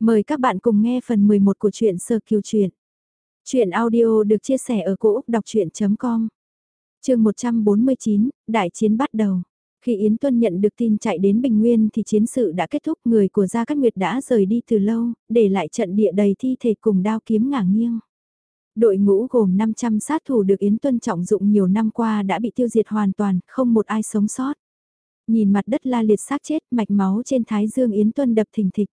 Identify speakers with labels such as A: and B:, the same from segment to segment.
A: Mời các bạn cùng nghe phần 11 của truyện Sơ Kiều Truyện. truyện audio được chia sẻ ở cỗ đọc chuyện.com Trường 149, Đại chiến bắt đầu. Khi Yến Tuân nhận được tin chạy đến Bình Nguyên thì chiến sự đã kết thúc người của Gia Cát Nguyệt đã rời đi từ lâu, để lại trận địa đầy thi thể cùng đao kiếm ngả nghiêng. Đội ngũ gồm 500 sát thủ được Yến Tuân trọng dụng nhiều năm qua đã bị tiêu diệt hoàn toàn, không một ai sống sót. Nhìn mặt đất la liệt xác chết, mạch máu trên thái dương Yến Tuân đập thình thịch.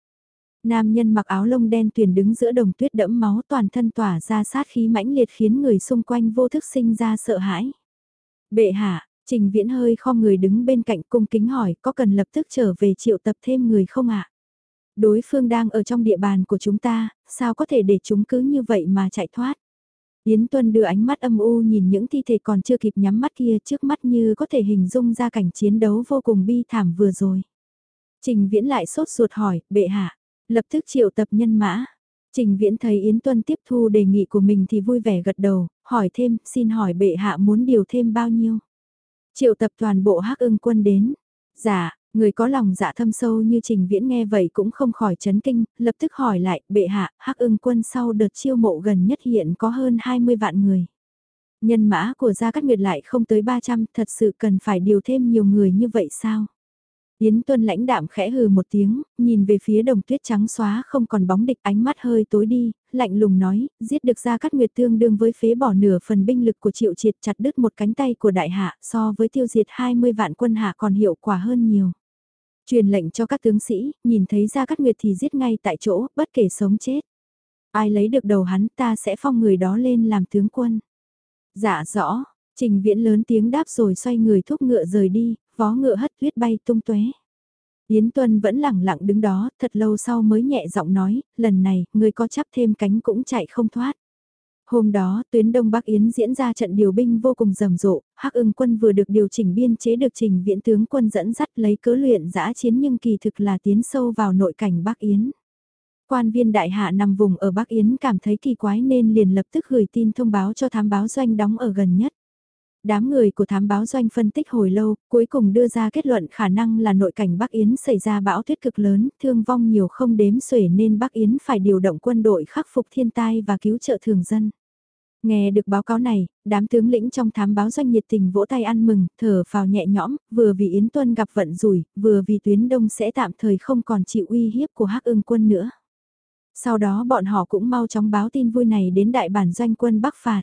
A: Nam nhân mặc áo lông đen tuyền đứng giữa đồng tuyết đẫm máu toàn thân tỏa ra sát khí mãnh liệt khiến người xung quanh vô thức sinh ra sợ hãi. Bệ hạ, Trình Viễn hơi kho người đứng bên cạnh cung kính hỏi có cần lập tức trở về triệu tập thêm người không ạ? Đối phương đang ở trong địa bàn của chúng ta, sao có thể để chúng cứ như vậy mà chạy thoát? Yến Tuân đưa ánh mắt âm u nhìn những thi thể còn chưa kịp nhắm mắt kia trước mắt như có thể hình dung ra cảnh chiến đấu vô cùng bi thảm vừa rồi. Trình Viễn lại sốt ruột hỏi, bệ hạ, Lập tức triệu tập nhân mã. Trình Viễn thấy Yến Tuân tiếp thu đề nghị của mình thì vui vẻ gật đầu, hỏi thêm, xin hỏi bệ hạ muốn điều thêm bao nhiêu? Triệu tập toàn bộ hắc ưng quân đến. Dạ, người có lòng dạ thâm sâu như Trình Viễn nghe vậy cũng không khỏi chấn kinh, lập tức hỏi lại, bệ hạ, hắc ưng quân sau đợt chiêu mộ gần nhất hiện có hơn 20 vạn người. Nhân mã của Gia Cát Nguyệt lại không tới 300, thật sự cần phải điều thêm nhiều người như vậy sao? Yến Tuân lãnh đạm khẽ hừ một tiếng, nhìn về phía đồng tuyết trắng xóa không còn bóng địch ánh mắt hơi tối đi, lạnh lùng nói, giết được ra cắt nguyệt tương đương với phế bỏ nửa phần binh lực của triệu triệt chặt đứt một cánh tay của đại hạ so với tiêu diệt 20 vạn quân hạ còn hiệu quả hơn nhiều. Truyền lệnh cho các tướng sĩ, nhìn thấy ra cắt nguyệt thì giết ngay tại chỗ, bất kể sống chết. Ai lấy được đầu hắn ta sẽ phong người đó lên làm tướng quân. Dạ rõ, trình viễn lớn tiếng đáp rồi xoay người thúc ngựa rời đi, vó ngựa hất tuyết bay tung tóe. Yến Tuân vẫn lẳng lặng đứng đó, thật lâu sau mới nhẹ giọng nói, lần này, người có chắp thêm cánh cũng chạy không thoát. Hôm đó, tuyến Đông Bắc Yến diễn ra trận điều binh vô cùng rầm rộ, Hắc ưng quân vừa được điều chỉnh biên chế được trình viện tướng quân dẫn dắt lấy cớ luyện giã chiến nhưng kỳ thực là tiến sâu vào nội cảnh Bắc Yến. Quan viên đại hạ nằm vùng ở Bắc Yến cảm thấy kỳ quái nên liền lập tức gửi tin thông báo cho thám báo doanh đóng ở gần nhất. Đám người của thám báo doanh phân tích hồi lâu, cuối cùng đưa ra kết luận khả năng là nội cảnh Bắc Yến xảy ra bão tuyết cực lớn, thương vong nhiều không đếm xuể nên Bắc Yến phải điều động quân đội khắc phục thiên tai và cứu trợ thường dân. Nghe được báo cáo này, đám tướng lĩnh trong thám báo doanh nhiệt tình vỗ tay ăn mừng, thở vào nhẹ nhõm, vừa vì Yến Tuân gặp vận rủi, vừa vì tuyến đông sẽ tạm thời không còn chịu uy hiếp của hắc ưng quân nữa. Sau đó bọn họ cũng mau chóng báo tin vui này đến đại bản doanh quân Bắc Phạt.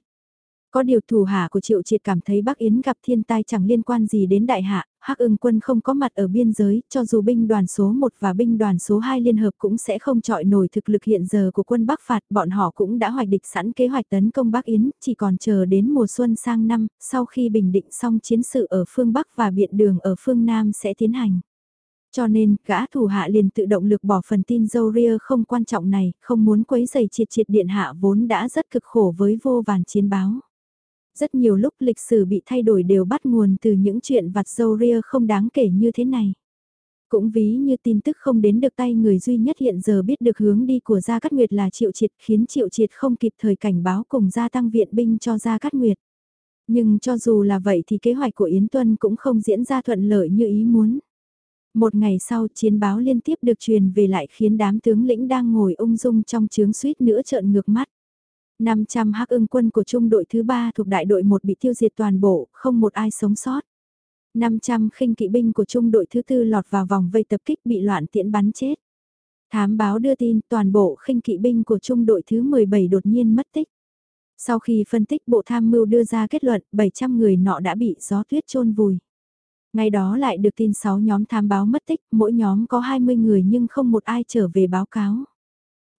A: Có điều thủ hạ của Triệu Triệt cảm thấy Bắc Yến gặp thiên tai chẳng liên quan gì đến đại hạ, Hắc ưng quân không có mặt ở biên giới, cho dù binh đoàn số 1 và binh đoàn số 2 liên hợp cũng sẽ không chọi nổi thực lực hiện giờ của quân Bắc phạt, bọn họ cũng đã hoạch địch sẵn kế hoạch tấn công Bắc Yến, chỉ còn chờ đến mùa xuân sang năm, sau khi bình định xong chiến sự ở phương Bắc và biện đường ở phương Nam sẽ tiến hành. Cho nên, gã thủ hạ liền tự động lược bỏ phần tin dâu ria không quan trọng này, không muốn quấy giày triệt triệt điện hạ vốn đã rất cực khổ với vô vàn chiến báo. Rất nhiều lúc lịch sử bị thay đổi đều bắt nguồn từ những chuyện vặt dâu ria không đáng kể như thế này. Cũng ví như tin tức không đến được tay người duy nhất hiện giờ biết được hướng đi của Gia Cát Nguyệt là Triệu Triệt, khiến Triệu Triệt không kịp thời cảnh báo cùng gia tăng viện binh cho Gia Cát Nguyệt. Nhưng cho dù là vậy thì kế hoạch của Yến Tuân cũng không diễn ra thuận lợi như ý muốn. Một ngày sau, chiến báo liên tiếp được truyền về lại khiến đám tướng lĩnh đang ngồi ung dung trong chướng suýt nữa trợn ngược mắt. 500 hắc ưng quân của trung đội thứ 3 thuộc đại đội 1 bị tiêu diệt toàn bộ, không một ai sống sót. 500 khinh kỵ binh của trung đội thứ tư lọt vào vòng vây tập kích bị loạn tiễn bắn chết. Thám báo đưa tin toàn bộ khinh kỵ binh của trung đội thứ 17 đột nhiên mất tích. Sau khi phân tích bộ tham mưu đưa ra kết luận 700 người nọ đã bị gió tuyết chôn vùi. Ngay đó lại được tin 6 nhóm thám báo mất tích, mỗi nhóm có 20 người nhưng không một ai trở về báo cáo.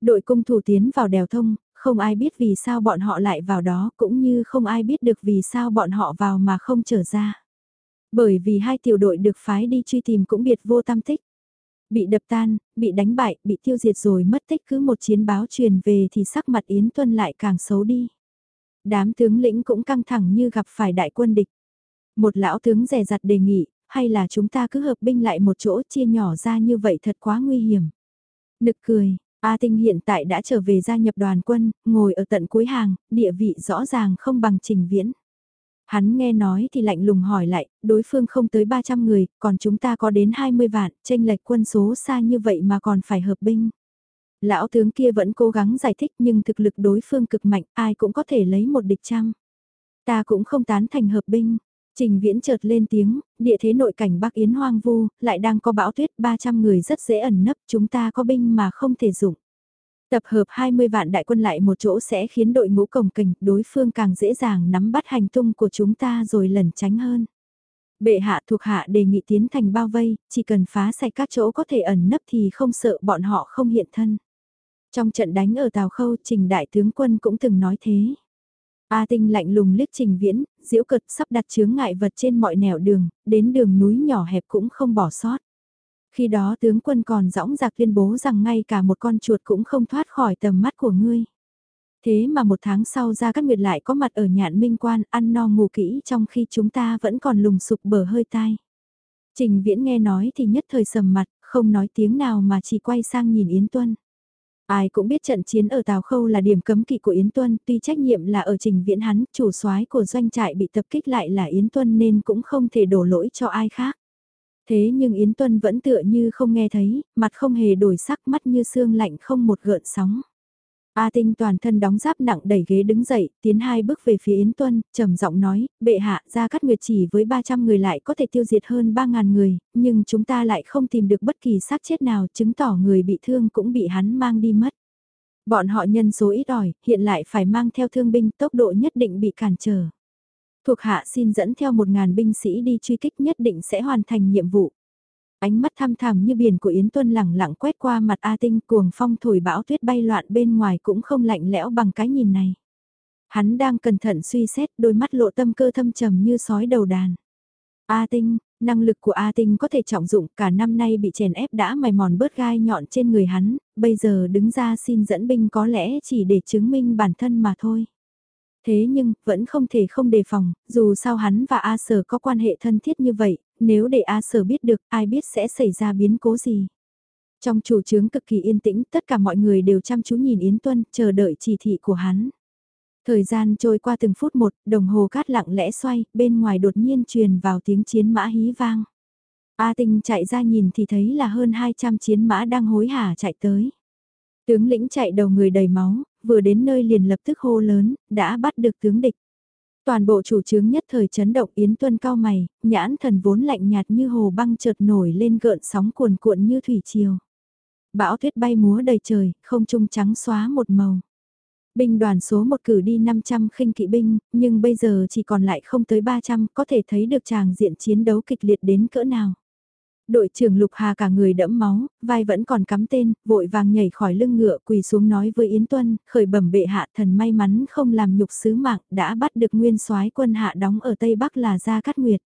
A: Đội cung thủ tiến vào đèo thông, không ai biết vì sao bọn họ lại vào đó cũng như không ai biết được vì sao bọn họ vào mà không trở ra. Bởi vì hai tiểu đội được phái đi truy tìm cũng biệt vô tam tích. Bị đập tan, bị đánh bại, bị tiêu diệt rồi mất tích cứ một chiến báo truyền về thì sắc mặt Yến Tuân lại càng xấu đi. Đám tướng lĩnh cũng căng thẳng như gặp phải đại quân địch. Một lão tướng rè rặt đề nghị, hay là chúng ta cứ hợp binh lại một chỗ chia nhỏ ra như vậy thật quá nguy hiểm. Nực cười, A Tinh hiện tại đã trở về gia nhập đoàn quân, ngồi ở tận cuối hàng, địa vị rõ ràng không bằng trình viễn. Hắn nghe nói thì lạnh lùng hỏi lại, đối phương không tới 300 người, còn chúng ta có đến 20 vạn, tranh lệch quân số xa như vậy mà còn phải hợp binh. Lão tướng kia vẫn cố gắng giải thích nhưng thực lực đối phương cực mạnh, ai cũng có thể lấy một địch trăm. Ta cũng không tán thành hợp binh. Trình viễn chợt lên tiếng, địa thế nội cảnh Bắc Yến hoang vu, lại đang có bão tuyết 300 người rất dễ ẩn nấp, chúng ta có binh mà không thể dụng. Tập hợp 20 vạn đại quân lại một chỗ sẽ khiến đội ngũ cổng kình đối phương càng dễ dàng nắm bắt hành tung của chúng ta rồi lẩn tránh hơn. Bệ hạ thuộc hạ đề nghị tiến thành bao vây, chỉ cần phá sạch các chỗ có thể ẩn nấp thì không sợ bọn họ không hiện thân. Trong trận đánh ở Tào Khâu, Trình Đại Tướng Quân cũng từng nói thế. A Tinh lạnh lùng liếc Trình Viễn, diễu cực sắp đặt chướng ngại vật trên mọi nẻo đường, đến đường núi nhỏ hẹp cũng không bỏ sót. Khi đó tướng quân còn dõng dạc tuyên bố rằng ngay cả một con chuột cũng không thoát khỏi tầm mắt của ngươi. Thế mà một tháng sau ra các nguyệt lại có mặt ở nhạn minh quan ăn no ngủ kỹ trong khi chúng ta vẫn còn lùng sục bờ hơi tai. Trình viễn nghe nói thì nhất thời sầm mặt, không nói tiếng nào mà chỉ quay sang nhìn Yến Tuân. Ai cũng biết trận chiến ở Tào Khâu là điểm cấm kỵ của Yến Tuân, tuy trách nhiệm là ở trình viễn hắn, chủ soái của doanh trại bị tập kích lại là Yến Tuân nên cũng không thể đổ lỗi cho ai khác. Thế nhưng Yến Tuân vẫn tựa như không nghe thấy, mặt không hề đổi sắc mắt như xương lạnh không một gợn sóng. A Tinh toàn thân đóng giáp nặng đẩy ghế đứng dậy, tiến hai bước về phía Yến Tuân, trầm giọng nói, bệ hạ, ra cắt nguyệt chỉ với 300 người lại có thể tiêu diệt hơn 3.000 người, nhưng chúng ta lại không tìm được bất kỳ xác chết nào chứng tỏ người bị thương cũng bị hắn mang đi mất. Bọn họ nhân số ít ỏi, hiện lại phải mang theo thương binh tốc độ nhất định bị cản trở. Thuộc hạ xin dẫn theo 1.000 binh sĩ đi truy kích nhất định sẽ hoàn thành nhiệm vụ. Ánh mắt thăm thẳm như biển của Yến Tuân lẳng lặng quét qua mặt A Tinh cuồng phong thổi bão tuyết bay loạn bên ngoài cũng không lạnh lẽo bằng cái nhìn này. Hắn đang cẩn thận suy xét đôi mắt lộ tâm cơ thâm trầm như sói đầu đàn. A Tinh, năng lực của A Tinh có thể trọng dụng cả năm nay bị chèn ép đã mài mòn bớt gai nhọn trên người hắn, bây giờ đứng ra xin dẫn binh có lẽ chỉ để chứng minh bản thân mà thôi. Thế nhưng, vẫn không thể không đề phòng, dù sao hắn và A Sở có quan hệ thân thiết như vậy, nếu để A Sở biết được, ai biết sẽ xảy ra biến cố gì. Trong chủ trướng cực kỳ yên tĩnh, tất cả mọi người đều chăm chú nhìn Yến Tuân, chờ đợi chỉ thị của hắn. Thời gian trôi qua từng phút một, đồng hồ cát lặng lẽ xoay, bên ngoài đột nhiên truyền vào tiếng chiến mã hí vang. A Tinh chạy ra nhìn thì thấy là hơn 200 chiến mã đang hối hả chạy tới. Tướng lĩnh chạy đầu người đầy máu, vừa đến nơi liền lập tức hô lớn, đã bắt được tướng địch. Toàn bộ chủ trướng nhất thời chấn động Yến Tuân cao mày, nhãn thần vốn lạnh nhạt như hồ băng chợt nổi lên gợn sóng cuồn cuộn như thủy triều. Bão tuyết bay múa đầy trời, không trung trắng xóa một màu. Binh đoàn số một cử đi 500 khinh kỵ binh, nhưng bây giờ chỉ còn lại không tới 300, có thể thấy được chàng diện chiến đấu kịch liệt đến cỡ nào. Đội trưởng Lục Hà cả người đẫm máu, vai vẫn còn cắm tên, vội vàng nhảy khỏi lưng ngựa quỳ xuống nói với Yến Tuân, khởi bẩm bệ hạ thần may mắn không làm nhục sứ mạng, đã bắt được nguyên soái quân hạ đóng ở Tây Bắc là Gia Cát Nguyệt.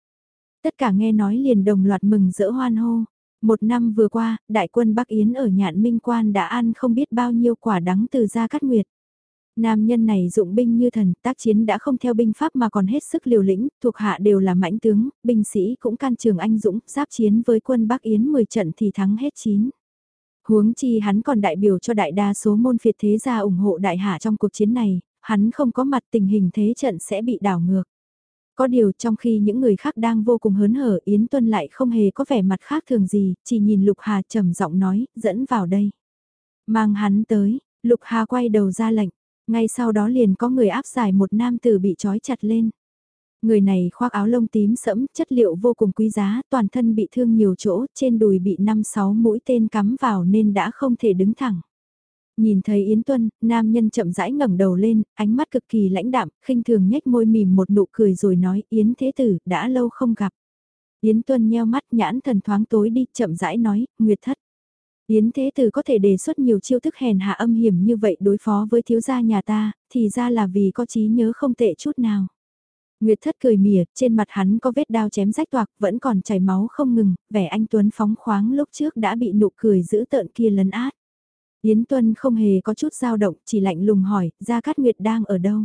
A: Tất cả nghe nói liền đồng loạt mừng rỡ hoan hô. Một năm vừa qua, đại quân Bắc Yến ở nhạn minh quan đã ăn không biết bao nhiêu quả đắng từ Gia Cát Nguyệt. Nam nhân này dụng binh như thần, tác chiến đã không theo binh pháp mà còn hết sức liều lĩnh, thuộc hạ đều là mãnh tướng, binh sĩ cũng can trường anh dũng, giáp chiến với quân Bắc Yến 10 trận thì thắng hết 9. Huống chi hắn còn đại biểu cho đại đa số môn phiệt thế gia ủng hộ đại hạ trong cuộc chiến này, hắn không có mặt tình hình thế trận sẽ bị đảo ngược. Có điều trong khi những người khác đang vô cùng hớn hở Yến Tuân lại không hề có vẻ mặt khác thường gì, chỉ nhìn Lục Hà trầm giọng nói, dẫn vào đây. Mang hắn tới, Lục Hà quay đầu ra lệnh, ngay sau đó liền có người áp giải một nam tử bị trói chặt lên. Người này khoác áo lông tím sẫm, chất liệu vô cùng quý giá, toàn thân bị thương nhiều chỗ, trên đùi bị 5-6 mũi tên cắm vào nên đã không thể đứng thẳng. Nhìn thấy Yến Tuân, nam nhân chậm rãi ngẩng đầu lên, ánh mắt cực kỳ lãnh đạm, khinh thường nhếch môi mỉm một nụ cười rồi nói Yến Thế Tử, đã lâu không gặp. Yến Tuân nheo mắt nhãn thần thoáng tối đi, chậm rãi nói, Nguyệt Thất. Yến Thế Tử có thể đề xuất nhiều chiêu thức hèn hạ âm hiểm như vậy đối phó với thiếu gia nhà ta, thì ra là vì có trí nhớ không tệ chút nào. Nguyệt thất cười mỉa, trên mặt hắn có vết đao chém rách toạc, vẫn còn chảy máu không ngừng, vẻ anh Tuấn phóng khoáng lúc trước đã bị nụ cười giữ tợn kia lấn át. Yến Tuân không hề có chút dao động, chỉ lạnh lùng hỏi, Gia Cát Nguyệt đang ở đâu?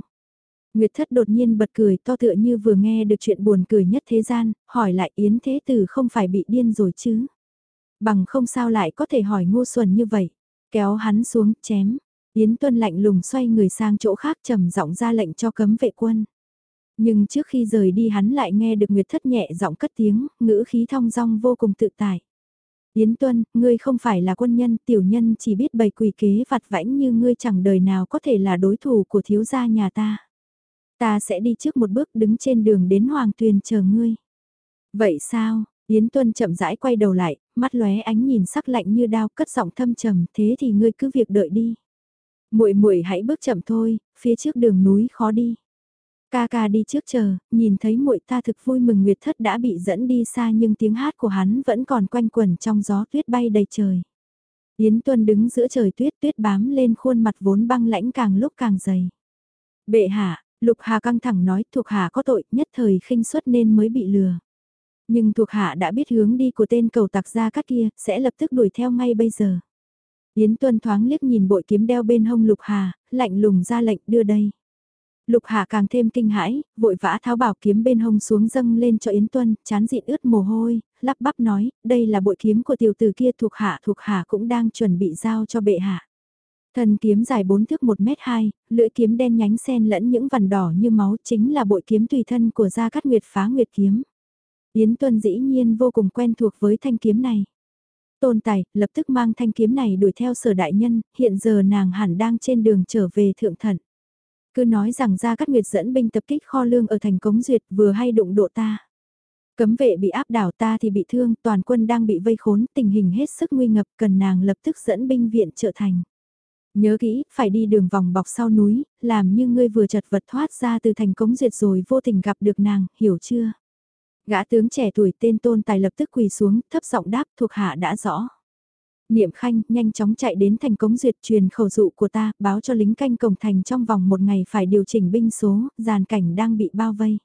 A: Nguyệt thất đột nhiên bật cười to tựa như vừa nghe được chuyện buồn cười nhất thế gian, hỏi lại Yến Thế Tử không phải bị điên rồi chứ? Bằng không sao lại có thể hỏi ngu xuẩn như vậy. Kéo hắn xuống, chém. Yến Tuân lạnh lùng xoay người sang chỗ khác trầm giọng ra lệnh cho cấm vệ quân. Nhưng trước khi rời đi hắn lại nghe được Nguyệt Thất nhẹ giọng cất tiếng, ngữ khí thong dong vô cùng tự tại. Yến Tuân, ngươi không phải là quân nhân, tiểu nhân chỉ biết bày quỷ kế vặt vãnh như ngươi chẳng đời nào có thể là đối thủ của thiếu gia nhà ta. Ta sẽ đi trước một bước đứng trên đường đến Hoàng Tuyền chờ ngươi. Vậy sao, Yến Tuân chậm rãi quay đầu lại, mắt lóe ánh nhìn sắc lạnh như đao cất giọng thâm trầm, thế thì ngươi cứ việc đợi đi. Muội muội hãy bước chậm thôi, phía trước đường núi khó đi. Ca ca đi trước chờ, nhìn thấy muội ta thực vui mừng Nguyệt Thất đã bị dẫn đi xa nhưng tiếng hát của hắn vẫn còn quanh quẩn trong gió tuyết bay đầy trời. Yến Tuân đứng giữa trời tuyết tuyết bám lên khuôn mặt vốn băng lãnh càng lúc càng dày. Bệ hạ, Lục Hà căng thẳng nói thuộc hạ có tội nhất thời khinh suất nên mới bị lừa. Nhưng thuộc hạ đã biết hướng đi của tên cầu tặc gia cát kia, sẽ lập tức đuổi theo ngay bây giờ. Yến Tuân thoáng liếc nhìn bội kiếm đeo bên hông Lục Hà, lạnh lùng ra lệnh đưa đây. Lục Hà càng thêm kinh hãi, vội vã tháo bảo kiếm bên hông xuống dâng lên cho Yến Tuân, chán dịn ướt mồ hôi, lắp bắp nói, đây là bội kiếm của tiểu tử kia thuộc hạ thuộc hạ cũng đang chuẩn bị giao cho bệ hạ. Thần kiếm dài 4 thước 1 mét 2, lưỡi kiếm đen nhánh xen lẫn những vằn đỏ như máu chính là bội kiếm tùy thân của Gia Cát Nguyệt phá Nguyệt kiếm. Yến Tuân dĩ nhiên vô cùng quen thuộc với thanh kiếm này. Tôn Tài lập tức mang thanh kiếm này đuổi theo sở đại nhân, hiện giờ nàng hẳn đang trên đường trở về thượng thận. Cứ nói rằng Gia Cát Nguyệt dẫn binh tập kích kho lương ở thành Cống Duyệt vừa hay đụng độ ta. Cấm vệ bị áp đảo ta thì bị thương, toàn quân đang bị vây khốn, tình hình hết sức nguy ngập, cần nàng lập tức dẫn binh viện trợ thành. Nhớ kỹ, phải đi đường vòng bọc sau núi, làm như ngươi vừa chật vật thoát ra từ thành Cống Duyệt rồi vô tình gặp được nàng, hiểu chưa? Gã tướng trẻ tuổi tên tôn tài lập tức quỳ xuống, thấp giọng đáp thuộc hạ đã rõ. Niệm Khanh nhanh chóng chạy đến thành cống duyệt truyền khẩu dụ của ta, báo cho lính canh cổng thành trong vòng một ngày phải điều chỉnh binh số, giàn cảnh đang bị bao vây.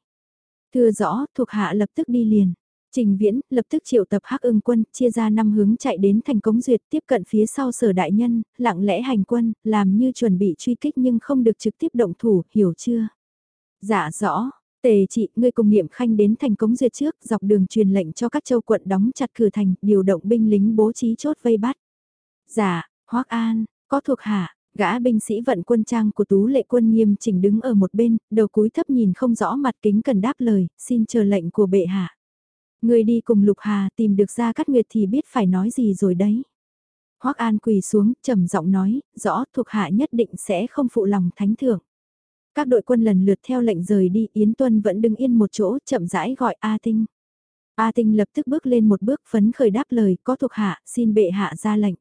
A: Thưa rõ, thuộc hạ lập tức đi liền. Trình Viễn lập tức triệu tập hắc ưng quân, chia ra năm hướng chạy đến thành cống duyệt tiếp cận phía sau sở đại nhân, lặng lẽ hành quân, làm như chuẩn bị truy kích nhưng không được trực tiếp động thủ, hiểu chưa? Dạ rõ, Tề chị, ngươi cùng niệm khanh đến thành cống duyệt trước, dọc đường truyền lệnh cho các châu quận đóng chặt cửa thành, điều động binh lính bố trí chốt vây bắt. Dạ, Hoắc An, có thuộc hạ, gã binh sĩ vận quân trang của tú lệ quân nghiêm chỉnh đứng ở một bên, đầu cúi thấp nhìn không rõ mặt kính cần đáp lời, xin chờ lệnh của bệ hạ. Người đi cùng Lục Hà tìm được ra cắt nguyệt thì biết phải nói gì rồi đấy. Hoắc An quỳ xuống, trầm giọng nói, rõ thuộc hạ nhất định sẽ không phụ lòng thánh thượng. Các đội quân lần lượt theo lệnh rời đi, Yến Tuân vẫn đứng yên một chỗ, chậm rãi gọi A Tinh. A Tinh lập tức bước lên một bước phấn khởi đáp lời, có thuộc hạ, xin bệ hạ ra lệnh.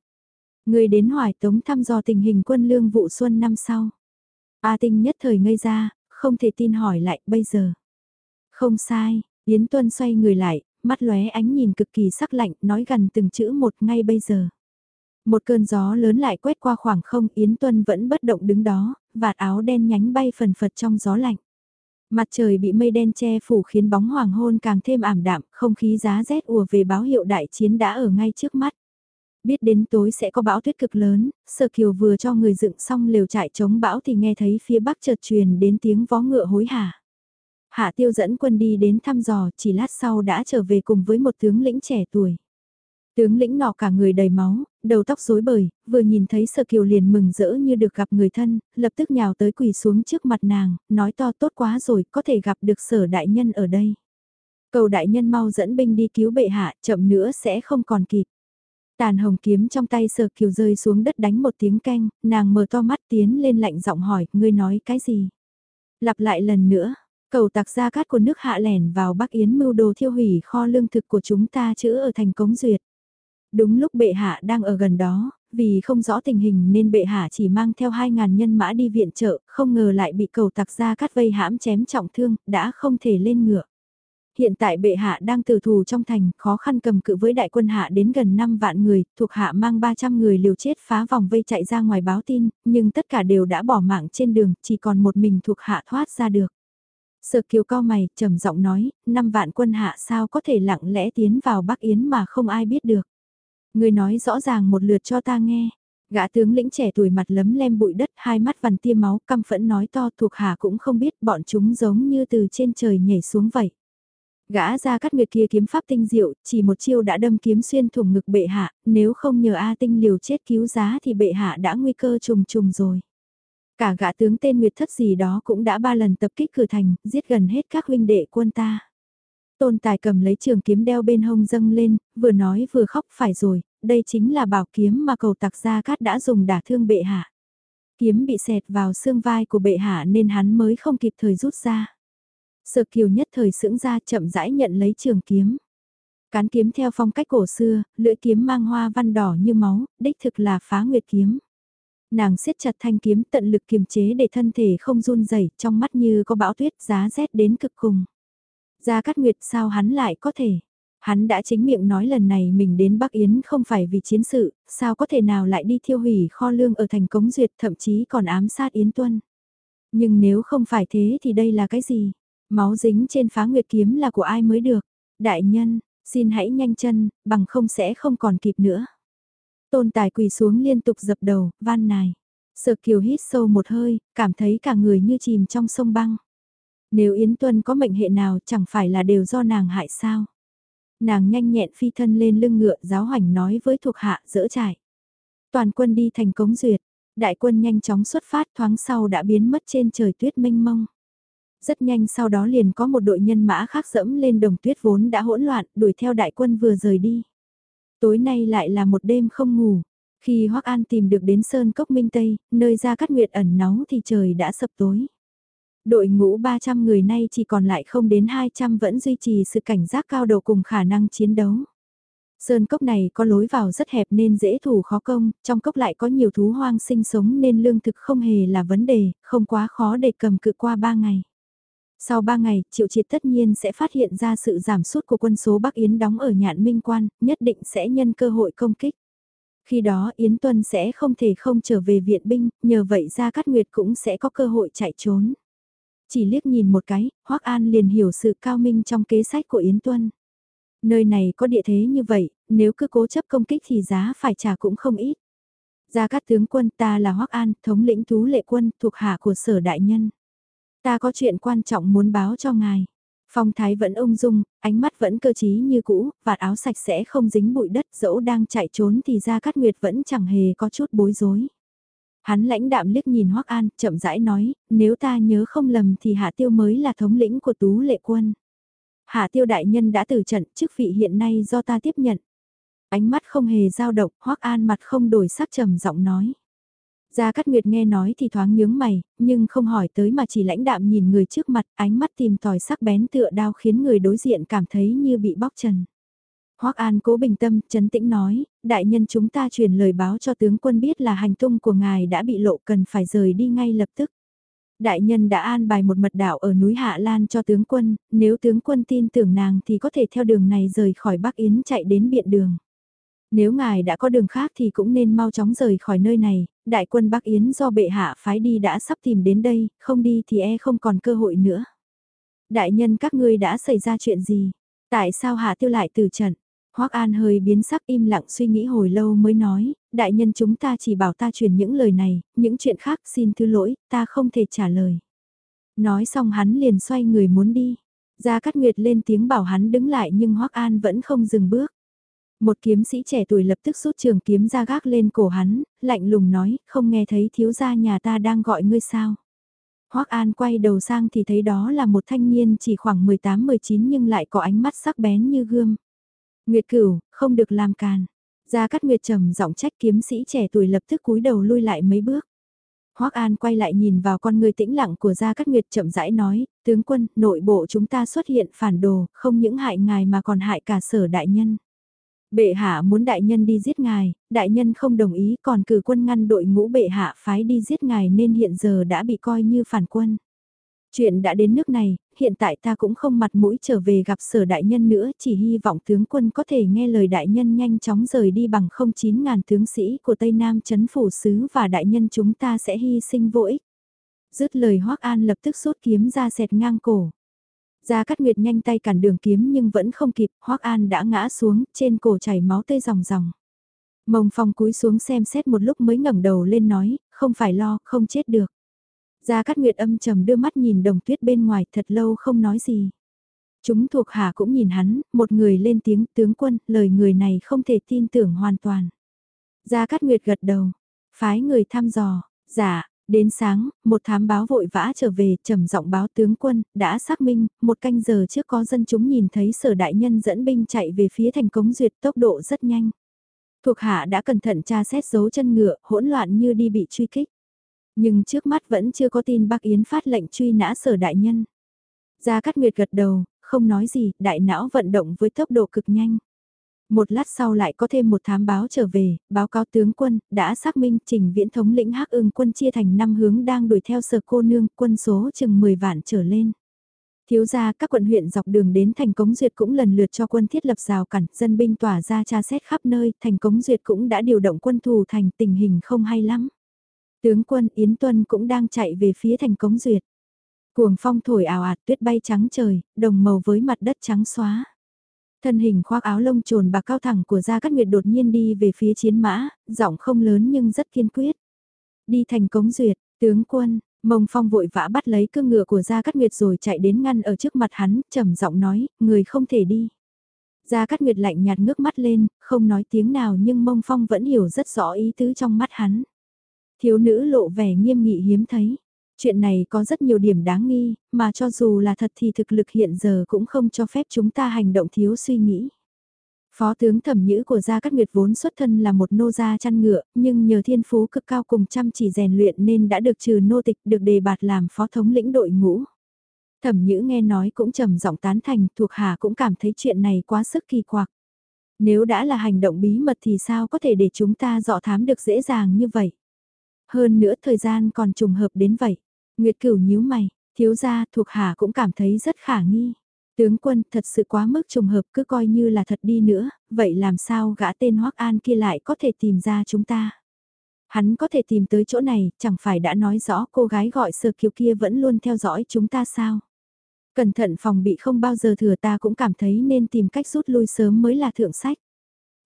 A: Người đến hoài tống thăm dò tình hình quân lương vụ xuân năm sau. A Tinh nhất thời ngây ra, không thể tin hỏi lại, bây giờ. Không sai, Yến Tuân xoay người lại, mắt lóe ánh nhìn cực kỳ sắc lạnh, nói gần từng chữ một ngay bây giờ. Một cơn gió lớn lại quét qua khoảng không, Yến Tuân vẫn bất động đứng đó, vạt áo đen nhánh bay phần phật trong gió lạnh. Mặt trời bị mây đen che phủ khiến bóng hoàng hôn càng thêm ảm đạm, không khí giá rét ùa về báo hiệu đại chiến đã ở ngay trước mắt. Biết đến tối sẽ có bão tuyết cực lớn, Sở Kiều vừa cho người dựng xong lều trại chống bão thì nghe thấy phía bắc chợt truyền đến tiếng vó ngựa hối hả. Hạ tiêu dẫn quân đi đến thăm dò, chỉ lát sau đã trở về cùng với một tướng lĩnh trẻ tuổi. Tướng lĩnh nọ cả người đầy máu, đầu tóc rối bời, vừa nhìn thấy Sở Kiều liền mừng rỡ như được gặp người thân, lập tức nhào tới quỳ xuống trước mặt nàng, nói to tốt quá rồi, có thể gặp được Sở đại nhân ở đây. Cầu đại nhân mau dẫn binh đi cứu bệ hạ, chậm nữa sẽ không còn kịp. Tàn hồng kiếm trong tay Sở Kiều rơi xuống đất đánh một tiếng canh, nàng mở to mắt tiến lên lạnh giọng hỏi, ngươi nói cái gì? Lặp lại lần nữa, cầu tặc ra cát của nước hạ lẻn vào Bắc Yến mưu đồ thiêu hủy kho lương thực của chúng ta chữ ở thành cống duyệt. Đúng lúc bệ hạ đang ở gần đó, vì không rõ tình hình nên bệ hạ chỉ mang theo 2.000 nhân mã đi viện trợ, không ngờ lại bị cầu tặc ra cắt vây hãm chém trọng thương, đã không thể lên ngựa. Hiện tại bệ hạ đang tử thù trong thành, khó khăn cầm cự với đại quân hạ đến gần 5 vạn người, thuộc hạ mang 300 người liều chết phá vòng vây chạy ra ngoài báo tin, nhưng tất cả đều đã bỏ mạng trên đường, chỉ còn một mình thuộc hạ thoát ra được. Sở kiều cao mày, trầm giọng nói, 5 vạn quân hạ sao có thể lặng lẽ tiến vào Bắc Yến mà không ai biết được. Người nói rõ ràng một lượt cho ta nghe. Gã tướng lĩnh trẻ tuổi mặt lấm lem bụi đất, hai mắt vằn tia máu, căm phẫn nói to thuộc hạ cũng không biết bọn chúng giống như từ trên trời nhảy xuống vậy. Gã ra cắt nguyệt kia kiếm pháp tinh diệu, chỉ một chiêu đã đâm kiếm xuyên thủng ngực bệ hạ, nếu không nhờ A tinh liều chết cứu giá thì bệ hạ đã nguy cơ trùng trùng rồi. Cả gã tướng tên Nguyệt thất gì đó cũng đã ba lần tập kích cửa thành, giết gần hết các huynh đệ quân ta. Tôn Tài cầm lấy trường kiếm đeo bên hông dâng lên, vừa nói vừa khóc phải rồi, đây chính là bảo kiếm mà cầu tặc gia cát đã dùng đả thương bệ hạ. Kiếm bị xẹt vào xương vai của bệ hạ nên hắn mới không kịp thời rút ra. Sở kiều nhất thời sững ra chậm rãi nhận lấy trường kiếm. Cán kiếm theo phong cách cổ xưa, lưỡi kiếm mang hoa văn đỏ như máu, đích thực là phá nguyệt kiếm. Nàng siết chặt thanh kiếm tận lực kiềm chế để thân thể không run rẩy trong mắt như có bão tuyết giá rét đến cực cùng. Gia Cát Nguyệt sao hắn lại có thể? Hắn đã chính miệng nói lần này mình đến Bắc Yến không phải vì chiến sự, sao có thể nào lại đi thiêu hủy kho lương ở thành Cống Duyệt thậm chí còn ám sát Yến Tuân. Nhưng nếu không phải thế thì đây là cái gì? Máu dính trên phá nguyệt kiếm là của ai mới được? Đại nhân, xin hãy nhanh chân, bằng không sẽ không còn kịp nữa. Tôn tài quỳ xuống liên tục dập đầu, van nài. Sợ kiều hít sâu một hơi, cảm thấy cả người như chìm trong sông băng. Nếu Yến Tuân có mệnh hệ nào chẳng phải là đều do nàng hại sao? Nàng nhanh nhẹn phi thân lên lưng ngựa giáo hoành nói với thuộc hạ dỡ trải. Toàn quân đi thành cống duyệt, đại quân nhanh chóng xuất phát thoáng sau đã biến mất trên trời tuyết mênh mông. Rất nhanh sau đó liền có một đội nhân mã khác dẫm lên đồng tuyết vốn đã hỗn loạn đuổi theo đại quân vừa rời đi. Tối nay lại là một đêm không ngủ. Khi Hoắc An tìm được đến Sơn Cốc Minh Tây, nơi ra cắt nguyệt ẩn náu thì trời đã sập tối. Đội ngũ 300 người nay chỉ còn lại không đến 200 vẫn duy trì sự cảnh giác cao độ cùng khả năng chiến đấu. Sơn cốc này có lối vào rất hẹp nên dễ thủ khó công, trong cốc lại có nhiều thú hoang sinh sống nên lương thực không hề là vấn đề, không quá khó để cầm cự qua 3 ngày. Sau 3 ngày, Triệu Triệt tất nhiên sẽ phát hiện ra sự giảm sút của quân số Bắc Yến đóng ở nhạn minh quan, nhất định sẽ nhân cơ hội công kích. Khi đó Yến Tuân sẽ không thể không trở về viện binh, nhờ vậy ra Cát Nguyệt cũng sẽ có cơ hội chạy trốn. Chỉ liếc nhìn một cái, Hoắc An liền hiểu sự cao minh trong kế sách của Yến Tuân. Nơi này có địa thế như vậy, nếu cứ cố chấp công kích thì giá phải trả cũng không ít. Gia Cát tướng quân ta là Hoắc An, thống lĩnh thú lệ quân, thuộc hạ của sở đại nhân. Ta có chuyện quan trọng muốn báo cho ngài. Phong thái vẫn ung dung, ánh mắt vẫn cơ trí như cũ, vạt áo sạch sẽ không dính bụi đất dẫu đang chạy trốn thì ra cát nguyệt vẫn chẳng hề có chút bối rối. Hắn lãnh đạm liếc nhìn Hoắc An, chậm rãi nói, nếu ta nhớ không lầm thì Hạ Tiêu mới là thống lĩnh của Tú Lệ Quân. Hạ Tiêu đại nhân đã từ trận, chức vị hiện nay do ta tiếp nhận. Ánh mắt không hề dao động, Hoắc An mặt không đổi sắc trầm giọng nói. Gia Cát Nguyệt nghe nói thì thoáng nhướng mày, nhưng không hỏi tới mà chỉ lãnh đạm nhìn người trước mặt, ánh mắt tìm tòi sắc bén tựa đao khiến người đối diện cảm thấy như bị bóc trần. Hoắc An cố bình tâm, chấn tĩnh nói, đại nhân chúng ta truyền lời báo cho tướng quân biết là hành tung của ngài đã bị lộ cần phải rời đi ngay lập tức. Đại nhân đã an bài một mật đạo ở núi Hạ Lan cho tướng quân, nếu tướng quân tin tưởng nàng thì có thể theo đường này rời khỏi Bắc Yến chạy đến biện đường. Nếu ngài đã có đường khác thì cũng nên mau chóng rời khỏi nơi này, đại quân Bắc Yến do bệ hạ phái đi đã sắp tìm đến đây, không đi thì e không còn cơ hội nữa. Đại nhân các ngươi đã xảy ra chuyện gì? Tại sao hạ tiêu lại từ trận? Hoắc An hơi biến sắc im lặng suy nghĩ hồi lâu mới nói, đại nhân chúng ta chỉ bảo ta truyền những lời này, những chuyện khác xin thứ lỗi, ta không thể trả lời. Nói xong hắn liền xoay người muốn đi. Gia Cát Nguyệt lên tiếng bảo hắn đứng lại nhưng Hoắc An vẫn không dừng bước. Một kiếm sĩ trẻ tuổi lập tức rút trường kiếm ra gác lên cổ hắn, lạnh lùng nói, không nghe thấy thiếu gia nhà ta đang gọi ngươi sao. Hoắc An quay đầu sang thì thấy đó là một thanh niên chỉ khoảng 18-19 nhưng lại có ánh mắt sắc bén như gươm. Nguyệt cửu, không được làm càn. Gia Cát Nguyệt trầm giọng trách kiếm sĩ trẻ tuổi lập tức cúi đầu lui lại mấy bước. Hoắc An quay lại nhìn vào con người tĩnh lặng của Gia Cát Nguyệt chậm rãi nói, tướng quân, nội bộ chúng ta xuất hiện phản đồ, không những hại ngài mà còn hại cả sở đại nhân. Bệ hạ muốn đại nhân đi giết ngài, đại nhân không đồng ý còn cử quân ngăn đội ngũ bệ hạ phái đi giết ngài nên hiện giờ đã bị coi như phản quân. Chuyện đã đến nước này, hiện tại ta cũng không mặt mũi trở về gặp sở đại nhân nữa, chỉ hy vọng tướng quân có thể nghe lời đại nhân nhanh chóng rời đi bằng không chín ngàn tướng sĩ của Tây Nam chấn phủ sứ và đại nhân chúng ta sẽ hy sinh vô ích. Dứt lời Hoắc An lập tức rút kiếm ra xẹt ngang cổ. Gia Cát Nguyệt nhanh tay cản đường kiếm nhưng vẫn không kịp, Hoắc An đã ngã xuống, trên cổ chảy máu tươi ròng ròng. Mông Phong cúi xuống xem xét một lúc mới ngẩng đầu lên nói, không phải lo, không chết được. Gia Cát Nguyệt âm trầm đưa mắt nhìn đồng tuyết bên ngoài thật lâu không nói gì. Chúng thuộc hạ cũng nhìn hắn, một người lên tiếng tướng quân, lời người này không thể tin tưởng hoàn toàn. Gia Cát Nguyệt gật đầu, phái người thăm dò, giả, dạ, Đến sáng, một thám báo vội vã trở về, trầm giọng báo tướng quân, đã xác minh, một canh giờ trước có dân chúng nhìn thấy sở đại nhân dẫn binh chạy về phía thành cống duyệt tốc độ rất nhanh. Thuộc hạ đã cẩn thận tra xét dấu chân ngựa, hỗn loạn như đi bị truy kích. Nhưng trước mắt vẫn chưa có tin bác Yến phát lệnh truy nã sở đại nhân. Gia Cát Nguyệt gật đầu, không nói gì, đại não vận động với tốc độ cực nhanh. Một lát sau lại có thêm một thám báo trở về, báo cáo tướng quân, đã xác minh trình viễn thống lĩnh hắc ưng quân chia thành 5 hướng đang đuổi theo sở cô nương, quân số chừng 10 vạn trở lên. Thiếu gia các quận huyện dọc đường đến thành cống duyệt cũng lần lượt cho quân thiết lập rào cản, dân binh tỏa ra tra xét khắp nơi, thành cống duyệt cũng đã điều động quân thù thành tình hình không hay lắm. Tướng quân Yến Tuân cũng đang chạy về phía thành cống duyệt. Cuồng phong thổi ảo ạt tuyết bay trắng trời, đồng màu với mặt đất trắng xóa. Thân hình khoác áo lông trồn bạc cao thẳng của Gia Cát Nguyệt đột nhiên đi về phía chiến mã, giọng không lớn nhưng rất kiên quyết. Đi thành cống duyệt, tướng quân, Mông Phong vội vã bắt lấy cương ngựa của Gia Cát Nguyệt rồi chạy đến ngăn ở trước mặt hắn, trầm giọng nói, người không thể đi. Gia Cát Nguyệt lạnh nhạt ngước mắt lên, không nói tiếng nào nhưng Mông Phong vẫn hiểu rất rõ ý tứ trong mắt hắn. Thiếu nữ lộ vẻ nghiêm nghị hiếm thấy. Chuyện này có rất nhiều điểm đáng nghi, mà cho dù là thật thì thực lực hiện giờ cũng không cho phép chúng ta hành động thiếu suy nghĩ. Phó tướng thẩm nhữ của Gia Cát Nguyệt vốn xuất thân là một nô gia chăn ngựa, nhưng nhờ thiên phú cực cao cùng chăm chỉ rèn luyện nên đã được trừ nô tịch được đề bạt làm phó thống lĩnh đội ngũ. Thẩm nhữ nghe nói cũng trầm giọng tán thành, thuộc hạ cũng cảm thấy chuyện này quá sức kỳ quặc. Nếu đã là hành động bí mật thì sao có thể để chúng ta dọ thám được dễ dàng như vậy? Hơn nữa thời gian còn trùng hợp đến vậy. Nguyệt cửu nhíu mày, thiếu gia thuộc hạ cũng cảm thấy rất khả nghi. Tướng quân thật sự quá mức trùng hợp cứ coi như là thật đi nữa, vậy làm sao gã tên Hoắc An kia lại có thể tìm ra chúng ta? Hắn có thể tìm tới chỗ này, chẳng phải đã nói rõ cô gái gọi sơ kiều kia vẫn luôn theo dõi chúng ta sao? Cẩn thận phòng bị không bao giờ thừa ta cũng cảm thấy nên tìm cách rút lui sớm mới là thượng sách.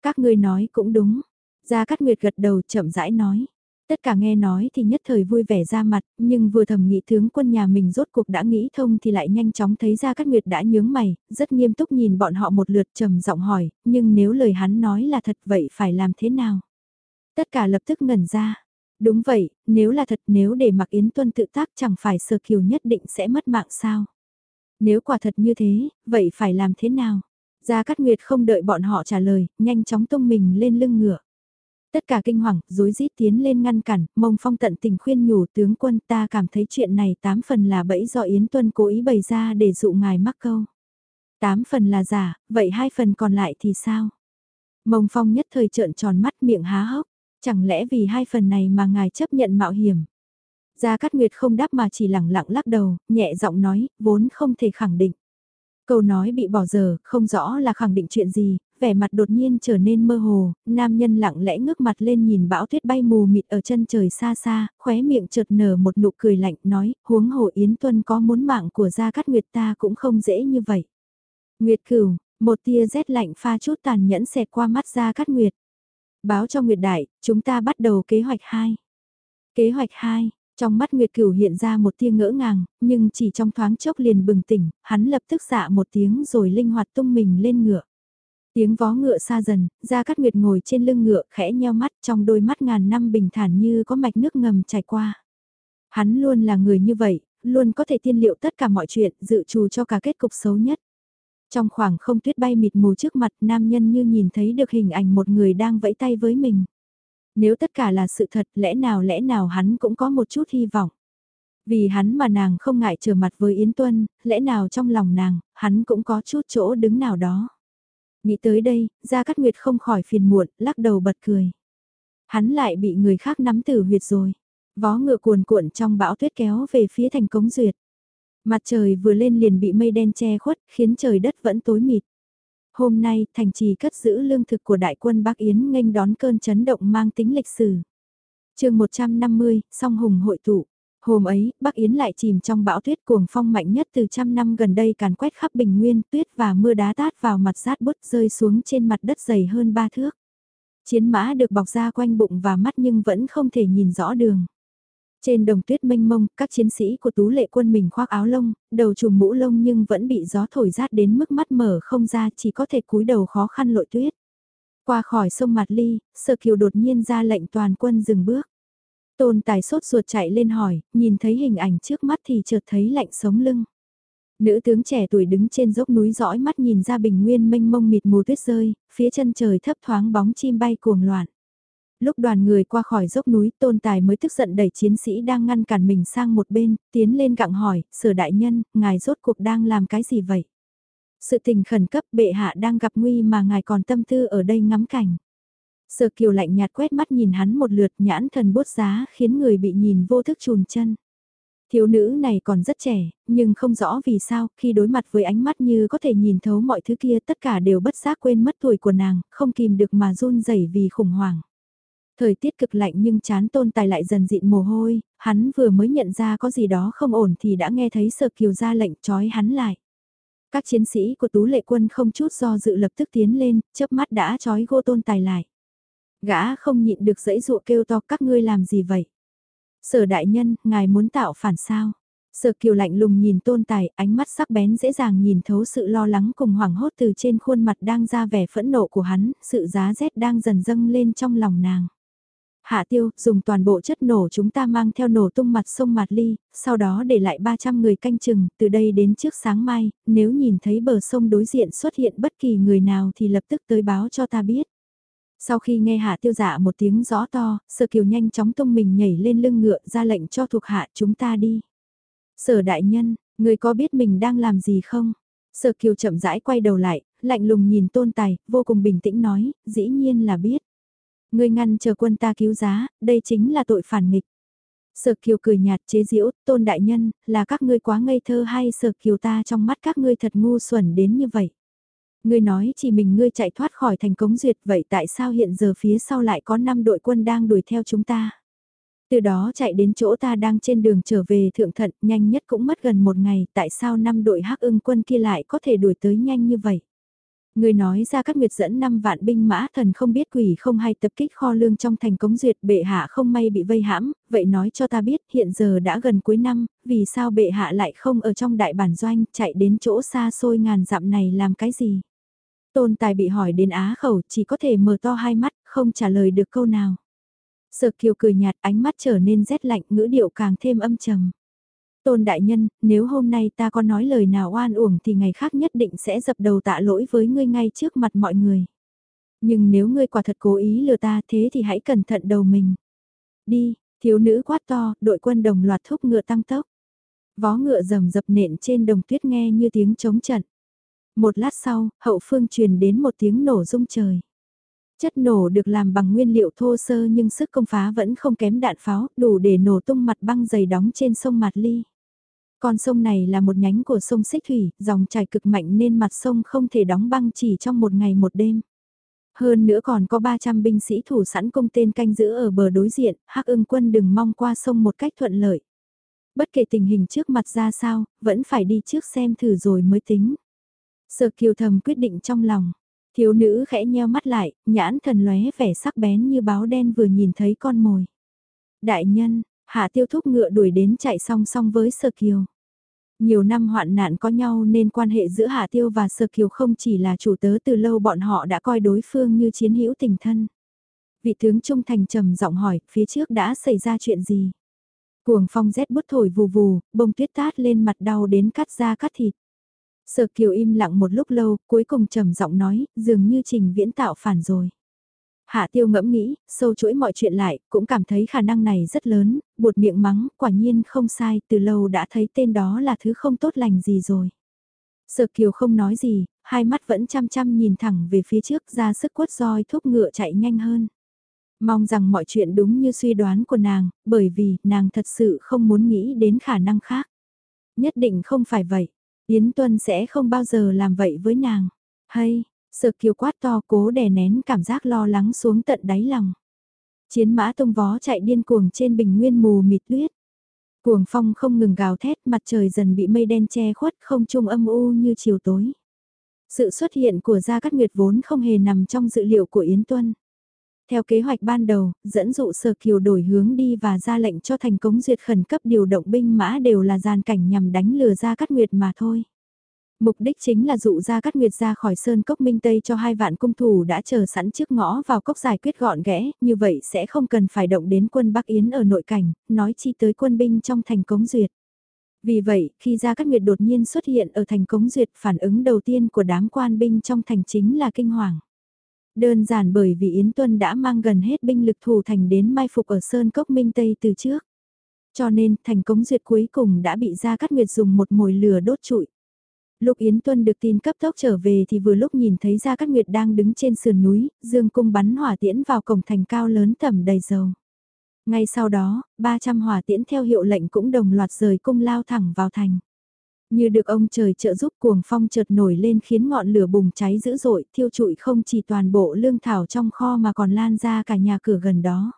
A: Các ngươi nói cũng đúng. Gia Cát Nguyệt gật đầu chậm rãi nói. Tất cả nghe nói thì nhất thời vui vẻ ra mặt, nhưng vừa thầm nghĩ tướng quân nhà mình rốt cuộc đã nghĩ thông thì lại nhanh chóng thấy ra các nguyệt đã nhướng mày, rất nghiêm túc nhìn bọn họ một lượt trầm giọng hỏi, nhưng nếu lời hắn nói là thật vậy phải làm thế nào? Tất cả lập tức ngẩn ra. Đúng vậy, nếu là thật nếu để mặc Yến Tuân tự tác chẳng phải sơ kiều nhất định sẽ mất mạng sao? Nếu quả thật như thế, vậy phải làm thế nào? Gia Cát Nguyệt không đợi bọn họ trả lời, nhanh chóng tung mình lên lưng ngựa. Tất cả kinh hoàng, rối rít tiến lên ngăn cản, mông phong tận tình khuyên nhủ tướng quân ta cảm thấy chuyện này tám phần là bẫy do Yến Tuân cố ý bày ra để dụ ngài mắc câu. Tám phần là giả, vậy hai phần còn lại thì sao? Mông phong nhất thời trợn tròn mắt miệng há hốc, chẳng lẽ vì hai phần này mà ngài chấp nhận mạo hiểm? Gia Cát Nguyệt không đáp mà chỉ lẳng lặng lắc đầu, nhẹ giọng nói, vốn không thể khẳng định. Câu nói bị bỏ giờ, không rõ là khẳng định chuyện gì, vẻ mặt đột nhiên trở nên mơ hồ, nam nhân lặng lẽ ngước mặt lên nhìn bão tuyết bay mù mịt ở chân trời xa xa, khóe miệng chợt nở một nụ cười lạnh nói, huống hồ Yến Tuân có muốn mạng của Gia Cát Nguyệt ta cũng không dễ như vậy. Nguyệt cửu, một tia rét lạnh pha chút tàn nhẫn xẹt qua mắt Gia Cát Nguyệt. Báo cho Nguyệt Đại, chúng ta bắt đầu kế hoạch 2. Kế hoạch 2, trong mắt Nguyệt Cửu hiện ra một tia ngỡ ngàng, nhưng chỉ trong thoáng chốc liền bừng tỉnh, hắn lập tức dạ một tiếng rồi linh hoạt tung mình lên ngựa. Tiếng vó ngựa xa dần, Gia Cát Nguyệt ngồi trên lưng ngựa khẽ nheo mắt trong đôi mắt ngàn năm bình thản như có mạch nước ngầm chảy qua. Hắn luôn là người như vậy, luôn có thể tiên liệu tất cả mọi chuyện, dự trù cho cả kết cục xấu nhất. Trong khoảng không tuyết bay mịt mù trước mặt nam nhân như nhìn thấy được hình ảnh một người đang vẫy tay với mình. Nếu tất cả là sự thật lẽ nào lẽ nào hắn cũng có một chút hy vọng. Vì hắn mà nàng không ngại trở mặt với Yến Tuân, lẽ nào trong lòng nàng, hắn cũng có chút chỗ đứng nào đó. Nghĩ tới đây, Gia Cát Nguyệt không khỏi phiền muộn, lắc đầu bật cười. Hắn lại bị người khác nắm tử huyệt rồi. Vó ngựa cuồn cuộn trong bão tuyết kéo về phía thành cống duyệt. Mặt trời vừa lên liền bị mây đen che khuất, khiến trời đất vẫn tối mịt. Hôm nay, thành trì cất giữ lương thực của đại quân Bắc Yến nghênh đón cơn chấn động mang tính lịch sử. chương 150, song hùng hội tụ. Hôm ấy, Bắc Yến lại chìm trong bão tuyết cuồng phong mạnh nhất từ trăm năm gần đây càn quét khắp bình nguyên, tuyết và mưa đá tát vào mặt rát bút rơi xuống trên mặt đất dày hơn ba thước. Chiến mã được bọc ra quanh bụng và mắt nhưng vẫn không thể nhìn rõ đường. Trên đồng tuyết mênh mông, các chiến sĩ của tú lệ quân mình khoác áo lông, đầu trùm mũ lông nhưng vẫn bị gió thổi rát đến mức mắt mở không ra chỉ có thể cúi đầu khó khăn lội tuyết. Qua khỏi sông Mạt Ly, Sơ Kiều đột nhiên ra lệnh toàn quân dừng bước. Tôn tài sốt ruột chạy lên hỏi, nhìn thấy hình ảnh trước mắt thì chợt thấy lạnh sống lưng. Nữ tướng trẻ tuổi đứng trên dốc núi dõi mắt nhìn ra bình nguyên mênh mông mịt mù tuyết rơi, phía chân trời thấp thoáng bóng chim bay cuồng loạn. Lúc đoàn người qua khỏi dốc núi tôn tài mới tức giận đẩy chiến sĩ đang ngăn cản mình sang một bên, tiến lên gặng hỏi, sở đại nhân, ngài rốt cuộc đang làm cái gì vậy? Sự tình khẩn cấp bệ hạ đang gặp nguy mà ngài còn tâm tư ở đây ngắm cảnh. Sở kiều lạnh nhạt quét mắt nhìn hắn một lượt nhãn thần bốt giá khiến người bị nhìn vô thức chùn chân. Thiếu nữ này còn rất trẻ, nhưng không rõ vì sao khi đối mặt với ánh mắt như có thể nhìn thấu mọi thứ kia tất cả đều bất giác quên mất tuổi của nàng, không kìm được mà run rẩy vì khủng hoảng. Thời tiết cực lạnh nhưng chán tôn tài lại dần dịn mồ hôi, hắn vừa mới nhận ra có gì đó không ổn thì đã nghe thấy sở kiều ra lệnh trói hắn lại. Các chiến sĩ của tú lệ quân không chút do dự lập tức tiến lên, chớp mắt đã trói gô tôn tài lại. Gã không nhịn được dãy dụa kêu to các ngươi làm gì vậy? Sở đại nhân, ngài muốn tạo phản sao? Sở kiều lạnh lùng nhìn tôn tài, ánh mắt sắc bén dễ dàng nhìn thấu sự lo lắng cùng hoảng hốt từ trên khuôn mặt đang ra vẻ phẫn nộ của hắn, sự giá rét đang dần dâng lên trong lòng nàng. Hạ tiêu, dùng toàn bộ chất nổ chúng ta mang theo nổ tung mặt sông Mạt Ly, sau đó để lại 300 người canh chừng, từ đây đến trước sáng mai, nếu nhìn thấy bờ sông đối diện xuất hiện bất kỳ người nào thì lập tức tới báo cho ta biết. Sau khi nghe hạ tiêu dạ một tiếng gió to, sở kiều nhanh chóng tung mình nhảy lên lưng ngựa ra lệnh cho thuộc hạ chúng ta đi. Sở đại nhân, người có biết mình đang làm gì không? Sở kiều chậm rãi quay đầu lại, lạnh lùng nhìn tôn tài, vô cùng bình tĩnh nói, dĩ nhiên là biết. Ngươi ngăn chờ quân ta cứu giá, đây chính là tội phản nghịch. Sở kiều cười nhạt chế giễu tôn đại nhân, là các ngươi quá ngây thơ hay sở kiều ta trong mắt các ngươi thật ngu xuẩn đến như vậy. Ngươi nói chỉ mình ngươi chạy thoát khỏi thành cống duyệt vậy tại sao hiện giờ phía sau lại có 5 đội quân đang đuổi theo chúng ta? Từ đó chạy đến chỗ ta đang trên đường trở về thượng thận, nhanh nhất cũng mất gần một ngày, tại sao năm đội hắc ưng quân kia lại có thể đuổi tới nhanh như vậy? Người nói ra các nguyệt dẫn 5 vạn binh mã thần không biết quỷ không hay tập kích kho lương trong thành cống duyệt bệ hạ không may bị vây hãm, vậy nói cho ta biết hiện giờ đã gần cuối năm, vì sao bệ hạ lại không ở trong đại bản doanh chạy đến chỗ xa xôi ngàn dặm này làm cái gì? Tôn tài bị hỏi đến á khẩu chỉ có thể mở to hai mắt, không trả lời được câu nào. Sở kiều cười nhạt ánh mắt trở nên rét lạnh ngữ điệu càng thêm âm trầm. Tôn đại nhân, nếu hôm nay ta có nói lời nào oan uổng thì ngày khác nhất định sẽ dập đầu tạ lỗi với ngươi ngay trước mặt mọi người. Nhưng nếu ngươi quả thật cố ý lừa ta thế thì hãy cẩn thận đầu mình. Đi, thiếu nữ quát to, đội quân đồng loạt thúc ngựa tăng tốc. Vó ngựa rầm dập nện trên đồng tuyết nghe như tiếng chống trận. Một lát sau, hậu phương truyền đến một tiếng nổ rung trời. Chất nổ được làm bằng nguyên liệu thô sơ nhưng sức công phá vẫn không kém đạn pháo, đủ để nổ tung mặt băng dày đóng trên sông Mạt Ly. Con sông này là một nhánh của sông Xích Thủy, dòng chảy cực mạnh nên mặt sông không thể đóng băng chỉ trong một ngày một đêm. Hơn nữa còn có 300 binh sĩ thủ sẵn công tên canh giữ ở bờ đối diện, hắc ưng quân đừng mong qua sông một cách thuận lợi. Bất kể tình hình trước mặt ra sao, vẫn phải đi trước xem thử rồi mới tính. Sở kiều thầm quyết định trong lòng. Thiếu nữ khẽ nheo mắt lại, nhãn thần lóe vẻ sắc bén như báo đen vừa nhìn thấy con mồi. Đại nhân, hạ tiêu thúc ngựa đuổi đến chạy song song với Sơ kiều. Nhiều năm hoạn nạn có nhau nên quan hệ giữa Hạ Tiêu và Sơ Kiều không chỉ là chủ tớ từ lâu bọn họ đã coi đối phương như chiến hữu tình thân. Vị tướng Trung Thành trầm giọng hỏi, phía trước đã xảy ra chuyện gì? Cuồng phong rét bút thổi vù vù, bông tuyết tát lên mặt đau đến cắt da cắt thịt. Sở Kiều im lặng một lúc lâu, cuối cùng trầm giọng nói, dường như trình viễn tạo phản rồi. Hạ tiêu ngẫm nghĩ, sâu chuỗi mọi chuyện lại, cũng cảm thấy khả năng này rất lớn, buột miệng mắng, quả nhiên không sai, từ lâu đã thấy tên đó là thứ không tốt lành gì rồi. Sở Kiều không nói gì, hai mắt vẫn chăm chăm nhìn thẳng về phía trước ra sức quất roi thúc ngựa chạy nhanh hơn. Mong rằng mọi chuyện đúng như suy đoán của nàng, bởi vì nàng thật sự không muốn nghĩ đến khả năng khác. Nhất định không phải vậy. Yến Tuân sẽ không bao giờ làm vậy với nàng. Hay, sợ kiều quát to cố đè nén cảm giác lo lắng xuống tận đáy lòng. Chiến mã tung vó chạy điên cuồng trên bình nguyên mù mịt tuyết. Cuồng phong không ngừng gào thét mặt trời dần bị mây đen che khuất không trung âm u như chiều tối. Sự xuất hiện của Gia Cát Nguyệt vốn không hề nằm trong dự liệu của Yến Tuân. Theo kế hoạch ban đầu, dẫn dụ Sở Kiều đổi hướng đi và ra lệnh cho thành cống duyệt khẩn cấp điều động binh mã đều là gian cảnh nhằm đánh lừa gia cát nguyệt mà thôi. Mục đích chính là dụ ra cắt nguyệt ra khỏi sơn cốc minh tây cho hai vạn cung thủ đã chờ sẵn trước ngõ vào cốc giải quyết gọn ghẽ, như vậy sẽ không cần phải động đến quân Bắc Yến ở nội cảnh, nói chi tới quân binh trong thành cống duyệt. Vì vậy, khi Gia Cát Nguyệt đột nhiên xuất hiện ở thành cống duyệt, phản ứng đầu tiên của đám quan binh trong thành chính là kinh hoàng. Đơn giản bởi vì Yến Tuân đã mang gần hết binh lực thủ thành đến mai phục ở Sơn Cốc Minh Tây từ trước. Cho nên, thành cống duyệt cuối cùng đã bị Gia Cát Nguyệt dùng một mồi lửa đốt trụi. Lúc Yến Tuân được tin cấp tốc trở về thì vừa lúc nhìn thấy Gia Cát Nguyệt đang đứng trên sườn núi, dương cung bắn hỏa tiễn vào cổng thành cao lớn tầm đầy dầu. Ngay sau đó, 300 hỏa tiễn theo hiệu lệnh cũng đồng loạt rời cung lao thẳng vào thành. Như được ông trời trợ giúp cuồng phong chợt nổi lên khiến ngọn lửa bùng cháy dữ dội, thiêu trụi không chỉ toàn bộ lương thảo trong kho mà còn lan ra cả nhà cửa gần đó.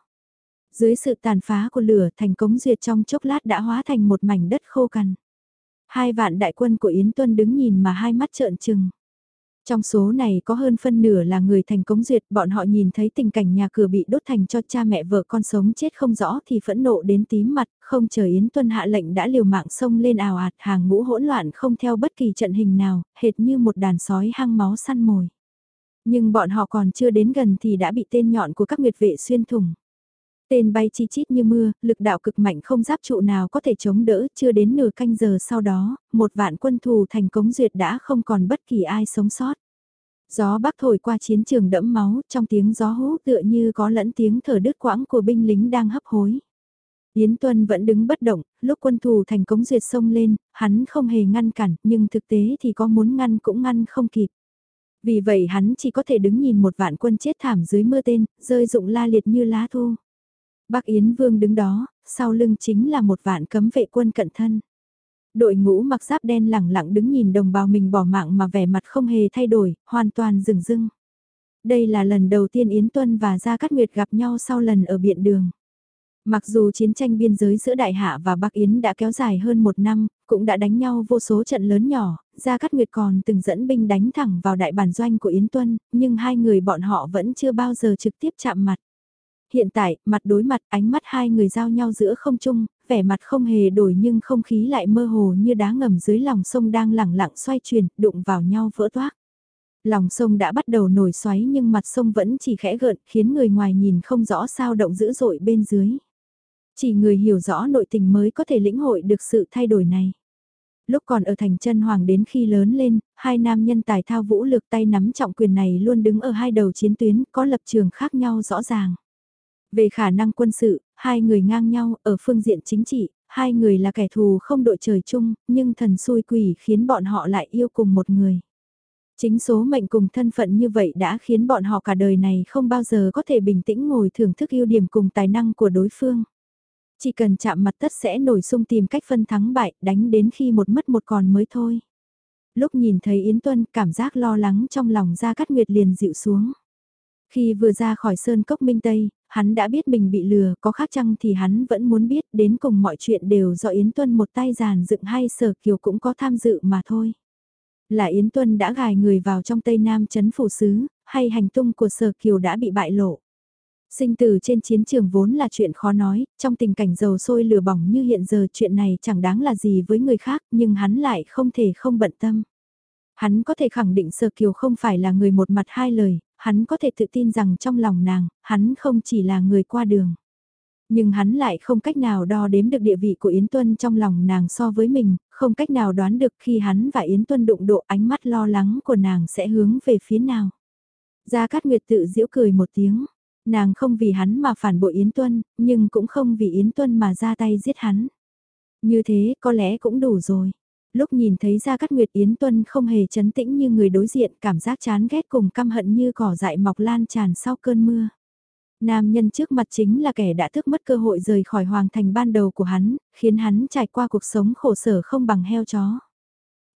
A: Dưới sự tàn phá của lửa thành cống duyệt trong chốc lát đã hóa thành một mảnh đất khô cằn. Hai vạn đại quân của Yến Tuân đứng nhìn mà hai mắt trợn trừng. Trong số này có hơn phân nửa là người thành cống duyệt, bọn họ nhìn thấy tình cảnh nhà cửa bị đốt thành cho cha mẹ vợ con sống chết không rõ thì phẫn nộ đến tím mặt, không chờ Yến Tuân hạ lệnh đã liều mạng sông lên ào ạt hàng ngũ hỗn loạn không theo bất kỳ trận hình nào, hệt như một đàn sói hăng máu săn mồi. Nhưng bọn họ còn chưa đến gần thì đã bị tên nhọn của các nguyệt vệ xuyên thủng. Tên bay chi chít như mưa, lực đạo cực mạnh không giáp trụ nào có thể chống đỡ, chưa đến nửa canh giờ sau đó, một vạn quân thù thành cống duyệt đã không còn bất kỳ ai sống sót. Gió bắc thổi qua chiến trường đẫm máu, trong tiếng gió hú tựa như có lẫn tiếng thở đứt quãng của binh lính đang hấp hối. Yến Tuân vẫn đứng bất động, lúc quân thù thành cống duyệt sông lên, hắn không hề ngăn cản, nhưng thực tế thì có muốn ngăn cũng ngăn không kịp. Vì vậy hắn chỉ có thể đứng nhìn một vạn quân chết thảm dưới mưa tên, rơi rụng la liệt như lá thu. Bắc Yến Vương đứng đó, sau lưng chính là một vạn cấm vệ quân cận thân. Đội ngũ mặc giáp đen lẳng lặng đứng nhìn đồng bào mình bỏ mạng mà vẻ mặt không hề thay đổi, hoàn toàn rừng rưng. Đây là lần đầu tiên Yến Tuân và Gia Cát Nguyệt gặp nhau sau lần ở biện đường. Mặc dù chiến tranh biên giới giữa Đại Hạ và Bắc Yến đã kéo dài hơn một năm, cũng đã đánh nhau vô số trận lớn nhỏ, Gia Cát Nguyệt còn từng dẫn binh đánh thẳng vào đại bản doanh của Yến Tuân, nhưng hai người bọn họ vẫn chưa bao giờ trực tiếp chạm mặt hiện tại, mặt đối mặt, ánh mắt hai người giao nhau giữa không trung, vẻ mặt không hề đổi nhưng không khí lại mơ hồ như đá ngầm dưới lòng sông đang lẳng lặng xoay chuyển, đụng vào nhau vỡ toác. Lòng sông đã bắt đầu nổi xoáy nhưng mặt sông vẫn chỉ khẽ gợn khiến người ngoài nhìn không rõ sao động dữ dội bên dưới. Chỉ người hiểu rõ nội tình mới có thể lĩnh hội được sự thay đổi này. Lúc còn ở thành chân hoàng đến khi lớn lên, hai nam nhân tài thao vũ lực tay nắm trọng quyền này luôn đứng ở hai đầu chiến tuyến có lập trường khác nhau rõ ràng. Về khả năng quân sự, hai người ngang nhau, ở phương diện chính trị, hai người là kẻ thù không đội trời chung, nhưng thần xui quỷ khiến bọn họ lại yêu cùng một người. Chính số mệnh cùng thân phận như vậy đã khiến bọn họ cả đời này không bao giờ có thể bình tĩnh ngồi thưởng thức ưu điểm cùng tài năng của đối phương. Chỉ cần chạm mặt tất sẽ nổi sung tìm cách phân thắng bại, đánh đến khi một mất một còn mới thôi. Lúc nhìn thấy Yến Tuân, cảm giác lo lắng trong lòng ra cắt nguyệt liền dịu xuống. Khi vừa ra khỏi sơn cốc Minh Tây, hắn đã biết mình bị lừa, có khác chăng thì hắn vẫn muốn biết đến cùng mọi chuyện đều do Yến Tuân một tay giàn dựng hay sở kiều cũng có tham dự mà thôi. Là Yến Tuân đã gài người vào trong Tây Nam chấn phủ sứ, hay hành tung của sở kiều đã bị bại lộ. Sinh tử trên chiến trường vốn là chuyện khó nói, trong tình cảnh dầu sôi lửa bỏng như hiện giờ chuyện này chẳng đáng là gì với người khác nhưng hắn lại không thể không bận tâm. Hắn có thể khẳng định Sở Kiều không phải là người một mặt hai lời, hắn có thể tự tin rằng trong lòng nàng, hắn không chỉ là người qua đường. Nhưng hắn lại không cách nào đo đếm được địa vị của Yến Tuân trong lòng nàng so với mình, không cách nào đoán được khi hắn và Yến Tuân đụng độ ánh mắt lo lắng của nàng sẽ hướng về phía nào. Gia Cát Nguyệt tự giễu cười một tiếng, nàng không vì hắn mà phản bội Yến Tuân, nhưng cũng không vì Yến Tuân mà ra tay giết hắn. Như thế có lẽ cũng đủ rồi. Lúc nhìn thấy ra Cát Nguyệt Yến Tuân không hề chấn tĩnh như người đối diện cảm giác chán ghét cùng căm hận như cỏ dại mọc lan tràn sau cơn mưa. Nam nhân trước mặt chính là kẻ đã thức mất cơ hội rời khỏi hoàng thành ban đầu của hắn, khiến hắn trải qua cuộc sống khổ sở không bằng heo chó.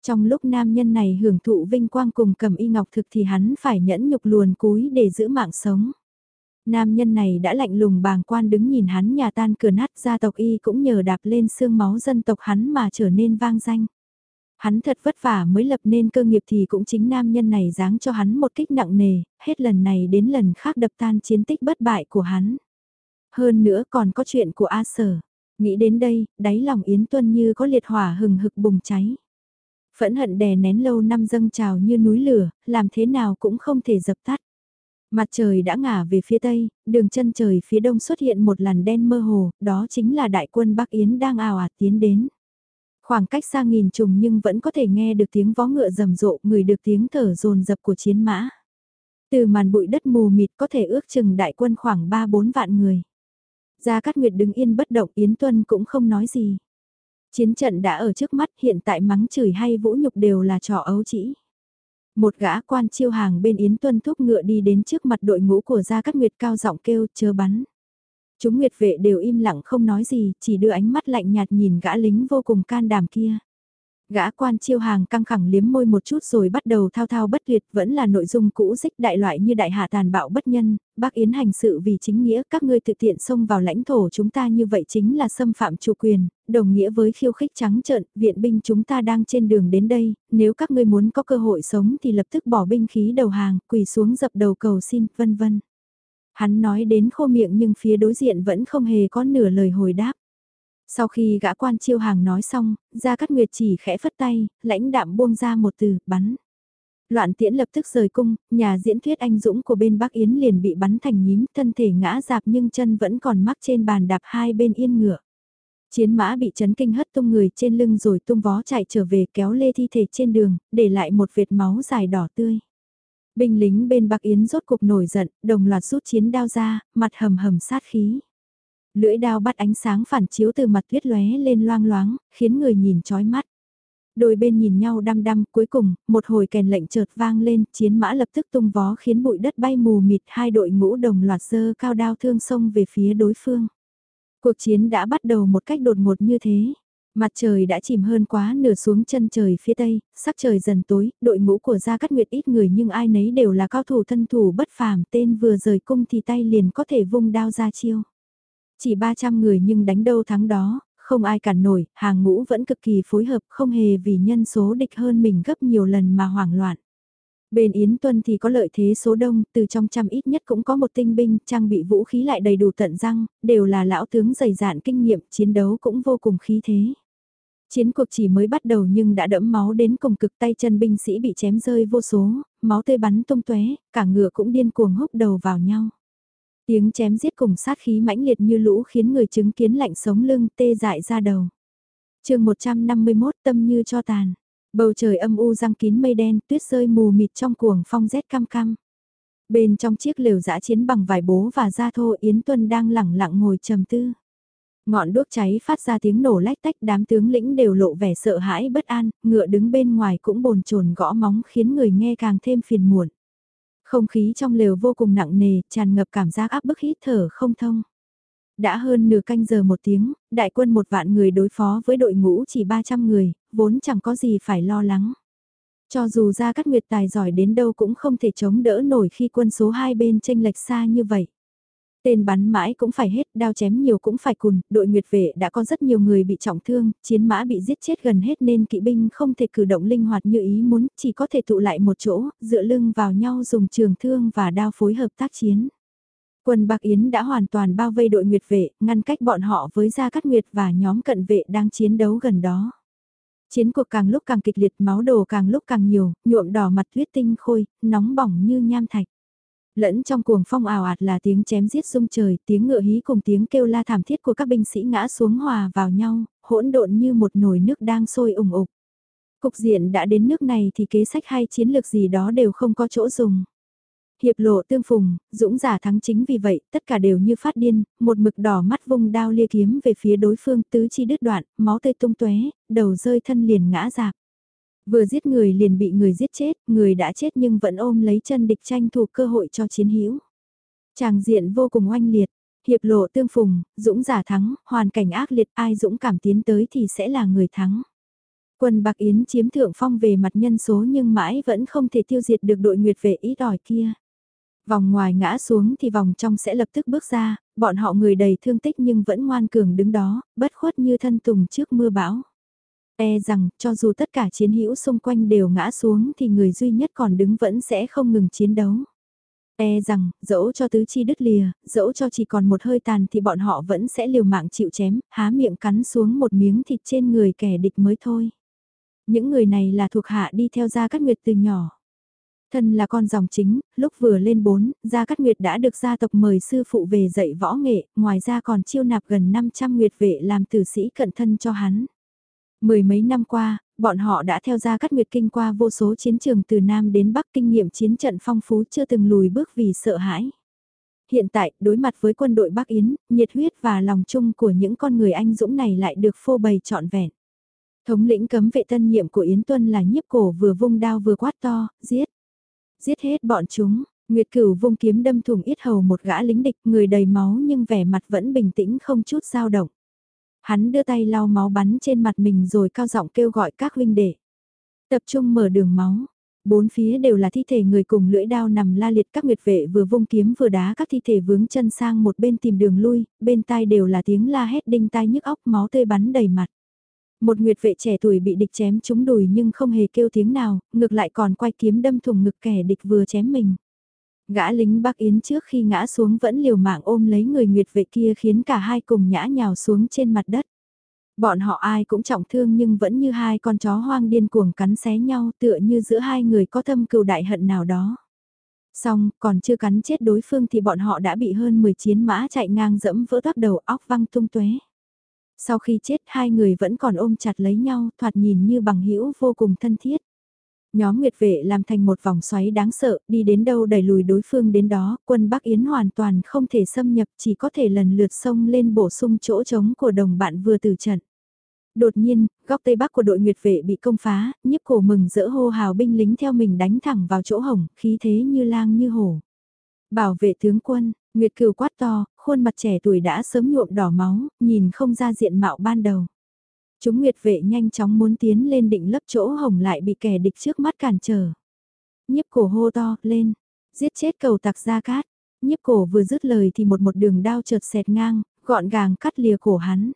A: Trong lúc nam nhân này hưởng thụ vinh quang cùng cầm y ngọc thực thì hắn phải nhẫn nhục luồn cúi để giữ mạng sống. Nam nhân này đã lạnh lùng bàng quan đứng nhìn hắn nhà tan cửa nát gia tộc y cũng nhờ đạp lên xương máu dân tộc hắn mà trở nên vang danh. Hắn thật vất vả mới lập nên cơ nghiệp thì cũng chính nam nhân này giáng cho hắn một kích nặng nề, hết lần này đến lần khác đập tan chiến tích bất bại của hắn. Hơn nữa còn có chuyện của A Sở. Nghĩ đến đây, đáy lòng Yến Tuân như có liệt hỏa hừng hực bùng cháy. Phẫn hận đè nén lâu năm dâng trào như núi lửa, làm thế nào cũng không thể dập tắt. Mặt trời đã ngả về phía tây, đường chân trời phía đông xuất hiện một làn đen mơ hồ, đó chính là đại quân Bắc Yến đang ào ạt tiến đến. Khoảng cách xa nghìn trùng nhưng vẫn có thể nghe được tiếng vó ngựa rầm rộ, người được tiếng thở rồn rập của chiến mã. Từ màn bụi đất mù mịt có thể ước chừng đại quân khoảng 3-4 vạn người. Gia Cát Nguyệt đứng yên bất động Yến Tuân cũng không nói gì. Chiến trận đã ở trước mắt hiện tại mắng chửi hay vũ nhục đều là trò ấu chỉ. Một gã quan chiêu hàng bên Yến Tuân thúc ngựa đi đến trước mặt đội ngũ của Gia Cát Nguyệt cao giọng kêu chớ bắn. Chúng Nguyệt vệ đều im lặng không nói gì, chỉ đưa ánh mắt lạnh nhạt nhìn gã lính vô cùng can đảm kia. Gã quan chiêu hàng căng khẳng liếm môi một chút rồi bắt đầu thao thao bất tuyệt vẫn là nội dung cũ dích đại loại như đại hạ tàn bạo bất nhân, bác Yến hành sự vì chính nghĩa các ngươi tự tiện xông vào lãnh thổ chúng ta như vậy chính là xâm phạm chủ quyền, đồng nghĩa với khiêu khích trắng trợn, viện binh chúng ta đang trên đường đến đây, nếu các ngươi muốn có cơ hội sống thì lập tức bỏ binh khí đầu hàng, quỳ xuống dập đầu cầu xin, vân vân. Hắn nói đến khô miệng nhưng phía đối diện vẫn không hề có nửa lời hồi đáp. Sau khi gã quan chiêu hàng nói xong, Gia Cát Nguyệt chỉ khẽ phất tay, lãnh đạm buông ra một từ, bắn. Loạn tiễn lập tức rời cung, nhà diễn thuyết anh Dũng của bên Bắc Yến liền bị bắn thành nhím, thân thể ngã dạp nhưng chân vẫn còn mắc trên bàn đạp hai bên yên ngựa. Chiến mã bị chấn kinh hất tung người trên lưng rồi tung vó chạy trở về kéo lê thi thể trên đường, để lại một vệt máu dài đỏ tươi. Binh lính bên Bắc Yến rốt cục nổi giận, đồng loạt rút chiến đao ra, mặt hầm hầm sát khí. Lưỡi đao bắt ánh sáng phản chiếu từ mặt tuyết lóe lên loang loáng, khiến người nhìn chói mắt. Đôi bên nhìn nhau đăm đăm, cuối cùng, một hồi kèn lệnh chợt vang lên, chiến mã lập tức tung vó khiến bụi đất bay mù mịt hai đội ngũ đồng loạt dơ cao đao thương sông về phía đối phương. Cuộc chiến đã bắt đầu một cách đột ngột như thế. Mặt trời đã chìm hơn quá nửa xuống chân trời phía tây, sắc trời dần tối, đội ngũ của Gia Cát Nguyệt ít người nhưng ai nấy đều là cao thủ thân thủ bất phàm tên vừa rời cung thì tay liền có thể vung đao ra chiêu. Chỉ 300 người nhưng đánh đâu thắng đó, không ai cản nổi, hàng ngũ vẫn cực kỳ phối hợp không hề vì nhân số địch hơn mình gấp nhiều lần mà hoảng loạn. Bên Yến Tuân thì có lợi thế số đông, từ trong trăm ít nhất cũng có một tinh binh, trang bị vũ khí lại đầy đủ tận răng, đều là lão tướng dày dạn kinh nghiệm, chiến đấu cũng vô cùng khí thế. Chiến cuộc chỉ mới bắt đầu nhưng đã đẫm máu đến cùng cực tay chân binh sĩ bị chém rơi vô số, máu tươi bắn tung tóe, cả ngựa cũng điên cuồng húc đầu vào nhau. Tiếng chém giết cùng sát khí mãnh liệt như lũ khiến người chứng kiến lạnh sống lưng tê dại ra đầu. chương 151 tâm như cho tàn. Bầu trời âm u răng kín mây đen, tuyết rơi mù mịt trong cuồng phong rét cam cam. Bên trong chiếc lều dã chiến bằng vải bố và da thô Yến Tuân đang lẳng lặng ngồi trầm tư. Ngọn đuốc cháy phát ra tiếng nổ lách tách đám tướng lĩnh đều lộ vẻ sợ hãi bất an, ngựa đứng bên ngoài cũng bồn chồn gõ móng khiến người nghe càng thêm phiền muộn. Không khí trong lều vô cùng nặng nề, tràn ngập cảm giác áp bức hít thở không thông. Đã hơn nửa canh giờ một tiếng, đại quân một vạn người đối phó với đội ngũ chỉ 300 người, vốn chẳng có gì phải lo lắng. Cho dù ra các nguyệt tài giỏi đến đâu cũng không thể chống đỡ nổi khi quân số hai bên tranh lệch xa như vậy. Tên bắn mãi cũng phải hết, đao chém nhiều cũng phải cùn, đội nguyệt vệ đã có rất nhiều người bị trọng thương, chiến mã bị giết chết gần hết nên kỵ binh không thể cử động linh hoạt như ý muốn, chỉ có thể tụ lại một chỗ, dựa lưng vào nhau dùng trường thương và đao phối hợp tác chiến. Quân Bạc Yến đã hoàn toàn bao vây đội nguyệt vệ, ngăn cách bọn họ với Gia Cát Nguyệt và nhóm cận vệ đang chiến đấu gần đó. Chiến cuộc càng lúc càng kịch liệt, máu đồ càng lúc càng nhiều, nhuộm đỏ mặt tuyết tinh khôi, nóng bỏng như nham thạch. Lẫn trong cuồng phong ảo ạt là tiếng chém giết rung trời, tiếng ngựa hí cùng tiếng kêu la thảm thiết của các binh sĩ ngã xuống hòa vào nhau, hỗn độn như một nồi nước đang sôi ủng ục. Cục diện đã đến nước này thì kế sách hay chiến lược gì đó đều không có chỗ dùng. Hiệp lộ tương phùng, dũng giả thắng chính vì vậy, tất cả đều như phát điên, một mực đỏ mắt vung đao lia kiếm về phía đối phương tứ chi đứt đoạn, máu tươi tung tóe, đầu rơi thân liền ngã dạp. Vừa giết người liền bị người giết chết, người đã chết nhưng vẫn ôm lấy chân địch tranh thủ cơ hội cho chiến hữu. Tràng diện vô cùng oanh liệt, hiệp lộ tương phùng, dũng giả thắng, hoàn cảnh ác liệt ai dũng cảm tiến tới thì sẽ là người thắng. Quân Bạc Yến chiếm thượng phong về mặt nhân số nhưng mãi vẫn không thể tiêu diệt được đội nguyệt vệ ít ỏi kia. Vòng ngoài ngã xuống thì vòng trong sẽ lập tức bước ra, bọn họ người đầy thương tích nhưng vẫn ngoan cường đứng đó, bất khuất như thân tùng trước mưa bão. E rằng, cho dù tất cả chiến hữu xung quanh đều ngã xuống thì người duy nhất còn đứng vẫn sẽ không ngừng chiến đấu. E rằng, dẫu cho tứ chi đứt lìa, dẫu cho chỉ còn một hơi tàn thì bọn họ vẫn sẽ liều mạng chịu chém, há miệng cắn xuống một miếng thịt trên người kẻ địch mới thôi. Những người này là thuộc hạ đi theo Gia Cát Nguyệt từ nhỏ. Thân là con dòng chính, lúc vừa lên bốn, Gia Cát Nguyệt đã được gia tộc mời sư phụ về dạy võ nghệ, ngoài ra còn chiêu nạp gần 500 nguyệt vệ làm tử sĩ cận thân cho hắn. Mười mấy năm qua, bọn họ đã theo ra cắt Nguyệt kinh qua vô số chiến trường từ Nam đến Bắc kinh nghiệm chiến trận phong phú chưa từng lùi bước vì sợ hãi. Hiện tại, đối mặt với quân đội Bắc Yến, nhiệt huyết và lòng chung của những con người anh dũng này lại được phô bày trọn vẹn. Thống lĩnh cấm vệ tân nhiệm của Yến Tuân là nhiếp cổ vừa vung đao vừa quát to, giết. Giết hết bọn chúng, Nguyệt Cửu vung kiếm đâm thủng yết hầu một gã lính địch, người đầy máu nhưng vẻ mặt vẫn bình tĩnh không chút dao động. Hắn đưa tay lau máu bắn trên mặt mình rồi cao giọng kêu gọi các huynh đệ. Tập trung mở đường máu. Bốn phía đều là thi thể người cùng lưỡi đao nằm la liệt các nguyệt vệ vừa vung kiếm vừa đá các thi thể vướng chân sang một bên tìm đường lui, bên tai đều là tiếng la hét đinh tai nhức óc máu tươi bắn đầy mặt. Một nguyệt vệ trẻ tuổi bị địch chém trúng đùi nhưng không hề kêu tiếng nào, ngược lại còn quay kiếm đâm thủng ngực kẻ địch vừa chém mình. Gã lính Bắc Yến trước khi ngã xuống vẫn liều mạng ôm lấy người nguyệt vệ kia khiến cả hai cùng nhã nhào xuống trên mặt đất. Bọn họ ai cũng trọng thương nhưng vẫn như hai con chó hoang điên cuồng cắn xé nhau tựa như giữa hai người có thâm cừu đại hận nào đó. Xong, còn chưa cắn chết đối phương thì bọn họ đã bị hơn 10 chiến mã chạy ngang dẫm vỡ toác đầu óc văng tung tuế. Sau khi chết hai người vẫn còn ôm chặt lấy nhau, thoạt nhìn như bằng hữu vô cùng thân thiết. Nhóm Nguyệt vệ làm thành một vòng xoáy đáng sợ, đi đến đâu đẩy lùi đối phương đến đó, quân Bắc Yến hoàn toàn không thể xâm nhập, chỉ có thể lần lượt xông lên bổ sung chỗ trống của đồng bạn vừa từ trận. Đột nhiên, góc tây bắc của đội Nguyệt vệ bị công phá, nhiếp cổ mừng dỡ hô hào binh lính theo mình đánh thẳng vào chỗ hồng, khí thế như lang như hổ. Bảo vệ tướng quân, Nguyệt cửu quát to, khuôn mặt trẻ tuổi đã sớm nhuộm đỏ máu, nhìn không ra diện mạo ban đầu. Chúng Nguyệt vệ nhanh chóng muốn tiến lên định lấp chỗ hồng lại bị kẻ địch trước mắt cản trở. Nhiếp cổ hô to, lên, giết chết cầu tặc gia cát. Nhiếp cổ vừa dứt lời thì một một đường đao chợt xẹt ngang, gọn gàng cắt lìa cổ hắn.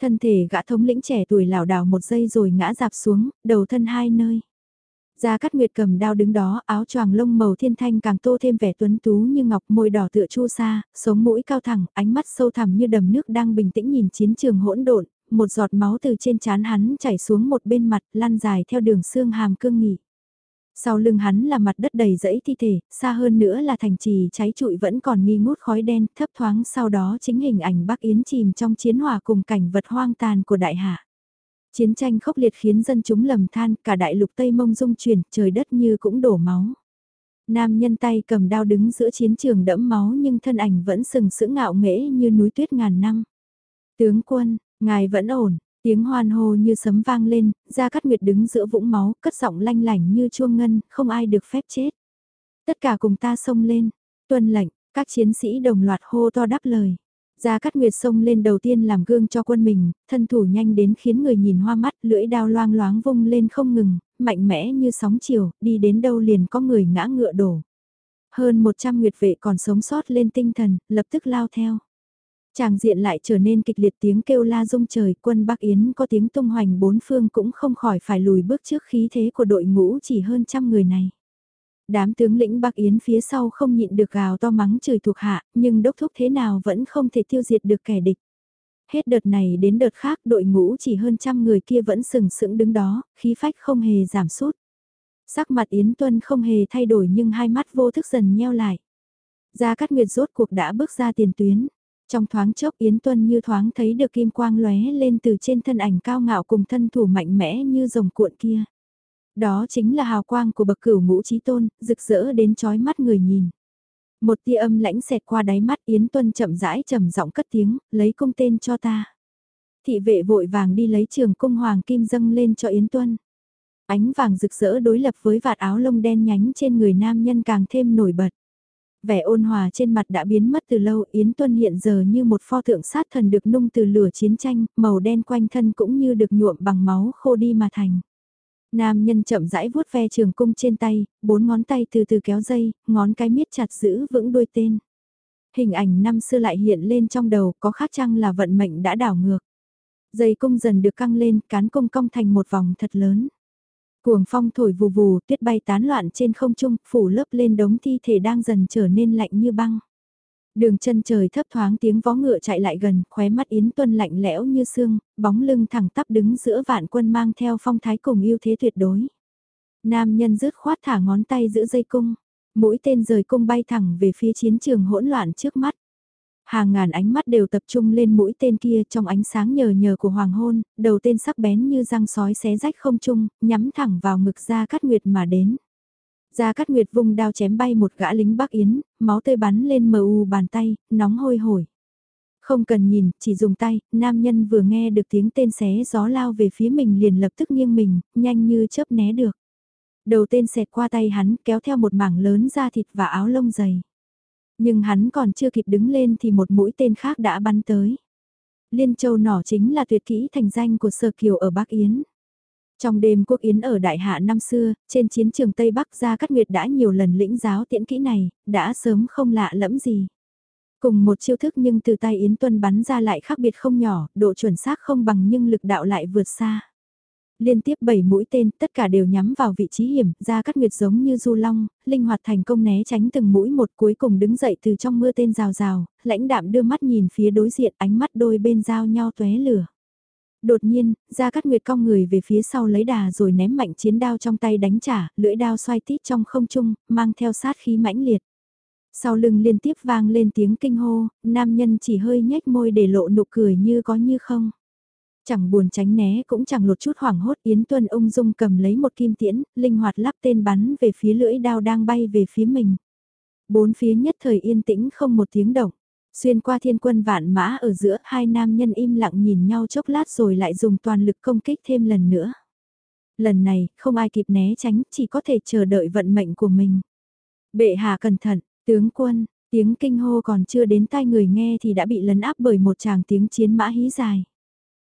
A: Thân thể gã thống lĩnh trẻ tuổi lảo đảo một giây rồi ngã dạp xuống, đầu thân hai nơi. Gia Cát Nguyệt cầm đao đứng đó, áo choàng lông màu thiên thanh càng tô thêm vẻ tuấn tú như ngọc môi đỏ tựa chu sa, sống mũi cao thẳng, ánh mắt sâu thẳm như đầm nước đang bình tĩnh nhìn chiến trường hỗn độn, một giọt máu từ trên trán hắn chảy xuống một bên mặt, lăn dài theo đường xương hàm cương nghị. Sau lưng hắn là mặt đất đầy rẫy thi thể, xa hơn nữa là thành trì cháy trụi vẫn còn nghi ngút khói đen, thấp thoáng sau đó chính hình ảnh Bắc Yến chìm trong chiến hỏa cùng cảnh vật hoang tàn của đại hạ. Chiến tranh khốc liệt khiến dân chúng lầm than, cả đại lục Tây Mông dung chuyển, trời đất như cũng đổ máu. Nam nhân tay cầm đao đứng giữa chiến trường đẫm máu nhưng thân ảnh vẫn sừng sững ngạo nghễ như núi tuyết ngàn năm. Tướng quân, ngài vẫn ổn, tiếng hoan hô như sấm vang lên, Gia Cát Nguyệt đứng giữa vũng máu, cất giọng lanh lảnh như chuông ngân, không ai được phép chết. Tất cả cùng ta xông lên, tuân lệnh, các chiến sĩ đồng loạt hô to đáp lời. Gia Cát Nguyệt xông lên đầu tiên làm gương cho quân mình, thân thủ nhanh đến khiến người nhìn hoa mắt, lưỡi đao loang loáng vung lên không ngừng, mạnh mẽ như sóng chiều, đi đến đâu liền có người ngã ngựa đổ. Hơn 100 nguyệt vệ còn sống sót lên tinh thần, lập tức lao theo. Tràng diện lại trở nên kịch liệt tiếng kêu la rung trời, quân Bắc Yến có tiếng tung hoành bốn phương cũng không khỏi phải lùi bước trước khí thế của đội ngũ chỉ hơn trăm người này. Đám tướng lĩnh Bắc Yến phía sau không nhịn được gào to mắng chửi thuộc hạ, nhưng đốc thúc thế nào vẫn không thể tiêu diệt được kẻ địch. Hết đợt này đến đợt khác đội ngũ chỉ hơn trăm người kia vẫn sừng sững đứng đó, khí phách không hề giảm sút. Sắc mặt Yến Tuân không hề thay đổi nhưng hai mắt vô thức dần nheo lại. Gia Cát Nguyệt rốt cuộc đã bước ra tiền tuyến. Trong thoáng chốc Yến Tuân như thoáng thấy được kim quang lóe lên từ trên thân ảnh cao ngạo cùng thân thủ mạnh mẽ như rồng cuộn kia. Đó chính là hào quang của bậc cửu ngũ trí tôn, rực rỡ đến chói mắt người nhìn. Một tia âm lãnh xẹt qua đáy mắt Yến Tuân chậm rãi trầm giọng cất tiếng, lấy cung tên cho ta. Thị vệ vội vàng đi lấy trường cung hoàng kim dâng lên cho Yến Tuân. Ánh vàng rực rỡ đối lập với vạt áo lông đen nhánh trên người nam nhân càng thêm nổi bật. Vẻ ôn hòa trên mặt đã biến mất từ lâu, Yến Tuân hiện giờ như một pho tượng sát thần được nung từ lửa chiến tranh, màu đen quanh thân cũng như được nhuộm bằng máu khô đi mà thành. Nam nhân chậm rãi vuốt ve trường cung trên tay, bốn ngón tay từ từ kéo dây, ngón cái miết chặt giữ vững đuôi tên. Hình ảnh năm xưa lại hiện lên trong đầu, có khác chăng là vận mệnh đã đảo ngược. Dây cung dần được căng lên, cán cung cong thành một vòng thật lớn. Cuồng phong thổi vù vù, tuyết bay tán loạn trên không trung, phủ lớp lên đống thi thể đang dần trở nên lạnh như băng. Đường chân trời thấp thoáng tiếng vó ngựa chạy lại gần, khóe mắt Yến Tuân lạnh lẽo như xương, bóng lưng thẳng tắp đứng giữa vạn quân mang theo phong thái cùng yêu thế tuyệt đối. Nam nhân rứt khoát thả ngón tay giữa dây cung, mũi tên rời cung bay thẳng về phía chiến trường hỗn loạn trước mắt. Hàng ngàn ánh mắt đều tập trung lên mũi tên kia trong ánh sáng nhờ nhờ của hoàng hôn, đầu tên sắc bén như răng sói xé rách không trung, nhắm thẳng vào ngực gia cát nguyệt mà đến. Gia Cát Nguyệt vung đao chém bay một gã lính Bắc Yến, máu tươi bắn lên mờ u bàn tay, nóng hôi hổi. Không cần nhìn, chỉ dùng tay, nam nhân vừa nghe được tiếng tên xé gió lao về phía mình liền lập tức nghiêng mình, nhanh như chớp né được. Đầu tên xẹt qua tay hắn kéo theo một mảng lớn da thịt và áo lông dày. Nhưng hắn còn chưa kịp đứng lên thì một mũi tên khác đã bắn tới. Liên châu nỏ chính là tuyệt kỹ thành danh của Sở Kiều ở Bắc Yến. Trong đêm quốc yến ở Đại Hạ năm xưa, trên chiến trường Tây Bắc Gia Cát Nguyệt đã nhiều lần lĩnh giáo tiễn kỹ này, đã sớm không lạ lẫm gì. Cùng một chiêu thức nhưng từ tay Yến Tuân bắn ra lại khác biệt không nhỏ, độ chuẩn xác không bằng nhưng lực đạo lại vượt xa. Liên tiếp 7 mũi tên, tất cả đều nhắm vào vị trí hiểm, Gia Cát Nguyệt giống như du long, linh hoạt thành công né tránh từng mũi một cuối cùng đứng dậy từ trong mưa tên rào rào, lãnh đạm đưa mắt nhìn phía đối diện ánh mắt đôi bên giao nhau tóe lửa. Đột nhiên, Gia Cát Nguyệt cong người về phía sau lấy đà rồi ném mạnh chiến đao trong tay đánh trả, lưỡi đao xoay tít trong không trung, mang theo sát khí mãnh liệt. Sau lưng liên tiếp vang lên tiếng kinh hô, nam nhân chỉ hơi nhếch môi để lộ nụ cười như có như không. Chẳng buồn tránh né cũng chẳng lột chút hoảng hốt Yến Tuân ung dung cầm lấy một kim tiễn, linh hoạt lắp tên bắn về phía lưỡi đao đang bay về phía mình. Bốn phía nhất thời yên tĩnh không một tiếng động. Xuyên qua thiên quân vạn mã ở giữa hai nam nhân im lặng nhìn nhau chốc lát rồi lại dùng toàn lực công kích thêm lần nữa. Lần này, không ai kịp né tránh, chỉ có thể chờ đợi vận mệnh của mình. Bệ hạ cẩn thận, tướng quân, tiếng kinh hô còn chưa đến tai người nghe thì đã bị lấn áp bởi một tràng tiếng chiến mã hí dài.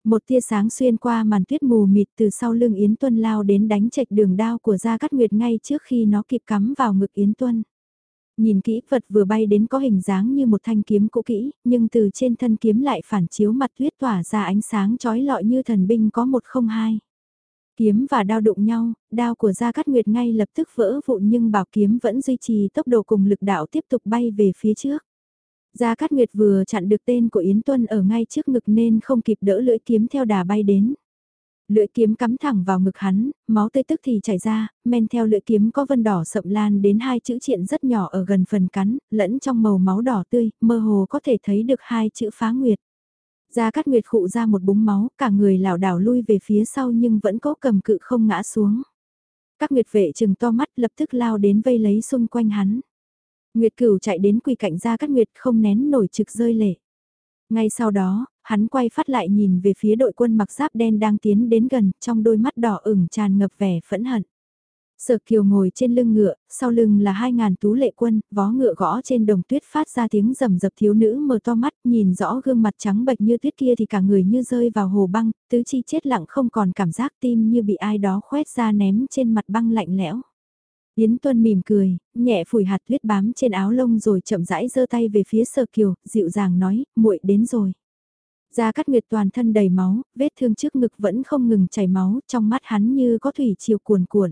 A: Một tia sáng xuyên qua màn tuyết mù mịt từ sau lưng Yến Tuân lao đến đánh chạch đường đao của Gia Cát Nguyệt ngay trước khi nó kịp cắm vào ngực Yến Tuân. Nhìn kỹ vật vừa bay đến có hình dáng như một thanh kiếm cũ kỹ, nhưng từ trên thân kiếm lại phản chiếu mặt tuyết tỏa ra ánh sáng chói lọi như thần binh có một không hai. Kiếm và đao đụng nhau, đao của Gia Cát Nguyệt ngay lập tức vỡ vụn nhưng bảo kiếm vẫn duy trì tốc độ cùng lực đạo tiếp tục bay về phía trước. Gia Cát Nguyệt vừa chặn được tên của Yến Tuân ở ngay trước ngực nên không kịp đỡ lưỡi kiếm theo đà bay đến. Lưỡi kiếm cắm thẳng vào ngực hắn, máu tươi tức thì chảy ra, men theo lưỡi kiếm có vân đỏ sậm lan đến hai chữ triện rất nhỏ ở gần phần cắn, lẫn trong màu máu đỏ tươi, mơ hồ có thể thấy được hai chữ phá nguyệt. Gia Cát Nguyệt khụ ra một búng máu, cả người lảo đảo lui về phía sau nhưng vẫn cố cầm cự không ngã xuống. Các nguyệt vệ trừng to mắt lập tức lao đến vây lấy xung quanh hắn. Nguyệt cửu chạy đến quỳ cạnh ra Cát Nguyệt không nén nổi trực rơi lệ. Ngay sau đó, hắn quay phát lại nhìn về phía đội quân mặc giáp đen đang tiến đến gần, trong đôi mắt đỏ ửng tràn ngập vẻ phẫn hận. Sở Kiều ngồi trên lưng ngựa, sau lưng là hai ngàn tú lệ quân, vó ngựa gõ trên đồng tuyết phát ra tiếng rầm rập thiếu nữ mở to mắt, nhìn rõ gương mặt trắng bệch như tuyết kia thì cả người như rơi vào hồ băng, tứ chi chết lặng không còn cảm giác tim như bị ai đó khoét ra ném trên mặt băng lạnh lẽo. Yến Tuân mỉm cười, nhẹ phủi hạt tuyết bám trên áo lông rồi chậm rãi giơ tay về phía Sở Kiều, dịu dàng nói, muội đến rồi. Gia Cát Nguyệt toàn thân đầy máu, vết thương trước ngực vẫn không ngừng chảy máu, trong mắt hắn như có thủy chiều cuồn cuộn.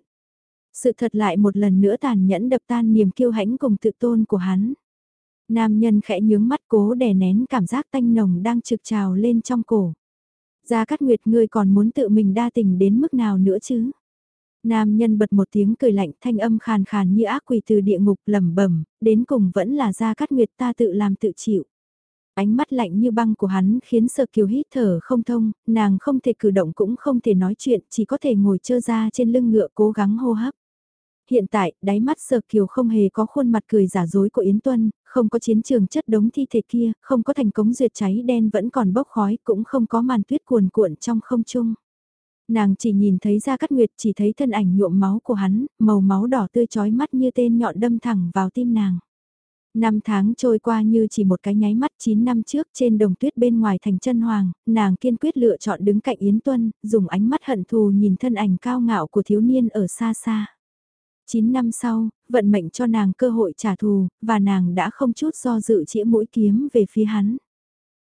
A: Sự thật lại một lần nữa tàn nhẫn đập tan niềm kiêu hãnh cùng tự tôn của hắn. Nam nhân khẽ nhướng mắt cố đè nén cảm giác tanh nồng đang trực trào lên trong cổ. Gia Cát Nguyệt ngươi còn muốn tự mình đa tình đến mức nào nữa chứ? Nam nhân bật một tiếng cười lạnh thanh âm khàn khàn như ác quỷ từ địa ngục lẩm bẩm, đến cùng vẫn là ra Cát Nguyệt ta tự làm tự chịu. Ánh mắt lạnh như băng của hắn khiến sợ kiều hít thở không thông, nàng không thể cử động cũng không thể nói chuyện, chỉ có thể ngồi trơ ra trên lưng ngựa cố gắng hô hấp. Hiện tại, đáy mắt Sở Kiều không hề có khuôn mặt cười giả dối của Yến Tuân, không có chiến trường chất đống thi thể kia, không có thành cống duyệt cháy đen vẫn còn bốc khói, cũng không có màn tuyết cuồn cuộn trong không trung. Nàng chỉ nhìn thấy ra cắt nguyệt chỉ thấy thân ảnh nhuộm máu của hắn, màu máu đỏ tươi chói mắt như tên nhọn đâm thẳng vào tim nàng. Năm tháng trôi qua như chỉ một cái nháy mắt 9 năm trước trên đồng tuyết bên ngoài thành chân hoàng, nàng kiên quyết lựa chọn đứng cạnh Yến Tuân, dùng ánh mắt hận thù nhìn thân ảnh cao ngạo của thiếu niên ở xa xa. 9 năm sau, vận mệnh cho nàng cơ hội trả thù, và nàng đã không chút do dự chĩa mũi kiếm về phía hắn.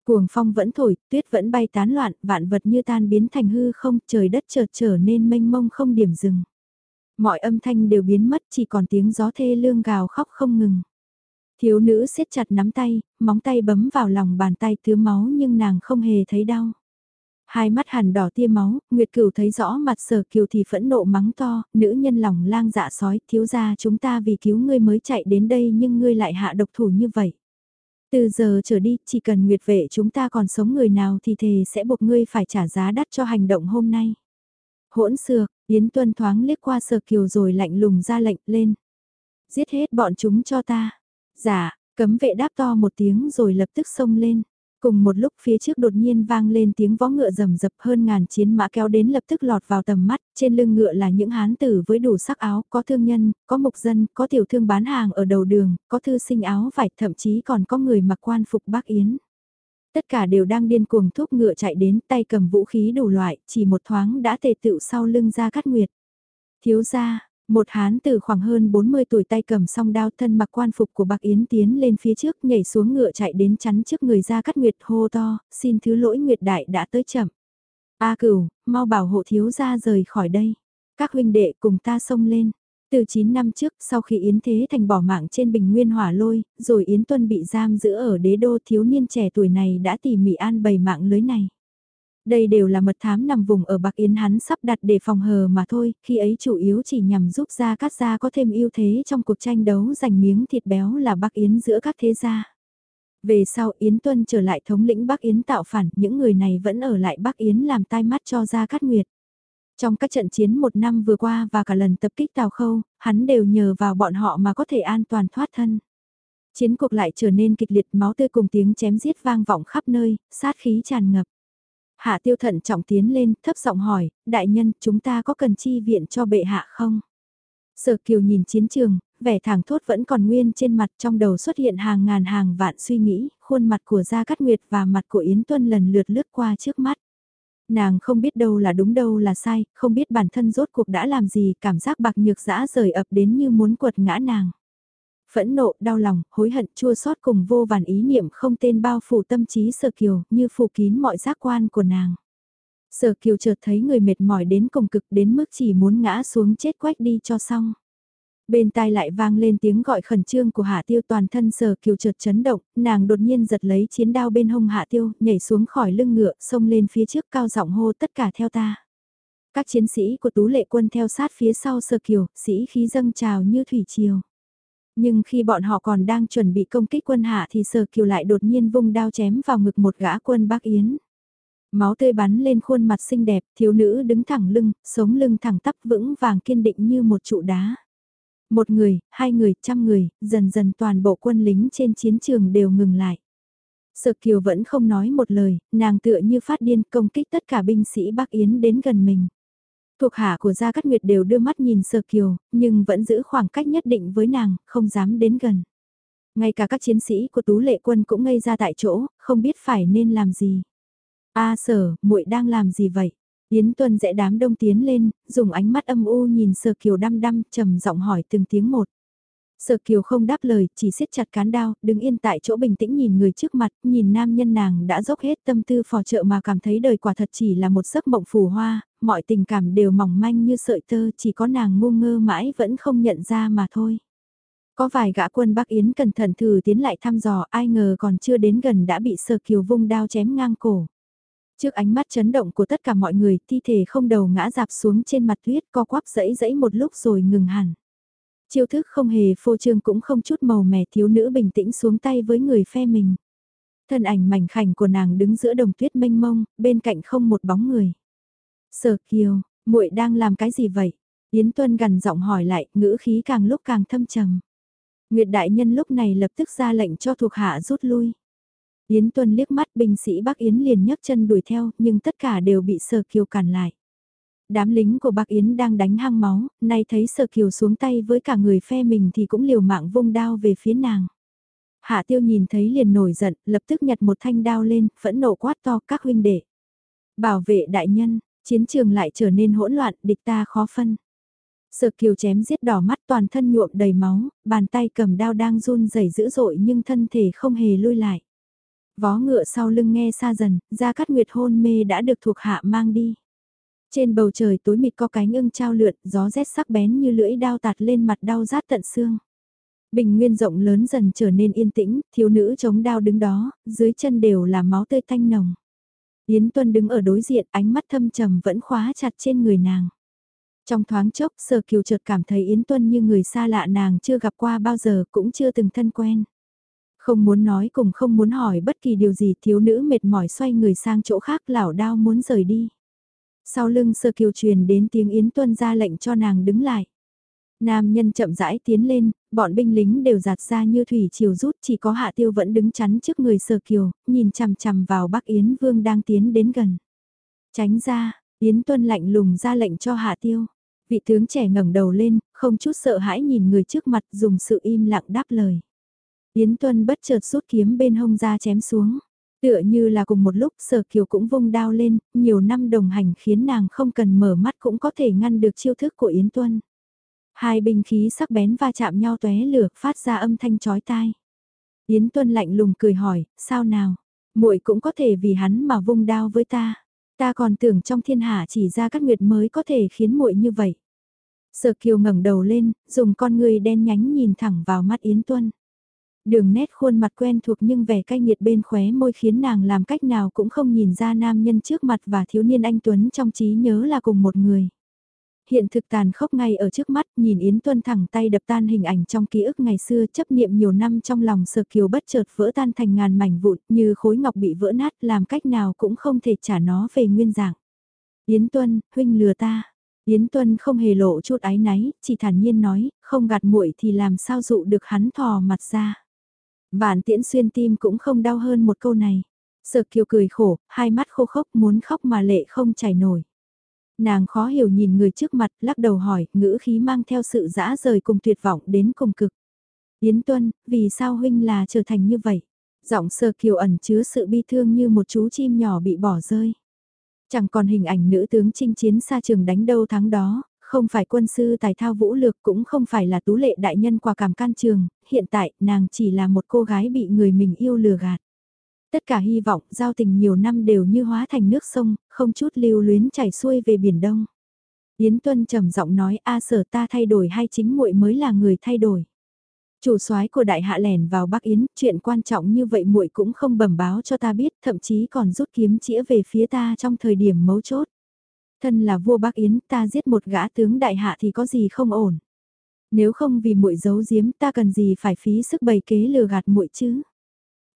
A: Cuồng phong vẫn thổi, tuyết vẫn bay tán loạn, vạn vật như tan biến thành hư không, trời đất chợt trở nên mênh mông không điểm dừng. Mọi âm thanh đều biến mất chỉ còn tiếng gió thê lương gào khóc không ngừng. Thiếu nữ siết chặt nắm tay, móng tay bấm vào lòng bàn tay tứa máu nhưng nàng không hề thấy đau. Hai mắt hẳn đỏ tia máu, Nguyệt Cửu thấy rõ mặt sở kiều thì phẫn nộ mắng to, nữ nhân lòng lang dạ sói, thiếu gia chúng ta vì cứu ngươi mới chạy đến đây nhưng ngươi lại hạ độc thủ như vậy. Từ giờ trở đi, chỉ cần Nguyệt vệ chúng ta còn sống người nào thì thề sẽ buộc ngươi phải trả giá đắt cho hành động hôm nay. Hỗn xược, Yến Tuân thoáng liếc qua sở kiều rồi lạnh lùng ra lệnh lên. Giết hết bọn chúng cho ta. Dạ, cấm vệ đáp to một tiếng rồi lập tức xông lên. Cùng một lúc phía trước đột nhiên vang lên tiếng vó ngựa rầm rập hơn ngàn chiến mã kéo đến lập tức lọt vào tầm mắt, trên lưng ngựa là những hán tử với đủ sắc áo, có thương nhân, có mục dân, có tiểu thương bán hàng ở đầu đường, có thư sinh áo vải, thậm chí còn có người mặc quan phục bác Yến. Tất cả đều đang điên cuồng thúc ngựa chạy đến tay cầm vũ khí đủ loại, chỉ một thoáng đã tề tựu sau lưng ra cắt nguyệt. Thiếu gia, một hán từ khoảng hơn 40 tuổi tay cầm song đao thân mặc quan phục của bạc Yến tiến lên phía trước nhảy xuống ngựa chạy đến chắn trước người ra cắt nguyệt hô to, xin thứ lỗi nguyệt đại đã tới chậm. A cửu, mau bảo hộ thiếu gia rời khỏi đây. Các huynh đệ cùng ta xông lên. Từ 9 năm trước, sau khi Yến Thế Thành bỏ mạng trên bình nguyên hỏa lôi, rồi Yến Tuân bị giam giữ ở đế đô thiếu niên trẻ tuổi này đã tỉ mỉ an bày mạng lưới này. Đây đều là mật thám nằm vùng ở Bạc Yến hắn sắp đặt để phòng hờ mà thôi, khi ấy chủ yếu chỉ nhằm giúp gia cát gia có thêm ưu thế trong cuộc tranh đấu giành miếng thịt béo là Bạc Yến giữa các thế gia. Về sau Yến Tuân trở lại thống lĩnh Bắc Yến tạo phản, những người này vẫn ở lại Bắc Yến làm tai mắt cho Gia Cát Nguyệt. Trong các trận chiến một năm vừa qua và cả lần tập kích Tào Khâu, hắn đều nhờ vào bọn họ mà có thể an toàn thoát thân. Chiến cuộc lại trở nên kịch liệt máu tươi cùng tiếng chém giết vang vọng khắp nơi, sát khí tràn ngập. Hạ tiêu thận trọng tiến lên, thấp giọng hỏi, đại nhân, chúng ta có cần chi viện cho bệ hạ không? Sở kiều nhìn chiến trường, vẻ thẳng thốt vẫn còn nguyên trên mặt trong đầu xuất hiện hàng ngàn hàng vạn suy nghĩ, khuôn mặt của Gia Cát Nguyệt và mặt của Yến Tuân lần lượt lướt qua trước mắt. Nàng không biết đâu là đúng đâu là sai, không biết bản thân rốt cuộc đã làm gì, cảm giác bạc nhược dã rời ập đến như muốn quật ngã nàng. Phẫn nộ, đau lòng, hối hận, chua xót cùng vô vàn ý niệm không tên bao phủ tâm trí sở kiều, như phủ kín mọi giác quan của nàng. Sở kiều chợt thấy người mệt mỏi đến cùng cực đến mức chỉ muốn ngã xuống chết quách đi cho xong. Bên tai lại vang lên tiếng gọi khẩn trương của Hạ Tiêu toàn thân Sở kiều chợt chấn động, nàng đột nhiên giật lấy chiến đao bên hông Hạ Tiêu, nhảy xuống khỏi lưng ngựa, xông lên phía trước cao giọng hô tất cả theo ta. Các chiến sĩ của tú lệ quân theo sát phía sau Sở kiều, sĩ khí dâng trào như thủy triều. Nhưng khi bọn họ còn đang chuẩn bị công kích quân hạ thì Sở kiều lại đột nhiên vung đao chém vào ngực một gã quân Bắc Yến. Máu tươi bắn lên khuôn mặt xinh đẹp, thiếu nữ đứng thẳng lưng, sống lưng thẳng tắp vững vàng kiên định như một trụ đá. Một người, hai người, trăm người, dần dần toàn bộ quân lính trên chiến trường đều ngừng lại. Sở Kiều vẫn không nói một lời, nàng tựa như phát điên công kích tất cả binh sĩ Bắc Yến đến gần mình. Thuộc hạ của Gia Cát Nguyệt đều đưa mắt nhìn sơ Kiều, nhưng vẫn giữ khoảng cách nhất định với nàng, không dám đến gần. Ngay cả các chiến sĩ của Tú Lệ Quân cũng ngây ra tại chỗ, không biết phải nên làm gì. A Sở, muội đang làm gì vậy? Yến Tuân dễ đám đông tiến lên, dùng ánh mắt âm u nhìn sơ Kiều đăm đăm, trầm giọng hỏi từng tiếng một. Sở Kiều không đáp lời, chỉ siết chặt cán đao, đứng yên tại chỗ bình tĩnh nhìn người trước mặt, nhìn nam nhân nàng đã dốc hết tâm tư phò trợ mà cảm thấy đời quả thật chỉ là một giấc mộng phù hoa, mọi tình cảm đều mỏng manh như sợi tơ, chỉ có nàng ngu ngơ mãi vẫn không nhận ra mà thôi. Có vài gã quân Bắc Yến cẩn thận thử tiến lại thăm dò, ai ngờ còn chưa đến gần đã bị sờ Kiều vung đao chém ngang cổ. Trước ánh mắt chấn động của tất cả mọi người, thi thể không đầu ngã dạp xuống trên mặt tuyết co quắp dẫy dẫy một lúc rồi ngừng hẳn. Chiêu thức không hề phô trương cũng không chút màu mè thiếu nữ bình tĩnh xuống tay với người phe mình. Thân ảnh mảnh khảnh của nàng đứng giữa đồng tuyết mênh mông, bên cạnh không một bóng người. Sở kiều, muội đang làm cái gì vậy? Yến Tuân gần giọng hỏi lại, ngữ khí càng lúc càng thâm trầm. Nguyệt đại nhân lúc này lập tức ra lệnh cho thuộc hạ rút lui. Yến Tuân liếc mắt binh sĩ Bắc Yến liền nhấc chân đuổi theo, nhưng tất cả đều bị Sở Kiều cản lại. Đám lính của Bắc Yến đang đánh hang máu, nay thấy Sở Kiều xuống tay với cả người phe mình thì cũng liều mạng vung đao về phía nàng. Hạ tiêu nhìn thấy liền nổi giận, lập tức nhặt một thanh đao lên, phẫn nộ quát to các huynh đệ. Bảo vệ đại nhân, chiến trường lại trở nên hỗn loạn, địch ta khó phân. Sở kiều chém giết đỏ mắt toàn thân nhuộm đầy máu, bàn tay cầm đao đang run rẩy dữ dội nhưng thân thể không hề lui lại. Vó ngựa sau lưng nghe xa dần, ra cắt nguyệt hôn mê đã được thuộc hạ mang đi. Trên bầu trời tối mịt có cánh ưng trao lượn, gió rét sắc bén như lưỡi đao tạt lên mặt đau rát tận xương. Bình nguyên rộng lớn dần trở nên yên tĩnh, thiếu nữ chống đao đứng đó, dưới chân đều là máu tươi thanh nồng. Yến Tuân đứng ở đối diện, ánh mắt thâm trầm vẫn khóa chặt trên người nàng. Trong thoáng chốc, Sở Kiều chợt cảm thấy Yến Tuân như người xa lạ nàng chưa gặp qua bao giờ cũng chưa từng thân quen. Không muốn nói cùng không muốn hỏi bất kỳ điều gì thiếu nữ mệt mỏi xoay người sang chỗ khác lảo đao muốn rời đi. Sau lưng Sơ Kiều truyền đến tiếng Yến Tuân ra lệnh cho nàng đứng lại. Nam nhân chậm rãi tiến lên, bọn binh lính đều giạt ra như thủy chiều rút chỉ có Hạ Tiêu vẫn đứng chắn trước người Sở Kiều, nhìn chằm chằm vào Bắc Yến Vương đang tiến đến gần. Tránh ra, Yến Tuân lạnh lùng ra lệnh cho Hạ Tiêu. Vị tướng trẻ ngẩng đầu lên, không chút sợ hãi nhìn người trước mặt dùng sự im lặng đáp lời. Yến Tuân bất chợt rút kiếm bên hông ra chém xuống. Tựa như là cùng một lúc sở kiều cũng vung đao lên, nhiều năm đồng hành khiến nàng không cần mở mắt cũng có thể ngăn được chiêu thức của Yến Tuân. Hai binh khí sắc bén va chạm nhau tóe lửa, phát ra âm thanh chói tai. Yến Tuân lạnh lùng cười hỏi, sao nào? muội cũng có thể vì hắn mà vung đao với ta. Ta còn tưởng trong thiên hạ chỉ ra các nguyệt mới có thể khiến muội như vậy. Sở Kiều ngẩng đầu lên, dùng con người đen nhánh nhìn thẳng vào mắt Yến Tuân. Đường nét khuôn mặt quen thuộc nhưng vẻ cay nghiệt bên khóe môi khiến nàng làm cách nào cũng không nhìn ra nam nhân trước mặt và thiếu niên anh Tuấn trong trí nhớ là cùng một người. Hiện thực tàn khốc ngay ở trước mắt, nhìn Yến Tuân thẳng tay đập tan hình ảnh trong ký ức ngày xưa chấp niệm nhiều năm trong lòng sở kiều bất chợt vỡ tan thành ngàn mảnh vụn như khối ngọc bị vỡ nát làm cách nào cũng không thể trả nó về nguyên dạng. Yến Tuân, huynh lừa ta. Yến Tuân không hề lộ chút ái náy, chỉ thản nhiên nói, không gạt muội thì làm sao dụ được hắn thò mặt ra. Vạn tiễn xuyên tim cũng không đau hơn một câu này. Sợ kiều cười khổ, hai mắt khô khốc muốn khóc mà lệ không chảy nổi. Nàng khó hiểu nhìn người trước mặt, lắc đầu hỏi, ngữ khí mang theo sự dã rời cùng tuyệt vọng đến cùng cực. Yến Tuân, vì sao huynh là trở thành như vậy? Giọng sơ kiều ẩn chứa sự bi thương như một chú chim nhỏ bị bỏ rơi. Chẳng còn hình ảnh nữ tướng chinh chiến xa trường đánh đâu thắng đó, không phải quân sư tài thao vũ lược cũng không phải là tú lệ đại nhân quả cảm can trường, hiện tại nàng chỉ là một cô gái bị người mình yêu lừa gạt. Tất cả hy vọng, giao tình nhiều năm đều như hóa thành nước sông, không chút lưu luyến chảy xuôi về biển đông. Yến Tuân trầm giọng nói a sở ta thay đổi hay chính muội mới là người thay đổi. Chủ soái của đại hạ lẻn vào Bắc Yến, chuyện quan trọng như vậy muội cũng không bẩm báo cho ta biết, thậm chí còn rút kiếm chĩa về phía ta trong thời điểm mấu chốt. Thân là vua Bắc Yến, ta giết một gã tướng đại hạ thì có gì không ổn. Nếu không vì muội giấu giếm, ta cần gì phải phí sức bày kế lừa gạt muội chứ?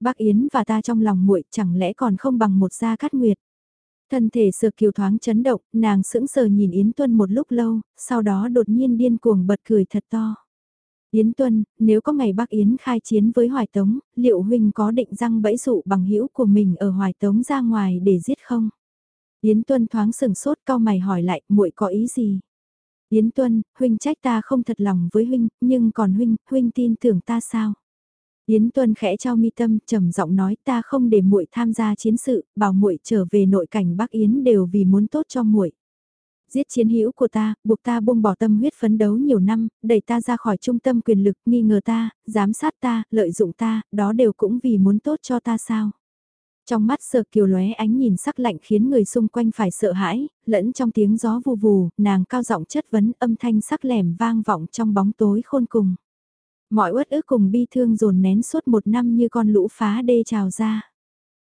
A: Bác Yến và ta trong lòng muội chẳng lẽ còn không bằng một gia cát nguyệt. Thân thể sờ kiều thoáng chấn động, nàng sững sờ nhìn Yến Tuân một lúc lâu, sau đó đột nhiên điên cuồng bật cười thật to. Yến Tuân, nếu có ngày bác Yến khai chiến với Hoài Tống, liệu huynh có định răng bẫy dụ bằng hữu của mình ở Hoài Tống ra ngoài để giết không? Yến Tuân thoáng sừng sốt cao mày hỏi lại, muội có ý gì? Yến Tuân, huynh trách ta không thật lòng với huynh, nhưng còn huynh, huynh tin tưởng ta sao? Yến Tuân khẽ trao mi tâm, trầm giọng nói ta không để muội tham gia chiến sự, bảo muội trở về nội cảnh Bắc Yến đều vì muốn tốt cho muội. Giết chiến hữu của ta, buộc ta buông bỏ tâm huyết phấn đấu nhiều năm, đẩy ta ra khỏi trung tâm quyền lực, nghi ngờ ta, giám sát ta, lợi dụng ta, đó đều cũng vì muốn tốt cho ta sao. Trong mắt sợ kiều lóe ánh nhìn sắc lạnh khiến người xung quanh phải sợ hãi, lẫn trong tiếng gió vù vù, nàng cao giọng chất vấn âm thanh sắc lẻm vang vọng trong bóng tối khôn cùng. Mọi uất ức cùng bi thương dồn nén suốt một năm như con lũ phá đê trào ra.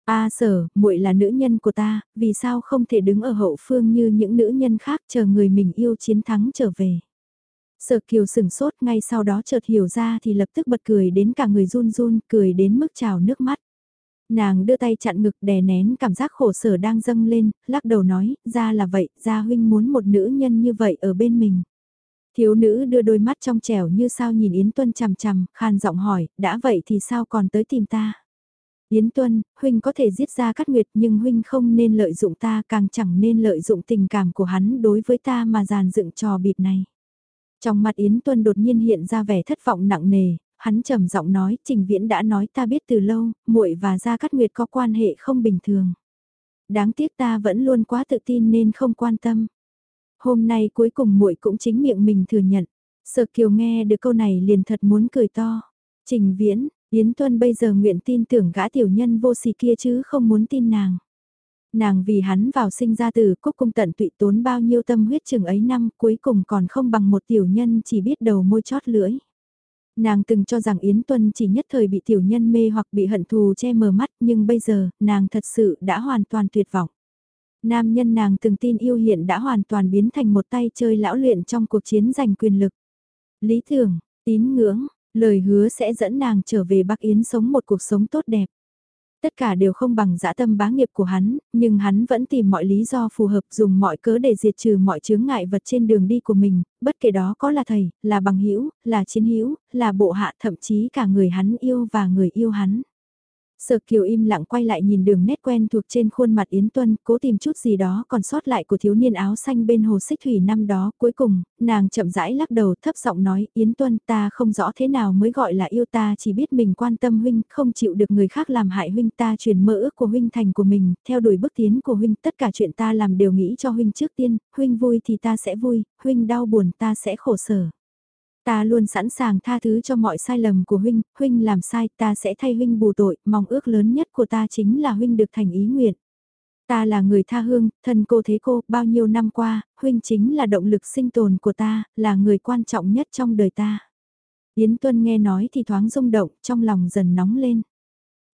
A: A sở, muội là nữ nhân của ta, vì sao không thể đứng ở hậu phương như những nữ nhân khác chờ người mình yêu chiến thắng trở về. Sở kiều sửng sốt ngay sau đó chợt hiểu ra thì lập tức bật cười đến cả người run run, cười đến mức trào nước mắt. Nàng đưa tay chặn ngực đè nén cảm giác khổ sở đang dâng lên, lắc đầu nói, ra là vậy, ra huynh muốn một nữ nhân như vậy ở bên mình. Thiếu nữ đưa đôi mắt trong trẻo như sao nhìn Yến Tuân chằm chằm, khan giọng hỏi, đã vậy thì sao còn tới tìm ta? Yến Tuân, huynh có thể giết ra cắt nguyệt nhưng huynh không nên lợi dụng ta càng chẳng nên lợi dụng tình cảm của hắn đối với ta mà giàn dựng trò bịp này. Trong mặt Yến Tuân đột nhiên hiện ra vẻ thất vọng nặng nề, hắn trầm giọng nói, Trình Viễn đã nói ta biết từ lâu, muội và Gia Cát Nguyệt có quan hệ không bình thường. Đáng tiếc ta vẫn luôn quá tự tin nên không quan tâm. Hôm nay cuối cùng muội cũng chính miệng mình thừa nhận. Sở Kiều nghe được câu này liền thật muốn cười to. Trình Viễn, Yến Tuân bây giờ nguyện tin tưởng gã tiểu nhân vô sỉ kia chứ không muốn tin nàng. Nàng vì hắn vào sinh ra từ cúc cung tận tụy tốn bao nhiêu tâm huyết chừng ấy năm cuối cùng còn không bằng một tiểu nhân chỉ biết đầu môi chót lưỡi. Nàng từng cho rằng Yến Tuân chỉ nhất thời bị tiểu nhân mê hoặc bị hận thù che mờ mắt nhưng bây giờ nàng thật sự đã hoàn toàn tuyệt vọng. Nam nhân nàng từng tin yêu hiện đã hoàn toàn biến thành một tay chơi lão luyện trong cuộc chiến giành quyền lực. Lý tưởng, tín ngưỡng, lời hứa sẽ dẫn nàng trở về Bắc Yến sống một cuộc sống tốt đẹp. Tất cả đều không bằng dã tâm bá nghiệp của hắn, nhưng hắn vẫn tìm mọi lý do phù hợp dùng mọi cớ để diệt trừ mọi chướng ngại vật trên đường đi của mình, bất kể đó có là thầy, là bằng hữu là chiến hữu là bộ hạ thậm chí cả người hắn yêu và người yêu hắn. Sở Kiều im lặng quay lại nhìn đường nét quen thuộc trên khuôn mặt Yến Tuân, cố tìm chút gì đó còn sót lại của thiếu niên áo xanh bên hồ xích thủy năm đó. Cuối cùng, nàng chậm rãi lắc đầu thấp giọng nói, Yến Tuân ta không rõ thế nào mới gọi là yêu ta chỉ biết mình quan tâm huynh, không chịu được người khác làm hại huynh ta truyền mơ ước của huynh thành của mình, theo đuổi bước tiến của huynh, tất cả chuyện ta làm đều nghĩ cho huynh trước tiên, huynh vui thì ta sẽ vui, huynh đau buồn ta sẽ khổ sở. Ta luôn sẵn sàng tha thứ cho mọi sai lầm của huynh, huynh làm sai ta sẽ thay huynh bù tội, mong ước lớn nhất của ta chính là huynh được thành ý nguyện. Ta là người tha hương, thân cô thế cô, bao nhiêu năm qua, huynh chính là động lực sinh tồn của ta, là người quan trọng nhất trong đời ta. Yến Tuân nghe nói thì thoáng rung động, trong lòng dần nóng lên.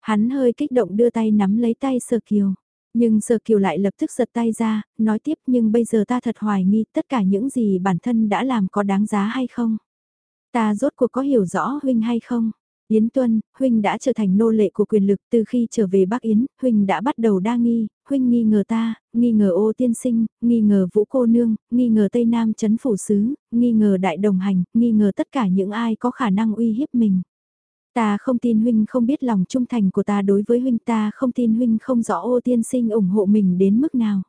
A: Hắn hơi kích động đưa tay nắm lấy tay Sơ Kiều. Nhưng Sơ Kiều lại lập tức giật tay ra, nói tiếp nhưng bây giờ ta thật hoài nghi tất cả những gì bản thân đã làm có đáng giá hay không. Ta rốt cuộc có hiểu rõ huynh hay không? Yến Tuân, huynh đã trở thành nô lệ của quyền lực từ khi trở về Bắc Yến, huynh đã bắt đầu đa nghi, huynh nghi ngờ ta, nghi ngờ ô tiên sinh, nghi ngờ vũ cô nương, nghi ngờ Tây Nam chấn phủ sứ, nghi ngờ đại đồng hành, nghi ngờ tất cả những ai có khả năng uy hiếp mình. Ta không tin huynh không biết lòng trung thành của ta đối với huynh ta không tin huynh không rõ ô tiên sinh ủng hộ mình đến mức nào.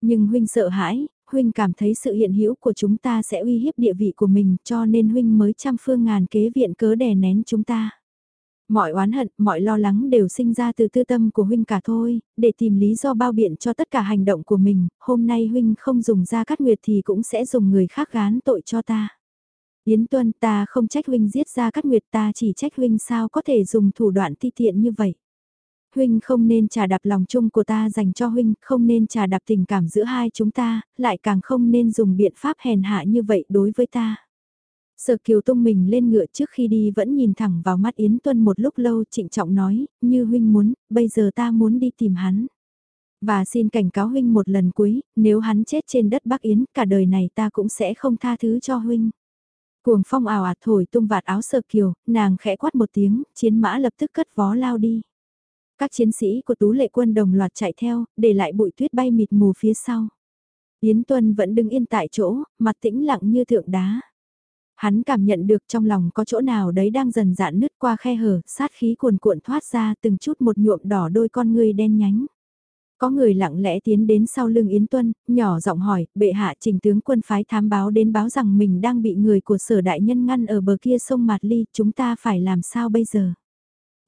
A: Nhưng huynh sợ hãi, huynh cảm thấy sự hiện hữu của chúng ta sẽ uy hiếp địa vị của mình cho nên huynh mới trăm phương ngàn kế viện cớ đè nén chúng ta. Mọi oán hận, mọi lo lắng đều sinh ra từ tư tâm của huynh cả thôi, để tìm lý do bao biện cho tất cả hành động của mình, hôm nay huynh không dùng ra cắt nguyệt thì cũng sẽ dùng người khác gán tội cho ta. Yến Tuân ta không trách huynh giết ra cắt nguyệt ta chỉ trách huynh sao có thể dùng thủ đoạn ti tiện như vậy huynh không nên trả đạp lòng chung của ta dành cho huynh, không nên trả đạp tình cảm giữa hai chúng ta, lại càng không nên dùng biện pháp hèn hạ như vậy đối với ta. Sở Kiều tung mình lên ngựa trước khi đi vẫn nhìn thẳng vào mắt Yến Tuân một lúc lâu trịnh trọng nói, như huynh muốn, bây giờ ta muốn đi tìm hắn. Và xin cảnh cáo huynh một lần cuối, nếu hắn chết trên đất Bắc Yến, cả đời này ta cũng sẽ không tha thứ cho huynh. Cuồng phong ảo ạt thổi tung vạt áo Sở Kiều, nàng khẽ quát một tiếng, chiến mã lập tức cất vó lao đi. Các chiến sĩ của tú lệ quân đồng loạt chạy theo, để lại bụi tuyết bay mịt mù phía sau. Yến Tuân vẫn đứng yên tại chỗ, mặt tĩnh lặng như thượng đá. Hắn cảm nhận được trong lòng có chỗ nào đấy đang dần dạn nứt qua khe hở, sát khí cuồn cuộn thoát ra từng chút một nhuộm đỏ đôi con người đen nhánh. Có người lặng lẽ tiến đến sau lưng Yến Tuân, nhỏ giọng hỏi, bệ hạ trình tướng quân phái thám báo đến báo rằng mình đang bị người của sở đại nhân ngăn ở bờ kia sông Mạt Ly, chúng ta phải làm sao bây giờ?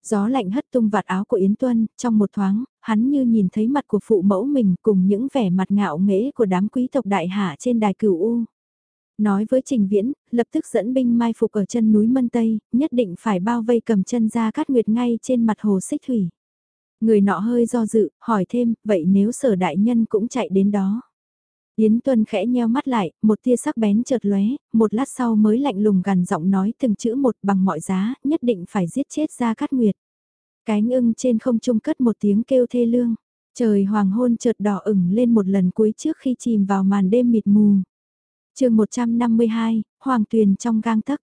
A: Gió lạnh hất tung vạt áo của Yến Tuân, trong một thoáng, hắn như nhìn thấy mặt của phụ mẫu mình cùng những vẻ mặt ngạo nghễ của đám quý tộc đại hạ trên đài cửu U. Nói với Trình Viễn, lập tức dẫn binh mai phục ở chân núi Mân Tây, nhất định phải bao vây cầm chân ra cát nguyệt ngay trên mặt hồ xích thủy. Người nọ hơi do dự, hỏi thêm, vậy nếu sở đại nhân cũng chạy đến đó. Yến Tuân khẽ nheo mắt lại, một tia sắc bén chợt lóe, một lát sau mới lạnh lùng gằn giọng nói từng chữ một bằng mọi giá, nhất định phải giết chết ra cát nguyệt. Cánh ưng trên không trung cất một tiếng kêu thê lương. Trời hoàng hôn chợt đỏ ửng lên một lần cuối trước khi chìm vào màn đêm mịt mù. chương 152, Hoàng Tuyền trong gang tấc.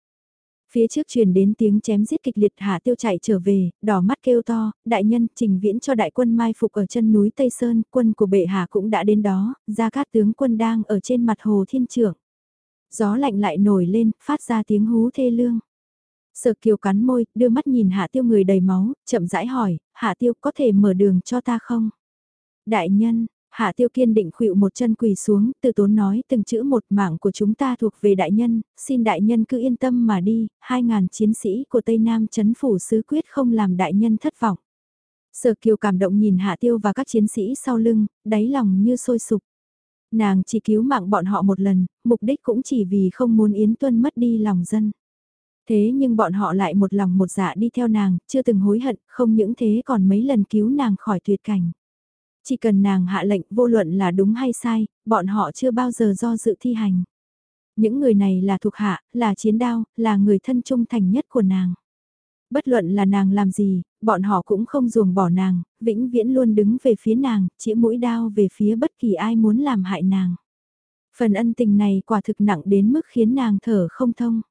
A: Phía trước truyền đến tiếng chém giết kịch liệt hạ tiêu chạy trở về, đỏ mắt kêu to, đại nhân trình viễn cho đại quân mai phục ở chân núi Tây Sơn, quân của bệ hạ cũng đã đến đó, ra cát tướng quân đang ở trên mặt hồ thiên trưởng. Gió lạnh lại nổi lên, phát ra tiếng hú thê lương. Sở kiều cắn môi, đưa mắt nhìn hạ tiêu người đầy máu, chậm rãi hỏi, hạ tiêu có thể mở đường cho ta không? Đại nhân, Hạ tiêu kiên định khuỵu một chân quỳ xuống, từ tốn nói từng chữ một mạng của chúng ta thuộc về đại nhân, xin đại nhân cứ yên tâm mà đi, hai ngàn chiến sĩ của Tây Nam chấn phủ sứ quyết không làm đại nhân thất vọng. Sở kiều cảm động nhìn hạ tiêu và các chiến sĩ sau lưng, đáy lòng như sôi sục. Nàng chỉ cứu mạng bọn họ một lần, mục đích cũng chỉ vì không muốn Yến Tuân mất đi lòng dân. Thế nhưng bọn họ lại một lòng một dạ đi theo nàng, chưa từng hối hận, không những thế còn mấy lần cứu nàng khỏi tuyệt cảnh. Chỉ cần nàng hạ lệnh vô luận là đúng hay sai, bọn họ chưa bao giờ do dự thi hành. Những người này là thuộc hạ, là chiến đao, là người thân trung thành nhất của nàng. Bất luận là nàng làm gì, bọn họ cũng không ruồng bỏ nàng, vĩnh viễn luôn đứng về phía nàng, chĩa mũi đao về phía bất kỳ ai muốn làm hại nàng. Phần ân tình này quả thực nặng đến mức khiến nàng thở không thông.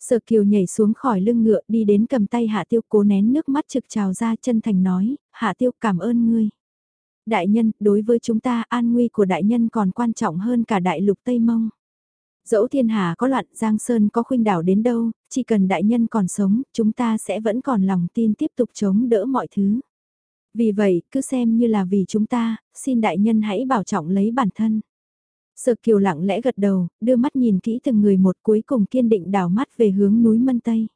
A: Sở kiều nhảy xuống khỏi lưng ngựa đi đến cầm tay hạ tiêu cố nén nước mắt trực trào ra chân thành nói, hạ tiêu cảm ơn ngươi. Đại nhân, đối với chúng ta an nguy của đại nhân còn quan trọng hơn cả đại lục Tây Mông. Dẫu thiên hà có loạn Giang Sơn có khuynh đảo đến đâu, chỉ cần đại nhân còn sống, chúng ta sẽ vẫn còn lòng tin tiếp tục chống đỡ mọi thứ. Vì vậy, cứ xem như là vì chúng ta, xin đại nhân hãy bảo trọng lấy bản thân. Sở kiều lặng lẽ gật đầu, đưa mắt nhìn kỹ từng người một cuối cùng kiên định đảo mắt về hướng núi Mân Tây.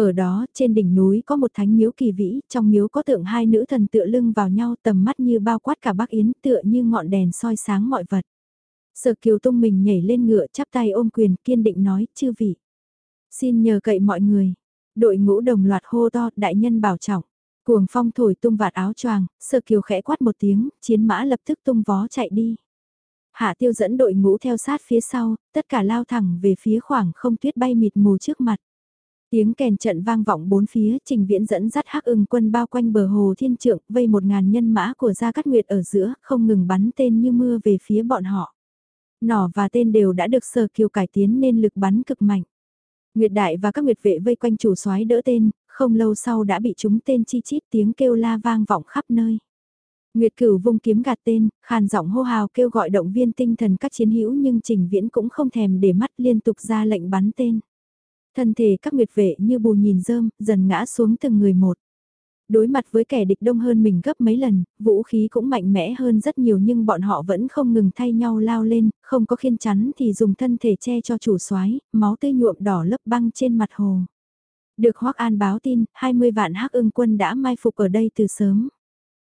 A: Ở đó, trên đỉnh núi có một thánh miếu kỳ vĩ, trong miếu có tượng hai nữ thần tựa lưng vào nhau tầm mắt như bao quát cả Bắc Yến tựa như ngọn đèn soi sáng mọi vật. Sở kiều tung mình nhảy lên ngựa chắp tay ôm quyền kiên định nói, chư vị. Xin nhờ cậy mọi người. Đội ngũ đồng loạt hô to, đại nhân bảo trọng. Cuồng phong thổi tung vạt áo choàng, sở kiều khẽ quát một tiếng, chiến mã lập tức tung vó chạy đi. Hạ tiêu dẫn đội ngũ theo sát phía sau, tất cả lao thẳng về phía khoảng không tuyết bay mịt mù trước mặt. Tiếng kèn trận vang vọng bốn phía, trình viễn dẫn dắt hắc ưng quân bao quanh bờ hồ thiên trượng, vây một ngàn nhân mã của Gia Cát Nguyệt ở giữa, không ngừng bắn tên như mưa về phía bọn họ. Nỏ và tên đều đã được sờ kiều cải tiến nên lực bắn cực mạnh. Nguyệt Đại và các nguyệt vệ vây quanh chủ soái đỡ tên, không lâu sau đã bị chúng tên chi chít tiếng kêu la vang vọng khắp nơi. Nguyệt Cửu vung kiếm gạt tên, khàn giọng hô hào kêu gọi động viên tinh thần các chiến hữu nhưng Trình Viễn cũng không thèm để mắt liên tục ra lệnh bắn tên. Thân thể các nguyệt vệ như bù nhìn rơm, dần ngã xuống từng người một. Đối mặt với kẻ địch đông hơn mình gấp mấy lần, vũ khí cũng mạnh mẽ hơn rất nhiều nhưng bọn họ vẫn không ngừng thay nhau lao lên, không có khiên chắn thì dùng thân thể che cho chủ soái máu tươi nhuộm đỏ lấp băng trên mặt hồ. Được Hoắc An báo tin, 20 vạn hắc ưng quân đã mai phục ở đây từ sớm.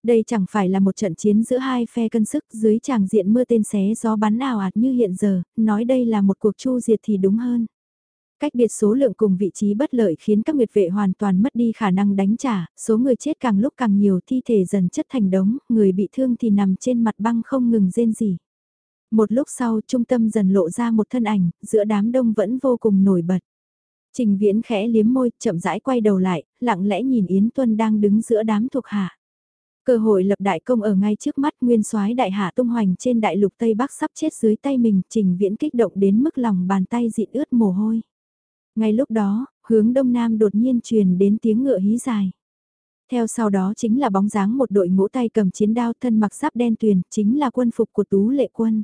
A: Đây chẳng phải là một trận chiến giữa hai phe cân sức dưới tràng diện mưa tên xé gió bắn ảo ạt như hiện giờ, nói đây là một cuộc chu diệt thì đúng hơn. Cách biệt số lượng cùng vị trí bất lợi khiến các nguyệt vệ hoàn toàn mất đi khả năng đánh trả, số người chết càng lúc càng nhiều thi thể dần chất thành đống, người bị thương thì nằm trên mặt băng không ngừng rên gì. Một lúc sau trung tâm dần lộ ra một thân ảnh, giữa đám đông vẫn vô cùng nổi bật. Trình viễn khẽ liếm môi, chậm rãi quay đầu lại, lặng lẽ nhìn Yến Tuân đang đứng giữa đám thuộc hạ. Cơ hội lập đại công ở ngay trước mắt nguyên soái đại hạ tung hoành trên đại lục Tây Bắc sắp chết dưới tay mình, trình viễn kích động đến mức lòng bàn tay dịn ướt mồ hôi. Ngay lúc đó, hướng đông nam đột nhiên truyền đến tiếng ngựa hí dài. Theo sau đó chính là bóng dáng một đội ngũ tay cầm chiến đao thân mặc giáp đen tuyền, chính là quân phục của tú lệ quân.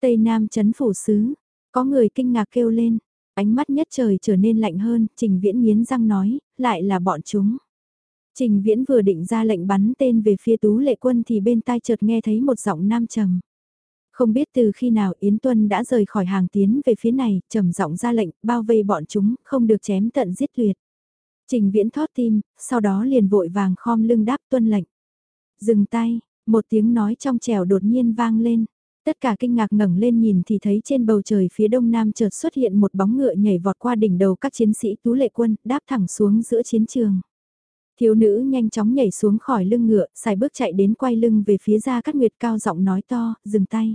A: Tây Nam chấn phủ sứ, có người kinh ngạc kêu lên, ánh mắt nhất trời trở nên lạnh hơn, trình viễn nghiến răng nói, lại là bọn chúng. Trình Viễn vừa định ra lệnh bắn tên về phía Tú Lệ Quân thì bên tai chợt nghe thấy một giọng nam trầm. Không biết từ khi nào Yến Tuân đã rời khỏi hàng tiến về phía này, trầm giọng ra lệnh, bao vây bọn chúng, không được chém tận giết tuyệt. Trình Viễn thoát tim, sau đó liền vội vàng khom lưng đáp tuân lệnh. Dừng tay, một tiếng nói trong trèo đột nhiên vang lên. Tất cả kinh ngạc ngẩng lên nhìn thì thấy trên bầu trời phía đông nam chợt xuất hiện một bóng ngựa nhảy vọt qua đỉnh đầu các chiến sĩ tú lệ quân, đáp thẳng xuống giữa chiến trường. Thiếu nữ nhanh chóng nhảy xuống khỏi lưng ngựa, xài bước chạy đến quay lưng về phía ra cắt nguyệt cao giọng nói to, dừng tay.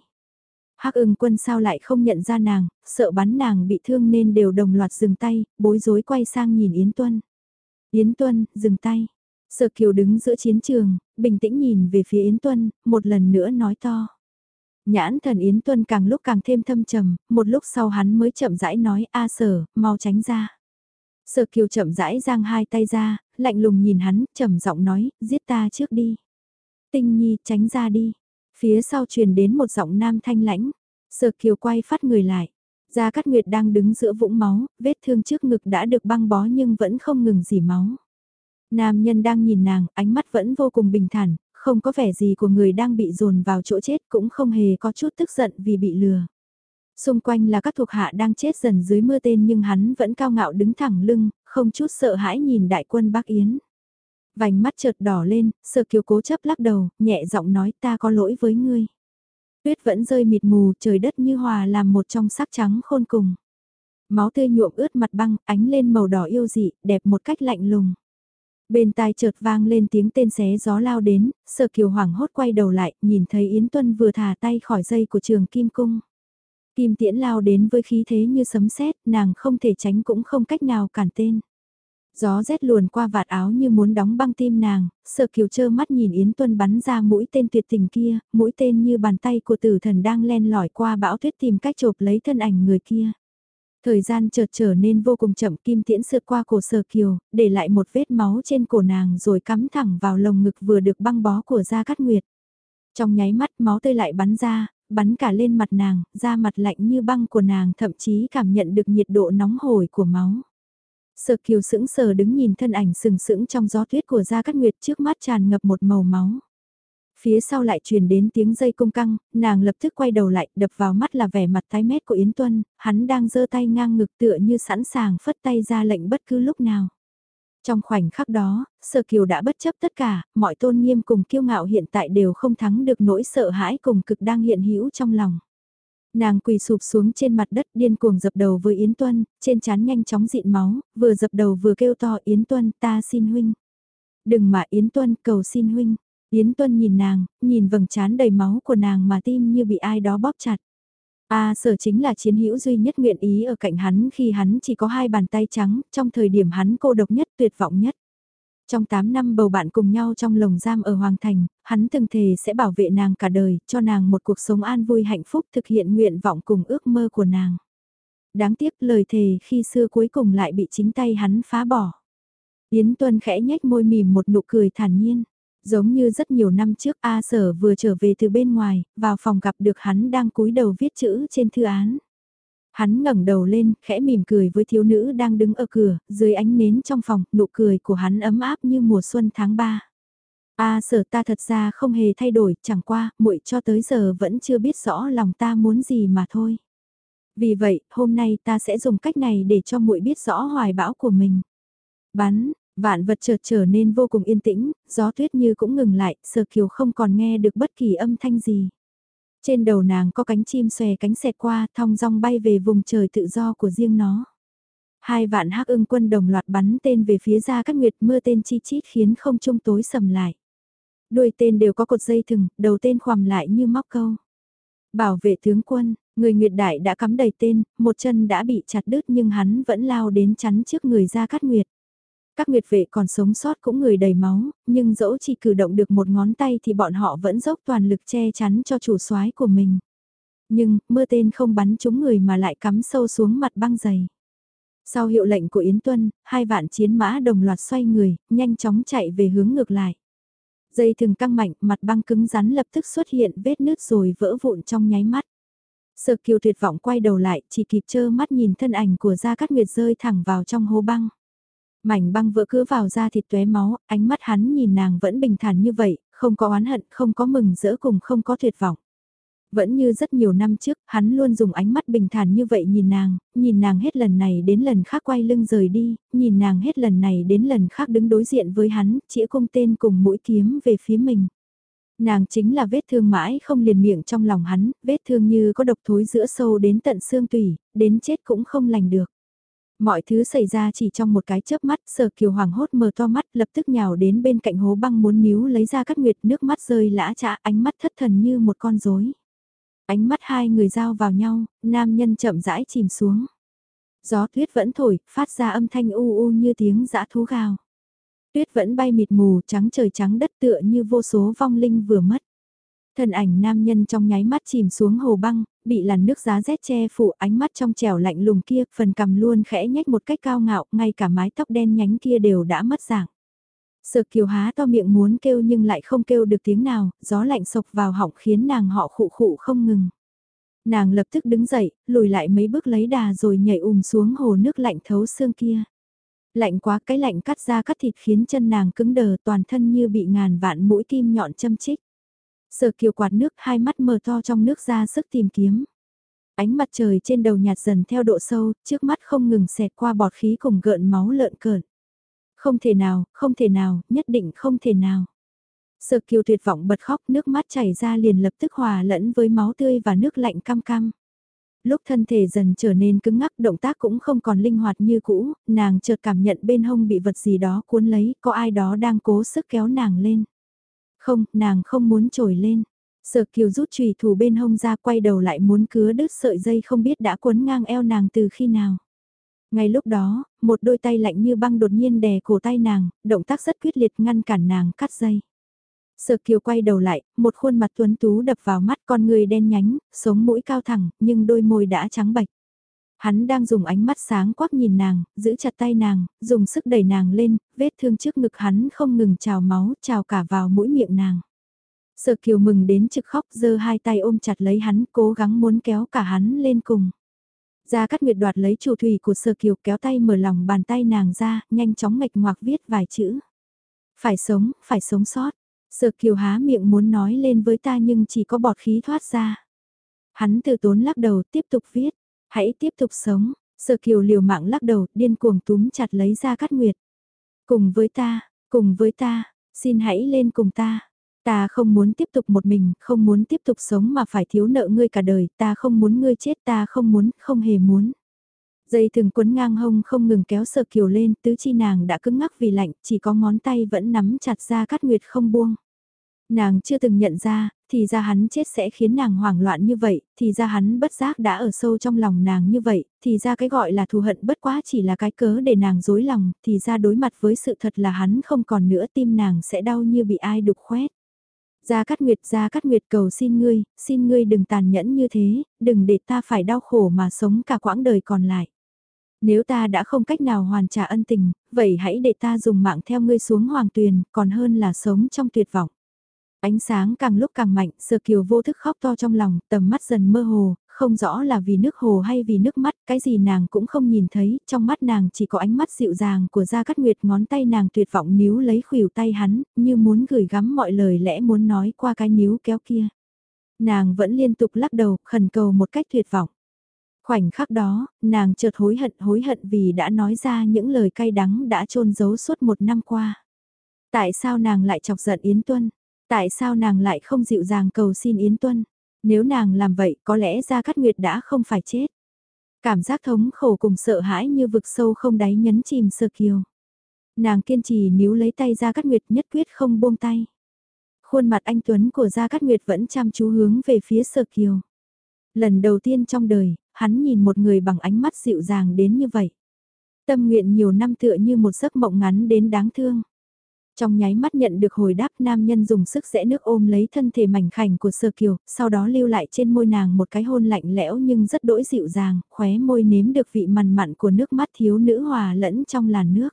A: Hắc ưng quân sao lại không nhận ra nàng, sợ bắn nàng bị thương nên đều đồng loạt dừng tay, bối rối quay sang nhìn Yến Tuân. Yến Tuân, dừng tay. Sở Kiều đứng giữa chiến trường, bình tĩnh nhìn về phía Yến Tuân, một lần nữa nói to. Nhãn thần Yến Tuân càng lúc càng thêm thâm trầm, một lúc sau hắn mới chậm rãi nói a sở, mau tránh ra. Sở Kiều chậm rãi giang hai tay ra, lạnh lùng nhìn hắn, trầm giọng nói, giết ta trước đi. Tinh Nhi tránh ra đi. Phía sau truyền đến một giọng nam thanh lãnh. Sở Kiều quay phát người lại. Gia Cát Nguyệt đang đứng giữa vũng máu, vết thương trước ngực đã được băng bó nhưng vẫn không ngừng dỉ máu. Nam nhân đang nhìn nàng, ánh mắt vẫn vô cùng bình thản, không có vẻ gì của người đang bị dồn vào chỗ chết cũng không hề có chút tức giận vì bị lừa. Xung quanh là các thuộc hạ đang chết dần dưới mưa tên nhưng hắn vẫn cao ngạo đứng thẳng lưng, không chút sợ hãi nhìn đại quân Bắc Yến. Vành mắt chợt đỏ lên, sợ kiều cố chấp lắc đầu, nhẹ giọng nói ta có lỗi với ngươi. Tuyết vẫn rơi mịt mù, trời đất như hòa làm một trong sắc trắng khôn cùng. Máu tươi nhuộm ướt mặt băng, ánh lên màu đỏ yêu dị, đẹp một cách lạnh lùng. Bên tai chợt vang lên tiếng tên xé gió lao đến, sợ kiều hoảng hốt quay đầu lại, nhìn thấy Yến Tuân vừa thả tay khỏi dây của trường Kim Cung. Kim tiễn lao đến với khí thế như sấm sét, nàng không thể tránh cũng không cách nào cản tên. Gió rét luồn qua vạt áo như muốn đóng băng tim nàng, sợ kiều trơ mắt nhìn Yến Tuân bắn ra mũi tên tuyệt tình kia, mũi tên như bàn tay của tử thần đang len lỏi qua bão tuyết tìm cách chộp lấy thân ảnh người kia. Thời gian chợt trở nên vô cùng chậm kim tiễn sượt qua cổ sờ kiều, để lại một vết máu trên cổ nàng rồi cắm thẳng vào lồng ngực vừa được băng bó của Gia Cát Nguyệt. Trong nháy mắt máu tươi lại bắn ra, bắn cả lên mặt nàng, da mặt lạnh như băng của nàng thậm chí cảm nhận được nhiệt độ nóng hổi của máu. Sở kiều sững sờ đứng nhìn thân ảnh sừng sững trong gió tuyết của Gia Cát Nguyệt trước mắt tràn ngập một màu máu. Phía sau lại truyền đến tiếng dây cung căng, nàng lập tức quay đầu lại, đập vào mắt là vẻ mặt tái mét của Yến Tuân, hắn đang giơ tay ngang ngực tựa như sẵn sàng phất tay ra lệnh bất cứ lúc nào. Trong khoảnh khắc đó, Sở Kiều đã bất chấp tất cả, mọi tôn nghiêm cùng kiêu ngạo hiện tại đều không thắng được nỗi sợ hãi cùng cực đang hiện hữu trong lòng. Nàng quỳ sụp xuống trên mặt đất điên cuồng dập đầu với Yến Tuân, trên trán nhanh chóng dịn máu, vừa dập đầu vừa kêu to Yến Tuân ta xin huynh. Đừng mà Yến Tuân cầu xin huynh. Yến Tuân nhìn nàng, nhìn vầng trán đầy máu của nàng mà tim như bị ai đó bóp chặt. A sở chính là chiến hữu duy nhất nguyện ý ở cạnh hắn khi hắn chỉ có hai bàn tay trắng, trong thời điểm hắn cô độc nhất tuyệt vọng nhất. Trong 8 năm bầu bạn cùng nhau trong lồng giam ở Hoàng Thành, hắn từng thề sẽ bảo vệ nàng cả đời, cho nàng một cuộc sống an vui hạnh phúc thực hiện nguyện vọng cùng ước mơ của nàng. Đáng tiếc lời thề khi xưa cuối cùng lại bị chính tay hắn phá bỏ. Yến Tuân khẽ nhếch môi mỉm một nụ cười thản nhiên. Giống như rất nhiều năm trước A Sở vừa trở về từ bên ngoài, vào phòng gặp được hắn đang cúi đầu viết chữ trên thư án. Hắn ngẩng đầu lên, khẽ mỉm cười với thiếu nữ đang đứng ở cửa, dưới ánh nến trong phòng, nụ cười của hắn ấm áp như mùa xuân tháng 3. A sở ta thật ra không hề thay đổi, chẳng qua, muội cho tới giờ vẫn chưa biết rõ lòng ta muốn gì mà thôi. Vì vậy, hôm nay ta sẽ dùng cách này để cho muội biết rõ hoài bão của mình. Bắn, vạn vật chợt trở nên vô cùng yên tĩnh, gió tuyết như cũng ngừng lại, sở kiều không còn nghe được bất kỳ âm thanh gì. Trên đầu nàng có cánh chim xòe cánh xẹt qua, thong dong bay về vùng trời tự do của riêng nó. Hai vạn hắc ưng quân đồng loạt bắn tên về phía ra các nguyệt mưa tên chi chít khiến không trung tối sầm lại. Đuôi tên đều có cột dây thừng, đầu tên khoằm lại như móc câu. Bảo vệ tướng quân, người Nguyệt Đại đã cắm đầy tên, một chân đã bị chặt đứt nhưng hắn vẫn lao đến chắn trước người ra cắt nguyệt. Các nguyệt vệ còn sống sót cũng người đầy máu, nhưng dẫu chỉ cử động được một ngón tay thì bọn họ vẫn dốc toàn lực che chắn cho chủ soái của mình. Nhưng, mưa tên không bắn trúng người mà lại cắm sâu xuống mặt băng dày. Sau hiệu lệnh của Yến Tuân, hai vạn chiến mã đồng loạt xoay người, nhanh chóng chạy về hướng ngược lại. Dây thừng căng mạnh, mặt băng cứng rắn lập tức xuất hiện vết nứt rồi vỡ vụn trong nháy mắt. Sở kiều tuyệt vọng quay đầu lại, chỉ kịp trơ mắt nhìn thân ảnh của Gia Cát Nguyệt rơi thẳng vào trong hố băng. Mảnh băng vỡ cứ vào da thịt tuế máu, ánh mắt hắn nhìn nàng vẫn bình thản như vậy, không có oán hận, không có mừng rỡ cùng không có tuyệt vọng. Vẫn như rất nhiều năm trước, hắn luôn dùng ánh mắt bình thản như vậy nhìn nàng, nhìn nàng hết lần này đến lần khác quay lưng rời đi, nhìn nàng hết lần này đến lần khác đứng đối diện với hắn, chĩa cung tên cùng mũi kiếm về phía mình. Nàng chính là vết thương mãi không liền miệng trong lòng hắn, vết thương như có độc thối giữa sâu đến tận xương tủy, đến chết cũng không lành được. Mọi thứ xảy ra chỉ trong một cái chớp mắt, sở kiều hoàng hốt mở to mắt lập tức nhào đến bên cạnh hố băng muốn níu lấy ra cắt nguyệt nước mắt rơi lã chã, ánh mắt thất thần như một con rối. Ánh mắt hai người giao vào nhau, nam nhân chậm rãi chìm xuống. Gió tuyết vẫn thổi, phát ra âm thanh u u như tiếng dã thú gào. Tuyết vẫn bay mịt mù, trắng trời trắng đất tựa như vô số vong linh vừa mất. Thân ảnh nam nhân trong nháy mắt chìm xuống hồ băng, bị làn nước giá rét che phủ ánh mắt trong trẻo lạnh lùng kia, phần cầm luôn khẽ nhách một cách cao ngạo, ngay cả mái tóc đen nhánh kia đều đã mất dạng. Sợ kiều há to miệng muốn kêu nhưng lại không kêu được tiếng nào, gió lạnh sộc vào họng khiến nàng họ khụ khụ không ngừng. Nàng lập tức đứng dậy, lùi lại mấy bước lấy đà rồi nhảy ùm xuống hồ nước lạnh thấu xương kia. Lạnh quá cái lạnh cắt ra cắt thịt khiến chân nàng cứng đờ toàn thân như bị ngàn vạn mũi kim nhọn châm chích. Sở kiều quạt nước hai mắt mờ to trong nước ra sức tìm kiếm. Ánh mặt trời trên đầu nhạt dần theo độ sâu, trước mắt không ngừng xẹt qua bọt khí cùng gợn máu lợn cợn. Không thể nào, không thể nào, nhất định không thể nào. Sở kiều tuyệt vọng bật khóc nước mắt chảy ra liền lập tức hòa lẫn với máu tươi và nước lạnh cam cam. Lúc thân thể dần trở nên cứng ngắc động tác cũng không còn linh hoạt như cũ, nàng chợt cảm nhận bên hông bị vật gì đó cuốn lấy, có ai đó đang cố sức kéo nàng lên. Không, nàng không muốn trồi lên. Sở kiều rút chùy thủ bên hông ra quay đầu lại muốn cứa đứt sợi dây không biết đã quấn ngang eo nàng từ khi nào. Ngay lúc đó, một đôi tay lạnh như băng đột nhiên đè cổ tay nàng, động tác rất quyết liệt ngăn cản nàng cắt dây. Sở kiều quay đầu lại, một khuôn mặt tuấn tú đập vào mắt con người đen nhánh, sống mũi cao thẳng, nhưng đôi môi đã trắng bạch. Hắn đang dùng ánh mắt sáng quắc nhìn nàng, giữ chặt tay nàng, dùng sức đẩy nàng lên, vết thương trước ngực hắn không ngừng trào máu, trào cả vào mũi miệng nàng. Sở kiều mừng đến trực khóc giơ hai tay ôm chặt lấy hắn, cố gắng muốn kéo cả hắn lên cùng. Gia Cát Nguyệt đoạt lấy chủ thủy của Sở Kiều kéo tay mở lòng bàn tay nàng ra, nhanh chóng ngạch ngoạc viết vài chữ. Phải sống, phải sống sót. Sở Kiều há miệng muốn nói lên với ta nhưng chỉ có bọt khí thoát ra. Hắn từ tốn lắc đầu tiếp tục viết. Hãy tiếp tục sống. Sở Kiều liều mạng lắc đầu, điên cuồng túm chặt lấy ra Cát Nguyệt. Cùng với ta, cùng với ta, xin hãy lên cùng ta. Ta không muốn tiếp tục một mình, không muốn tiếp tục sống mà phải thiếu nợ ngươi cả đời, ta không muốn ngươi chết, ta không muốn, không hề muốn. Dây thừng quấn ngang hông không ngừng kéo sợ kiều lên, tứ chi nàng đã cứng ngắc vì lạnh, chỉ có ngón tay vẫn nắm chặt ra cát nguyệt không buông. Nàng chưa từng nhận ra, thì ra hắn chết sẽ khiến nàng hoảng loạn như vậy, thì ra hắn bất giác đã ở sâu trong lòng nàng như vậy, thì ra cái gọi là thù hận bất quá chỉ là cái cớ để nàng dối lòng, thì ra đối mặt với sự thật là hắn không còn nữa tim nàng sẽ đau như bị ai đục khoét. Gia Cát Nguyệt, Gia Cát Nguyệt cầu xin ngươi, xin ngươi đừng tàn nhẫn như thế, đừng để ta phải đau khổ mà sống cả quãng đời còn lại. Nếu ta đã không cách nào hoàn trả ân tình, vậy hãy để ta dùng mạng theo ngươi xuống hoàng tuyền, còn hơn là sống trong tuyệt vọng. Ánh sáng càng lúc càng mạnh, sơ kiều vô thức khóc to trong lòng, tầm mắt dần mơ hồ, không rõ là vì nước hồ hay vì nước mắt, cái gì nàng cũng không nhìn thấy, trong mắt nàng chỉ có ánh mắt dịu dàng của Gia Cát Nguyệt ngón tay nàng tuyệt vọng níu lấy khuỷu tay hắn, như muốn gửi gắm mọi lời lẽ muốn nói qua cái níu kéo kia. Nàng vẫn liên tục lắc đầu, khẩn cầu một cách tuyệt vọng. Khoảnh khắc đó, nàng chợt hối hận hối hận vì đã nói ra những lời cay đắng đã trôn giấu suốt một năm qua. Tại sao nàng lại chọc giận Yến Tuân? Tại sao nàng lại không dịu dàng cầu xin Yến Tuân? Nếu nàng làm vậy có lẽ Gia Cát Nguyệt đã không phải chết. Cảm giác thống khổ cùng sợ hãi như vực sâu không đáy nhấn chìm sơ kiều. Nàng kiên trì níu lấy tay Gia Cát Nguyệt nhất quyết không buông tay. Khuôn mặt anh Tuấn của Gia Cát Nguyệt vẫn chăm chú hướng về phía sơ kiều. Lần đầu tiên trong đời, hắn nhìn một người bằng ánh mắt dịu dàng đến như vậy. Tâm nguyện nhiều năm tựa như một giấc mộng ngắn đến đáng thương. Trong nháy mắt nhận được hồi đáp nam nhân dùng sức rẽ nước ôm lấy thân thể mảnh khảnh của sơ kiều, sau đó lưu lại trên môi nàng một cái hôn lạnh lẽo nhưng rất đỗi dịu dàng, khóe môi nếm được vị mằn mặn của nước mắt thiếu nữ hòa lẫn trong làn nước.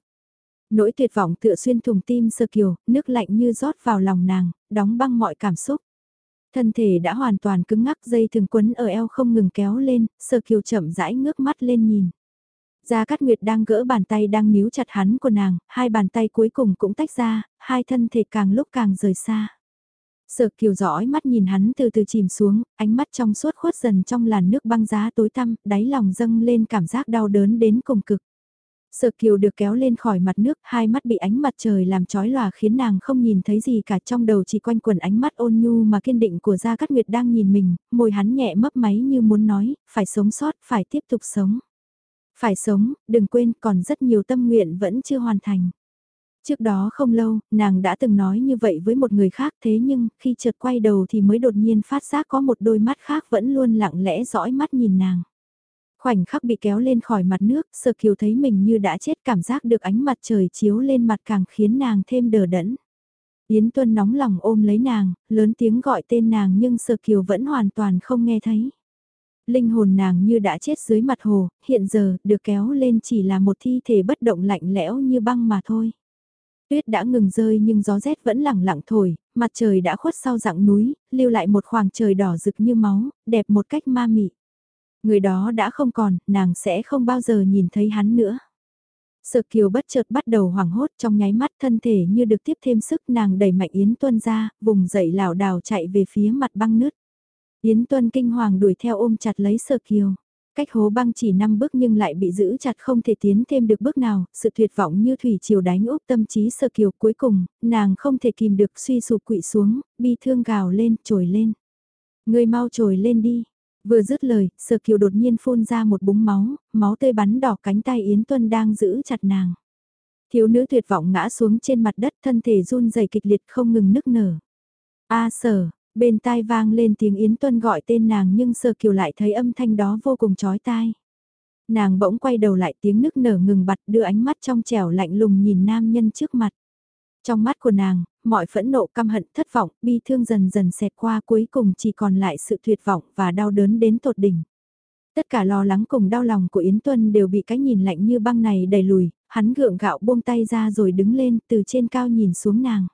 A: Nỗi tuyệt vọng tựa xuyên thùng tim sơ kiều, nước lạnh như rót vào lòng nàng, đóng băng mọi cảm xúc. Thân thể đã hoàn toàn cứng ngắc dây thường quấn ở eo không ngừng kéo lên, sơ kiều chậm rãi ngước mắt lên nhìn. Gia Cát Nguyệt đang gỡ bàn tay đang níu chặt hắn của nàng, hai bàn tay cuối cùng cũng tách ra, hai thân thể càng lúc càng rời xa. Sở kiều dõi mắt nhìn hắn từ từ chìm xuống, ánh mắt trong suốt khuất dần trong làn nước băng giá tối tăm, đáy lòng dâng lên cảm giác đau đớn đến cùng cực. Sở kiều được kéo lên khỏi mặt nước, hai mắt bị ánh mặt trời làm chói lòa khiến nàng không nhìn thấy gì cả trong đầu chỉ quanh quần ánh mắt ôn nhu mà kiên định của Gia Cát Nguyệt đang nhìn mình, môi hắn nhẹ mấp máy như muốn nói, phải sống sót, phải tiếp tục sống. Phải sống, đừng quên còn rất nhiều tâm nguyện vẫn chưa hoàn thành. Trước đó không lâu, nàng đã từng nói như vậy với một người khác thế nhưng khi chợt quay đầu thì mới đột nhiên phát giác có một đôi mắt khác vẫn luôn lặng lẽ dõi mắt nhìn nàng. Khoảnh khắc bị kéo lên khỏi mặt nước, sơ kiều thấy mình như đã chết cảm giác được ánh mặt trời chiếu lên mặt càng khiến nàng thêm đờ đẫn. Yến Tuân nóng lòng ôm lấy nàng, lớn tiếng gọi tên nàng nhưng sơ kiều vẫn hoàn toàn không nghe thấy linh hồn nàng như đã chết dưới mặt hồ, hiện giờ được kéo lên chỉ là một thi thể bất động lạnh lẽo như băng mà thôi. Tuyết đã ngừng rơi nhưng gió rét vẫn lẳng lặng thổi, mặt trời đã khuất sau dạng núi, lưu lại một khoảng trời đỏ rực như máu, đẹp một cách ma mị. Người đó đã không còn, nàng sẽ không bao giờ nhìn thấy hắn nữa. Sợ kiều bất chợt bắt đầu hoảng hốt trong nháy mắt thân thể như được tiếp thêm sức nàng đẩy mạnh Yến Tuân ra, vùng dậy lảo đảo chạy về phía mặt băng nứt. Yến Tuân kinh hoàng đuổi theo ôm chặt lấy Sở Kiều. Cách hố băng chỉ 5 bước nhưng lại bị giữ chặt không thể tiến thêm được bước nào, sự tuyệt vọng như thủy triều đánh úp tâm trí Sở Kiều cuối cùng, nàng không thể kìm được suy sụp quỵ xuống, bi thương gào lên, trồi lên. Người mau trồi lên đi. Vừa dứt lời, Sở Kiều đột nhiên phun ra một búng máu, máu tươi bắn đỏ cánh tay Yến Tuân đang giữ chặt nàng. Thiếu nữ tuyệt vọng ngã xuống trên mặt đất thân thể run rẩy kịch liệt không ngừng nức nở. A sở, Bên tai vang lên tiếng Yến Tuân gọi tên nàng nhưng sơ Kiều lại thấy âm thanh đó vô cùng chói tai. Nàng bỗng quay đầu lại tiếng nức nở ngừng bặt đưa ánh mắt trong trẻo lạnh lùng nhìn nam nhân trước mặt. Trong mắt của nàng, mọi phẫn nộ căm hận thất vọng, bi thương dần dần xẹt qua cuối cùng chỉ còn lại sự tuyệt vọng và đau đớn đến tột đỉnh. Tất cả lo lắng cùng đau lòng của Yến Tuân đều bị cái nhìn lạnh như băng này đẩy lùi, hắn gượng gạo buông tay ra rồi đứng lên từ trên cao nhìn xuống nàng.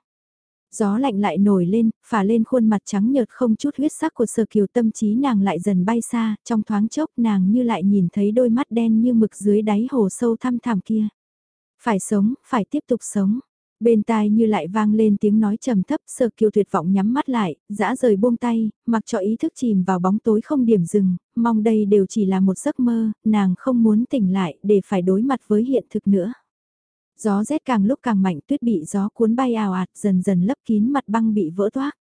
A: Gió lạnh lại nổi lên, phả lên khuôn mặt trắng nhợt không chút huyết sắc của Sở kiều tâm trí nàng lại dần bay xa, trong thoáng chốc nàng như lại nhìn thấy đôi mắt đen như mực dưới đáy hồ sâu thăm thẳm kia. Phải sống, phải tiếp tục sống. Bên tai như lại vang lên tiếng nói trầm thấp Sở kiều tuyệt vọng nhắm mắt lại, dã rời buông tay, mặc cho ý thức chìm vào bóng tối không điểm dừng, mong đây đều chỉ là một giấc mơ, nàng không muốn tỉnh lại để phải đối mặt với hiện thực nữa. Gió rét càng lúc càng mạnh tuyết bị gió cuốn bay ào ạt dần dần lấp kín mặt băng bị vỡ toác.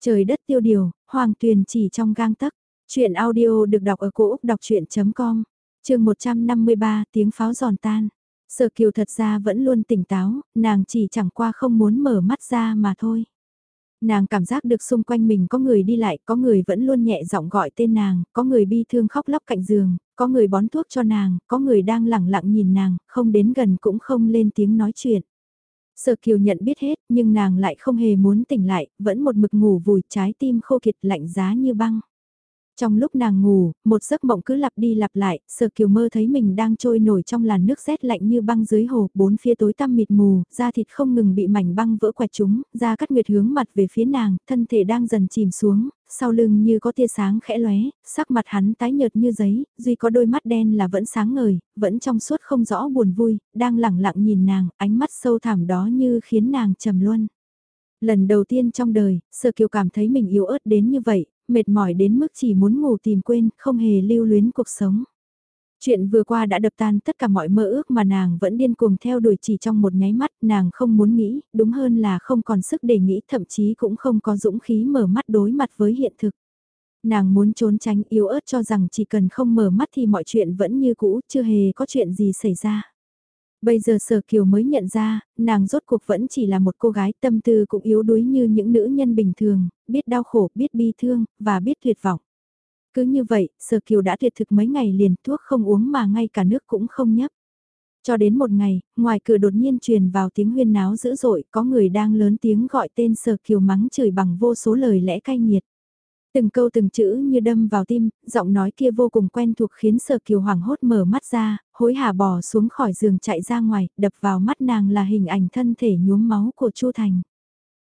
A: Trời đất tiêu điều, hoàng tuyền chỉ trong gang tấc. Chuyện audio được đọc ở cổ Úc đọc chuyện.com, trường 153 tiếng pháo giòn tan. Sở kiều thật ra vẫn luôn tỉnh táo, nàng chỉ chẳng qua không muốn mở mắt ra mà thôi. Nàng cảm giác được xung quanh mình có người đi lại, có người vẫn luôn nhẹ giọng gọi tên nàng, có người bi thương khóc lóc cạnh giường, có người bón thuốc cho nàng, có người đang lẳng lặng nhìn nàng, không đến gần cũng không lên tiếng nói chuyện. Sở Kiều nhận biết hết, nhưng nàng lại không hề muốn tỉnh lại, vẫn một mực ngủ vùi trái tim khô kiệt lạnh giá như băng. Trong lúc nàng ngủ, một giấc mộng cứ lặp đi lặp lại, Sở Kiều mơ thấy mình đang trôi nổi trong làn nước rét lạnh như băng dưới hồ, bốn phía tối tăm mịt mù, da thịt không ngừng bị mảnh băng vỡ quẹt chúng, da cắt nguyệt hướng mặt về phía nàng, thân thể đang dần chìm xuống, sau lưng như có tia sáng khẽ lóe, sắc mặt hắn tái nhợt như giấy, duy có đôi mắt đen là vẫn sáng ngời, vẫn trong suốt không rõ buồn vui, đang lẳng lặng nhìn nàng, ánh mắt sâu thẳm đó như khiến nàng trầm luân. Lần đầu tiên trong đời, Sở Kiều cảm thấy mình yếu ớt đến như vậy, mệt mỏi đến mức chỉ muốn ngủ tìm quên, không hề lưu luyến cuộc sống. Chuyện vừa qua đã đập tan tất cả mọi mơ ước mà nàng vẫn điên cuồng theo đuổi chỉ trong một nháy mắt, nàng không muốn nghĩ, đúng hơn là không còn sức để nghĩ, thậm chí cũng không có dũng khí mở mắt đối mặt với hiện thực. Nàng muốn trốn tránh yếu ớt cho rằng chỉ cần không mở mắt thì mọi chuyện vẫn như cũ, chưa hề có chuyện gì xảy ra. Bây giờ Sở Kiều mới nhận ra, nàng rốt cuộc vẫn chỉ là một cô gái tâm tư cũng yếu đuối như những nữ nhân bình thường, biết đau khổ, biết bi thương, và biết tuyệt vọng. Cứ như vậy, Sở Kiều đã tuyệt thực mấy ngày liền thuốc không uống mà ngay cả nước cũng không nhấp. Cho đến một ngày, ngoài cửa đột nhiên truyền vào tiếng huyên náo dữ dội, có người đang lớn tiếng gọi tên Sở Kiều mắng chửi bằng vô số lời lẽ cay nghiệt. Từng câu từng chữ như đâm vào tim, giọng nói kia vô cùng quen thuộc khiến Sở Kiều hoảng hốt mở mắt ra, hối hả bò xuống khỏi giường chạy ra ngoài, đập vào mắt nàng là hình ảnh thân thể nhuốm máu của Chu Thành.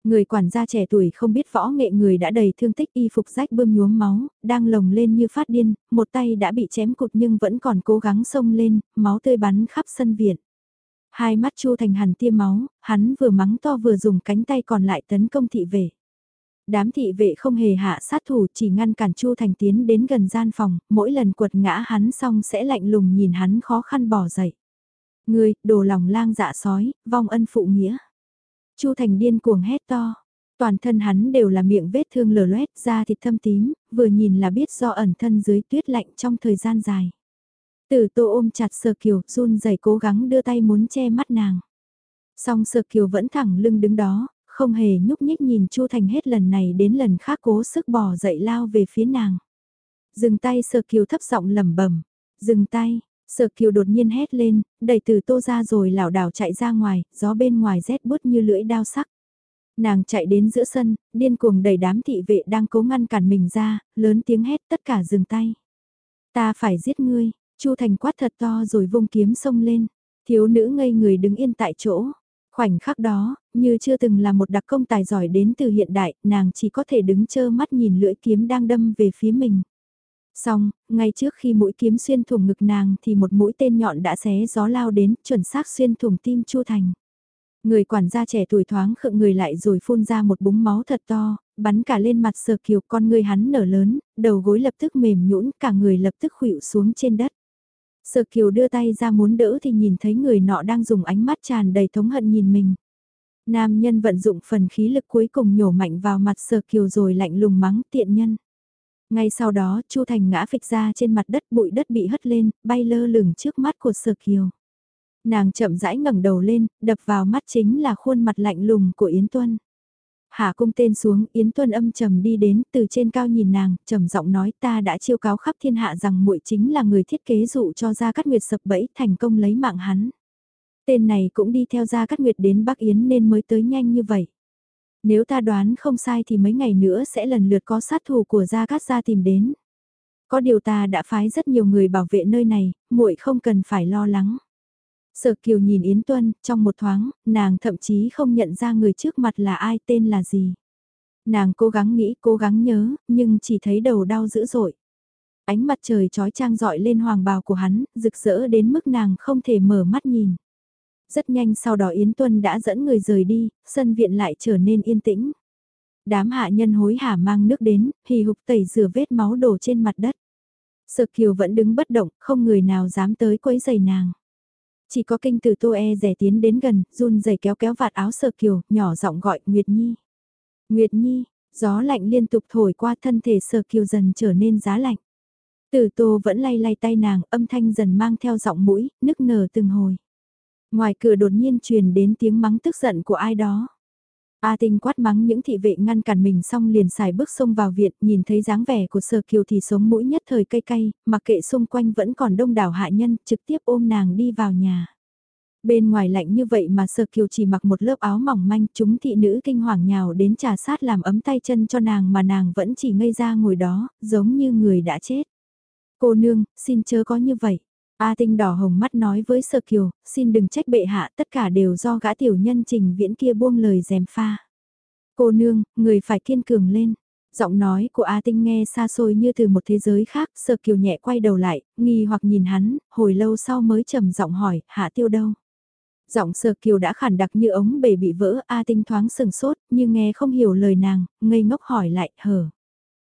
A: Người quản gia trẻ tuổi không biết võ nghệ người đã đầy thương tích y phục rách bơm nhuốm máu, đang lồng lên như phát điên, một tay đã bị chém cụt nhưng vẫn còn cố gắng xông lên, máu tươi bắn khắp sân viện. Hai mắt Chu Thành hẳn tiêm máu, hắn vừa mắng to vừa dùng cánh tay còn lại tấn công thị vệ. Đám thị vệ không hề hạ sát thủ chỉ ngăn cản Chu Thành tiến đến gần gian phòng, mỗi lần quật ngã hắn xong sẽ lạnh lùng nhìn hắn khó khăn bỏ dậy. Ngươi, đồ lòng lang dạ sói, vong ân phụ nghĩa. Chu Thành điên cuồng hét to. Toàn thân hắn đều là miệng vết thương lở loét, da thịt thâm tím, vừa nhìn là biết do ẩn thân dưới tuyết lạnh trong thời gian dài. Tử tô ôm chặt sờ kiều, run rẩy cố gắng đưa tay muốn che mắt nàng. Song sờ kiều vẫn thẳng lưng đứng đó, không hề nhúc nhích nhìn Chu Thành hết lần này đến lần khác cố sức bò dậy lao về phía nàng. Dừng tay sờ kiều thấp giọng lẩm bẩm dừng tay, Sở kiều đột nhiên hét lên, đẩy từ tô ra rồi lảo đảo chạy ra ngoài, gió bên ngoài rét bút như lưỡi đao sắc. Nàng chạy đến giữa sân, điên cuồng đẩy đám thị vệ đang cố ngăn cản mình ra, lớn tiếng hét tất cả dừng tay. Ta phải giết ngươi, Chu Thành quát thật to rồi vung kiếm xông lên. Thiếu nữ ngây người đứng yên tại chỗ. Khoảnh khắc đó, như chưa từng là một đặc công tài giỏi đến từ hiện đại, nàng chỉ có thể đứng chơ mắt nhìn lưỡi kiếm đang đâm về phía mình. Xong, ngay trước khi mũi kiếm xuyên thủng ngực nàng thì một mũi tên nhọn đã xé gió lao đến, chuẩn xác xuyên thủng tim Chu Thành. Người quản gia trẻ tuổi thoáng khựng người lại rồi phun ra một búng máu thật to, bắn cả lên mặt sờ kiều con người hắn nở lớn, đầu gối lập tức mềm nhũn cả người lập tức khuỵu xuống trên đất. Sở kiều đưa tay ra muốn đỡ thì nhìn thấy người nọ đang dùng ánh mắt tràn đầy thống hận nhìn mình. Nam nhân vận dụng phần khí lực cuối cùng nhổ mạnh vào mặt sở kiều rồi lạnh lùng mắng tiện nhân. Ngay sau đó, Chu Thành ngã phịch ra trên mặt đất bụi đất bị hất lên, bay lơ lửng trước mắt của Sở Kiều. Nàng chậm rãi ngẩng đầu lên, đập vào mắt chính là khuôn mặt lạnh lùng của Yến Tuân. Hạ cung tên xuống, Yến Tuân âm trầm đi đến, từ trên cao nhìn nàng, trầm giọng nói ta đã chiêu cáo khắp thiên hạ rằng muội chính là người thiết kế dụ cho Gia Cát Nguyệt sập bẫy thành công lấy mạng hắn. Tên này cũng đi theo Gia Cát Nguyệt đến Bắc Yến nên mới tới nhanh như vậy. Nếu ta đoán không sai thì mấy ngày nữa sẽ lần lượt có sát thủ của Gia Cát Gia tìm đến. Có điều ta đã phái rất nhiều người bảo vệ nơi này, muội không cần phải lo lắng. Sở Kiều nhìn Yến Tuân, trong một thoáng, nàng thậm chí không nhận ra người trước mặt là ai tên là gì. Nàng cố gắng nghĩ, cố gắng nhớ, nhưng chỉ thấy đầu đau dữ dội. Ánh mặt trời trói trang dọi lên hoàng bào của hắn, rực rỡ đến mức nàng không thể mở mắt nhìn. Rất nhanh sau đó Yến Tuân đã dẫn người rời đi, sân viện lại trở nên yên tĩnh. Đám hạ nhân hối hả mang nước đến, hì hục tẩy rửa vết máu đổ trên mặt đất. Sợ Kiều vẫn đứng bất động, không người nào dám tới quấy giày nàng. Chỉ có kinh tử Tô E rẻ tiến đến gần, run rẩy kéo kéo vạt áo Sợ Kiều, nhỏ giọng gọi Nguyệt Nhi. Nguyệt Nhi, gió lạnh liên tục thổi qua thân thể Sở Kiều dần trở nên giá lạnh. Tử Tô vẫn lay lay tay nàng, âm thanh dần mang theo giọng mũi, nức nở từng hồi. Ngoài cửa đột nhiên truyền đến tiếng mắng tức giận của ai đó. A Tinh quát mắng những thị vệ ngăn cản mình xong liền xài bước xông vào viện, nhìn thấy dáng vẻ của Sở Kiều thì sống mũi nhất thời cay cay, mặc kệ xung quanh vẫn còn đông đảo hạ nhân, trực tiếp ôm nàng đi vào nhà. Bên ngoài lạnh như vậy mà Sở Kiều chỉ mặc một lớp áo mỏng manh, chúng thị nữ kinh hoàng nhào đến trà sát làm ấm tay chân cho nàng mà nàng vẫn chỉ ngây ra ngồi đó, giống như người đã chết. Cô nương, xin chớ có như vậy. A Tinh đỏ hồng mắt nói với sơ Kiều, xin đừng trách bệ hạ, tất cả đều do gã tiểu nhân trình viễn kia buông lời dèm pha. Cô nương, người phải kiên cường lên. Giọng nói của A Tinh nghe xa xôi như từ một thế giới khác, Sơ Kiều nhẹ quay đầu lại, nghi hoặc nhìn hắn, hồi lâu sau mới trầm giọng hỏi, hạ tiêu đâu? Giọng sơ Kiều đã khản đặc như ống bể bị vỡ, A Tinh thoáng sừng sốt, nhưng nghe không hiểu lời nàng, ngây ngốc hỏi lại, hở.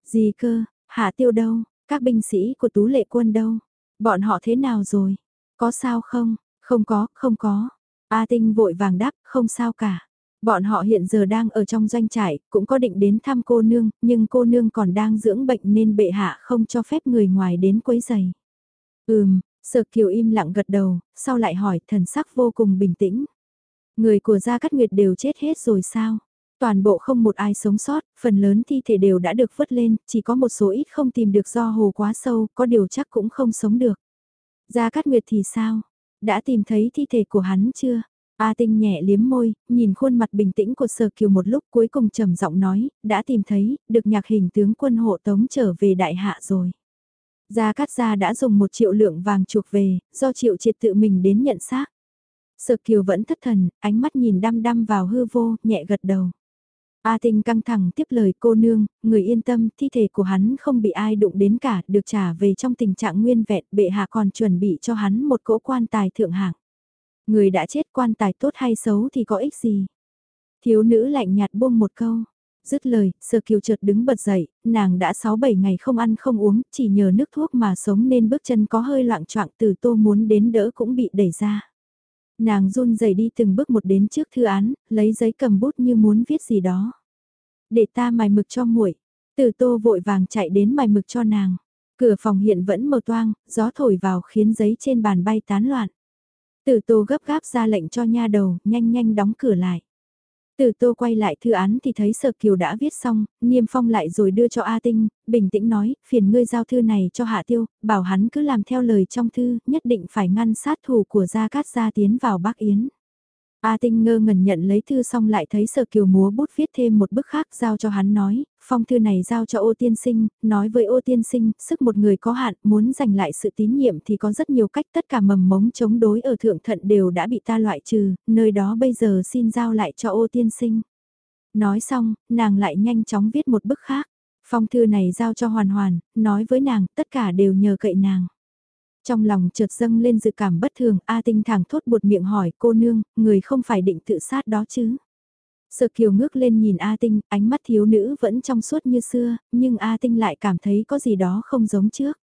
A: Gì cơ, hạ tiêu đâu, các binh sĩ của tú lệ quân đâu? Bọn họ thế nào rồi? Có sao không? Không có, không có. A Tinh vội vàng đáp, không sao cả. Bọn họ hiện giờ đang ở trong doanh trại, cũng có định đến thăm cô nương, nhưng cô nương còn đang dưỡng bệnh nên bệ hạ không cho phép người ngoài đến quấy giày. Ừm, Sở Kiều im lặng gật đầu, sau lại hỏi thần sắc vô cùng bình tĩnh. Người của Gia Cát Nguyệt đều chết hết rồi sao? Toàn bộ không một ai sống sót, phần lớn thi thể đều đã được vớt lên, chỉ có một số ít không tìm được do hồ quá sâu, có điều chắc cũng không sống được. Gia Cát Nguyệt thì sao? Đã tìm thấy thi thể của hắn chưa? A Tinh nhẹ liếm môi, nhìn khuôn mặt bình tĩnh của Sở Kiều một lúc cuối cùng trầm giọng nói, đã tìm thấy, được nhạc hình tướng quân hộ tống trở về đại hạ rồi. Gia Cát Gia đã dùng một triệu lượng vàng chuộc về, do triệu triệt tự mình đến nhận xác. Sở Kiều vẫn thất thần, ánh mắt nhìn đăm đăm vào hư vô, nhẹ gật đầu. A Tinh căng thẳng tiếp lời cô nương, người yên tâm, thi thể của hắn không bị ai đụng đến cả, được trả về trong tình trạng nguyên vẹn, bệ hạ còn chuẩn bị cho hắn một cỗ quan tài thượng hạng. Người đã chết quan tài tốt hay xấu thì có ích gì? Thiếu nữ lạnh nhạt buông một câu. Dứt lời, sơ kiều chợt đứng bật dậy, nàng đã 6-7 ngày không ăn không uống, chỉ nhờ nước thuốc mà sống nên bước chân có hơi loạn choạng từ tô muốn đến đỡ cũng bị đẩy ra. Nàng run rẩy đi từng bước một đến trước thư án, lấy giấy cầm bút như muốn viết gì đó. Để ta mài mực cho muội. Từ tô vội vàng chạy đến mài mực cho nàng. Cửa phòng hiện vẫn mờ toang, gió thổi vào khiến giấy trên bàn bay tán loạn. Từ tô gấp gáp ra lệnh cho nha đầu, nhanh nhanh đóng cửa lại. Từ tô quay lại thư án thì thấy Sở Kiều đã viết xong, niêm phong lại rồi đưa cho A Tinh, bình tĩnh nói, phiền ngươi giao thư này cho Hạ Tiêu, bảo hắn cứ làm theo lời trong thư, nhất định phải ngăn sát thủ của Gia Cát Gia tiến vào Bắc Yến. A Tinh ngơ ngẩn nhận lấy thư xong lại thấy Sở Kiều múa bút viết thêm một bức khác giao cho hắn nói, phong thư này giao cho ô tiên sinh, nói với ô tiên sinh, sức một người có hạn, muốn giành lại sự tín nhiệm thì có rất nhiều cách tất cả mầm mống chống đối ở thượng thận đều đã bị ta loại trừ, nơi đó bây giờ xin giao lại cho ô tiên sinh. Nói xong, nàng lại nhanh chóng viết một bức khác, phong thư này giao cho hoàn hoàn, nói với nàng, tất cả đều nhờ cậy nàng. Trong lòng chợt dâng lên dự cảm bất thường, A Tinh thẳng thốt buột miệng hỏi cô nương, người không phải định tự sát đó chứ? Sợ kiều ngước lên nhìn A Tinh, ánh mắt thiếu nữ vẫn trong suốt như xưa, nhưng A Tinh lại cảm thấy có gì đó không giống trước.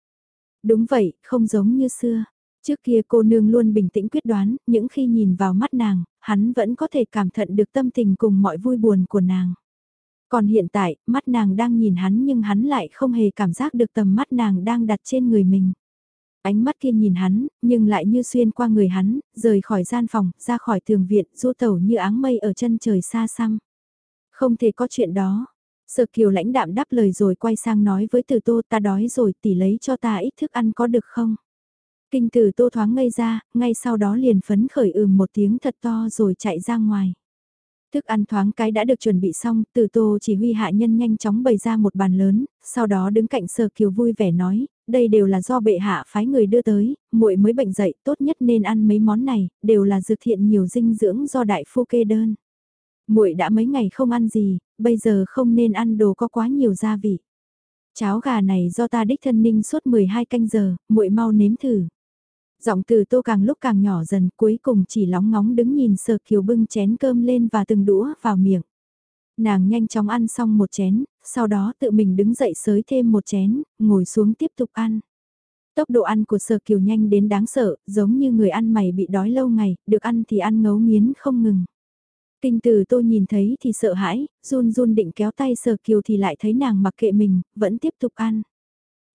A: Đúng vậy, không giống như xưa. Trước kia cô nương luôn bình tĩnh quyết đoán, những khi nhìn vào mắt nàng, hắn vẫn có thể cảm thận được tâm tình cùng mọi vui buồn của nàng. Còn hiện tại, mắt nàng đang nhìn hắn nhưng hắn lại không hề cảm giác được tầm mắt nàng đang đặt trên người mình ánh mắt kia nhìn hắn, nhưng lại như xuyên qua người hắn, rời khỏi gian phòng, ra khỏi tường viện, du tẩu như áng mây ở chân trời xa xăm. Không thể có chuyện đó. Sở kiều lãnh đạm đáp lời rồi quay sang nói với từ tô ta đói rồi tỷ lấy cho ta ít thức ăn có được không? Kinh tử tô thoáng ngây ra, ngay sau đó liền phấn khởi ừm một tiếng thật to rồi chạy ra ngoài. Thức ăn thoáng cái đã được chuẩn bị xong, từ tô chỉ huy hạ nhân nhanh chóng bày ra một bàn lớn, sau đó đứng cạnh sở kiều vui vẻ nói, đây đều là do bệ hạ phái người đưa tới, muội mới bệnh dậy, tốt nhất nên ăn mấy món này, đều là dược thiện nhiều dinh dưỡng do đại phu kê đơn. Muội đã mấy ngày không ăn gì, bây giờ không nên ăn đồ có quá nhiều gia vị. Cháo gà này do ta đích thân ninh suốt 12 canh giờ, muội mau nếm thử. Giọng từ tô càng lúc càng nhỏ dần cuối cùng chỉ lóng ngóng đứng nhìn sờ kiều bưng chén cơm lên và từng đũa vào miệng. Nàng nhanh chóng ăn xong một chén, sau đó tự mình đứng dậy sới thêm một chén, ngồi xuống tiếp tục ăn. Tốc độ ăn của sờ kiều nhanh đến đáng sợ, giống như người ăn mày bị đói lâu ngày, được ăn thì ăn ngấu nghiến không ngừng. Kinh từ tôi nhìn thấy thì sợ hãi, run run định kéo tay sờ kiều thì lại thấy nàng mặc kệ mình, vẫn tiếp tục ăn.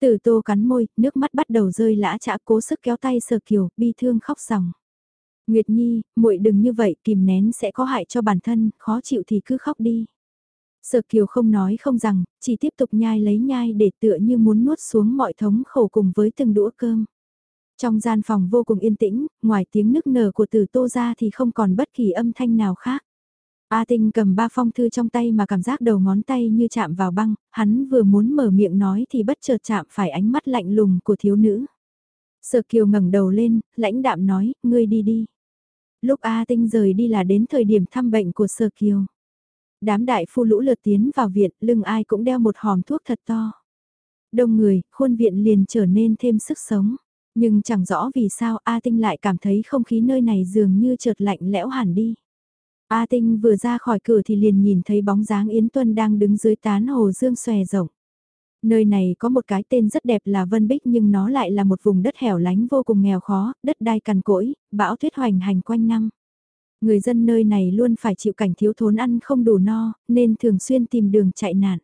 A: Từ tô cắn môi, nước mắt bắt đầu rơi lã chả cố sức kéo tay sờ kiều, bi thương khóc ròng. Nguyệt Nhi, muội đừng như vậy, kìm nén sẽ có hại cho bản thân, khó chịu thì cứ khóc đi. Sở Kiều không nói không rằng, chỉ tiếp tục nhai lấy nhai để tựa như muốn nuốt xuống mọi thống khổ cùng với từng đũa cơm. Trong gian phòng vô cùng yên tĩnh, ngoài tiếng nức nở của tử tô ra thì không còn bất kỳ âm thanh nào khác. A Tinh cầm ba phong thư trong tay mà cảm giác đầu ngón tay như chạm vào băng, hắn vừa muốn mở miệng nói thì bất chợt chạm phải ánh mắt lạnh lùng của thiếu nữ. Sở Kiều ngẩng đầu lên, lãnh đạm nói, ngươi đi đi. Lúc A Tinh rời đi là đến thời điểm thăm bệnh của Sở Kiều. Đám đại phu lũ lượt tiến vào viện, lưng ai cũng đeo một hòm thuốc thật to. Đông người, khuôn viện liền trở nên thêm sức sống. Nhưng chẳng rõ vì sao A Tinh lại cảm thấy không khí nơi này dường như chợt lạnh lẽo hẳn đi. A Tinh vừa ra khỏi cửa thì liền nhìn thấy bóng dáng Yến Tuân đang đứng dưới tán hồ dương xòe rộng. Nơi này có một cái tên rất đẹp là Vân Bích nhưng nó lại là một vùng đất hẻo lánh vô cùng nghèo khó, đất đai cằn cỗi, bão tuyết hoành hành quanh năm. Người dân nơi này luôn phải chịu cảnh thiếu thốn ăn không đủ no, nên thường xuyên tìm đường chạy nạn.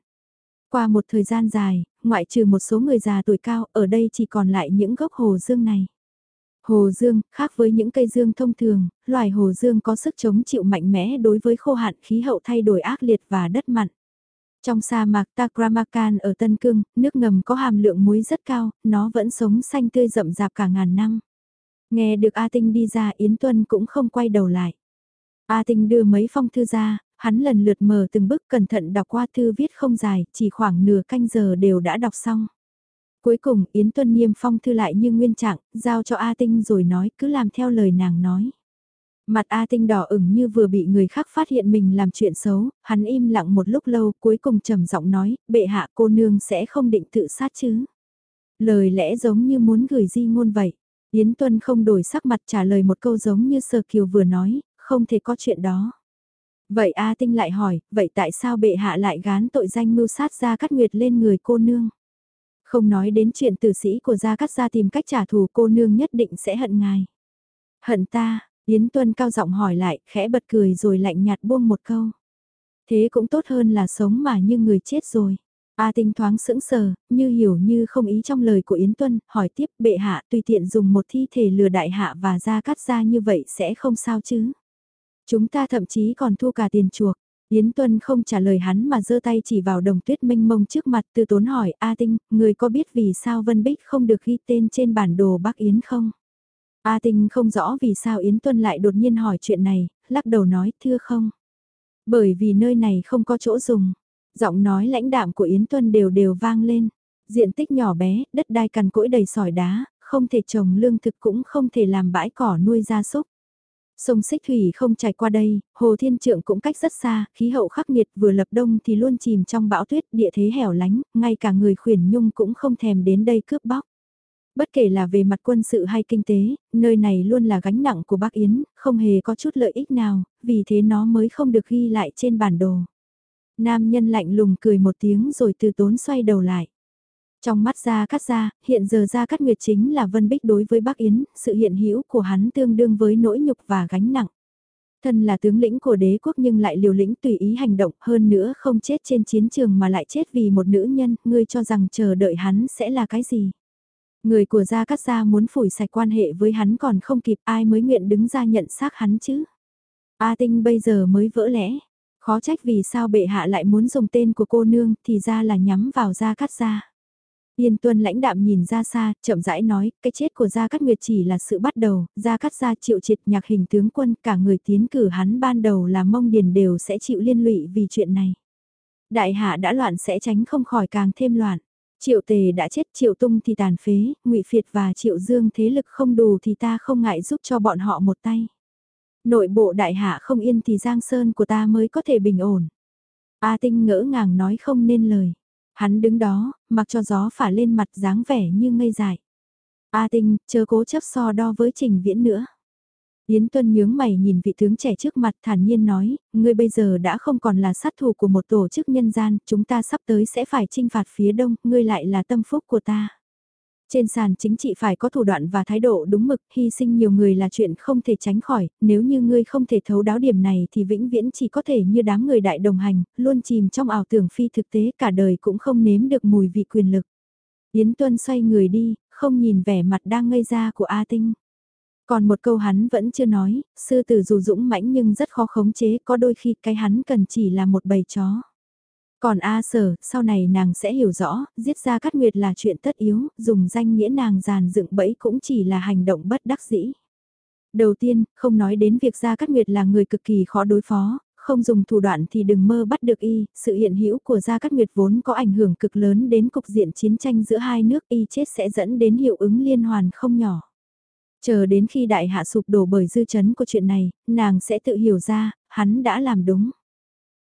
A: Qua một thời gian dài, ngoại trừ một số người già tuổi cao, ở đây chỉ còn lại những gốc hồ dương này. Hồ dương, khác với những cây dương thông thường, loài hồ dương có sức chống chịu mạnh mẽ đối với khô hạn khí hậu thay đổi ác liệt và đất mặn. Trong sa mạc Takramakan ở Tân Cương, nước ngầm có hàm lượng muối rất cao, nó vẫn sống xanh tươi rậm rạp cả ngàn năm. Nghe được A Tinh đi ra Yến Tuân cũng không quay đầu lại. A Tinh đưa mấy phong thư ra, hắn lần lượt mở từng bức cẩn thận đọc qua thư viết không dài, chỉ khoảng nửa canh giờ đều đã đọc xong. Cuối cùng Yến Tuân niêm phong thư lại như nguyên trạng, giao cho A Tinh rồi nói cứ làm theo lời nàng nói. Mặt A Tinh đỏ ửng như vừa bị người khác phát hiện mình làm chuyện xấu, hắn im lặng một lúc lâu cuối cùng trầm giọng nói, bệ hạ cô nương sẽ không định tự sát chứ. Lời lẽ giống như muốn gửi di ngôn vậy. Yến Tuân không đổi sắc mặt trả lời một câu giống như Sơ Kiều vừa nói, không thể có chuyện đó. Vậy A Tinh lại hỏi, vậy tại sao bệ hạ lại gán tội danh mưu sát ra cắt nguyệt lên người cô nương? Không nói đến chuyện tử sĩ của Gia Cát Gia tìm cách trả thù cô nương nhất định sẽ hận ngài. Hận ta, Yến Tuân cao giọng hỏi lại, khẽ bật cười rồi lạnh nhạt buông một câu. Thế cũng tốt hơn là sống mà như người chết rồi. A tinh thoáng sững sờ, như hiểu như không ý trong lời của Yến Tuân, hỏi tiếp bệ hạ tùy tiện dùng một thi thể lừa đại hạ và Gia Cát Gia như vậy sẽ không sao chứ. Chúng ta thậm chí còn thu cả tiền chuộc. Yến Tuân không trả lời hắn mà giơ tay chỉ vào đồng tuyết mênh mông trước mặt từ tốn hỏi A Tinh, người có biết vì sao Vân Bích không được ghi tên trên bản đồ Bắc Yến không? A Tinh không rõ vì sao Yến Tuân lại đột nhiên hỏi chuyện này, lắc đầu nói thưa không. Bởi vì nơi này không có chỗ dùng. Giọng nói lãnh đạm của Yến Tuân đều đều vang lên. Diện tích nhỏ bé, đất đai cằn cỗi đầy sỏi đá, không thể trồng lương thực cũng không thể làm bãi cỏ nuôi gia súc. Sông Xích Thủy không trải qua đây, Hồ Thiên Trượng cũng cách rất xa, khí hậu khắc nghiệt vừa lập đông thì luôn chìm trong bão tuyết, địa thế hẻo lánh, ngay cả người khuyển nhung cũng không thèm đến đây cướp bóc. Bất kể là về mặt quân sự hay kinh tế, nơi này luôn là gánh nặng của Bắc Yến, không hề có chút lợi ích nào, vì thế nó mới không được ghi lại trên bản đồ. Nam nhân lạnh lùng cười một tiếng rồi từ tốn xoay đầu lại. Trong mắt Gia Cát Gia, hiện giờ Gia Cát Nguyệt chính là Vân Bích đối với Bắc Yến, sự hiện hữu của hắn tương đương với nỗi nhục và gánh nặng. Thân là tướng lĩnh của đế quốc nhưng lại liều lĩnh tùy ý hành động hơn nữa không chết trên chiến trường mà lại chết vì một nữ nhân, ngươi cho rằng chờ đợi hắn sẽ là cái gì. Người của Gia Cát Gia muốn phủi sạch quan hệ với hắn còn không kịp ai mới nguyện đứng ra nhận xác hắn chứ. A Tinh bây giờ mới vỡ lẽ, Khó trách vì sao bệ hạ lại muốn dùng tên của cô nương thì ra là nhắm vào Gia Cát Gia. Yên tuân lãnh đạm nhìn ra xa, chậm rãi nói, cái chết của Gia Cát Nguyệt chỉ là sự bắt đầu, Gia Cát Gia chịu triệt nhạc hình tướng quân, cả người tiến cử hắn ban đầu là mông điền đều sẽ chịu liên lụy vì chuyện này. Đại hạ đã loạn sẽ tránh không khỏi càng thêm loạn. Triệu tề đã chết triệu tung thì tàn phế, ngụy Phiệt và triệu dương thế lực không đủ thì ta không ngại giúp cho bọn họ một tay. Nội bộ đại hạ không yên thì giang sơn của ta mới có thể bình ổn. A tinh ngỡ ngàng nói không nên lời. Hắn đứng đó, mặc cho gió phả lên mặt dáng vẻ như ngây dại. A tinh, chớ cố chấp so đo với trình viễn nữa. Yến Tuân nhướng mày nhìn vị tướng trẻ trước mặt thản nhiên nói, ngươi bây giờ đã không còn là sát thủ của một tổ chức nhân gian, chúng ta sắp tới sẽ phải trinh phạt phía đông, ngươi lại là tâm phúc của ta. Trên sàn chính trị phải có thủ đoạn và thái độ đúng mực, hy sinh nhiều người là chuyện không thể tránh khỏi, nếu như ngươi không thể thấu đáo điểm này thì vĩnh viễn chỉ có thể như đám người đại đồng hành, luôn chìm trong ảo tưởng phi thực tế cả đời cũng không nếm được mùi vị quyền lực. Yến Tuân xoay người đi, không nhìn vẻ mặt đang ngây ra của A Tinh. Còn một câu hắn vẫn chưa nói, sư tử dù dũng mãnh nhưng rất khó khống chế, có đôi khi cái hắn cần chỉ là một bầy chó. Còn A sở, sau này nàng sẽ hiểu rõ, giết ra cát nguyệt là chuyện tất yếu, dùng danh nghĩa nàng giàn dựng bẫy cũng chỉ là hành động bất đắc dĩ. Đầu tiên, không nói đến việc Gia Cát Nguyệt là người cực kỳ khó đối phó, không dùng thủ đoạn thì đừng mơ bắt được y, sự hiện hữu của Gia Cát Nguyệt vốn có ảnh hưởng cực lớn đến cục diện chiến tranh giữa hai nước y chết sẽ dẫn đến hiệu ứng liên hoàn không nhỏ. Chờ đến khi đại hạ sụp đổ bởi dư chấn của chuyện này, nàng sẽ tự hiểu ra, hắn đã làm đúng.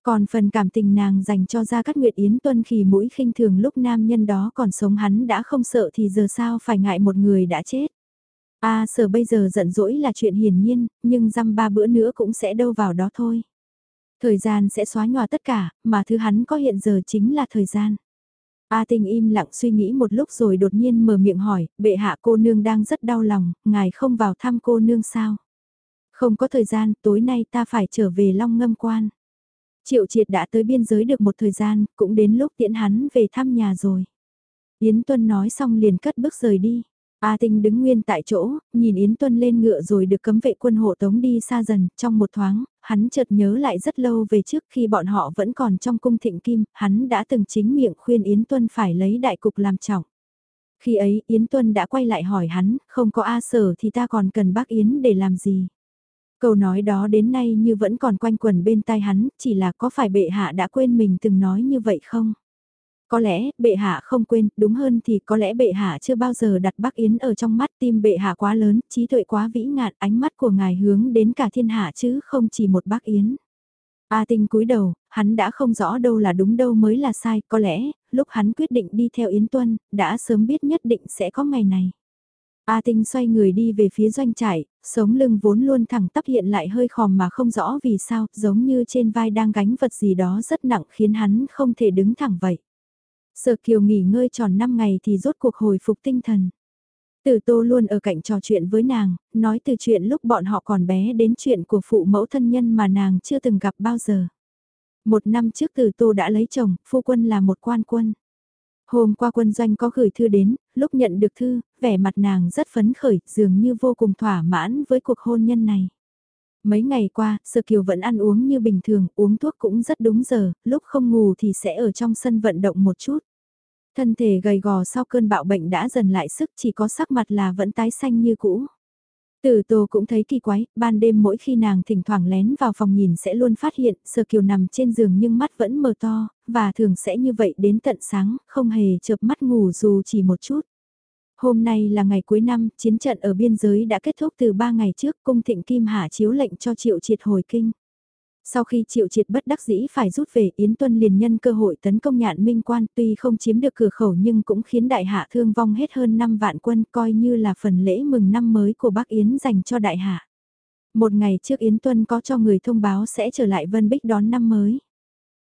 A: Còn phần cảm tình nàng dành cho Gia Cát Nguyệt Yến Tuân khi mũi khinh thường lúc nam nhân đó còn sống hắn đã không sợ thì giờ sao phải ngại một người đã chết. A à, sở bây giờ giận dỗi là chuyện hiển nhiên, nhưng dăm ba bữa nữa cũng sẽ đâu vào đó thôi. Thời gian sẽ xóa nhòa tất cả, mà thứ hắn có hiện giờ chính là thời gian. A tình im lặng suy nghĩ một lúc rồi đột nhiên mở miệng hỏi, bệ hạ cô nương đang rất đau lòng, ngài không vào thăm cô nương sao? Không có thời gian, tối nay ta phải trở về Long Ngâm Quan. Triệu triệt đã tới biên giới được một thời gian, cũng đến lúc tiễn hắn về thăm nhà rồi. Yến Tuân nói xong liền cất bước rời đi. A Tinh đứng nguyên tại chỗ, nhìn Yến Tuân lên ngựa rồi được cấm vệ quân hộ tống đi xa dần, trong một thoáng, hắn chợt nhớ lại rất lâu về trước khi bọn họ vẫn còn trong cung thịnh kim, hắn đã từng chính miệng khuyên Yến Tuân phải lấy đại cục làm trọng. Khi ấy Yến Tuân đã quay lại hỏi hắn, không có A sở thì ta còn cần bác Yến để làm gì? Câu nói đó đến nay như vẫn còn quanh quẩn bên tai hắn, chỉ là có phải bệ hạ đã quên mình từng nói như vậy không? Có lẽ, bệ hạ không quên, đúng hơn thì có lẽ bệ hạ chưa bao giờ đặt Bắc Yến ở trong mắt tim bệ hạ quá lớn, trí tuệ quá vĩ ngạn, ánh mắt của ngài hướng đến cả thiên hạ chứ không chỉ một Bắc Yến. A tinh cúi đầu, hắn đã không rõ đâu là đúng đâu mới là sai, có lẽ, lúc hắn quyết định đi theo Yến Tuân, đã sớm biết nhất định sẽ có ngày này. A Tinh xoay người đi về phía doanh trại, sống lưng vốn luôn thẳng tắp hiện lại hơi khòm mà không rõ vì sao, giống như trên vai đang gánh vật gì đó rất nặng khiến hắn không thể đứng thẳng vậy. Sở Kiều nghỉ ngơi tròn 5 ngày thì rốt cuộc hồi phục tinh thần. Tử Tô luôn ở cạnh trò chuyện với nàng, nói từ chuyện lúc bọn họ còn bé đến chuyện của phụ mẫu thân nhân mà nàng chưa từng gặp bao giờ. Một năm trước Tử Tô đã lấy chồng, phu quân là một quan quân. Hôm qua quân doanh có gửi thư đến, lúc nhận được thư, vẻ mặt nàng rất phấn khởi, dường như vô cùng thỏa mãn với cuộc hôn nhân này. Mấy ngày qua, Sơ Kiều vẫn ăn uống như bình thường, uống thuốc cũng rất đúng giờ, lúc không ngủ thì sẽ ở trong sân vận động một chút. Thân thể gầy gò sau cơn bạo bệnh đã dần lại sức chỉ có sắc mặt là vẫn tái xanh như cũ. Tử Tô cũng thấy kỳ quái, ban đêm mỗi khi nàng thỉnh thoảng lén vào phòng nhìn sẽ luôn phát hiện Sơ Kiều nằm trên giường nhưng mắt vẫn mờ to, và thường sẽ như vậy đến tận sáng, không hề chợp mắt ngủ dù chỉ một chút. Hôm nay là ngày cuối năm, chiến trận ở biên giới đã kết thúc từ 3 ngày trước, cung thịnh Kim Hạ chiếu lệnh cho Triệu Triệt hồi kinh. Sau khi Triệu Triệt bất đắc dĩ phải rút về, Yến Tuân liền nhân cơ hội tấn công nhạn minh quan tuy không chiếm được cửa khẩu nhưng cũng khiến đại hạ thương vong hết hơn 5 vạn quân coi như là phần lễ mừng năm mới của Bắc Yến dành cho đại hạ. Một ngày trước Yến Tuân có cho người thông báo sẽ trở lại Vân Bích đón năm mới.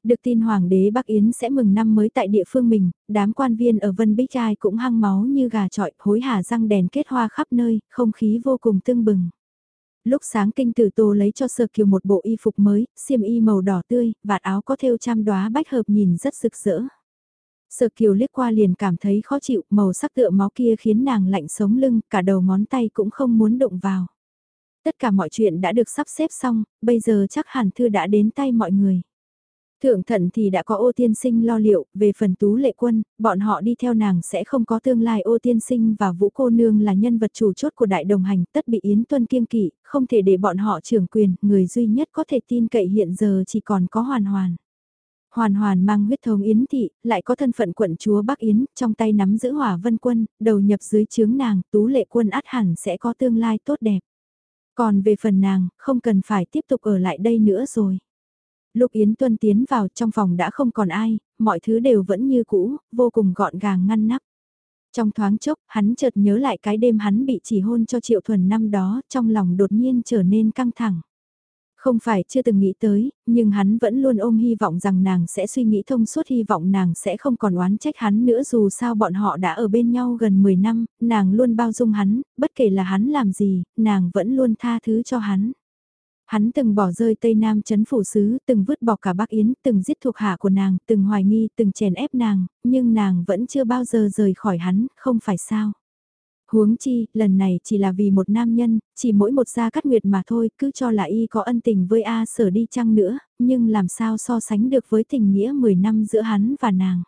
A: Được tin Hoàng đế Bắc Yến sẽ mừng năm mới tại địa phương mình, đám quan viên ở Vân Bích Trai cũng hăng máu như gà trọi, hối hả răng đèn kết hoa khắp nơi, không khí vô cùng tương bừng. Lúc sáng kinh tử tô lấy cho Sơ Kiều một bộ y phục mới, xiêm y màu đỏ tươi, vạt áo có thêu trăm đóa bách hợp nhìn rất rực rỡ. Sơ Kiều liếc qua liền cảm thấy khó chịu, màu sắc tựa máu kia khiến nàng lạnh sống lưng, cả đầu ngón tay cũng không muốn động vào. Tất cả mọi chuyện đã được sắp xếp xong, bây giờ chắc hẳn thư đã đến tay mọi người. Thượng thận thì đã có ô tiên sinh lo liệu, về phần tú lệ quân, bọn họ đi theo nàng sẽ không có tương lai ô tiên sinh và vũ cô nương là nhân vật chủ chốt của đại đồng hành, tất bị Yến Tuân kiêng kỵ, không thể để bọn họ trưởng quyền, người duy nhất có thể tin cậy hiện giờ chỉ còn có hoàn hoàn. Hoàn hoàn mang huyết thống Yến Thị, lại có thân phận quận chúa Bắc Yến, trong tay nắm giữ hỏa vân quân, đầu nhập dưới chướng nàng, tú lệ quân át hẳn sẽ có tương lai tốt đẹp. Còn về phần nàng, không cần phải tiếp tục ở lại đây nữa rồi. Lúc Yến Tuân tiến vào trong phòng đã không còn ai, mọi thứ đều vẫn như cũ, vô cùng gọn gàng ngăn nắp. Trong thoáng chốc, hắn chợt nhớ lại cái đêm hắn bị chỉ hôn cho Triệu Thuần năm đó, trong lòng đột nhiên trở nên căng thẳng. Không phải chưa từng nghĩ tới, nhưng hắn vẫn luôn ôm hy vọng rằng nàng sẽ suy nghĩ thông suốt hy vọng nàng sẽ không còn oán trách hắn nữa dù sao bọn họ đã ở bên nhau gần 10 năm, nàng luôn bao dung hắn, bất kể là hắn làm gì, nàng vẫn luôn tha thứ cho hắn. Hắn từng bỏ rơi Tây Nam chấn phủ sứ, từng vứt bỏ cả Bắc Yến, từng giết thuộc hạ của nàng, từng hoài nghi, từng chèn ép nàng, nhưng nàng vẫn chưa bao giờ rời khỏi hắn, không phải sao. Huống chi, lần này chỉ là vì một nam nhân, chỉ mỗi một gia cắt nguyệt mà thôi, cứ cho là y có ân tình với A sở đi chăng nữa, nhưng làm sao so sánh được với tình nghĩa 10 năm giữa hắn và nàng.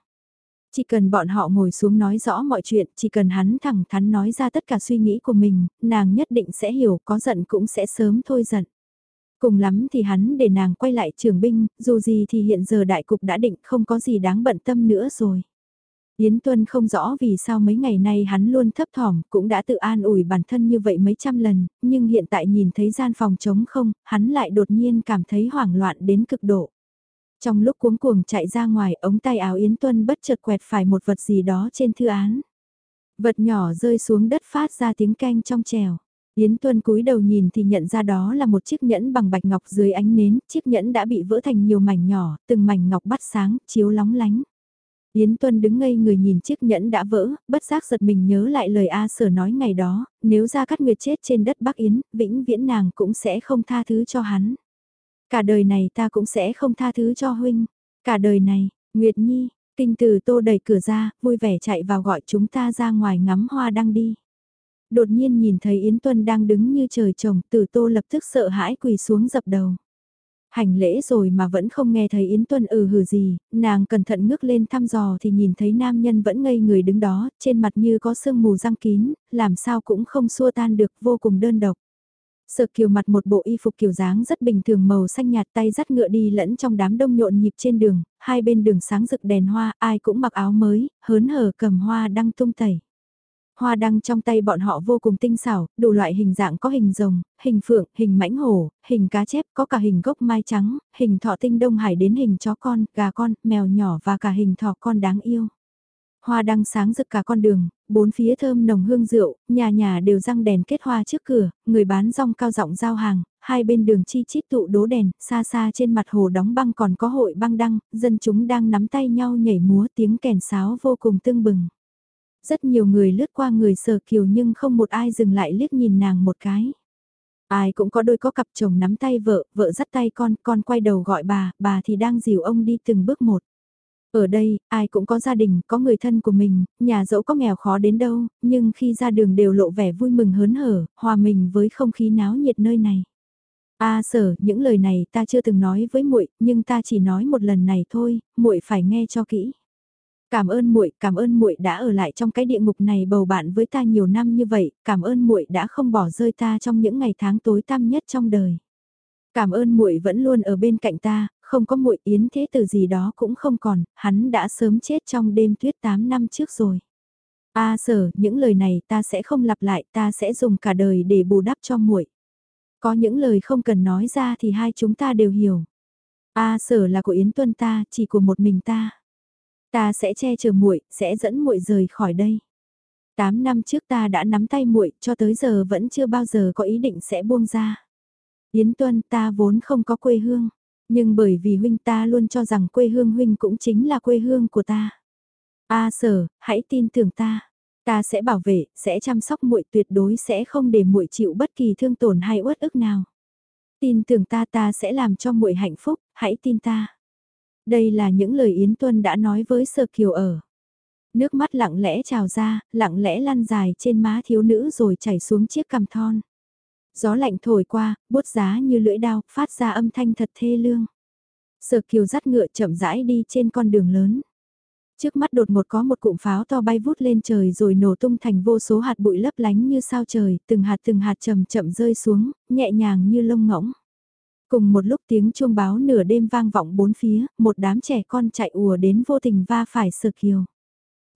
A: Chỉ cần bọn họ ngồi xuống nói rõ mọi chuyện, chỉ cần hắn thẳng thắn nói ra tất cả suy nghĩ của mình, nàng nhất định sẽ hiểu, có giận cũng sẽ sớm thôi giận. Cùng lắm thì hắn để nàng quay lại trường binh, dù gì thì hiện giờ đại cục đã định không có gì đáng bận tâm nữa rồi. Yến Tuân không rõ vì sao mấy ngày nay hắn luôn thấp thỏm, cũng đã tự an ủi bản thân như vậy mấy trăm lần, nhưng hiện tại nhìn thấy gian phòng trống không, hắn lại đột nhiên cảm thấy hoảng loạn đến cực độ. Trong lúc cuống cuồng chạy ra ngoài, ống tay áo Yến Tuân bất chợt quẹt phải một vật gì đó trên thư án. Vật nhỏ rơi xuống đất phát ra tiếng canh trong trèo. Yến Tuân cúi đầu nhìn thì nhận ra đó là một chiếc nhẫn bằng bạch ngọc dưới ánh nến, chiếc nhẫn đã bị vỡ thành nhiều mảnh nhỏ, từng mảnh ngọc bắt sáng, chiếu lóng lánh. Yến Tuân đứng ngây người nhìn chiếc nhẫn đã vỡ, bất giác giật mình nhớ lại lời A Sở nói ngày đó, nếu ra cắt nguyệt chết trên đất Bắc Yến, vĩnh viễn nàng cũng sẽ không tha thứ cho hắn. Cả đời này ta cũng sẽ không tha thứ cho huynh. Cả đời này, Nguyệt Nhi, kinh từ tô đẩy cửa ra, vui vẻ chạy vào gọi chúng ta ra ngoài ngắm hoa đăng đi. Đột nhiên nhìn thấy Yến Tuân đang đứng như trời trồng, Tử tô lập tức sợ hãi quỳ xuống dập đầu. Hành lễ rồi mà vẫn không nghe thấy Yến Tuân ừ hừ gì, nàng cẩn thận ngước lên thăm dò thì nhìn thấy nam nhân vẫn ngây người đứng đó, trên mặt như có sương mù răng kín, làm sao cũng không xua tan được, vô cùng đơn độc. Sợ kiều mặt một bộ y phục kiểu dáng rất bình thường màu xanh nhạt tay dắt ngựa đi lẫn trong đám đông nhộn nhịp trên đường, hai bên đường sáng rực đèn hoa, ai cũng mặc áo mới, hớn hở cầm hoa đăng tung tẩy. Hoa đăng trong tay bọn họ vô cùng tinh xảo, đủ loại hình dạng có hình rồng, hình phượng, hình mãnh hổ, hình cá chép, có cả hình gốc mai trắng, hình thọ tinh đông hải đến hình chó con, gà con, mèo nhỏ và cả hình thỏ con đáng yêu. Hoa đăng sáng rực cả con đường, bốn phía thơm nồng hương rượu, nhà nhà đều răng đèn kết hoa trước cửa, người bán rong cao giọng giao hàng, hai bên đường chi chít tụ đố đèn, xa xa trên mặt hồ đóng băng còn có hội băng đăng, dân chúng đang nắm tay nhau nhảy múa tiếng kèn sáo vô cùng tương bừng. Rất nhiều người lướt qua người sờ kiều nhưng không một ai dừng lại liếc nhìn nàng một cái. Ai cũng có đôi có cặp chồng nắm tay vợ, vợ dắt tay con, con quay đầu gọi bà, bà thì đang dìu ông đi từng bước một. Ở đây, ai cũng có gia đình, có người thân của mình, nhà dẫu có nghèo khó đến đâu, nhưng khi ra đường đều lộ vẻ vui mừng hớn hở, hòa mình với không khí náo nhiệt nơi này. A sở, những lời này ta chưa từng nói với muội, nhưng ta chỉ nói một lần này thôi, muội phải nghe cho kỹ. Cảm ơn muội, cảm ơn muội đã ở lại trong cái địa ngục này bầu bạn với ta nhiều năm như vậy, cảm ơn muội đã không bỏ rơi ta trong những ngày tháng tối tăm nhất trong đời. Cảm ơn muội vẫn luôn ở bên cạnh ta, không có muội yến thế từ gì đó cũng không còn, hắn đã sớm chết trong đêm tuyết 8 năm trước rồi. A sở, những lời này ta sẽ không lặp lại, ta sẽ dùng cả đời để bù đắp cho muội. Có những lời không cần nói ra thì hai chúng ta đều hiểu. A sở là của Yến Tuân ta, chỉ của một mình ta. Ta sẽ che chở muội, sẽ dẫn muội rời khỏi đây. Tám năm trước ta đã nắm tay muội, cho tới giờ vẫn chưa bao giờ có ý định sẽ buông ra. Yến Tuân ta vốn không có quê hương, nhưng bởi vì huynh ta luôn cho rằng quê hương huynh cũng chính là quê hương của ta. A sở, hãy tin tưởng ta. Ta sẽ bảo vệ, sẽ chăm sóc muội tuyệt đối sẽ không để muội chịu bất kỳ thương tổn hay uất ức nào. Tin tưởng ta ta sẽ làm cho muội hạnh phúc, hãy tin ta. Đây là những lời Yến Tuân đã nói với sơ Kiều ở. Nước mắt lặng lẽ trào ra, lặng lẽ lăn dài trên má thiếu nữ rồi chảy xuống chiếc cằm thon. Gió lạnh thổi qua, bút giá như lưỡi đao, phát ra âm thanh thật thê lương. Sở kiều dắt ngựa chậm rãi đi trên con đường lớn. Trước mắt đột một có một cụm pháo to bay vút lên trời rồi nổ tung thành vô số hạt bụi lấp lánh như sao trời, từng hạt từng hạt chậm chậm rơi xuống, nhẹ nhàng như lông ngỗng. Cùng một lúc tiếng chuông báo nửa đêm vang vọng bốn phía, một đám trẻ con chạy ùa đến vô tình va phải sờ kiều.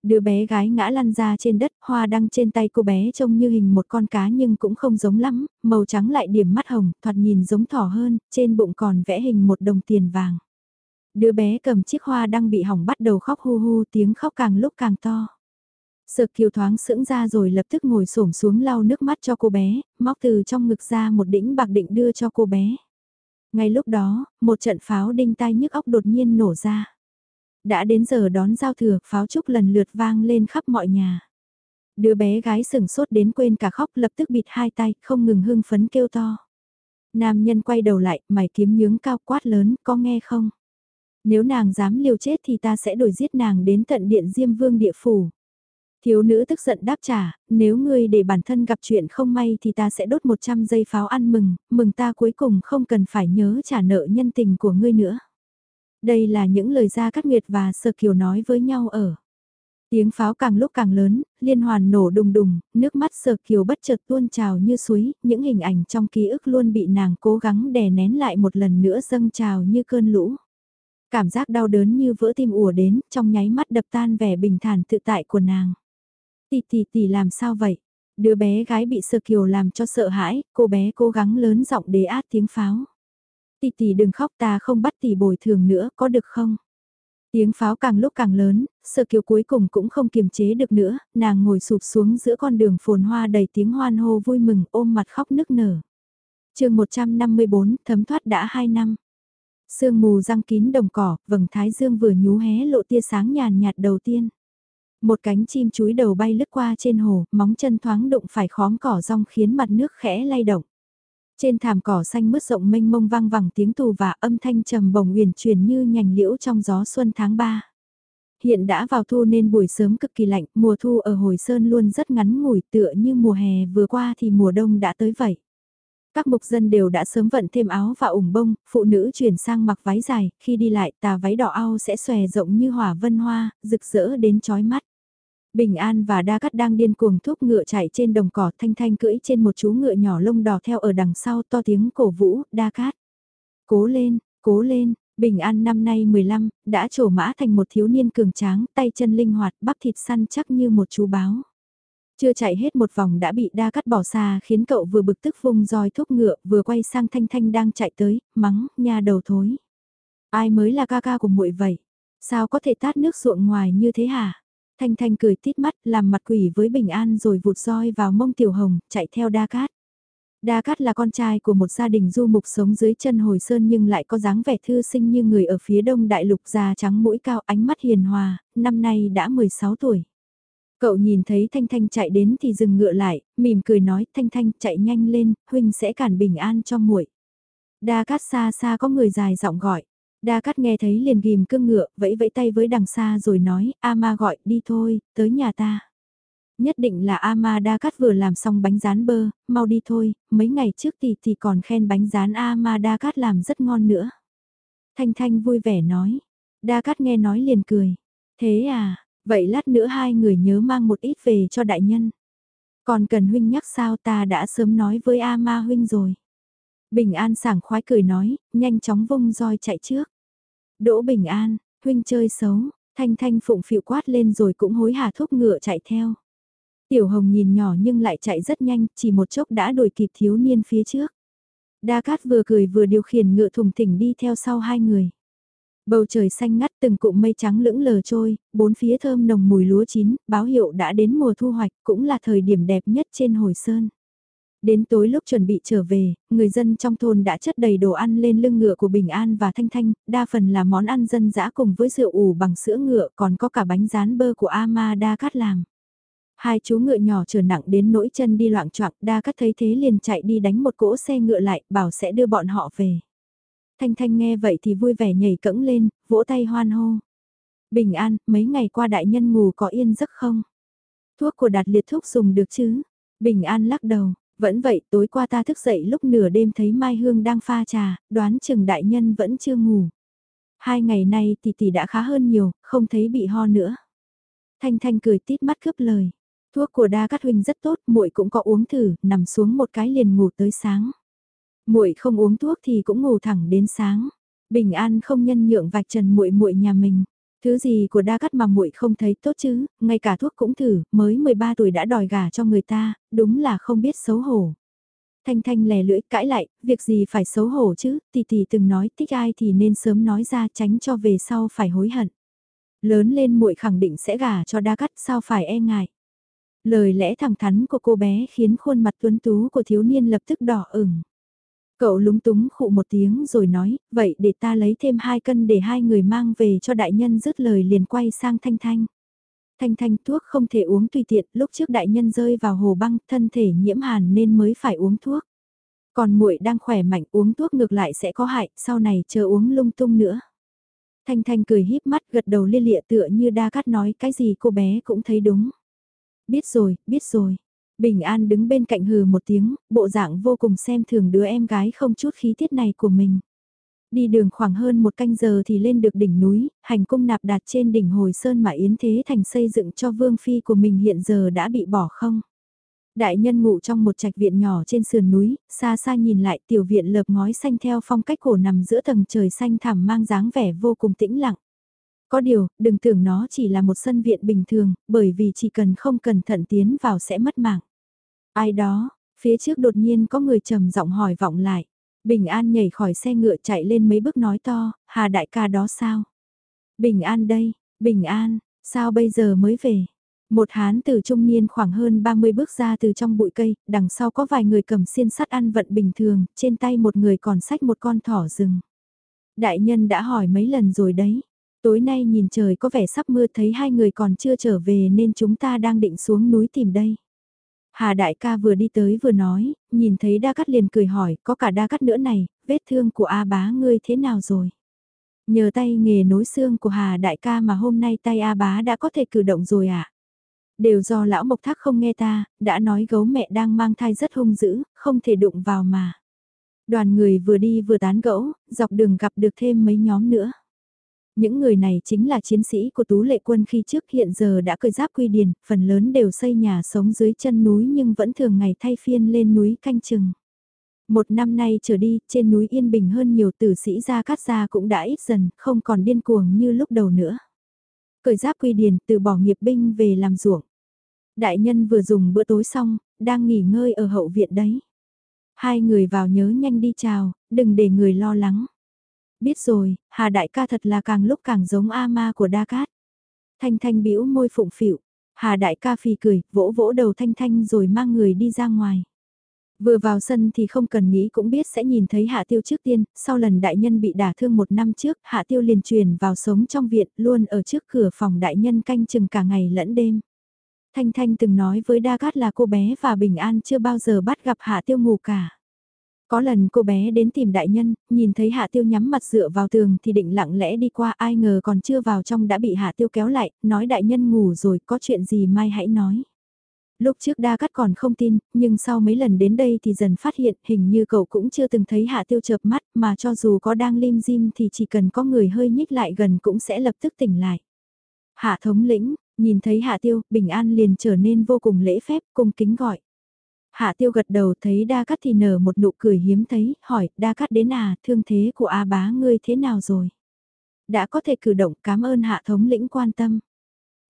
A: Đứa bé gái ngã lăn ra trên đất, hoa đăng trên tay cô bé trông như hình một con cá nhưng cũng không giống lắm, màu trắng lại điểm mắt hồng, thoạt nhìn giống thỏ hơn, trên bụng còn vẽ hình một đồng tiền vàng. Đứa bé cầm chiếc hoa đăng bị hỏng bắt đầu khóc hu hu tiếng khóc càng lúc càng to. Sợ kiều thoáng sững ra rồi lập tức ngồi xổm xuống lau nước mắt cho cô bé, móc từ trong ngực ra một đĩnh bạc định đưa cho cô bé. Ngay lúc đó, một trận pháo đinh tai nhức óc đột nhiên nổ ra. Đã đến giờ đón giao thừa, pháo trúc lần lượt vang lên khắp mọi nhà. Đứa bé gái sừng sốt đến quên cả khóc lập tức bịt hai tay, không ngừng hưng phấn kêu to. Nam nhân quay đầu lại, mày kiếm nhướng cao quát lớn, có nghe không? Nếu nàng dám liều chết thì ta sẽ đổi giết nàng đến tận điện Diêm Vương địa phủ. Thiếu nữ tức giận đáp trả, nếu ngươi để bản thân gặp chuyện không may thì ta sẽ đốt 100 giây pháo ăn mừng, mừng ta cuối cùng không cần phải nhớ trả nợ nhân tình của ngươi nữa. Đây là những lời Gia Cát Nguyệt và Sơ Kiều nói với nhau ở. Tiếng pháo càng lúc càng lớn, liên hoàn nổ đùng đùng, nước mắt Sơ Kiều bất chợt tuôn trào như suối, những hình ảnh trong ký ức luôn bị nàng cố gắng đè nén lại một lần nữa dâng trào như cơn lũ. Cảm giác đau đớn như vỡ tim ùa đến, trong nháy mắt đập tan vẻ bình thản tự tại của nàng. Tỷ tỷ tỷ làm sao vậy? Đứa bé gái bị Sơ Kiều làm cho sợ hãi, cô bé cố gắng lớn giọng để át tiếng pháo. Tỷ tỷ đừng khóc ta không bắt tỷ bồi thường nữa, có được không? Tiếng pháo càng lúc càng lớn, Sơ Kiều cuối cùng cũng không kiềm chế được nữa, nàng ngồi sụp xuống giữa con đường phồn hoa đầy tiếng hoan hô vui mừng ôm mặt khóc nức nở. chương 154, thấm thoát đã 2 năm. Sương mù răng kín đồng cỏ, vầng thái dương vừa nhú hé lộ tia sáng nhàn nhạt đầu tiên. Một cánh chim chúi đầu bay lướt qua trên hồ, móng chân thoáng đụng phải khóm cỏ rong khiến mặt nước khẽ lay động. Trên thảm cỏ xanh mướt rộng mênh mông vang vẳng tiếng tù và âm thanh trầm bồng uyển chuyển như nhành liễu trong gió xuân tháng 3. Hiện đã vào thu nên buổi sớm cực kỳ lạnh, mùa thu ở Hồi Sơn luôn rất ngắn ngủi tựa như mùa hè vừa qua thì mùa đông đã tới vậy. Các mục dân đều đã sớm vận thêm áo và ủng bông, phụ nữ chuyển sang mặc váy dài, khi đi lại tà váy đỏ ao sẽ xòe rộng như hỏa vân hoa, rực rỡ đến chói mắt. Bình An và Đa Cắt đang điên cuồng thúc ngựa chạy trên đồng cỏ thanh thanh cưỡi trên một chú ngựa nhỏ lông đỏ theo ở đằng sau to tiếng cổ vũ, Đa Cát. Cố lên, cố lên, Bình An năm nay 15, đã trổ mã thành một thiếu niên cường tráng, tay chân linh hoạt, bắp thịt săn chắc như một chú báo. Chưa chạy hết một vòng đã bị đa cắt bỏ xa khiến cậu vừa bực tức vung roi thúc ngựa vừa quay sang Thanh Thanh đang chạy tới, mắng, nha đầu thối. Ai mới là ca ca của muội vậy? Sao có thể tát nước ruộng ngoài như thế hả? Thanh Thanh cười tít mắt làm mặt quỷ với Bình An rồi vụt roi vào mông Tiểu Hồng, chạy theo Đa Cát. Đa Cát là con trai của một gia đình du mục sống dưới chân hồi sơn nhưng lại có dáng vẻ thư sinh như người ở phía đông đại lục da trắng mũi cao ánh mắt hiền hòa, năm nay đã 16 tuổi. Cậu nhìn thấy Thanh Thanh chạy đến thì dừng ngựa lại, mỉm cười nói Thanh Thanh chạy nhanh lên, huynh sẽ cản bình an cho muội. Đa Cát xa xa có người dài giọng gọi. Đa Cát nghe thấy liền ghim cương ngựa, vẫy vẫy tay với đằng xa rồi nói, A gọi, đi thôi, tới nhà ta. Nhất định là A Đa Cát vừa làm xong bánh rán bơ, mau đi thôi, mấy ngày trước thì thì còn khen bánh rán A Đa Cát làm rất ngon nữa. Thanh Thanh vui vẻ nói, Đa Cát nghe nói liền cười, thế à, vậy lát nữa hai người nhớ mang một ít về cho đại nhân. Còn cần huynh nhắc sao ta đã sớm nói với A Ma huynh rồi. Bình An sảng khoái cười nói, nhanh chóng vung roi chạy trước. Đỗ Bình An, huynh chơi xấu, thanh thanh phụng phịu quát lên rồi cũng hối hả thúc ngựa chạy theo. Tiểu Hồng nhìn nhỏ nhưng lại chạy rất nhanh, chỉ một chốc đã đuổi kịp thiếu niên phía trước. Đa Cát vừa cười vừa điều khiển ngựa thùng thỉnh đi theo sau hai người. Bầu trời xanh ngắt từng cụm mây trắng lững lờ trôi, bốn phía thơm nồng mùi lúa chín, báo hiệu đã đến mùa thu hoạch, cũng là thời điểm đẹp nhất trên hồi sơn. Đến tối lúc chuẩn bị trở về, người dân trong thôn đã chất đầy đồ ăn lên lưng ngựa của Bình An và Thanh Thanh, đa phần là món ăn dân dã cùng với rượu ủ bằng sữa ngựa còn có cả bánh rán bơ của Ama Đa Cát làm. Hai chú ngựa nhỏ trở nặng đến nỗi chân đi loạn choạng Đa Cát thấy thế liền chạy đi đánh một cỗ xe ngựa lại, bảo sẽ đưa bọn họ về. Thanh Thanh nghe vậy thì vui vẻ nhảy cẫng lên, vỗ tay hoan hô. Bình an, mấy ngày qua đại nhân ngủ có yên giấc không? Thuốc của đạt liệt thuốc dùng được chứ? Bình an lắc đầu, vẫn vậy tối qua ta thức dậy lúc nửa đêm thấy Mai Hương đang pha trà, đoán chừng đại nhân vẫn chưa ngủ. Hai ngày nay tỷ tỷ đã khá hơn nhiều, không thấy bị ho nữa. Thanh Thanh cười tít mắt cướp lời. Thuốc của đa cát huynh rất tốt, muội cũng có uống thử, nằm xuống một cái liền ngủ tới sáng. Muội không uống thuốc thì cũng ngủ thẳng đến sáng. Bình an không nhân nhượng vạch trần muội muội nhà mình. Thứ gì của đa cắt mà muội không thấy tốt chứ, ngay cả thuốc cũng thử, mới 13 tuổi đã đòi gả cho người ta, đúng là không biết xấu hổ. Thanh Thanh lè lưỡi cãi lại, việc gì phải xấu hổ chứ, tỷ tỷ từng nói thích ai thì nên sớm nói ra tránh cho về sau phải hối hận. Lớn lên muội khẳng định sẽ gả cho đa cắt sao phải e ngại. Lời lẽ thẳng thắn của cô bé khiến khuôn mặt tuấn tú của thiếu niên lập tức đỏ ửng. Cậu lúng túng khụ một tiếng rồi nói, vậy để ta lấy thêm hai cân để hai người mang về cho đại nhân dứt lời liền quay sang Thanh Thanh. Thanh Thanh thuốc không thể uống tùy tiện, lúc trước đại nhân rơi vào hồ băng, thân thể nhiễm hàn nên mới phải uống thuốc. Còn muội đang khỏe mạnh uống thuốc ngược lại sẽ có hại, sau này chờ uống lung tung nữa. Thanh Thanh cười híp mắt gật đầu lia lịa tựa như đa cát nói cái gì cô bé cũng thấy đúng. Biết rồi, biết rồi. Bình An đứng bên cạnh hừ một tiếng, bộ dạng vô cùng xem thường đứa em gái không chút khí tiết này của mình. Đi đường khoảng hơn một canh giờ thì lên được đỉnh núi, hành cung nạp đạt trên đỉnh hồi sơn mà Yến Thế Thành xây dựng cho vương phi của mình hiện giờ đã bị bỏ không. Đại nhân ngủ trong một trạch viện nhỏ trên sườn núi, xa xa nhìn lại tiểu viện lợp ngói xanh theo phong cách cổ nằm giữa tầng trời xanh thẳm mang dáng vẻ vô cùng tĩnh lặng. Có điều, đừng tưởng nó chỉ là một sân viện bình thường, bởi vì chỉ cần không cẩn thận tiến vào sẽ mất mạng. Ai đó, phía trước đột nhiên có người trầm giọng hỏi vọng lại. Bình An nhảy khỏi xe ngựa chạy lên mấy bước nói to, Hà đại ca đó sao? Bình An đây, Bình An, sao bây giờ mới về? Một hán từ trung niên khoảng hơn 30 bước ra từ trong bụi cây, đằng sau có vài người cầm xiên sắt ăn vận bình thường, trên tay một người còn xách một con thỏ rừng. Đại nhân đã hỏi mấy lần rồi đấy. Tối nay nhìn trời có vẻ sắp mưa thấy hai người còn chưa trở về nên chúng ta đang định xuống núi tìm đây. Hà đại ca vừa đi tới vừa nói, nhìn thấy đa cắt liền cười hỏi, có cả đa cắt nữa này, vết thương của A bá ngươi thế nào rồi? Nhờ tay nghề nối xương của Hà đại ca mà hôm nay tay A bá đã có thể cử động rồi à? Đều do lão mộc thác không nghe ta, đã nói gấu mẹ đang mang thai rất hung dữ, không thể đụng vào mà. Đoàn người vừa đi vừa tán gẫu, dọc đường gặp được thêm mấy nhóm nữa. Những người này chính là chiến sĩ của Tú Lệ Quân khi trước hiện giờ đã cởi giáp quy điền, phần lớn đều xây nhà sống dưới chân núi nhưng vẫn thường ngày thay phiên lên núi canh chừng. Một năm nay trở đi, trên núi yên bình hơn nhiều tử sĩ ra cát gia cũng đã ít dần, không còn điên cuồng như lúc đầu nữa. Cởi giáp quy điền, từ bỏ nghiệp binh về làm ruộng. Đại nhân vừa dùng bữa tối xong, đang nghỉ ngơi ở hậu viện đấy. Hai người vào nhớ nhanh đi chào, đừng để người lo lắng. Biết rồi, Hà đại ca thật là càng lúc càng giống A ma của Đa Cát. Thanh Thanh bĩu môi phụng phịu, Hà đại ca phì cười, vỗ vỗ đầu Thanh Thanh rồi mang người đi ra ngoài. Vừa vào sân thì không cần nghĩ cũng biết sẽ nhìn thấy Hạ Tiêu trước tiên, sau lần đại nhân bị đả thương một năm trước, Hạ Tiêu liền truyền vào sống trong viện, luôn ở trước cửa phòng đại nhân canh chừng cả ngày lẫn đêm. Thanh Thanh từng nói với Đa Cát là cô bé và Bình An chưa bao giờ bắt gặp Hạ Tiêu ngủ cả. Có lần cô bé đến tìm đại nhân, nhìn thấy hạ tiêu nhắm mặt dựa vào tường thì định lặng lẽ đi qua ai ngờ còn chưa vào trong đã bị hạ tiêu kéo lại, nói đại nhân ngủ rồi có chuyện gì mai hãy nói. Lúc trước đa cắt còn không tin, nhưng sau mấy lần đến đây thì dần phát hiện hình như cậu cũng chưa từng thấy hạ tiêu chợp mắt mà cho dù có đang lim dim thì chỉ cần có người hơi nhích lại gần cũng sẽ lập tức tỉnh lại. Hạ thống lĩnh, nhìn thấy hạ tiêu, bình an liền trở nên vô cùng lễ phép, cung kính gọi. Hạ tiêu gật đầu thấy đa cắt thì nở một nụ cười hiếm thấy, hỏi, đa cắt đến à, thương thế của A bá ngươi thế nào rồi? Đã có thể cử động cảm ơn hạ thống lĩnh quan tâm.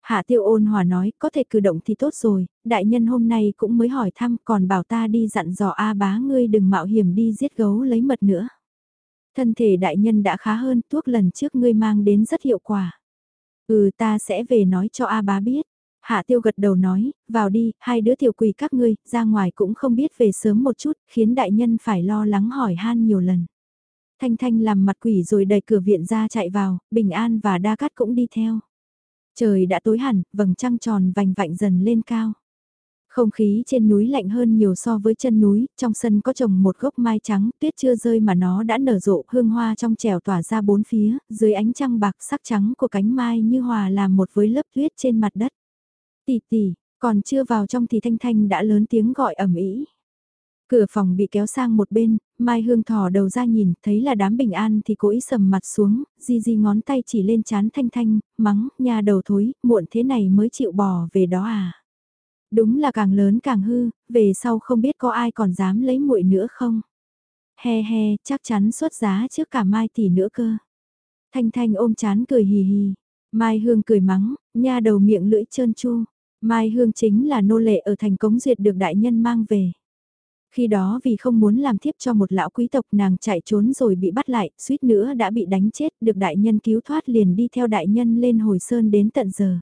A: Hạ tiêu ôn hòa nói, có thể cử động thì tốt rồi, đại nhân hôm nay cũng mới hỏi thăm còn bảo ta đi dặn dò A bá ngươi đừng mạo hiểm đi giết gấu lấy mật nữa. Thân thể đại nhân đã khá hơn, thuốc lần trước ngươi mang đến rất hiệu quả. Ừ ta sẽ về nói cho A bá biết. Hạ tiêu gật đầu nói, vào đi, hai đứa tiểu quỷ các ngươi, ra ngoài cũng không biết về sớm một chút, khiến đại nhân phải lo lắng hỏi han nhiều lần. Thanh Thanh làm mặt quỷ rồi đẩy cửa viện ra chạy vào, Bình An và Đa Cát cũng đi theo. Trời đã tối hẳn, vầng trăng tròn vành vạnh dần lên cao. Không khí trên núi lạnh hơn nhiều so với chân núi, trong sân có trồng một gốc mai trắng, tuyết chưa rơi mà nó đã nở rộ, hương hoa trong trèo tỏa ra bốn phía, dưới ánh trăng bạc sắc trắng của cánh mai như hòa làm một với lớp tuyết trên mặt đất. Tỷ tỷ, còn chưa vào trong thì Thanh Thanh đã lớn tiếng gọi ầm ĩ. Cửa phòng bị kéo sang một bên, Mai Hương thò đầu ra nhìn, thấy là đám bình an thì cố ý sầm mặt xuống, di di ngón tay chỉ lên chán thanh thanh, mắng, nhà đầu thối, muộn thế này mới chịu bỏ về đó à. Đúng là càng lớn càng hư, về sau không biết có ai còn dám lấy muội nữa không. He he, chắc chắn xuất giá trước cả Mai tỷ nữa cơ. Thanh thanh ôm chán cười hì hì, Mai Hương cười mắng, nha đầu miệng lưỡi trơn chu. Mai Hương chính là nô lệ ở thành cống duyệt được đại nhân mang về. Khi đó vì không muốn làm thiếp cho một lão quý tộc nàng chạy trốn rồi bị bắt lại, suýt nữa đã bị đánh chết, được đại nhân cứu thoát liền đi theo đại nhân lên hồi sơn đến tận giờ.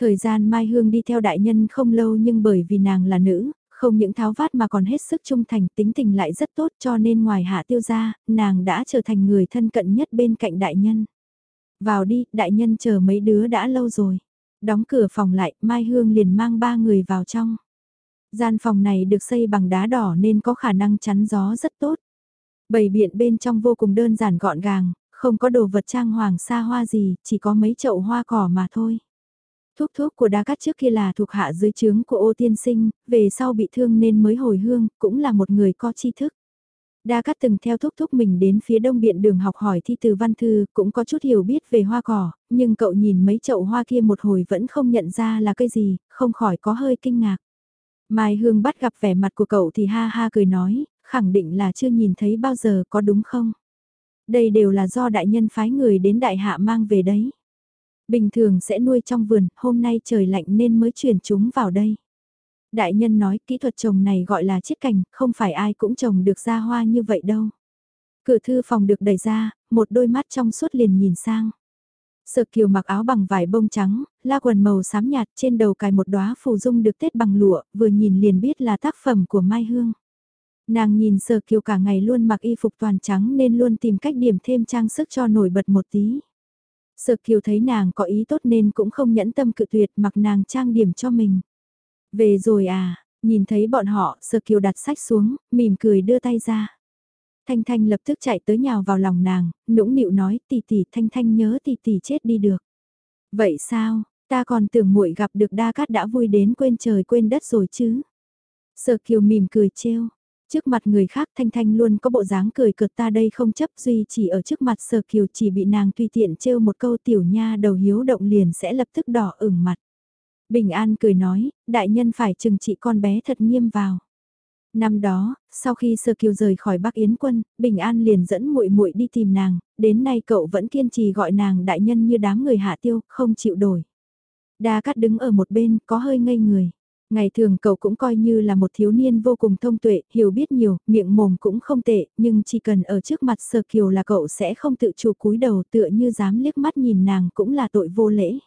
A: Thời gian Mai Hương đi theo đại nhân không lâu nhưng bởi vì nàng là nữ, không những tháo vát mà còn hết sức trung thành tính tình lại rất tốt cho nên ngoài hạ tiêu gia, nàng đã trở thành người thân cận nhất bên cạnh đại nhân. Vào đi, đại nhân chờ mấy đứa đã lâu rồi. Đóng cửa phòng lại, Mai Hương liền mang ba người vào trong. Gian phòng này được xây bằng đá đỏ nên có khả năng chắn gió rất tốt. Bầy biện bên trong vô cùng đơn giản gọn gàng, không có đồ vật trang hoàng xa hoa gì, chỉ có mấy chậu hoa cỏ mà thôi. Thuốc thuốc của đa cắt trước kia là thuộc hạ dưới trướng của ô tiên sinh, về sau bị thương nên mới hồi hương, cũng là một người có tri thức. Đa Cát từng theo thúc thúc mình đến phía đông biện đường học hỏi thi từ văn thư, cũng có chút hiểu biết về hoa cỏ, nhưng cậu nhìn mấy chậu hoa kia một hồi vẫn không nhận ra là cây gì, không khỏi có hơi kinh ngạc. Mai Hương bắt gặp vẻ mặt của cậu thì ha ha cười nói, khẳng định là chưa nhìn thấy bao giờ có đúng không? Đây đều là do đại nhân phái người đến đại hạ mang về đấy. Bình thường sẽ nuôi trong vườn, hôm nay trời lạnh nên mới chuyển chúng vào đây. Đại nhân nói kỹ thuật trồng này gọi là chiết cành, không phải ai cũng trồng được ra hoa như vậy đâu. Cửa thư phòng được đẩy ra, một đôi mắt trong suốt liền nhìn sang. Sợ kiều mặc áo bằng vải bông trắng, la quần màu xám nhạt trên đầu cài một đóa phù dung được tết bằng lụa, vừa nhìn liền biết là tác phẩm của Mai Hương. Nàng nhìn sợ kiều cả ngày luôn mặc y phục toàn trắng nên luôn tìm cách điểm thêm trang sức cho nổi bật một tí. Sợ kiều thấy nàng có ý tốt nên cũng không nhẫn tâm cự tuyệt mặc nàng trang điểm cho mình. Về rồi à, nhìn thấy bọn họ, Sơ Kiều đặt sách xuống, mỉm cười đưa tay ra. Thanh Thanh lập tức chạy tới nhào vào lòng nàng, nũng nịu nói tỷ tỷ Thanh Thanh nhớ tỷ tỷ chết đi được. Vậy sao, ta còn tưởng muội gặp được đa cát đã vui đến quên trời quên đất rồi chứ. Sở Kiều mỉm cười trêu. Trước mặt người khác Thanh Thanh luôn có bộ dáng cười cợt ta đây không chấp duy chỉ ở trước mặt Sở Kiều chỉ bị nàng tùy tiện trêu một câu tiểu nha đầu hiếu động liền sẽ lập tức đỏ ửng mặt. Bình An cười nói, đại nhân phải chừng trị con bé thật nghiêm vào. Năm đó, sau khi Sơ Kiều rời khỏi Bắc Yến quân, Bình An liền dẫn muội muội đi tìm nàng, đến nay cậu vẫn kiên trì gọi nàng đại nhân như đám người hạ tiêu, không chịu đổi. Đa Cát đứng ở một bên, có hơi ngây người. Ngày thường cậu cũng coi như là một thiếu niên vô cùng thông tuệ, hiểu biết nhiều, miệng mồm cũng không tệ, nhưng chỉ cần ở trước mặt Sơ Kiều là cậu sẽ không tự chủ cúi đầu tựa như dám liếc mắt nhìn nàng cũng là tội vô lễ.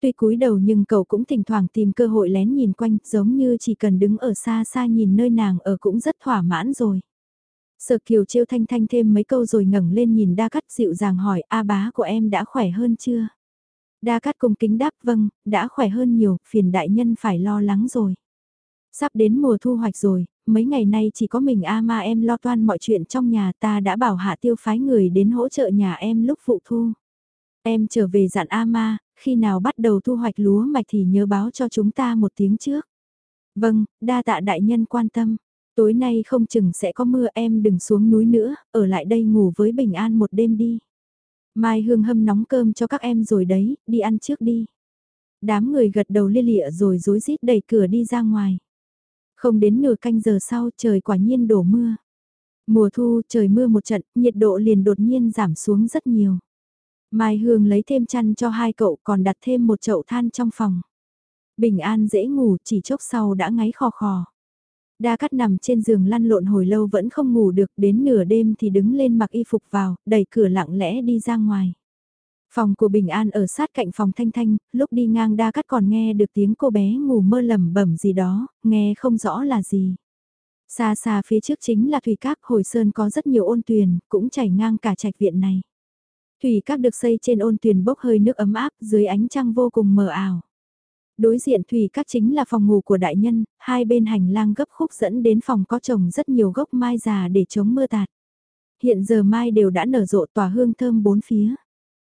A: Tuy cúi đầu nhưng cậu cũng thỉnh thoảng tìm cơ hội lén nhìn quanh, giống như chỉ cần đứng ở xa xa nhìn nơi nàng ở cũng rất thỏa mãn rồi. Sở Kiều trêu thanh thanh thêm mấy câu rồi ngẩng lên nhìn Đa Cắt dịu dàng hỏi A bá của em đã khỏe hơn chưa? Đa Cắt cung kính đáp vâng, đã khỏe hơn nhiều, phiền đại nhân phải lo lắng rồi. Sắp đến mùa thu hoạch rồi, mấy ngày nay chỉ có mình A ma em lo toan mọi chuyện trong nhà ta đã bảo hạ tiêu phái người đến hỗ trợ nhà em lúc vụ thu. Em trở về dặn A ma, khi nào bắt đầu thu hoạch lúa mạch thì nhớ báo cho chúng ta một tiếng trước. Vâng, đa tạ đại nhân quan tâm. Tối nay không chừng sẽ có mưa em đừng xuống núi nữa, ở lại đây ngủ với bình an một đêm đi. Mai Hương hâm nóng cơm cho các em rồi đấy, đi ăn trước đi. Đám người gật đầu lia lịa rồi rối rít đẩy cửa đi ra ngoài. Không đến nửa canh giờ sau trời quả nhiên đổ mưa. Mùa thu trời mưa một trận, nhiệt độ liền đột nhiên giảm xuống rất nhiều. Mai Hương lấy thêm chăn cho hai cậu còn đặt thêm một chậu than trong phòng. Bình an dễ ngủ chỉ chốc sau đã ngáy khò khò. Đa cắt nằm trên giường lăn lộn hồi lâu vẫn không ngủ được đến nửa đêm thì đứng lên mặc y phục vào, đẩy cửa lặng lẽ đi ra ngoài. Phòng của Bình An ở sát cạnh phòng Thanh Thanh, lúc đi ngang đa cắt còn nghe được tiếng cô bé ngủ mơ lầm bẩm gì đó, nghe không rõ là gì. Xa xa phía trước chính là Thủy Các, hồi sơn có rất nhiều ôn tuyền, cũng chảy ngang cả trạch viện này. Thủy các được xây trên ôn tuyền bốc hơi nước ấm áp dưới ánh trăng vô cùng mờ ảo. Đối diện thủy các chính là phòng ngủ của đại nhân, hai bên hành lang gấp khúc dẫn đến phòng có trồng rất nhiều gốc mai già để chống mưa tạt. Hiện giờ mai đều đã nở rộ tỏa hương thơm bốn phía.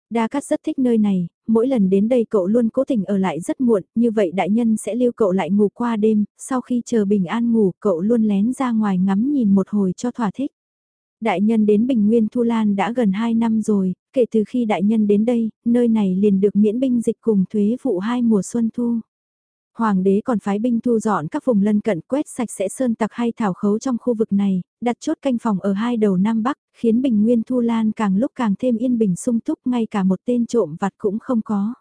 A: Đa Cát rất thích nơi này, mỗi lần đến đây cậu luôn cố tình ở lại rất muộn, như vậy đại nhân sẽ lưu cậu lại ngủ qua đêm, sau khi chờ bình an ngủ cậu luôn lén ra ngoài ngắm nhìn một hồi cho thỏa thích. Đại nhân đến Bình Nguyên Thu Lan đã gần 2 năm rồi, kể từ khi đại nhân đến đây, nơi này liền được miễn binh dịch cùng thuế vụ hai mùa xuân thu. Hoàng đế còn phái binh thu dọn các vùng lân cận quét sạch sẽ sơn tặc hay thảo khấu trong khu vực này, đặt chốt canh phòng ở hai đầu Nam Bắc, khiến Bình Nguyên Thu Lan càng lúc càng thêm yên bình sung túc ngay cả một tên trộm vặt cũng không có.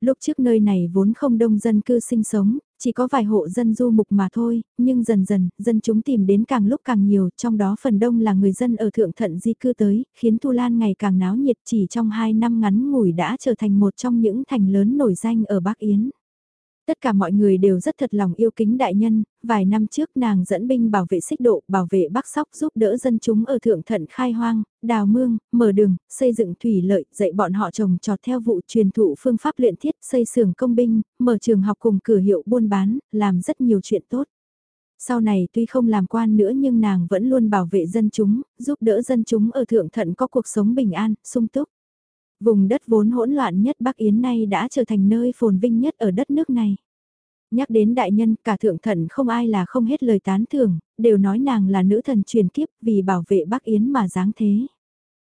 A: Lúc trước nơi này vốn không đông dân cư sinh sống, chỉ có vài hộ dân du mục mà thôi, nhưng dần dần, dân chúng tìm đến càng lúc càng nhiều, trong đó phần đông là người dân ở thượng thận di cư tới, khiến Thu Lan ngày càng náo nhiệt chỉ trong hai năm ngắn ngủi đã trở thành một trong những thành lớn nổi danh ở Bắc Yến. Tất cả mọi người đều rất thật lòng yêu kính đại nhân, vài năm trước nàng dẫn binh bảo vệ xích độ, bảo vệ Bắc Sóc giúp đỡ dân chúng ở thượng thận khai hoang, đào mương, mở đường, xây dựng thủy lợi, dạy bọn họ trồng trọt theo vụ truyền thụ phương pháp luyện thiết, xây xưởng công binh, mở trường học cùng cửa hiệu buôn bán, làm rất nhiều chuyện tốt. Sau này tuy không làm quan nữa nhưng nàng vẫn luôn bảo vệ dân chúng, giúp đỡ dân chúng ở thượng thận có cuộc sống bình an, sung túc. Vùng đất vốn hỗn loạn nhất Bắc Yến nay đã trở thành nơi phồn vinh nhất ở đất nước này. Nhắc đến đại nhân, cả thượng thần không ai là không hết lời tán thưởng, đều nói nàng là nữ thần truyền kiếp vì bảo vệ Bắc Yến mà dáng thế.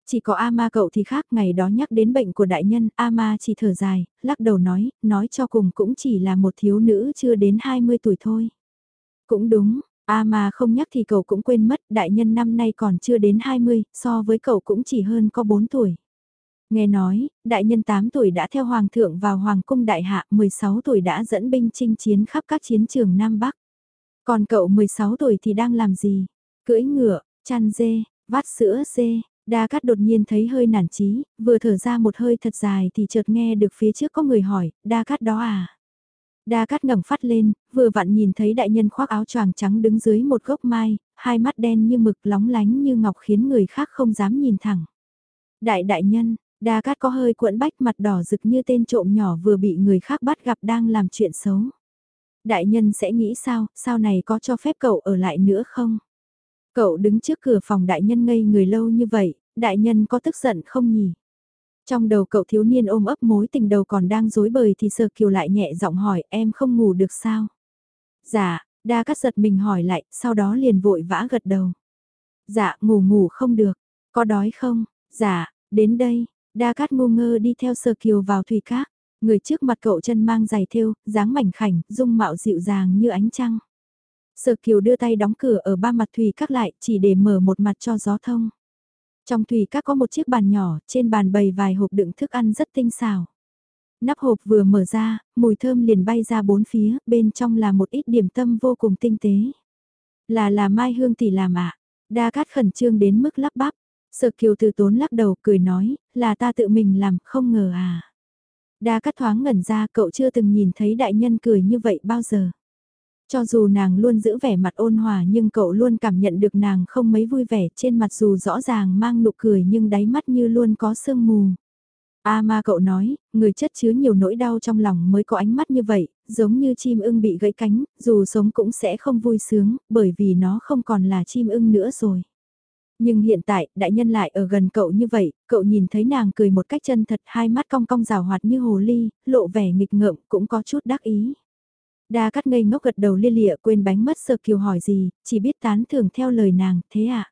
A: Chỉ có A-ma cậu thì khác ngày đó nhắc đến bệnh của đại nhân, A-ma chỉ thở dài, lắc đầu nói, nói cho cùng cũng chỉ là một thiếu nữ chưa đến 20 tuổi thôi. Cũng đúng, A-ma không nhắc thì cậu cũng quên mất, đại nhân năm nay còn chưa đến 20, so với cậu cũng chỉ hơn có 4 tuổi. Nghe nói, đại nhân 8 tuổi đã theo hoàng thượng vào hoàng cung đại hạ, 16 tuổi đã dẫn binh chinh chiến khắp các chiến trường Nam Bắc. Còn cậu 16 tuổi thì đang làm gì? Cưỡi ngựa, chăn dê, vắt sữa dê. Đa Cát đột nhiên thấy hơi nản chí, vừa thở ra một hơi thật dài thì chợt nghe được phía trước có người hỏi, Đa Cát đó à? Đa Cát ngẩng phát lên, vừa vặn nhìn thấy đại nhân khoác áo choàng trắng đứng dưới một gốc mai, hai mắt đen như mực lóng lánh như ngọc khiến người khác không dám nhìn thẳng. Đại đại nhân, Đa Cát có hơi cuộn bách mặt đỏ rực như tên trộm nhỏ vừa bị người khác bắt gặp đang làm chuyện xấu. Đại nhân sẽ nghĩ sao, sau này có cho phép cậu ở lại nữa không? Cậu đứng trước cửa phòng đại nhân ngây người lâu như vậy, đại nhân có tức giận không nhỉ? Trong đầu cậu thiếu niên ôm ấp mối tình đầu còn đang dối bời thì sờ kiều lại nhẹ giọng hỏi em không ngủ được sao? Dạ, đa cắt giật mình hỏi lại, sau đó liền vội vã gật đầu. Dạ, ngủ ngủ không được, có đói không? Dạ, đến đây, Đa Cát ngu ngơ đi theo Sơ Kiều vào thủy cát, người trước mặt cậu chân mang giày thêu, dáng mảnh khảnh, dung mạo dịu dàng như ánh trăng. Sở Kiều đưa tay đóng cửa ở ba mặt thủy các lại chỉ để mở một mặt cho gió thông. Trong thủy các có một chiếc bàn nhỏ, trên bàn bày vài hộp đựng thức ăn rất tinh xảo. Nắp hộp vừa mở ra, mùi thơm liền bay ra bốn phía, bên trong là một ít điểm tâm vô cùng tinh tế. Là là mai hương tỷ làm ạ. Đa cát khẩn trương đến mức lắp bắp. Sở kiều từ tốn lắc đầu cười nói, là ta tự mình làm, không ngờ à. Đa cắt thoáng ngẩn ra cậu chưa từng nhìn thấy đại nhân cười như vậy bao giờ. Cho dù nàng luôn giữ vẻ mặt ôn hòa nhưng cậu luôn cảm nhận được nàng không mấy vui vẻ trên mặt dù rõ ràng mang nụ cười nhưng đáy mắt như luôn có sương mù. A ma cậu nói, người chất chứa nhiều nỗi đau trong lòng mới có ánh mắt như vậy, giống như chim ưng bị gãy cánh, dù sống cũng sẽ không vui sướng, bởi vì nó không còn là chim ưng nữa rồi. Nhưng hiện tại, đại nhân lại ở gần cậu như vậy, cậu nhìn thấy nàng cười một cách chân thật hai mắt cong cong rào hoạt như hồ ly, lộ vẻ nghịch ngợm cũng có chút đắc ý. Đa cắt ngây ngốc gật đầu lia lịa quên bánh mất sơ kiều hỏi gì, chỉ biết tán thưởng theo lời nàng, thế ạ? À?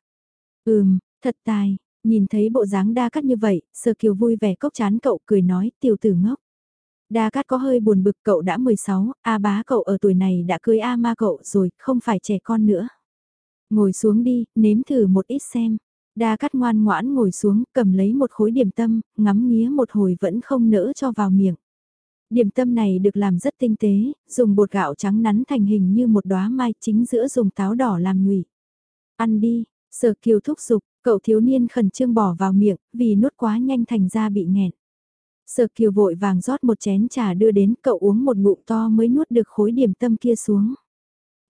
A: Ừm, thật tài, nhìn thấy bộ dáng đa cắt như vậy, sơ kiều vui vẻ cốc chán cậu cười nói, tiểu tử ngốc. Đa cắt có hơi buồn bực cậu đã 16, A bá cậu ở tuổi này đã cưới A ma cậu rồi, không phải trẻ con nữa. Ngồi xuống đi, nếm thử một ít xem. Đa cắt ngoan ngoãn ngồi xuống, cầm lấy một khối điểm tâm, ngắm nghía một hồi vẫn không nỡ cho vào miệng. Điểm tâm này được làm rất tinh tế, dùng bột gạo trắng nắn thành hình như một đóa mai chính giữa dùng táo đỏ làm nhụy. Ăn đi, sở kiều thúc giục, cậu thiếu niên khẩn trương bỏ vào miệng, vì nuốt quá nhanh thành ra bị nghẹn. Sở kiều vội vàng rót một chén trà đưa đến cậu uống một ngụm to mới nuốt được khối điểm tâm kia xuống.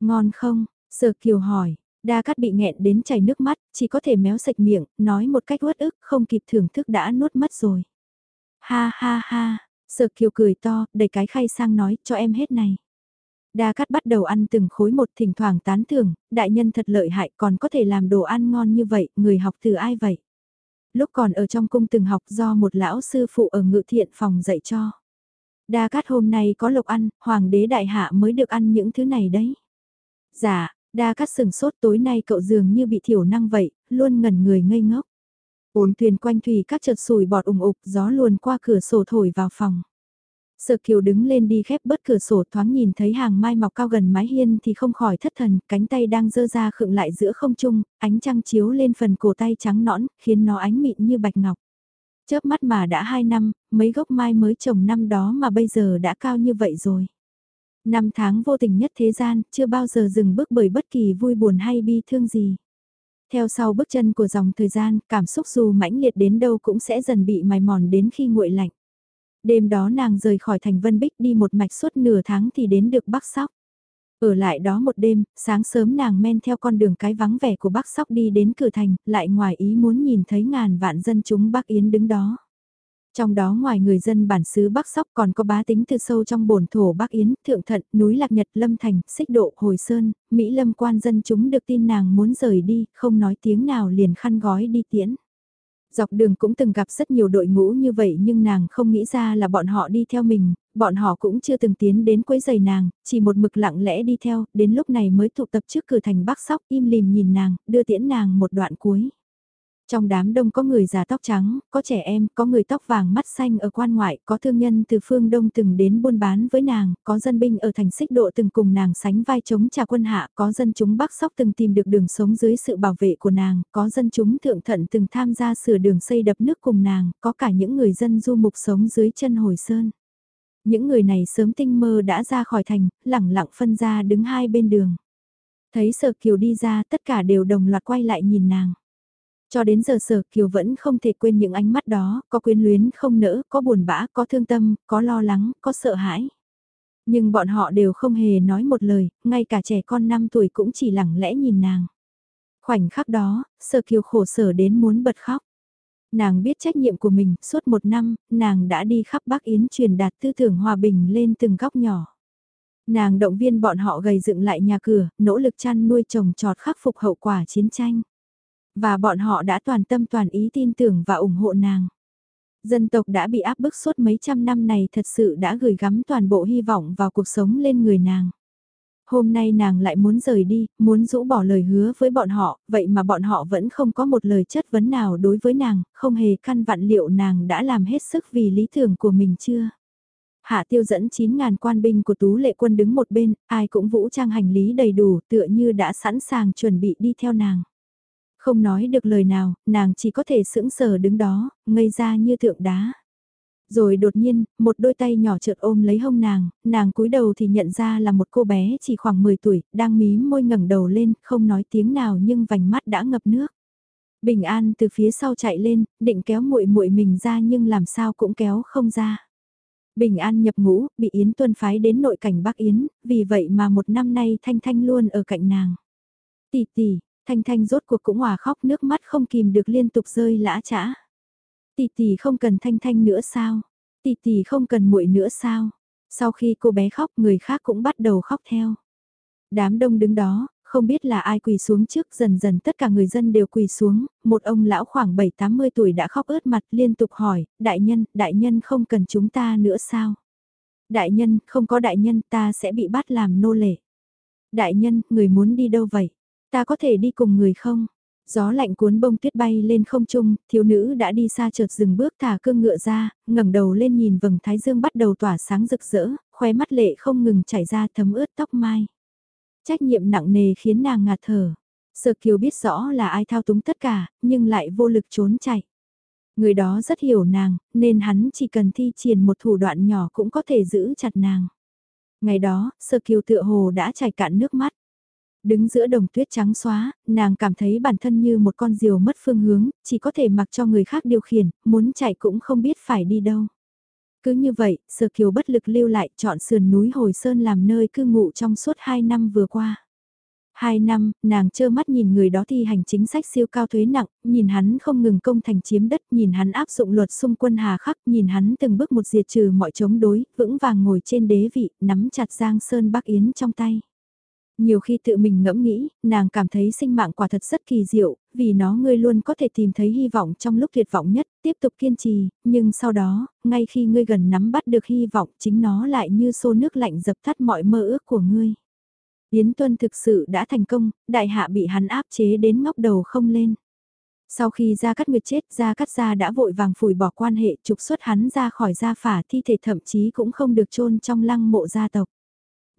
A: Ngon không? Sở kiều hỏi, Đa cát bị nghẹn đến chảy nước mắt, chỉ có thể méo sạch miệng, nói một cách uất ức, không kịp thưởng thức đã nuốt mất rồi. Ha ha ha, sợ kiều cười to, đẩy cái khay sang nói, cho em hết này. Đa cát bắt đầu ăn từng khối một thỉnh thoảng tán thưởng, đại nhân thật lợi hại còn có thể làm đồ ăn ngon như vậy, người học từ ai vậy? lúc còn ở trong cung từng học do một lão sư phụ ở ngự thiện phòng dạy cho. Đa Cát hôm nay có lộc ăn, hoàng đế đại hạ mới được ăn những thứ này đấy. Dạ, Đa Cát sừng sốt tối nay cậu dường như bị thiểu năng vậy, luôn ngẩn người ngây ngốc. Ổn thuyền quanh thủy các chợt sùi bọt ủng ục gió luồn qua cửa sổ thổi vào phòng. Sợ Kiều đứng lên đi khép bớt cửa sổ thoáng nhìn thấy hàng mai mọc cao gần mái hiên thì không khỏi thất thần, cánh tay đang dơ ra khựng lại giữa không trung, ánh trăng chiếu lên phần cổ tay trắng nõn, khiến nó ánh mịn như bạch ngọc. Chớp mắt mà đã hai năm, mấy gốc mai mới trồng năm đó mà bây giờ đã cao như vậy rồi. Năm tháng vô tình nhất thế gian, chưa bao giờ dừng bước bởi bất kỳ vui buồn hay bi thương gì. Theo sau bước chân của dòng thời gian, cảm xúc dù mãnh liệt đến đâu cũng sẽ dần bị mài mòn đến khi nguội lạnh. Đêm đó nàng rời khỏi thành Vân Bích đi một mạch suốt nửa tháng thì đến được Bắc Sóc. Ở lại đó một đêm, sáng sớm nàng men theo con đường cái vắng vẻ của Bắc Sóc đi đến cửa thành, lại ngoài ý muốn nhìn thấy ngàn vạn dân chúng Bắc Yến đứng đó. Trong đó ngoài người dân bản xứ Bắc Sóc còn có bá tính từ sâu trong bồn thổ Bắc Yến, Thượng Thận, núi Lạc Nhật, Lâm Thành, Xích Độ, Hồi Sơn, Mỹ Lâm quan dân chúng được tin nàng muốn rời đi, không nói tiếng nào liền khăn gói đi tiễn. Dọc đường cũng từng gặp rất nhiều đội ngũ như vậy nhưng nàng không nghĩ ra là bọn họ đi theo mình, bọn họ cũng chưa từng tiến đến quấy giày nàng, chỉ một mực lặng lẽ đi theo, đến lúc này mới tụ tập trước cửa thành Bắc Sóc im lìm nhìn nàng, đưa tiễn nàng một đoạn cuối. Trong đám đông có người già tóc trắng, có trẻ em, có người tóc vàng mắt xanh ở quan ngoại, có thương nhân từ phương đông từng đến buôn bán với nàng, có dân binh ở thành xích độ từng cùng nàng sánh vai chống trả quân hạ, có dân chúng Bắc Sóc từng tìm được đường sống dưới sự bảo vệ của nàng, có dân chúng thượng thận từng tham gia sửa đường xây đập nước cùng nàng, có cả những người dân du mục sống dưới chân hồi sơn. Những người này sớm tinh mơ đã ra khỏi thành, lẳng lặng phân ra đứng hai bên đường. Thấy sở kiều đi ra tất cả đều đồng loạt quay lại nhìn nàng. Cho đến giờ sở kiều vẫn không thể quên những ánh mắt đó, có quyến luyến không nỡ, có buồn bã, có thương tâm, có lo lắng, có sợ hãi. Nhưng bọn họ đều không hề nói một lời, ngay cả trẻ con 5 tuổi cũng chỉ lặng lẽ nhìn nàng. Khoảnh khắc đó, sở kiều khổ sở đến muốn bật khóc. Nàng biết trách nhiệm của mình, suốt một năm, nàng đã đi khắp Bắc Yến truyền đạt tư tưởng hòa bình lên từng góc nhỏ. Nàng động viên bọn họ gầy dựng lại nhà cửa, nỗ lực chăn nuôi trồng trọt khắc phục hậu quả chiến tranh. Và bọn họ đã toàn tâm toàn ý tin tưởng và ủng hộ nàng. Dân tộc đã bị áp bức suốt mấy trăm năm này thật sự đã gửi gắm toàn bộ hy vọng vào cuộc sống lên người nàng. Hôm nay nàng lại muốn rời đi, muốn rũ bỏ lời hứa với bọn họ, vậy mà bọn họ vẫn không có một lời chất vấn nào đối với nàng, không hề căn vặn liệu nàng đã làm hết sức vì lý tưởng của mình chưa. Hạ tiêu dẫn 9.000 quan binh của tú lệ quân đứng một bên, ai cũng vũ trang hành lý đầy đủ tựa như đã sẵn sàng chuẩn bị đi theo nàng. Không nói được lời nào, nàng chỉ có thể sững sờ đứng đó, ngây ra như tượng đá. Rồi đột nhiên, một đôi tay nhỏ chợt ôm lấy hông nàng, nàng cúi đầu thì nhận ra là một cô bé chỉ khoảng 10 tuổi, đang mí môi ngẩng đầu lên, không nói tiếng nào nhưng vành mắt đã ngập nước. Bình An từ phía sau chạy lên, định kéo muội muội mình ra nhưng làm sao cũng kéo không ra. Bình An nhập ngũ, bị Yến Tuân phái đến nội cảnh Bắc Yến, vì vậy mà một năm nay Thanh Thanh luôn ở cạnh nàng. Tỷ tỷ, Thanh Thanh rốt cuộc cũng hòa khóc nước mắt không kìm được liên tục rơi lã chã. Tỷ tỷ không cần Thanh Thanh nữa sao? Tỷ tỷ không cần muội nữa sao? Sau khi cô bé khóc người khác cũng bắt đầu khóc theo. Đám đông đứng đó, không biết là ai quỳ xuống trước dần dần tất cả người dân đều quỳ xuống, một ông lão khoảng 7-80 tuổi đã khóc ướt mặt liên tục hỏi, đại nhân, đại nhân không cần chúng ta nữa sao? Đại nhân, không có đại nhân ta sẽ bị bắt làm nô lệ. Đại nhân, người muốn đi đâu vậy? Ta có thể đi cùng người không? Gió lạnh cuốn bông tuyết bay lên không trung, thiếu nữ đã đi xa chợt dừng bước thả cương ngựa ra, ngẩng đầu lên nhìn vầng thái dương bắt đầu tỏa sáng rực rỡ, khóe mắt lệ không ngừng chảy ra thấm ướt tóc mai. Trách nhiệm nặng nề khiến nàng ngạt thở. Sở kiều biết rõ là ai thao túng tất cả, nhưng lại vô lực trốn chạy. Người đó rất hiểu nàng, nên hắn chỉ cần thi triển một thủ đoạn nhỏ cũng có thể giữ chặt nàng. Ngày đó, Sở Kiều tựa hồ đã chảy cạn nước mắt. Đứng giữa đồng tuyết trắng xóa, nàng cảm thấy bản thân như một con diều mất phương hướng, chỉ có thể mặc cho người khác điều khiển, muốn chạy cũng không biết phải đi đâu. Cứ như vậy, Sở Kiều bất lực lưu lại chọn sườn núi Hồi Sơn làm nơi cư ngụ trong suốt 2 năm vừa qua. Hai năm, nàng trơ mắt nhìn người đó thi hành chính sách siêu cao thuế nặng, nhìn hắn không ngừng công thành chiếm đất, nhìn hắn áp dụng luật xung quân hà khắc, nhìn hắn từng bước một diệt trừ mọi chống đối, vững vàng ngồi trên đế vị, nắm chặt Giang Sơn Bắc Yến trong tay. Nhiều khi tự mình ngẫm nghĩ, nàng cảm thấy sinh mạng quả thật rất kỳ diệu, vì nó ngươi luôn có thể tìm thấy hy vọng trong lúc tuyệt vọng nhất, tiếp tục kiên trì, nhưng sau đó, ngay khi ngươi gần nắm bắt được hy vọng chính nó lại như xô nước lạnh dập tắt mọi mơ ước của ngươi. Yến Tuân thực sự đã thành công, đại hạ bị hắn áp chế đến ngóc đầu không lên. Sau khi Gia Cát Nguyệt chết, Gia Cát Gia đã vội vàng phủi bỏ quan hệ trục xuất hắn ra khỏi gia phả thi thể thậm chí cũng không được chôn trong lăng mộ gia tộc.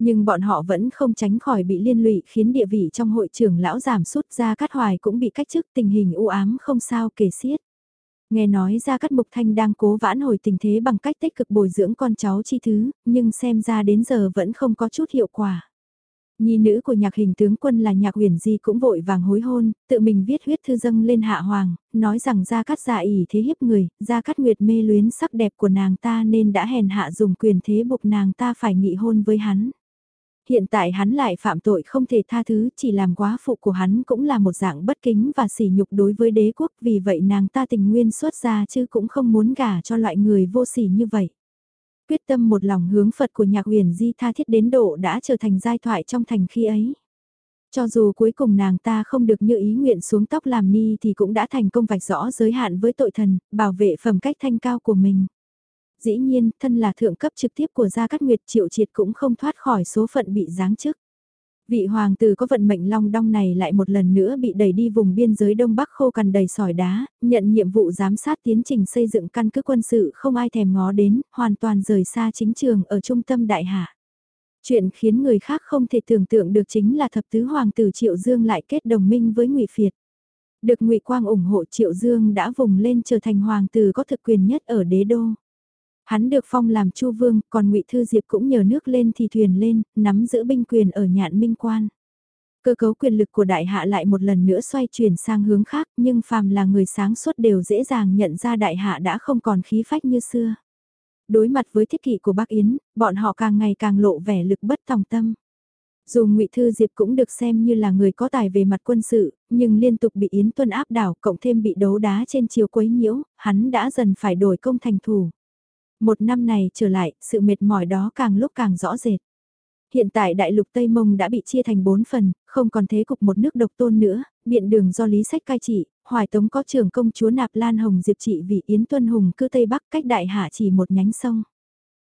A: Nhưng bọn họ vẫn không tránh khỏi bị liên lụy khiến địa vị trong hội trưởng lão giảm sút ra Cát Hoài cũng bị cách chức tình hình u ám không sao kể xiết. Nghe nói Gia Cát Mục Thanh đang cố vãn hồi tình thế bằng cách tích cực bồi dưỡng con cháu chi thứ, nhưng xem ra đến giờ vẫn không có chút hiệu quả. Nhi nữ của nhạc hình tướng quân là nhạc huyền di cũng vội vàng hối hôn, tự mình viết huyết thư dâng lên hạ hoàng, nói rằng gia cát dạ ỉ thế hiếp người, gia cát nguyệt mê luyến sắc đẹp của nàng ta nên đã hèn hạ dùng quyền thế buộc nàng ta phải nghị hôn với hắn. Hiện tại hắn lại phạm tội không thể tha thứ, chỉ làm quá phụ của hắn cũng là một dạng bất kính và sỉ nhục đối với đế quốc, vì vậy nàng ta tình nguyên xuất ra chứ cũng không muốn gả cho loại người vô sỉ như vậy quyết tâm một lòng hướng Phật của nhạc huyền di tha thiết đến độ đã trở thành giai thoại trong thành khi ấy. Cho dù cuối cùng nàng ta không được như ý nguyện xuống tóc làm ni thì cũng đã thành công vạch rõ giới hạn với tội thần, bảo vệ phẩm cách thanh cao của mình. Dĩ nhiên, thân là thượng cấp trực tiếp của Gia Cát Nguyệt triệu triệt cũng không thoát khỏi số phận bị giáng chức. Vị hoàng tử có vận mệnh long đong này lại một lần nữa bị đẩy đi vùng biên giới Đông Bắc khô cằn đầy sỏi đá, nhận nhiệm vụ giám sát tiến trình xây dựng căn cứ quân sự không ai thèm ngó đến, hoàn toàn rời xa chính trường ở trung tâm đại hạ. Chuyện khiến người khác không thể tưởng tượng được chính là thập tứ hoàng tử Triệu Dương lại kết đồng minh với Ngụy Phiệt. Được Ngụy Quang ủng hộ Triệu Dương đã vùng lên trở thành hoàng tử có thực quyền nhất ở đế đô. Hắn được phong làm chu vương, còn ngụy Thư Diệp cũng nhờ nước lên thì thuyền lên, nắm giữ binh quyền ở nhạn minh quan. Cơ cấu quyền lực của đại hạ lại một lần nữa xoay chuyển sang hướng khác, nhưng phàm là người sáng suốt đều dễ dàng nhận ra đại hạ đã không còn khí phách như xưa. Đối mặt với thiết kỷ của Bắc Yến, bọn họ càng ngày càng lộ vẻ lực bất tòng tâm. Dù ngụy Thư Diệp cũng được xem như là người có tài về mặt quân sự, nhưng liên tục bị Yến Tuân áp đảo cộng thêm bị đấu đá trên chiều quấy nhiễu, hắn đã dần phải đổi công thành thủ. Một năm này trở lại, sự mệt mỏi đó càng lúc càng rõ rệt. Hiện tại đại lục Tây Mông đã bị chia thành bốn phần, không còn thế cục một nước độc tôn nữa, biện đường do lý sách cai trị, hoài tống có trưởng công chúa Nạp Lan Hồng Diệp trị vì Yến Tuân Hùng cư Tây Bắc cách đại hạ chỉ một nhánh sông.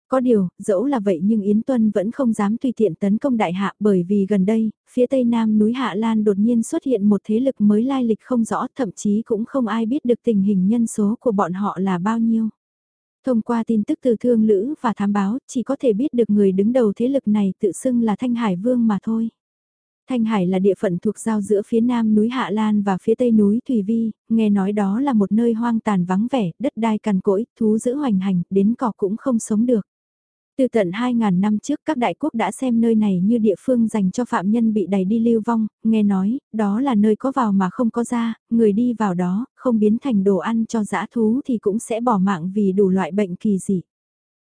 A: Có điều, dẫu là vậy nhưng Yến Tuân vẫn không dám tùy tiện tấn công đại hạ bởi vì gần đây, phía tây nam núi Hạ Lan đột nhiên xuất hiện một thế lực mới lai lịch không rõ thậm chí cũng không ai biết được tình hình nhân số của bọn họ là bao nhiêu. Thông qua tin tức từ thương lữ và thám báo, chỉ có thể biết được người đứng đầu thế lực này tự xưng là Thanh Hải Vương mà thôi. Thanh Hải là địa phận thuộc giao giữa phía nam núi Hạ Lan và phía tây núi Thủy Vi, nghe nói đó là một nơi hoang tàn vắng vẻ, đất đai cằn cỗi, thú giữ hoành hành, đến cỏ cũng không sống được. Từ tận 2.000 năm trước các đại quốc đã xem nơi này như địa phương dành cho phạm nhân bị đẩy đi lưu vong, nghe nói, đó là nơi có vào mà không có ra, người đi vào đó, không biến thành đồ ăn cho dã thú thì cũng sẽ bỏ mạng vì đủ loại bệnh kỳ dị.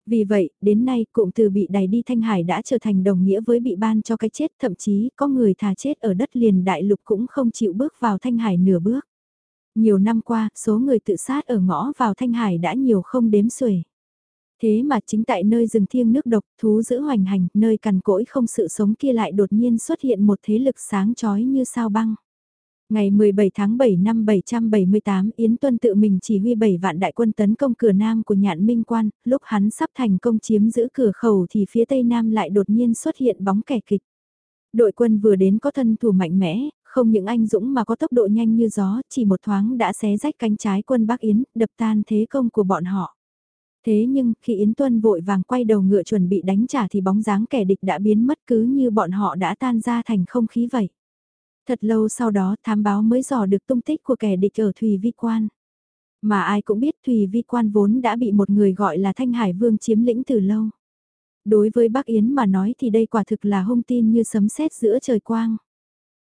A: Vì vậy, đến nay cụm từ bị đẩy đi Thanh Hải đã trở thành đồng nghĩa với bị ban cho cái chết, thậm chí có người thà chết ở đất liền đại lục cũng không chịu bước vào Thanh Hải nửa bước. Nhiều năm qua, số người tự sát ở ngõ vào Thanh Hải đã nhiều không đếm xuể. Thế mà chính tại nơi rừng thiêng nước độc, thú giữ hoành hành, nơi cằn cỗi không sự sống kia lại đột nhiên xuất hiện một thế lực sáng chói như sao băng. Ngày 17 tháng 7 năm 778 Yến Tuân tự mình chỉ huy 7 vạn đại quân tấn công cửa nam của nhạn minh quan, lúc hắn sắp thành công chiếm giữ cửa khẩu thì phía tây nam lại đột nhiên xuất hiện bóng kẻ kịch. Đội quân vừa đến có thân thủ mạnh mẽ, không những anh dũng mà có tốc độ nhanh như gió, chỉ một thoáng đã xé rách cánh trái quân Bắc Yến, đập tan thế công của bọn họ. Thế nhưng, khi Yến Tuân vội vàng quay đầu ngựa chuẩn bị đánh trả thì bóng dáng kẻ địch đã biến mất cứ như bọn họ đã tan ra thành không khí vậy. Thật lâu sau đó thám báo mới dò được tung tích của kẻ địch ở Thùy Vi Quan. Mà ai cũng biết Thùy Vi Quan vốn đã bị một người gọi là Thanh Hải Vương chiếm lĩnh từ lâu. Đối với Bắc Yến mà nói thì đây quả thực là hung tin như sấm sét giữa trời quang.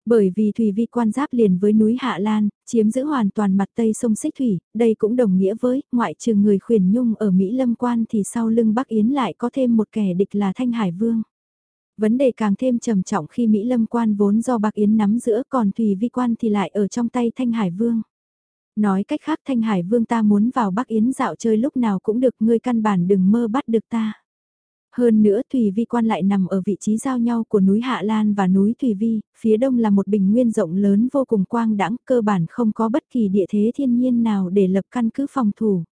A: Bởi vì Thủy Vi quan giáp liền với núi Hạ Lan, chiếm giữ hoàn toàn mặt tây sông Xích Thủy, đây cũng đồng nghĩa với, ngoại trừ người khuyển nhung ở Mỹ Lâm quan thì sau lưng Bắc Yến lại có thêm một kẻ địch là Thanh Hải Vương. Vấn đề càng thêm trầm trọng khi Mỹ Lâm quan vốn do Bắc Yến nắm giữa còn Thủy Vi quan thì lại ở trong tay Thanh Hải Vương. Nói cách khác Thanh Hải Vương ta muốn vào Bắc Yến dạo chơi lúc nào cũng được ngươi căn bản đừng mơ bắt được ta. Hơn nữa Thủy Vi quan lại nằm ở vị trí giao nhau của núi Hạ Lan và núi Thủy Vi, phía đông là một bình nguyên rộng lớn vô cùng quang đãng, cơ bản không có bất kỳ địa thế thiên nhiên nào để lập căn cứ phòng thủ.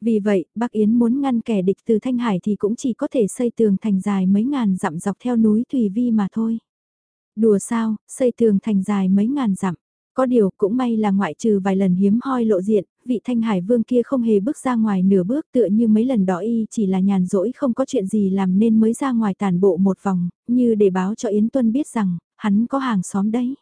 A: Vì vậy, Bắc Yến muốn ngăn kẻ địch từ Thanh Hải thì cũng chỉ có thể xây tường thành dài mấy ngàn dặm dọc theo núi Thủy Vi mà thôi. Đùa sao, xây tường thành dài mấy ngàn dặm. Có điều cũng may là ngoại trừ vài lần hiếm hoi lộ diện, vị thanh hải vương kia không hề bước ra ngoài nửa bước tựa như mấy lần đó y chỉ là nhàn rỗi không có chuyện gì làm nên mới ra ngoài tàn bộ một vòng, như để báo cho Yến Tuân biết rằng, hắn có hàng xóm đấy.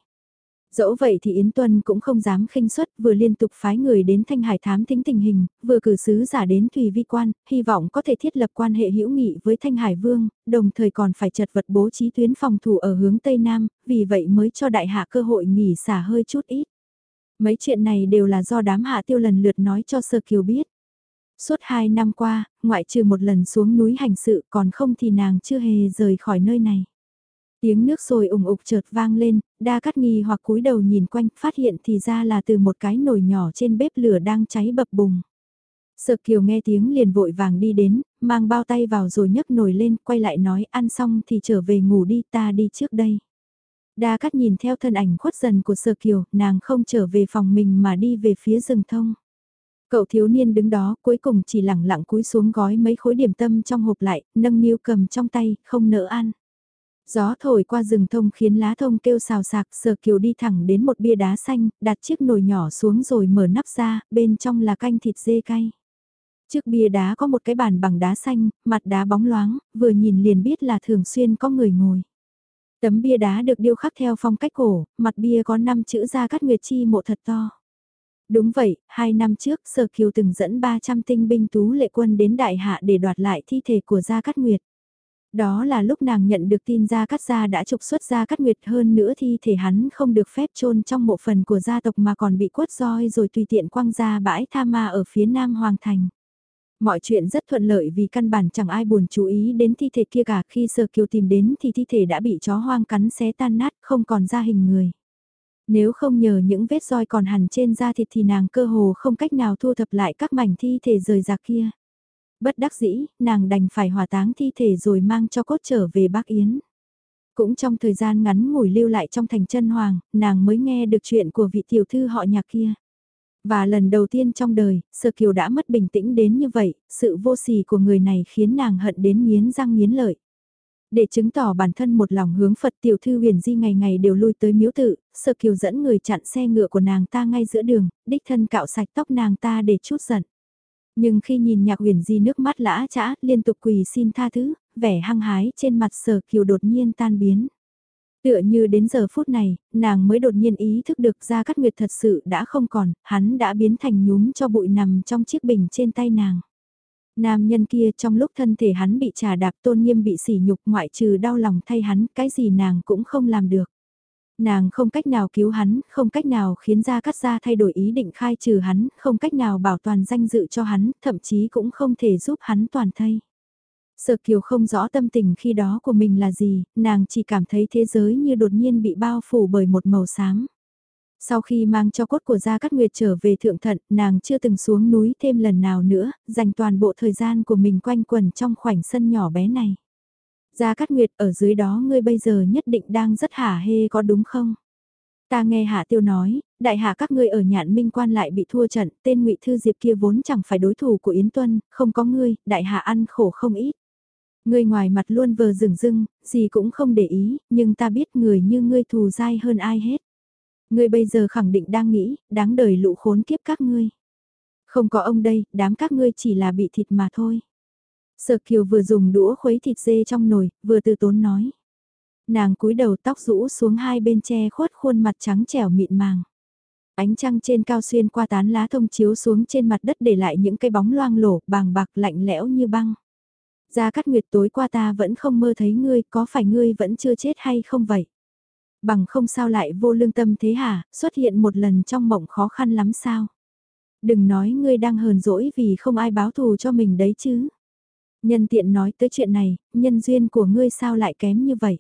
A: Dẫu vậy thì Yến Tuân cũng không dám khinh suất, vừa liên tục phái người đến Thanh Hải thám thính tình hình, vừa cử sứ giả đến Thùy Vi Quan, hy vọng có thể thiết lập quan hệ hữu nghị với Thanh Hải Vương, đồng thời còn phải chật vật bố trí tuyến phòng thủ ở hướng Tây Nam, vì vậy mới cho đại hạ cơ hội nghỉ xả hơi chút ít. Mấy chuyện này đều là do đám hạ tiêu lần lượt nói cho Sơ Kiều biết. Suốt hai năm qua, ngoại trừ một lần xuống núi hành sự còn không thì nàng chưa hề rời khỏi nơi này. Tiếng nước sôi ủng ục chợt vang lên, đa cắt nghi hoặc cúi đầu nhìn quanh, phát hiện thì ra là từ một cái nồi nhỏ trên bếp lửa đang cháy bập bùng. Sợ kiều nghe tiếng liền vội vàng đi đến, mang bao tay vào rồi nhấc nồi lên, quay lại nói ăn xong thì trở về ngủ đi ta đi trước đây. Đa cắt nhìn theo thân ảnh khuất dần của Sở Kiều, nàng không trở về phòng mình mà đi về phía rừng thông. Cậu thiếu niên đứng đó cuối cùng chỉ lẳng lặng cúi xuống gói mấy khối điểm tâm trong hộp lại, nâng niu cầm trong tay, không nỡ ăn. Gió thổi qua rừng thông khiến lá thông kêu xào sạc Sở Kiều đi thẳng đến một bia đá xanh, đặt chiếc nồi nhỏ xuống rồi mở nắp ra, bên trong là canh thịt dê cay. Trước bia đá có một cái bàn bằng đá xanh, mặt đá bóng loáng, vừa nhìn liền biết là thường xuyên có người ngồi. Tấm bia đá được điêu khắc theo phong cách cổ, mặt bia có 5 chữ Gia Cát Nguyệt Chi mộ thật to. Đúng vậy, hai năm trước Sở Kiều từng dẫn 300 tinh binh tú lệ quân đến Đại Hạ để đoạt lại thi thể của Gia Cát Nguyệt. Đó là lúc nàng nhận được tin Gia Cát Gia đã trục xuất Gia Cát Nguyệt hơn nữa thi thể hắn không được phép chôn trong mộ phần của gia tộc mà còn bị quất roi rồi tùy tiện quăng ra bãi tha ma ở phía nam Hoàng Thành. Mọi chuyện rất thuận lợi vì căn bản chẳng ai buồn chú ý đến thi thể kia cả khi Sơ Kiều tìm đến thì thi thể đã bị chó hoang cắn xé tan nát, không còn ra hình người. Nếu không nhờ những vết roi còn hẳn trên da thịt thì nàng cơ hồ không cách nào thu thập lại các mảnh thi thể rời rạc kia. Bất đắc dĩ, nàng đành phải hỏa táng thi thể rồi mang cho cốt trở về Bắc Yến. Cũng trong thời gian ngắn ngủi lưu lại trong thành chân hoàng, nàng mới nghe được chuyện của vị tiểu thư họ nhạc kia. Và lần đầu tiên trong đời, sơ Kiều đã mất bình tĩnh đến như vậy, sự vô sỉ của người này khiến nàng hận đến miến răng miến lợi. Để chứng tỏ bản thân một lòng hướng Phật tiểu thư huyền di ngày ngày đều lui tới miếu tự, sơ Kiều dẫn người chặn xe ngựa của nàng ta ngay giữa đường, đích thân cạo sạch tóc nàng ta để chút giận. Nhưng khi nhìn nhạc huyền di nước mắt lã chã, liên tục quỳ xin tha thứ, vẻ hăng hái trên mặt Sở Kiều đột nhiên tan biến. Tựa như đến giờ phút này, nàng mới đột nhiên ý thức được ra cắt nguyệt thật sự đã không còn, hắn đã biến thành nhúm cho bụi nằm trong chiếc bình trên tay nàng. Nam nhân kia trong lúc thân thể hắn bị trà đạp tôn nghiêm bị sỉ nhục ngoại trừ đau lòng thay hắn, cái gì nàng cũng không làm được. Nàng không cách nào cứu hắn, không cách nào khiến ra cắt ra thay đổi ý định khai trừ hắn, không cách nào bảo toàn danh dự cho hắn, thậm chí cũng không thể giúp hắn toàn thay. Sở Kiều không rõ tâm tình khi đó của mình là gì, nàng chỉ cảm thấy thế giới như đột nhiên bị bao phủ bởi một màu xám. Sau khi mang cho cốt của Gia Cát Nguyệt trở về thượng thận, nàng chưa từng xuống núi thêm lần nào nữa, dành toàn bộ thời gian của mình quanh quần trong khoảnh sân nhỏ bé này. Gia Cát Nguyệt ở dưới đó ngươi bây giờ nhất định đang rất hả hê có đúng không? Ta nghe Hạ Tiêu nói, đại hạ các ngươi ở nhạn minh quan lại bị thua trận, tên ngụy Thư Diệp kia vốn chẳng phải đối thủ của Yến Tuân, không có ngươi, đại hạ ăn khổ không ít. Ngươi ngoài mặt luôn vờ rừng rưng, gì cũng không để ý, nhưng ta biết người như ngươi thù dai hơn ai hết. Ngươi bây giờ khẳng định đang nghĩ, đáng đời lũ khốn kiếp các ngươi. Không có ông đây, đám các ngươi chỉ là bị thịt mà thôi. Sở Kiều vừa dùng đũa khuấy thịt dê trong nồi, vừa từ tốn nói. Nàng cúi đầu tóc rũ xuống hai bên che khuất khuôn mặt trắng trẻo mịn màng. Ánh trăng trên cao xuyên qua tán lá thông chiếu xuống trên mặt đất để lại những cây bóng loang lổ, bàng bạc lạnh lẽo như băng. Gia Cát Nguyệt tối qua ta vẫn không mơ thấy ngươi, có phải ngươi vẫn chưa chết hay không vậy? Bằng không sao lại vô lương tâm thế hả, xuất hiện một lần trong mộng khó khăn lắm sao? Đừng nói ngươi đang hờn dỗi vì không ai báo thù cho mình đấy chứ. Nhân tiện nói tới chuyện này, nhân duyên của ngươi sao lại kém như vậy?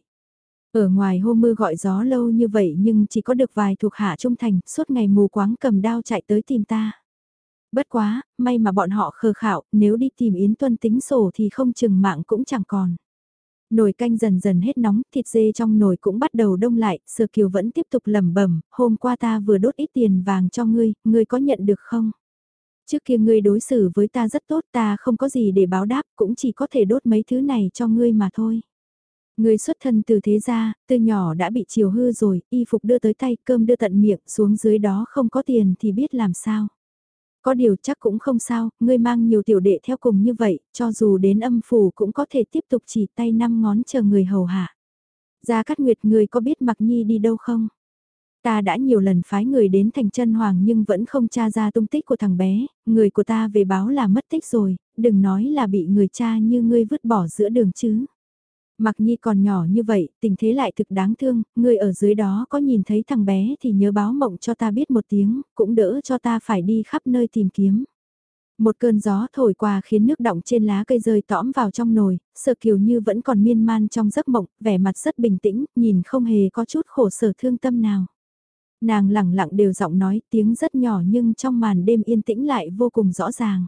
A: Ở ngoài hô mưa gọi gió lâu như vậy nhưng chỉ có được vài thuộc hạ trung thành, suốt ngày mù quáng cầm đao chạy tới tìm ta. Bất quá, may mà bọn họ khờ khạo, nếu đi tìm Yến Tuân tính sổ thì không chừng mạng cũng chẳng còn. Nồi canh dần dần hết nóng, thịt dê trong nồi cũng bắt đầu đông lại, sờ Kiều vẫn tiếp tục lẩm bẩm, hôm qua ta vừa đốt ít tiền vàng cho ngươi, ngươi có nhận được không? Trước kia ngươi đối xử với ta rất tốt, ta không có gì để báo đáp, cũng chỉ có thể đốt mấy thứ này cho ngươi mà thôi. Ngươi xuất thân từ thế gia, từ nhỏ đã bị chiều hư rồi, y phục đưa tới tay, cơm đưa tận miệng, xuống dưới đó không có tiền thì biết làm sao. Có điều chắc cũng không sao, ngươi mang nhiều tiểu đệ theo cùng như vậy, cho dù đến âm phủ cũng có thể tiếp tục chỉ tay năm ngón chờ người hầu hạ. Gia Cát Nguyệt người có biết Mặc Nhi đi đâu không? Ta đã nhiều lần phái người đến thành chân hoàng nhưng vẫn không tra ra tung tích của thằng bé, người của ta về báo là mất tích rồi, đừng nói là bị người cha như ngươi vứt bỏ giữa đường chứ. Mặc nhi còn nhỏ như vậy, tình thế lại thực đáng thương, người ở dưới đó có nhìn thấy thằng bé thì nhớ báo mộng cho ta biết một tiếng, cũng đỡ cho ta phải đi khắp nơi tìm kiếm. Một cơn gió thổi qua khiến nước đọng trên lá cây rơi tõm vào trong nồi, sợ kiều như vẫn còn miên man trong giấc mộng, vẻ mặt rất bình tĩnh, nhìn không hề có chút khổ sở thương tâm nào. Nàng lẳng lặng đều giọng nói tiếng rất nhỏ nhưng trong màn đêm yên tĩnh lại vô cùng rõ ràng.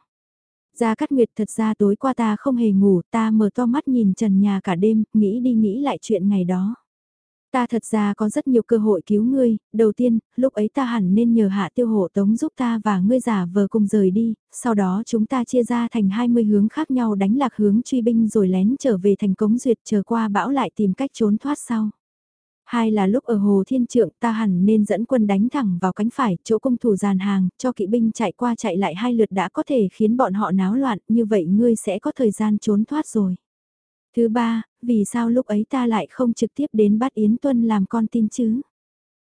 A: Gia Cát Nguyệt thật ra tối qua ta không hề ngủ, ta mở to mắt nhìn trần nhà cả đêm, nghĩ đi nghĩ lại chuyện ngày đó. Ta thật ra có rất nhiều cơ hội cứu ngươi, đầu tiên, lúc ấy ta hẳn nên nhờ hạ tiêu hộ tống giúp ta và ngươi giả vờ cùng rời đi, sau đó chúng ta chia ra thành 20 hướng khác nhau đánh lạc hướng truy binh rồi lén trở về thành cống duyệt chờ qua bão lại tìm cách trốn thoát sau. Hai là lúc ở Hồ Thiên Trượng ta hẳn nên dẫn quân đánh thẳng vào cánh phải, chỗ công thủ giàn hàng, cho kỵ binh chạy qua chạy lại hai lượt đã có thể khiến bọn họ náo loạn, như vậy ngươi sẽ có thời gian trốn thoát rồi. Thứ ba, vì sao lúc ấy ta lại không trực tiếp đến bắt Yến Tuân làm con tin chứ?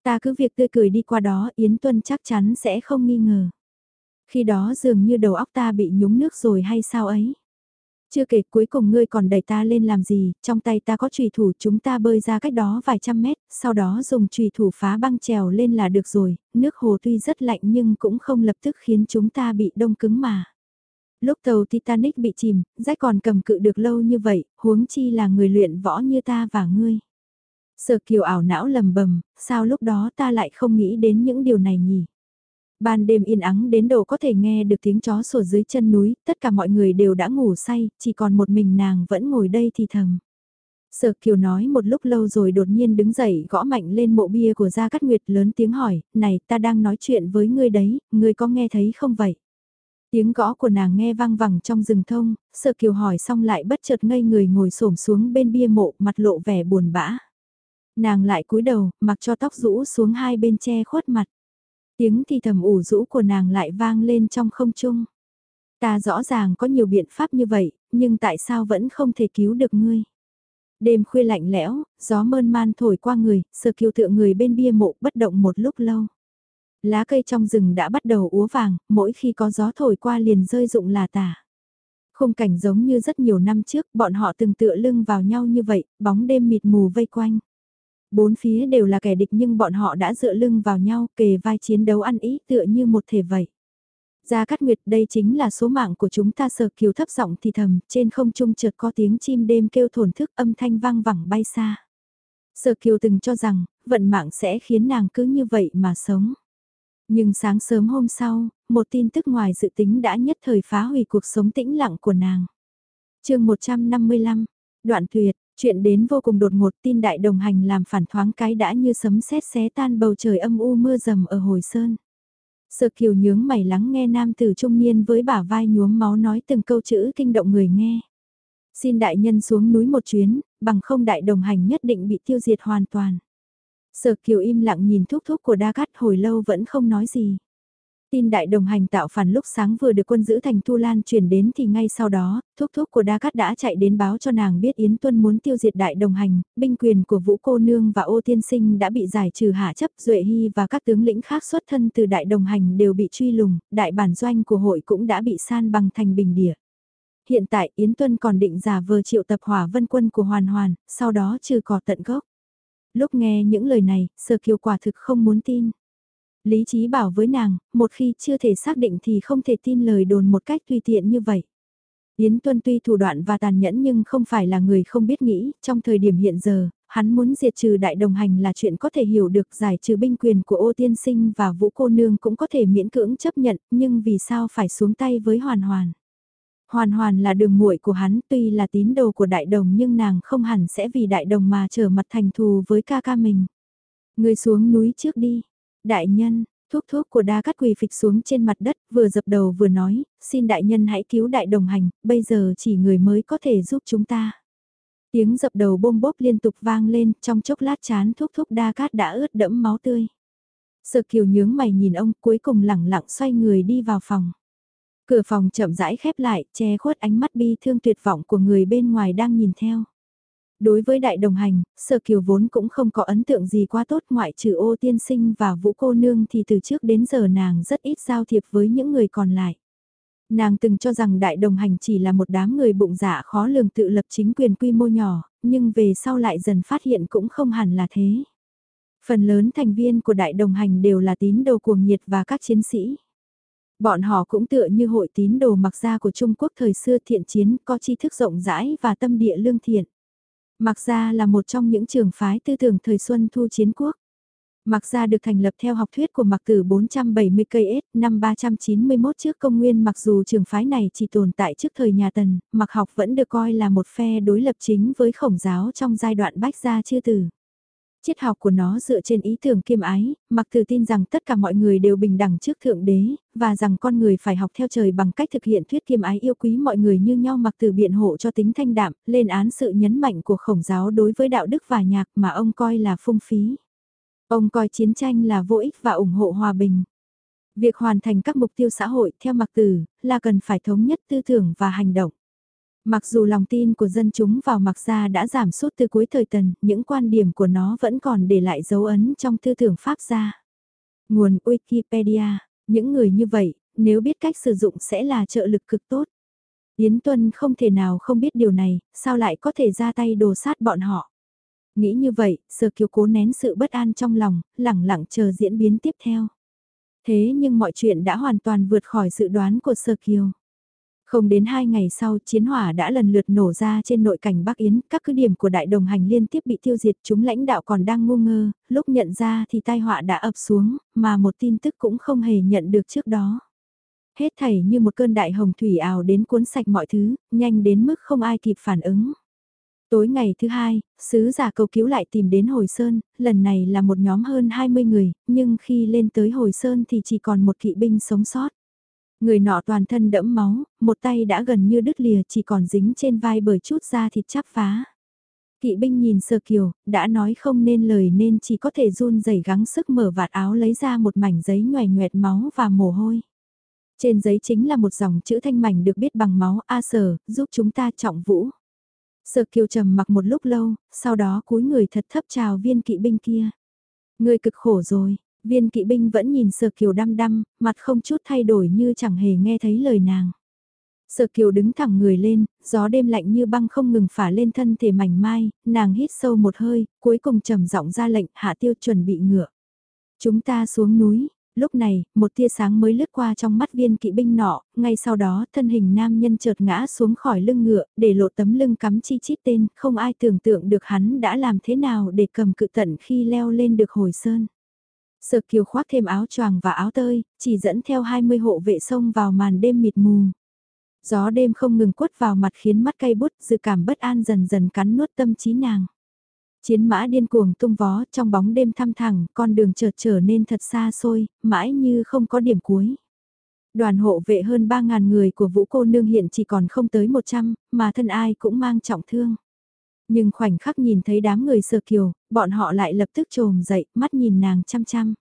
A: Ta cứ việc tươi cười đi qua đó Yến Tuân chắc chắn sẽ không nghi ngờ. Khi đó dường như đầu óc ta bị nhúng nước rồi hay sao ấy? Chưa kể cuối cùng ngươi còn đẩy ta lên làm gì, trong tay ta có trùy thủ chúng ta bơi ra cách đó vài trăm mét, sau đó dùng trùy thủ phá băng trèo lên là được rồi, nước hồ tuy rất lạnh nhưng cũng không lập tức khiến chúng ta bị đông cứng mà. Lúc tàu Titanic bị chìm, rách còn cầm cự được lâu như vậy, huống chi là người luyện võ như ta và ngươi. Sở kiều ảo não lầm bầm, sao lúc đó ta lại không nghĩ đến những điều này nhỉ? Ban đêm yên ắng đến độ có thể nghe được tiếng chó sủa dưới chân núi, tất cả mọi người đều đã ngủ say, chỉ còn một mình nàng vẫn ngồi đây thì thầm. Sở Kiều nói một lúc lâu rồi đột nhiên đứng dậy gõ mạnh lên mộ bia của Gia Cát Nguyệt lớn tiếng hỏi, này ta đang nói chuyện với ngươi đấy, ngươi có nghe thấy không vậy? Tiếng gõ của nàng nghe vang vẳng trong rừng thông, Sở Kiều hỏi xong lại bất chợt ngây người ngồi xổm xuống bên bia mộ mặt lộ vẻ buồn bã. Nàng lại cúi đầu, mặc cho tóc rũ xuống hai bên che khuất mặt. Tiếng thì thầm ủ rũ của nàng lại vang lên trong không trung. Ta rõ ràng có nhiều biện pháp như vậy, nhưng tại sao vẫn không thể cứu được ngươi? Đêm khuya lạnh lẽo, gió mơn man thổi qua người, sờ kiều tựa người bên bia mộ bất động một lúc lâu. Lá cây trong rừng đã bắt đầu úa vàng, mỗi khi có gió thổi qua liền rơi rụng là tả. Khung cảnh giống như rất nhiều năm trước, bọn họ từng tựa lưng vào nhau như vậy, bóng đêm mịt mù vây quanh. Bốn phía đều là kẻ địch nhưng bọn họ đã dựa lưng vào nhau kề vai chiến đấu ăn ý tựa như một thể vậy. Gia Cát Nguyệt đây chính là số mạng của chúng ta sờ kiều thấp giọng thì thầm, trên không trung chợt có tiếng chim đêm kêu thổn thức âm thanh vang vẳng bay xa. Sở kiều từng cho rằng, vận mạng sẽ khiến nàng cứ như vậy mà sống. Nhưng sáng sớm hôm sau, một tin tức ngoài dự tính đã nhất thời phá hủy cuộc sống tĩnh lặng của nàng. chương 155, đoạn tuyệt, Chuyện đến vô cùng đột ngột tin đại đồng hành làm phản thoáng cái đã như sấm sét xé tan bầu trời âm u mưa rầm ở hồi sơn. Sợ kiều nhướng mày lắng nghe nam tử trung niên với bả vai nhuốm máu nói từng câu chữ kinh động người nghe. Xin đại nhân xuống núi một chuyến, bằng không đại đồng hành nhất định bị tiêu diệt hoàn toàn. Sở kiều im lặng nhìn thúc thúc của Đa Cát hồi lâu vẫn không nói gì. Tin đại đồng hành tạo phản lúc sáng vừa được quân giữ thành Thu Lan chuyển đến thì ngay sau đó, thuốc thúc của Đa Cát đã chạy đến báo cho nàng biết Yến Tuân muốn tiêu diệt đại đồng hành, binh quyền của Vũ Cô Nương và Ô Tiên Sinh đã bị giải trừ hạ chấp Duệ Hy và các tướng lĩnh khác xuất thân từ đại đồng hành đều bị truy lùng, đại bản doanh của hội cũng đã bị san bằng thành bình địa. Hiện tại Yến Tuân còn định giả vờ triệu tập hỏa vân quân của Hoàn Hoàn, sau đó trừ cỏ tận gốc. Lúc nghe những lời này, Sơ Kiều quả thực không muốn tin. Lý trí bảo với nàng, một khi chưa thể xác định thì không thể tin lời đồn một cách tùy tiện như vậy. Yến Tuân tuy thủ đoạn và tàn nhẫn nhưng không phải là người không biết nghĩ, trong thời điểm hiện giờ, Hắn muốn diệt trừ đại đồng hành là chuyện có thể hiểu được giải trừ binh quyền của ô tiên sinh và vũ cô nương cũng có thể miễn cưỡng chấp nhận, nhưng vì sao phải xuống tay với hoàn hoàn. Hoàn hoàn là đường muội của hắn tuy là tín đồ của đại đồng nhưng nàng không hẳn sẽ vì đại đồng mà trở mặt thành thù với ca ca mình. Người xuống núi trước đi. Đại nhân, thuốc thuốc của đa cắt quỳ phịch xuống trên mặt đất vừa dập đầu vừa nói, xin đại nhân hãy cứu đại đồng hành, bây giờ chỉ người mới có thể giúp chúng ta. Tiếng dập đầu bôm bốp liên tục vang lên, trong chốc lát chán thuốc thúc đa cát đã ướt đẫm máu tươi. Sợ kiều nhướng mày nhìn ông cuối cùng lẳng lặng xoay người đi vào phòng. Cửa phòng chậm rãi khép lại, che khuất ánh mắt bi thương tuyệt vọng của người bên ngoài đang nhìn theo. Đối với đại đồng hành, sở kiều vốn cũng không có ấn tượng gì quá tốt ngoại trừ ô tiên sinh và vũ cô nương thì từ trước đến giờ nàng rất ít giao thiệp với những người còn lại. Nàng từng cho rằng đại đồng hành chỉ là một đám người bụng dạ khó lường tự lập chính quyền quy mô nhỏ, nhưng về sau lại dần phát hiện cũng không hẳn là thế. Phần lớn thành viên của đại đồng hành đều là tín đồ cuồng nhiệt và các chiến sĩ. Bọn họ cũng tựa như hội tín đồ mặc gia của Trung Quốc thời xưa thiện chiến có tri thức rộng rãi và tâm địa lương thiện. Mặc gia là một trong những trường phái tư tưởng thời xuân thu chiến quốc. Mặc gia được thành lập theo học thuyết của Mặc Tử 470 cây S năm 391 trước công nguyên mặc dù trường phái này chỉ tồn tại trước thời nhà Tần, Mặc học vẫn được coi là một phe đối lập chính với khổng giáo trong giai đoạn bách gia chư tử. Triết học của nó dựa trên ý tưởng kiêm ái, mặc tử tin rằng tất cả mọi người đều bình đẳng trước thượng đế, và rằng con người phải học theo trời bằng cách thực hiện thuyết kiêm ái yêu quý mọi người như nhau mặc tử biện hộ cho tính thanh đạm, lên án sự nhấn mạnh của khổng giáo đối với đạo đức và nhạc mà ông coi là phung phí. Ông coi chiến tranh là vô ích và ủng hộ hòa bình. Việc hoàn thành các mục tiêu xã hội theo mặc tử là cần phải thống nhất tư tưởng và hành động. Mặc dù lòng tin của dân chúng vào mặc gia đã giảm sút từ cuối thời tần, những quan điểm của nó vẫn còn để lại dấu ấn trong tư tưởng Pháp gia. Nguồn Wikipedia, những người như vậy, nếu biết cách sử dụng sẽ là trợ lực cực tốt. Yến Tuân không thể nào không biết điều này, sao lại có thể ra tay đồ sát bọn họ. Nghĩ như vậy, sơ Kiều cố nén sự bất an trong lòng, lẳng lặng chờ diễn biến tiếp theo. Thế nhưng mọi chuyện đã hoàn toàn vượt khỏi dự đoán của sơ Kiều. Không đến hai ngày sau, chiến hỏa đã lần lượt nổ ra trên nội cảnh Bắc Yến, các cứ điểm của đại đồng hành liên tiếp bị tiêu diệt, chúng lãnh đạo còn đang ngu ngơ, lúc nhận ra thì tai họa đã ập xuống, mà một tin tức cũng không hề nhận được trước đó. Hết thảy như một cơn đại hồng thủy ào đến cuốn sạch mọi thứ, nhanh đến mức không ai kịp phản ứng. Tối ngày thứ hai, sứ giả cầu cứu lại tìm đến Hồi Sơn, lần này là một nhóm hơn 20 người, nhưng khi lên tới Hồi Sơn thì chỉ còn một kỵ binh sống sót. Người nọ toàn thân đẫm máu, một tay đã gần như đứt lìa chỉ còn dính trên vai bởi chút da thịt chắp phá. Kỵ binh nhìn sơ kiều, đã nói không nên lời nên chỉ có thể run rẩy gắng sức mở vạt áo lấy ra một mảnh giấy nhòe nhoẹt máu và mồ hôi. Trên giấy chính là một dòng chữ thanh mảnh được biết bằng máu A sở, giúp chúng ta trọng vũ. Sở kiều trầm mặc một lúc lâu, sau đó cúi người thật thấp chào viên kỵ binh kia. Người cực khổ rồi, Viên kỵ binh vẫn nhìn Sở Kiều đăm đăm, mặt không chút thay đổi như chẳng hề nghe thấy lời nàng. Sở Kiều đứng thẳng người lên, gió đêm lạnh như băng không ngừng phả lên thân thể mảnh mai, nàng hít sâu một hơi, cuối cùng trầm giọng ra lệnh hạ tiêu chuẩn bị ngựa. Chúng ta xuống núi, lúc này, một tia sáng mới lướt qua trong mắt viên kỵ binh nọ, ngay sau đó thân hình nam nhân chợt ngã xuống khỏi lưng ngựa, để lộ tấm lưng cắm chi chít tên, không ai tưởng tượng được hắn đã làm thế nào để cầm cự tận khi leo lên được hồi sơn. Sở kiều khoác thêm áo choàng và áo tơi, chỉ dẫn theo 20 hộ vệ sông vào màn đêm mịt mù. Gió đêm không ngừng quất vào mặt khiến mắt cay bút, dự cảm bất an dần dần cắn nuốt tâm trí nàng. Chiến mã điên cuồng tung vó trong bóng đêm thăm thẳng, con đường chợt trở nên thật xa xôi, mãi như không có điểm cuối. Đoàn hộ vệ hơn 3.000 người của vũ cô nương hiện chỉ còn không tới 100, mà thân ai cũng mang trọng thương. Nhưng khoảnh khắc nhìn thấy đám người sờ kiều, bọn họ lại lập tức trồm dậy, mắt nhìn nàng chăm chăm.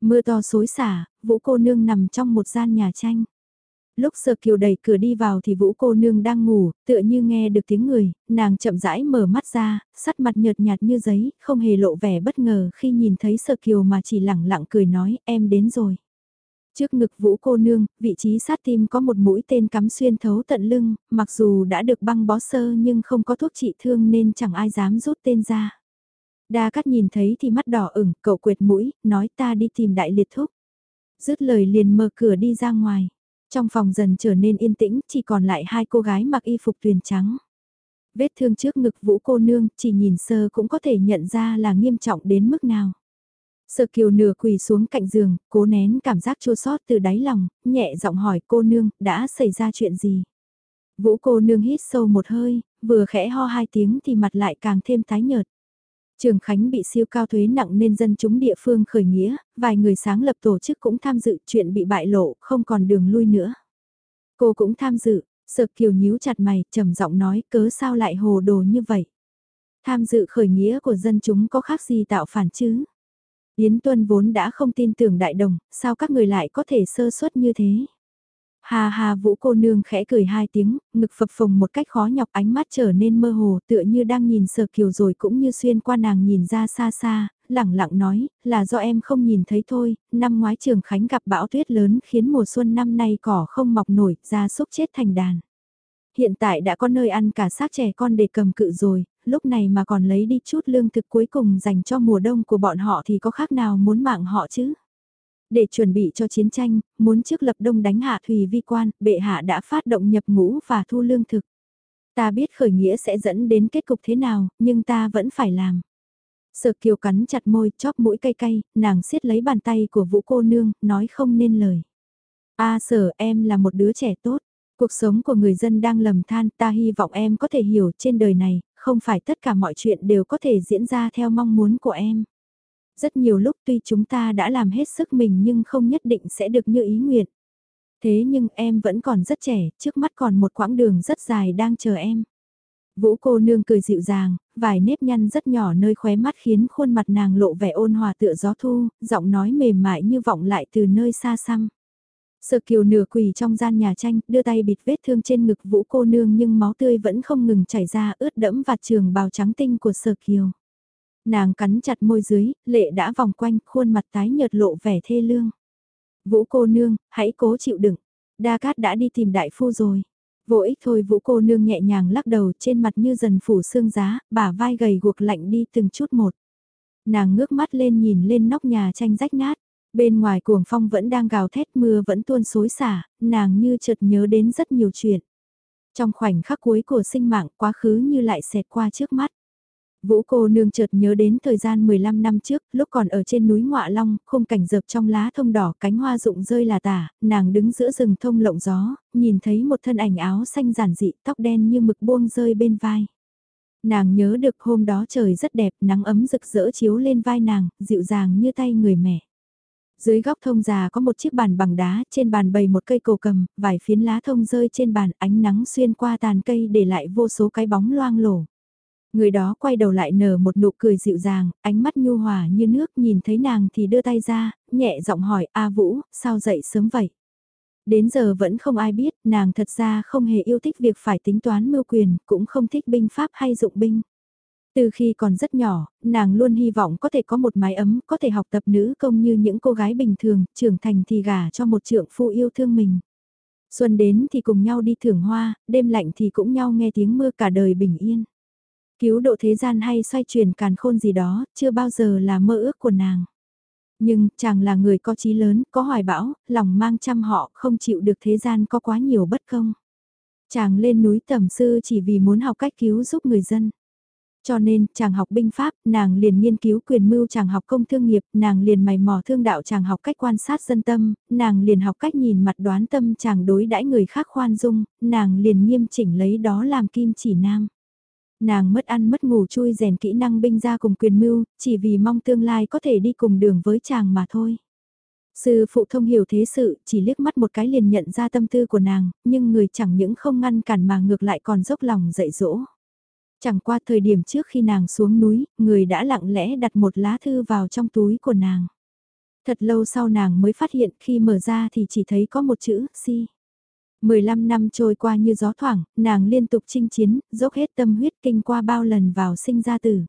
A: Mưa to xối xả, vũ cô nương nằm trong một gian nhà tranh. Lúc sờ kiều đẩy cửa đi vào thì vũ cô nương đang ngủ, tựa như nghe được tiếng người, nàng chậm rãi mở mắt ra, sắt mặt nhợt nhạt như giấy, không hề lộ vẻ bất ngờ khi nhìn thấy sờ kiều mà chỉ lẳng lặng cười nói em đến rồi. Trước ngực vũ cô nương, vị trí sát tim có một mũi tên cắm xuyên thấu tận lưng, mặc dù đã được băng bó sơ nhưng không có thuốc trị thương nên chẳng ai dám rút tên ra. Đa cắt nhìn thấy thì mắt đỏ ửng, cậu quệt mũi, nói ta đi tìm đại liệt thúc. Dứt lời liền mở cửa đi ra ngoài. Trong phòng dần trở nên yên tĩnh, chỉ còn lại hai cô gái mặc y phục tuyền trắng. Vết thương trước ngực vũ cô nương, chỉ nhìn sơ cũng có thể nhận ra là nghiêm trọng đến mức nào. Sở kiều nửa quỳ xuống cạnh giường, cố nén cảm giác chua sót từ đáy lòng, nhẹ giọng hỏi cô nương, đã xảy ra chuyện gì? Vũ cô nương hít sâu một hơi, vừa khẽ ho hai tiếng thì mặt lại càng thêm tái nhợt. Trường Khánh bị siêu cao thuế nặng nên dân chúng địa phương khởi nghĩa, vài người sáng lập tổ chức cũng tham dự chuyện bị bại lộ, không còn đường lui nữa. Cô cũng tham dự, sợ kiều nhíu chặt mày, trầm giọng nói cớ sao lại hồ đồ như vậy. Tham dự khởi nghĩa của dân chúng có khác gì tạo phản chứ? Yến Tuân vốn đã không tin tưởng đại đồng, sao các người lại có thể sơ suất như thế? Hà hà vũ cô nương khẽ cười hai tiếng, ngực phập phồng một cách khó nhọc ánh mắt trở nên mơ hồ tựa như đang nhìn sờ kiều rồi cũng như xuyên qua nàng nhìn ra xa xa, lẳng lặng nói, là do em không nhìn thấy thôi, năm ngoái trường khánh gặp bão tuyết lớn khiến mùa xuân năm nay cỏ không mọc nổi, ra súc chết thành đàn. Hiện tại đã có nơi ăn cả xác trẻ con để cầm cự rồi, lúc này mà còn lấy đi chút lương thực cuối cùng dành cho mùa đông của bọn họ thì có khác nào muốn mạng họ chứ? Để chuẩn bị cho chiến tranh, muốn trước lập đông đánh hạ Thùy Vi Quan, bệ hạ đã phát động nhập ngũ và thu lương thực. Ta biết khởi nghĩa sẽ dẫn đến kết cục thế nào, nhưng ta vẫn phải làm. Sở kiều cắn chặt môi, chóp mũi cay cay, nàng siết lấy bàn tay của vũ cô nương, nói không nên lời. A sở em là một đứa trẻ tốt, cuộc sống của người dân đang lầm than, ta hy vọng em có thể hiểu trên đời này, không phải tất cả mọi chuyện đều có thể diễn ra theo mong muốn của em. Rất nhiều lúc tuy chúng ta đã làm hết sức mình nhưng không nhất định sẽ được như ý nguyện. Thế nhưng em vẫn còn rất trẻ, trước mắt còn một quãng đường rất dài đang chờ em. Vũ cô nương cười dịu dàng, vài nếp nhăn rất nhỏ nơi khóe mắt khiến khuôn mặt nàng lộ vẻ ôn hòa tựa gió thu, giọng nói mềm mại như vọng lại từ nơi xa xăm. Sở kiều nửa quỳ trong gian nhà tranh, đưa tay bịt vết thương trên ngực vũ cô nương nhưng máu tươi vẫn không ngừng chảy ra ướt đẫm vạt trường bào trắng tinh của sở kiều. Nàng cắn chặt môi dưới, lệ đã vòng quanh, khuôn mặt tái nhợt lộ vẻ thê lương. Vũ cô nương, hãy cố chịu đựng. Đa Cát đã đi tìm đại phu rồi. Vô ích thôi vũ cô nương nhẹ nhàng lắc đầu trên mặt như dần phủ xương giá, bả vai gầy guộc lạnh đi từng chút một. Nàng ngước mắt lên nhìn lên nóc nhà tranh rách nát. Bên ngoài cuồng phong vẫn đang gào thét mưa vẫn tuôn xối xả, nàng như chợt nhớ đến rất nhiều chuyện. Trong khoảnh khắc cuối của sinh mạng quá khứ như lại xẹt qua trước mắt. Vũ cô nương chợt nhớ đến thời gian 15 năm trước, lúc còn ở trên núi Ngọa Long, khung cảnh dợp trong lá thông đỏ cánh hoa rụng rơi là tả, nàng đứng giữa rừng thông lộng gió, nhìn thấy một thân ảnh áo xanh giản dị, tóc đen như mực buông rơi bên vai. Nàng nhớ được hôm đó trời rất đẹp, nắng ấm rực rỡ chiếu lên vai nàng, dịu dàng như tay người mẹ. Dưới góc thông già có một chiếc bàn bằng đá, trên bàn bày một cây cổ cầm, vài phiến lá thông rơi trên bàn, ánh nắng xuyên qua tàn cây để lại vô số cái bóng loang lổ. Người đó quay đầu lại nở một nụ cười dịu dàng, ánh mắt nhu hòa như nước nhìn thấy nàng thì đưa tay ra, nhẹ giọng hỏi A Vũ, sao dậy sớm vậy? Đến giờ vẫn không ai biết, nàng thật ra không hề yêu thích việc phải tính toán mưu quyền, cũng không thích binh pháp hay dụng binh. Từ khi còn rất nhỏ, nàng luôn hy vọng có thể có một mái ấm, có thể học tập nữ công như những cô gái bình thường, trưởng thành thì gả cho một trượng phu yêu thương mình. Xuân đến thì cùng nhau đi thưởng hoa, đêm lạnh thì cũng nhau nghe tiếng mưa cả đời bình yên. Cứu độ thế gian hay xoay chuyển càn khôn gì đó, chưa bao giờ là mơ ước của nàng. Nhưng, chàng là người có trí lớn, có hoài bão, lòng mang chăm họ, không chịu được thế gian có quá nhiều bất công. Chàng lên núi tầm sư chỉ vì muốn học cách cứu giúp người dân. Cho nên, chàng học binh pháp, nàng liền nghiên cứu quyền mưu chàng học công thương nghiệp, nàng liền mày mò thương đạo chàng học cách quan sát dân tâm, nàng liền học cách nhìn mặt đoán tâm chàng đối đãi người khác khoan dung, nàng liền nghiêm chỉnh lấy đó làm kim chỉ nam. Nàng mất ăn mất ngủ chui rèn kỹ năng binh ra cùng quyền mưu, chỉ vì mong tương lai có thể đi cùng đường với chàng mà thôi. Sư phụ thông hiểu thế sự, chỉ liếc mắt một cái liền nhận ra tâm tư của nàng, nhưng người chẳng những không ngăn cản mà ngược lại còn dốc lòng dạy dỗ. Chẳng qua thời điểm trước khi nàng xuống núi, người đã lặng lẽ đặt một lá thư vào trong túi của nàng. Thật lâu sau nàng mới phát hiện khi mở ra thì chỉ thấy có một chữ si. 15 năm trôi qua như gió thoảng, nàng liên tục chinh chiến, dốc hết tâm huyết kinh qua bao lần vào sinh ra tử.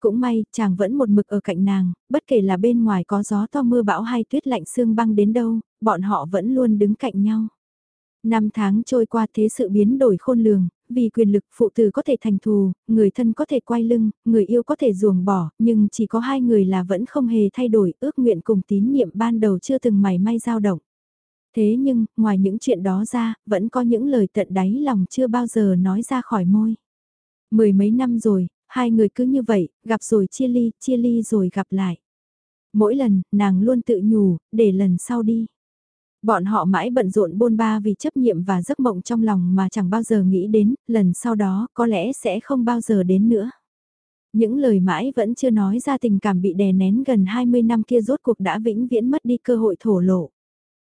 A: Cũng may, chàng vẫn một mực ở cạnh nàng, bất kể là bên ngoài có gió to mưa bão hay tuyết lạnh sương băng đến đâu, bọn họ vẫn luôn đứng cạnh nhau. Năm tháng trôi qua thế sự biến đổi khôn lường, vì quyền lực phụ tử có thể thành thù, người thân có thể quay lưng, người yêu có thể ruồng bỏ, nhưng chỉ có hai người là vẫn không hề thay đổi ước nguyện cùng tín nhiệm ban đầu chưa từng mảy may dao động. Thế nhưng, ngoài những chuyện đó ra, vẫn có những lời tận đáy lòng chưa bao giờ nói ra khỏi môi. Mười mấy năm rồi, hai người cứ như vậy, gặp rồi chia ly, chia ly rồi gặp lại. Mỗi lần, nàng luôn tự nhủ, để lần sau đi. Bọn họ mãi bận rộn bôn ba vì chấp nhiệm và giấc mộng trong lòng mà chẳng bao giờ nghĩ đến, lần sau đó có lẽ sẽ không bao giờ đến nữa. Những lời mãi vẫn chưa nói ra tình cảm bị đè nén gần 20 năm kia rốt cuộc đã vĩnh viễn mất đi cơ hội thổ lộ.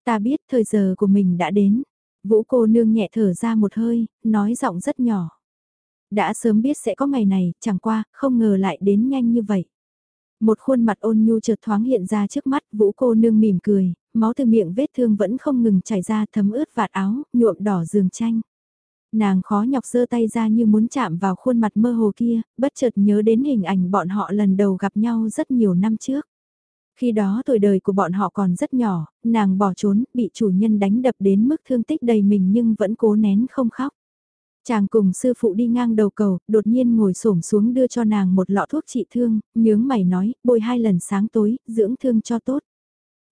A: Ta biết thời giờ của mình đã đến. Vũ cô nương nhẹ thở ra một hơi, nói giọng rất nhỏ. Đã sớm biết sẽ có ngày này, chẳng qua, không ngờ lại đến nhanh như vậy. Một khuôn mặt ôn nhu chợt thoáng hiện ra trước mắt, vũ cô nương mỉm cười, máu từ miệng vết thương vẫn không ngừng chảy ra thấm ướt vạt áo, nhuộm đỏ giường tranh. Nàng khó nhọc giơ tay ra như muốn chạm vào khuôn mặt mơ hồ kia, bất chợt nhớ đến hình ảnh bọn họ lần đầu gặp nhau rất nhiều năm trước. Khi đó tuổi đời của bọn họ còn rất nhỏ, nàng bỏ trốn, bị chủ nhân đánh đập đến mức thương tích đầy mình nhưng vẫn cố nén không khóc. Chàng cùng sư phụ đi ngang đầu cầu, đột nhiên ngồi xổm xuống đưa cho nàng một lọ thuốc trị thương, nhướng mày nói, bôi hai lần sáng tối, dưỡng thương cho tốt.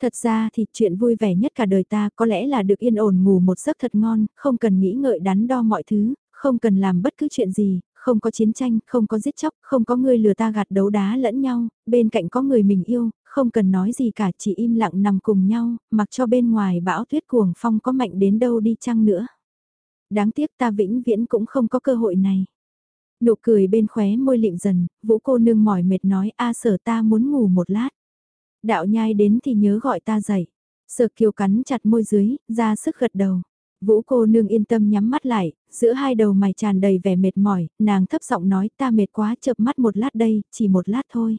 A: Thật ra thì chuyện vui vẻ nhất cả đời ta có lẽ là được yên ổn ngủ một giấc thật ngon, không cần nghĩ ngợi đắn đo mọi thứ, không cần làm bất cứ chuyện gì, không có chiến tranh, không có giết chóc, không có người lừa ta gạt đấu đá lẫn nhau, bên cạnh có người mình yêu, không cần nói gì cả chỉ im lặng nằm cùng nhau, mặc cho bên ngoài bão tuyết cuồng phong có mạnh đến đâu đi chăng nữa. Đáng tiếc ta vĩnh viễn cũng không có cơ hội này. Nụ cười bên khóe môi lịm dần, vũ cô nương mỏi mệt nói a sở ta muốn ngủ một lát. Đạo nhai đến thì nhớ gọi ta dậy. Sở kiều cắn chặt môi dưới, ra sức gật đầu. Vũ cô nương yên tâm nhắm mắt lại, giữa hai đầu mày tràn đầy vẻ mệt mỏi, nàng thấp giọng nói ta mệt quá chợp mắt một lát đây, chỉ một lát thôi.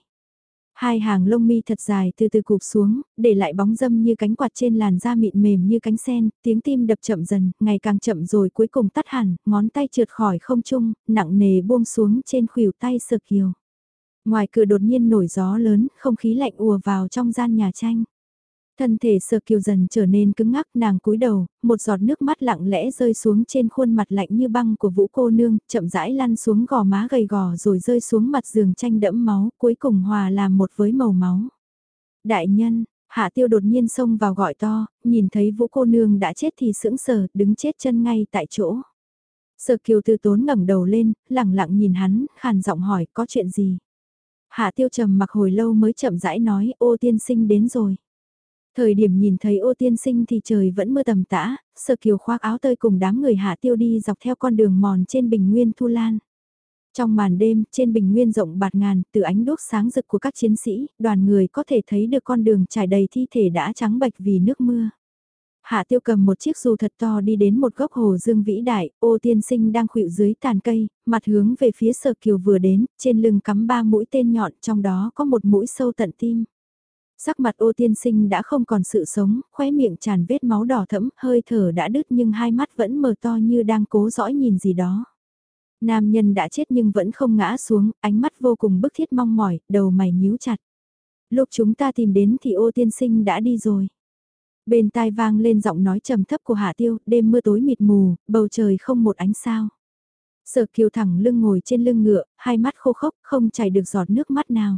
A: Hai hàng lông mi thật dài từ từ cụp xuống, để lại bóng dâm như cánh quạt trên làn da mịn mềm như cánh sen, tiếng tim đập chậm dần, ngày càng chậm rồi cuối cùng tắt hẳn, ngón tay trượt khỏi không trung, nặng nề buông xuống trên khuỷu tay sực kiều. Ngoài cửa đột nhiên nổi gió lớn, không khí lạnh ùa vào trong gian nhà tranh. Thân thể sờ kiều dần trở nên cứng ngắc nàng cúi đầu, một giọt nước mắt lặng lẽ rơi xuống trên khuôn mặt lạnh như băng của vũ cô nương, chậm rãi lăn xuống gò má gầy gò rồi rơi xuống mặt giường tranh đẫm máu, cuối cùng hòa làm một với màu máu. Đại nhân, hạ tiêu đột nhiên xông vào gọi to, nhìn thấy vũ cô nương đã chết thì sững sờ, đứng chết chân ngay tại chỗ. Sở kiều từ tốn ngẩng đầu lên, lặng lặng nhìn hắn, khàn giọng hỏi có chuyện gì. Hạ tiêu trầm mặc hồi lâu mới chậm rãi nói ô tiên sinh đến rồi. Thời điểm nhìn thấy ô tiên sinh thì trời vẫn mưa tầm tã, sơ kiều khoác áo tơi cùng đám người hạ tiêu đi dọc theo con đường mòn trên bình nguyên Thu Lan. Trong màn đêm, trên bình nguyên rộng bạt ngàn, từ ánh đốt sáng rực của các chiến sĩ, đoàn người có thể thấy được con đường trải đầy thi thể đã trắng bạch vì nước mưa. Hạ tiêu cầm một chiếc dù thật to đi đến một góc hồ dương vĩ đại, ô tiên sinh đang khuỵu dưới tàn cây, mặt hướng về phía sở kiều vừa đến, trên lưng cắm ba mũi tên nhọn, trong đó có một mũi sâu tận tim. Sắc mặt ô tiên sinh đã không còn sự sống, khóe miệng tràn vết máu đỏ thẫm, hơi thở đã đứt nhưng hai mắt vẫn mờ to như đang cố dõi nhìn gì đó. Nam nhân đã chết nhưng vẫn không ngã xuống, ánh mắt vô cùng bức thiết mong mỏi, đầu mày nhíu chặt. Lúc chúng ta tìm đến thì ô tiên sinh đã đi rồi. Bên tai vang lên giọng nói trầm thấp của Hạ Tiêu, đêm mưa tối mịt mù, bầu trời không một ánh sao. Sở kiều thẳng lưng ngồi trên lưng ngựa, hai mắt khô khốc, không chảy được giọt nước mắt nào.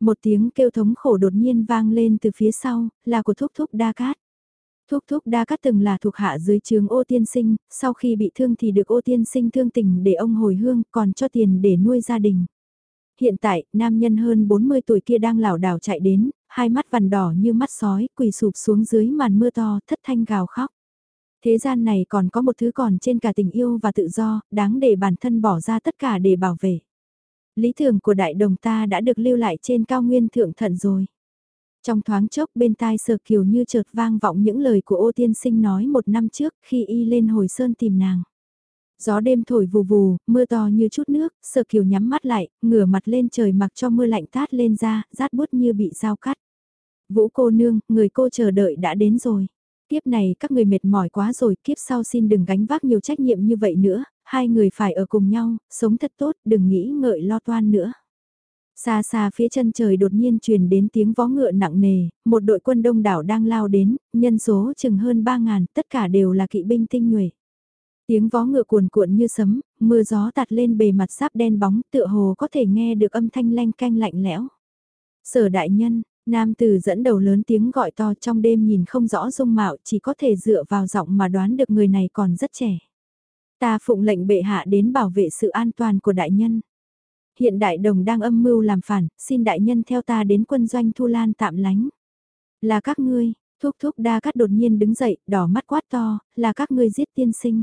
A: Một tiếng kêu thống khổ đột nhiên vang lên từ phía sau, là của Thúc Thúc Đa Cát. Thúc Thúc Đa Cát từng là thuộc hạ dưới trường ô tiên sinh, sau khi bị thương thì được ô tiên sinh thương tình để ông hồi hương, còn cho tiền để nuôi gia đình. Hiện tại, nam nhân hơn 40 tuổi kia đang lảo đảo chạy đến, hai mắt vằn đỏ như mắt sói, quỳ sụp xuống dưới màn mưa to, thất thanh gào khóc. Thế gian này còn có một thứ còn trên cả tình yêu và tự do, đáng để bản thân bỏ ra tất cả để bảo vệ. Lý tưởng của đại đồng ta đã được lưu lại trên cao nguyên thượng thận rồi. Trong thoáng chốc bên tai sờ kiều như chợt vang vọng những lời của ô tiên sinh nói một năm trước khi y lên hồi sơn tìm nàng. Gió đêm thổi vù vù, mưa to như chút nước, sờ kiều nhắm mắt lại, ngửa mặt lên trời mặc cho mưa lạnh tát lên ra, rát bút như bị dao cắt. Vũ cô nương, người cô chờ đợi đã đến rồi. Kiếp này các người mệt mỏi quá rồi, kiếp sau xin đừng gánh vác nhiều trách nhiệm như vậy nữa, hai người phải ở cùng nhau, sống thật tốt, đừng nghĩ ngợi lo toan nữa. Xa xa phía chân trời đột nhiên truyền đến tiếng vó ngựa nặng nề, một đội quân đông đảo đang lao đến, nhân số chừng hơn 3.000, tất cả đều là kỵ binh tinh nhuệ. Tiếng vó ngựa cuồn cuộn như sấm, mưa gió tạt lên bề mặt sáp đen bóng tựa hồ có thể nghe được âm thanh lanh canh lạnh lẽo. Sở đại nhân, nam tử dẫn đầu lớn tiếng gọi to trong đêm nhìn không rõ dung mạo chỉ có thể dựa vào giọng mà đoán được người này còn rất trẻ. Ta phụng lệnh bệ hạ đến bảo vệ sự an toàn của đại nhân. Hiện đại đồng đang âm mưu làm phản, xin đại nhân theo ta đến quân doanh Thu Lan tạm lánh. Là các ngươi, thúc thúc đa cắt đột nhiên đứng dậy, đỏ mắt quát to, là các ngươi giết tiên sinh.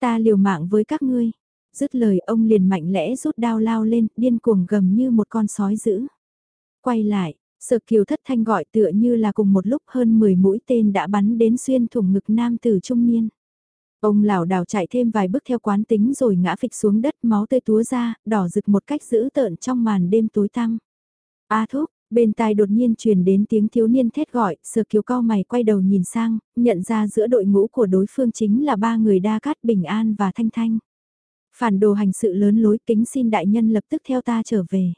A: Ta liều mạng với các ngươi. Dứt lời ông liền mạnh lẽ rút đao lao lên, điên cuồng gầm như một con sói dữ. Quay lại, Sợ kiều thất thanh gọi tựa như là cùng một lúc hơn 10 mũi tên đã bắn đến xuyên thủng ngực nam tử trung niên. Ông lão đào chạy thêm vài bước theo quán tính rồi ngã phịch xuống đất máu tươi túa ra, đỏ rực một cách dữ tợn trong màn đêm tối tăm. A à thúc, bên tai đột nhiên truyền đến tiếng thiếu niên thét gọi, sở kiều cao mày quay đầu nhìn sang, nhận ra giữa đội ngũ của đối phương chính là ba người đa cát bình an và thanh thanh. Phản đồ hành sự lớn lối kính xin đại nhân lập tức theo ta trở về.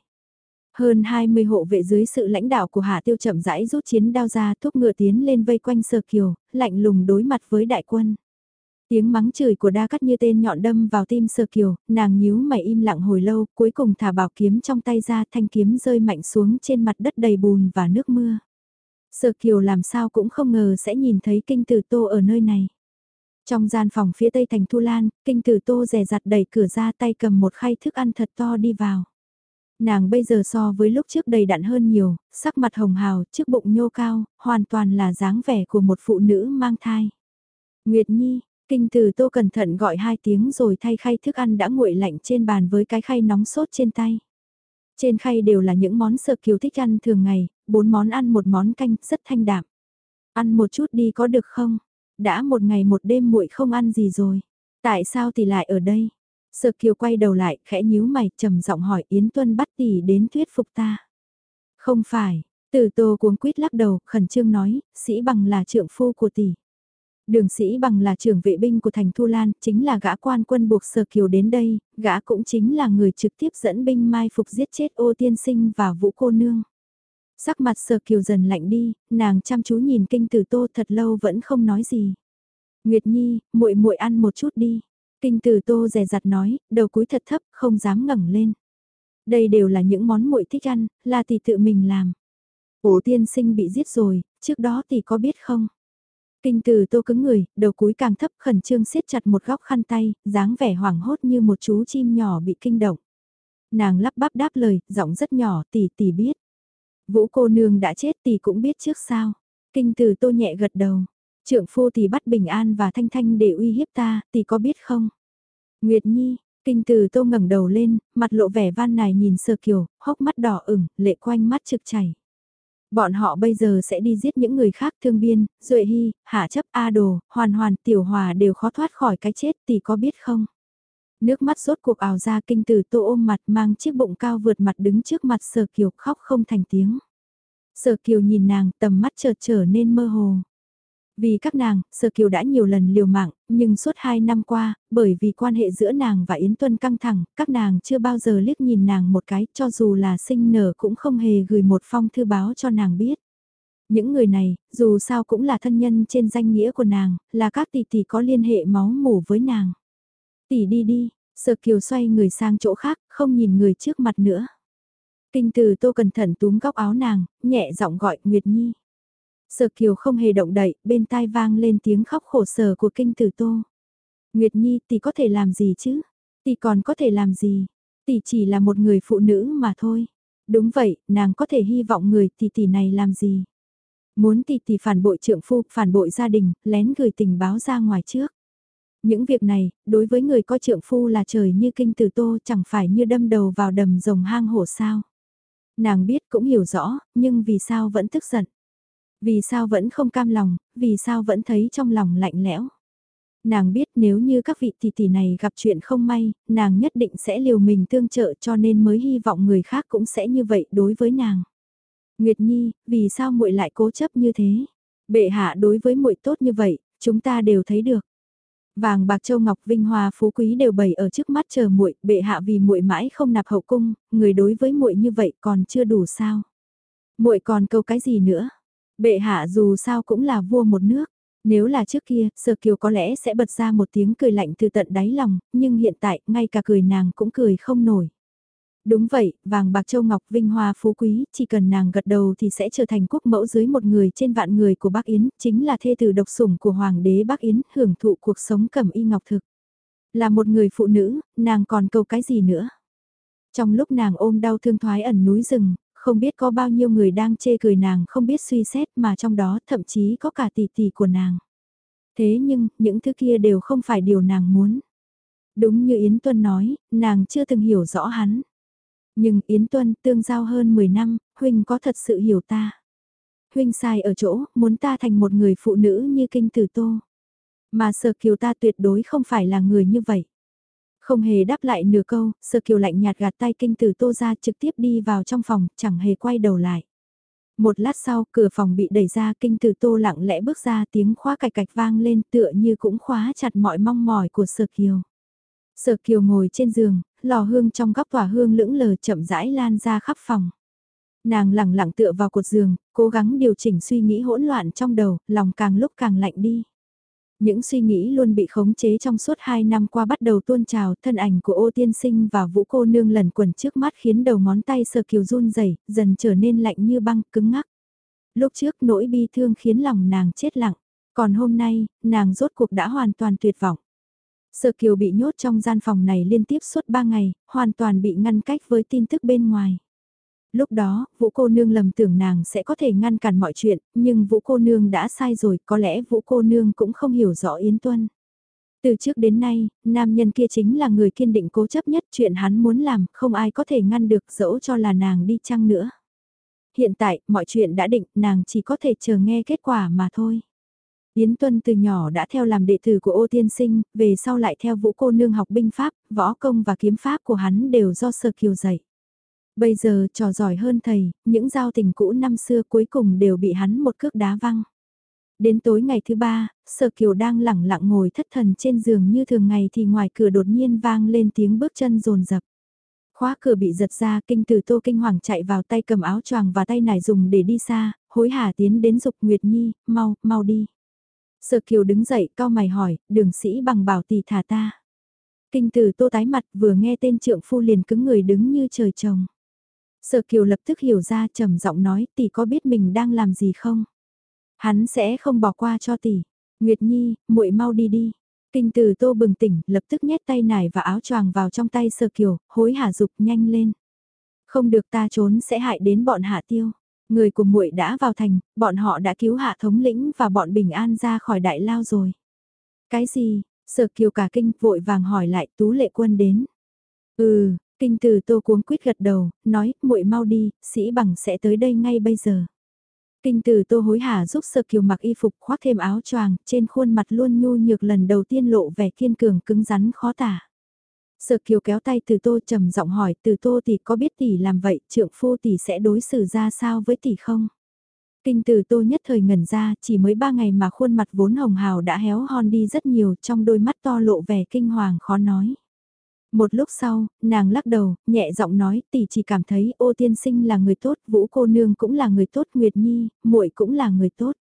A: Hơn 20 hộ vệ dưới sự lãnh đạo của Hạ Tiêu chậm rãi rút chiến đao ra thúc ngựa tiến lên vây quanh Sơ Kiều, lạnh lùng đối mặt với đại quân. Tiếng mắng chửi của đa cắt như tên nhọn đâm vào tim Sơ Kiều, nàng nhíu mày im lặng hồi lâu, cuối cùng thả bảo kiếm trong tay ra thanh kiếm rơi mạnh xuống trên mặt đất đầy bùn và nước mưa. Sơ Kiều làm sao cũng không ngờ sẽ nhìn thấy kinh tử tô ở nơi này. Trong gian phòng phía tây thành Thu Lan, kinh tử tô rè rặt đẩy cửa ra tay cầm một khay thức ăn thật to đi vào. Nàng bây giờ so với lúc trước đầy đặn hơn nhiều, sắc mặt hồng hào, chiếc bụng nhô cao, hoàn toàn là dáng vẻ của một phụ nữ mang thai. Nguyệt Nhi, kinh từ tô cẩn thận gọi hai tiếng rồi thay khay thức ăn đã nguội lạnh trên bàn với cái khay nóng sốt trên tay. Trên khay đều là những món sợ kiều thích ăn thường ngày, bốn món ăn một món canh, rất thanh đạm. Ăn một chút đi có được không? Đã một ngày một đêm muội không ăn gì rồi. Tại sao thì lại ở đây? Sở Kiều quay đầu lại, khẽ nhíu mày, trầm giọng hỏi Yến Tuân bắt tỷ đến thuyết phục ta. Không phải, từ tô cuống quýt lắc đầu, khẩn trương nói, sĩ bằng là trượng phu của tỷ. Đường sĩ bằng là trưởng vệ binh của thành Thu Lan, chính là gã quan quân buộc Sở Kiều đến đây, gã cũng chính là người trực tiếp dẫn binh mai phục giết chết ô tiên sinh và vũ cô nương. Sắc mặt Sở Kiều dần lạnh đi, nàng chăm chú nhìn kinh tử tô thật lâu vẫn không nói gì. Nguyệt Nhi, muội muội ăn một chút đi. Kinh từ tô rè rặt nói, đầu cúi thật thấp, không dám ngẩng lên. Đây đều là những món muội thích ăn, là tỷ tự mình làm. Ổ tiên sinh bị giết rồi, trước đó tỷ có biết không? Kinh từ tô cứng người, đầu cúi càng thấp khẩn trương siết chặt một góc khăn tay, dáng vẻ hoảng hốt như một chú chim nhỏ bị kinh động. Nàng lắp bắp đáp lời, giọng rất nhỏ, tỷ tỷ biết. Vũ cô nương đã chết tỷ cũng biết trước sao. Kinh từ tô nhẹ gật đầu, Trượng phu thì bắt Bình An và Thanh Thanh để uy hiếp ta, thì có biết không? Nguyệt Nhi, kinh từ tô ngẩng đầu lên, mặt lộ vẻ van nài nhìn sơ kiều, hốc mắt đỏ ửng, lệ quanh mắt trực chảy. Bọn họ bây giờ sẽ đi giết những người khác thương biên, Duệ Hy, Hạ chấp A Đồ, Hoàn Hoàn, Tiểu Hòa đều khó thoát khỏi cái chết thì có biết không? Nước mắt rốt cuộc ảo ra kinh từ tô ôm mặt mang chiếc bụng cao vượt mặt đứng trước mặt sở kiều khóc không thành tiếng. Sở kiều nhìn nàng tầm mắt chợt trở nên mơ hồ. Vì các nàng, Sở Kiều đã nhiều lần liều mạng, nhưng suốt 2 năm qua, bởi vì quan hệ giữa nàng và Yến Tuân căng thẳng, các nàng chưa bao giờ liếc nhìn nàng một cái, cho dù là sinh nở cũng không hề gửi một phong thư báo cho nàng biết. Những người này, dù sao cũng là thân nhân trên danh nghĩa của nàng, là các tỷ tỷ có liên hệ máu mủ với nàng. Tỷ đi đi, Sở Kiều xoay người sang chỗ khác, không nhìn người trước mặt nữa. Kinh từ tô cẩn thận túm góc áo nàng, nhẹ giọng gọi Nguyệt Nhi. Sở Kiều không hề động đậy, bên tai vang lên tiếng khóc khổ sở của kinh tử tô. Nguyệt Nhi tỷ có thể làm gì chứ? Tỷ còn có thể làm gì? Tỷ chỉ là một người phụ nữ mà thôi. Đúng vậy, nàng có thể hy vọng người tỷ tỷ này làm gì? Muốn tỷ tỷ phản bội trượng phu, phản bội gia đình, lén gửi tình báo ra ngoài trước. Những việc này, đối với người có trượng phu là trời như kinh tử tô chẳng phải như đâm đầu vào đầm rồng hang hổ sao. Nàng biết cũng hiểu rõ, nhưng vì sao vẫn tức giận. Vì sao vẫn không cam lòng, vì sao vẫn thấy trong lòng lạnh lẽo. Nàng biết nếu như các vị tỷ tỷ này gặp chuyện không may, nàng nhất định sẽ liều mình tương trợ cho nên mới hy vọng người khác cũng sẽ như vậy đối với nàng. Nguyệt Nhi, vì sao muội lại cố chấp như thế? Bệ hạ đối với muội tốt như vậy, chúng ta đều thấy được. Vàng bạc châu ngọc vinh hoa phú quý đều bày ở trước mắt chờ muội, bệ hạ vì muội mãi không nạp hậu cung, người đối với muội như vậy còn chưa đủ sao? Muội còn câu cái gì nữa? Bệ hạ dù sao cũng là vua một nước. Nếu là trước kia, Sở Kiều có lẽ sẽ bật ra một tiếng cười lạnh từ tận đáy lòng, nhưng hiện tại, ngay cả cười nàng cũng cười không nổi. Đúng vậy, vàng bạc châu ngọc vinh hoa phú quý, chỉ cần nàng gật đầu thì sẽ trở thành quốc mẫu dưới một người trên vạn người của Bắc Yến, chính là thê tử độc sủng của Hoàng đế Bắc Yến, hưởng thụ cuộc sống cẩm y ngọc thực. Là một người phụ nữ, nàng còn cầu cái gì nữa? Trong lúc nàng ôm đau thương thoái ẩn núi rừng, không biết có bao nhiêu người đang chê cười nàng không biết suy xét mà trong đó thậm chí có cả tỷ tỷ của nàng. Thế nhưng, những thứ kia đều không phải điều nàng muốn. Đúng như Yến Tuân nói, nàng chưa từng hiểu rõ hắn. Nhưng Yến Tuân tương giao hơn 10 năm, Huynh có thật sự hiểu ta. Huynh sai ở chỗ, muốn ta thành một người phụ nữ như kinh tử tô. Mà Sở Kiều ta tuyệt đối không phải là người như vậy. Không hề đáp lại nửa câu, Sơ Kiều lạnh nhạt gạt tay kinh tử tô ra trực tiếp đi vào trong phòng, chẳng hề quay đầu lại. Một lát sau, cửa phòng bị đẩy ra, kinh tử tô lặng lẽ bước ra tiếng khóa cạch cạch vang lên tựa như cũng khóa chặt mọi mong mỏi của Sơ Kiều. Sở Kiều ngồi trên giường, lò hương trong góc tỏa hương lững lờ chậm rãi lan ra khắp phòng. Nàng lẳng lặng tựa vào cột giường, cố gắng điều chỉnh suy nghĩ hỗn loạn trong đầu, lòng càng lúc càng lạnh đi. Những suy nghĩ luôn bị khống chế trong suốt 2 năm qua bắt đầu tuôn trào, thân ảnh của ô tiên sinh và vũ cô nương lần quần trước mắt khiến đầu ngón tay sờ kiều run rẩy dần trở nên lạnh như băng, cứng ngắc. Lúc trước nỗi bi thương khiến lòng nàng chết lặng, còn hôm nay, nàng rốt cuộc đã hoàn toàn tuyệt vọng. Sở Kiều bị nhốt trong gian phòng này liên tiếp suốt 3 ngày, hoàn toàn bị ngăn cách với tin tức bên ngoài. Lúc đó, Vũ cô nương lầm tưởng nàng sẽ có thể ngăn cản mọi chuyện, nhưng Vũ cô nương đã sai rồi, có lẽ Vũ cô nương cũng không hiểu rõ Yến Tuân. Từ trước đến nay, nam nhân kia chính là người kiên định cố chấp nhất chuyện hắn muốn làm, không ai có thể ngăn được dẫu cho là nàng đi chăng nữa. Hiện tại, mọi chuyện đã định, nàng chỉ có thể chờ nghe kết quả mà thôi. Yến Tuân từ nhỏ đã theo làm đệ tử của ô tiên sinh, về sau lại theo vũ cô nương học binh pháp, võ công và kiếm pháp của hắn đều do sơ kiều dạy. Bây giờ trò giỏi hơn thầy, những giao tình cũ năm xưa cuối cùng đều bị hắn một cước đá văng. Đến tối ngày thứ ba, Sở Kiều đang lẳng lặng ngồi thất thần trên giường như thường ngày thì ngoài cửa đột nhiên vang lên tiếng bước chân rồn rập. Khóa cửa bị giật ra, kinh tử tô kinh hoàng chạy vào tay cầm áo choàng và tay nải dùng để đi xa, hối hả tiến đến dục Nguyệt Nhi, mau, mau đi. Sở Kiều đứng dậy, cao mày hỏi, đường sĩ bằng bảo tỷ thả ta. Kinh tử tô tái mặt vừa nghe tên trượng phu liền cứng người đứng như trời trồng. Sở Kiều lập tức hiểu ra trầm giọng nói tỷ có biết mình đang làm gì không? Hắn sẽ không bỏ qua cho tỷ. Nguyệt Nhi, muội mau đi đi. Kinh từ tô bừng tỉnh, lập tức nhét tay nải và áo choàng vào trong tay Sở Kiều, hối hả dục nhanh lên. Không được ta trốn sẽ hại đến bọn hạ tiêu. Người của muội đã vào thành, bọn họ đã cứu hạ thống lĩnh và bọn bình an ra khỏi đại lao rồi. Cái gì? Sở Kiều cả kinh vội vàng hỏi lại Tú Lệ Quân đến. Ừ, Kinh từ tô cuống quýt gật đầu, nói, muội mau đi, sĩ bằng sẽ tới đây ngay bây giờ. Kinh từ tô hối hả giúp sơ kiều mặc y phục khoác thêm áo choàng, trên khuôn mặt luôn nhu nhược lần đầu tiên lộ vẻ kiên cường cứng rắn khó tả. sơ kiều kéo tay từ tô trầm giọng hỏi từ tô tỷ có biết tỷ làm vậy trượng phu tỷ sẽ đối xử ra sao với tỷ không? Kinh từ tô nhất thời ngẩn ra chỉ mới ba ngày mà khuôn mặt vốn hồng hào đã héo hon đi rất nhiều trong đôi mắt to lộ vẻ kinh hoàng khó nói. Một lúc sau, nàng lắc đầu, nhẹ giọng nói, tỷ chỉ cảm thấy ô tiên sinh là người tốt, vũ cô nương cũng là người tốt, Nguyệt Nhi, muội cũng là người tốt.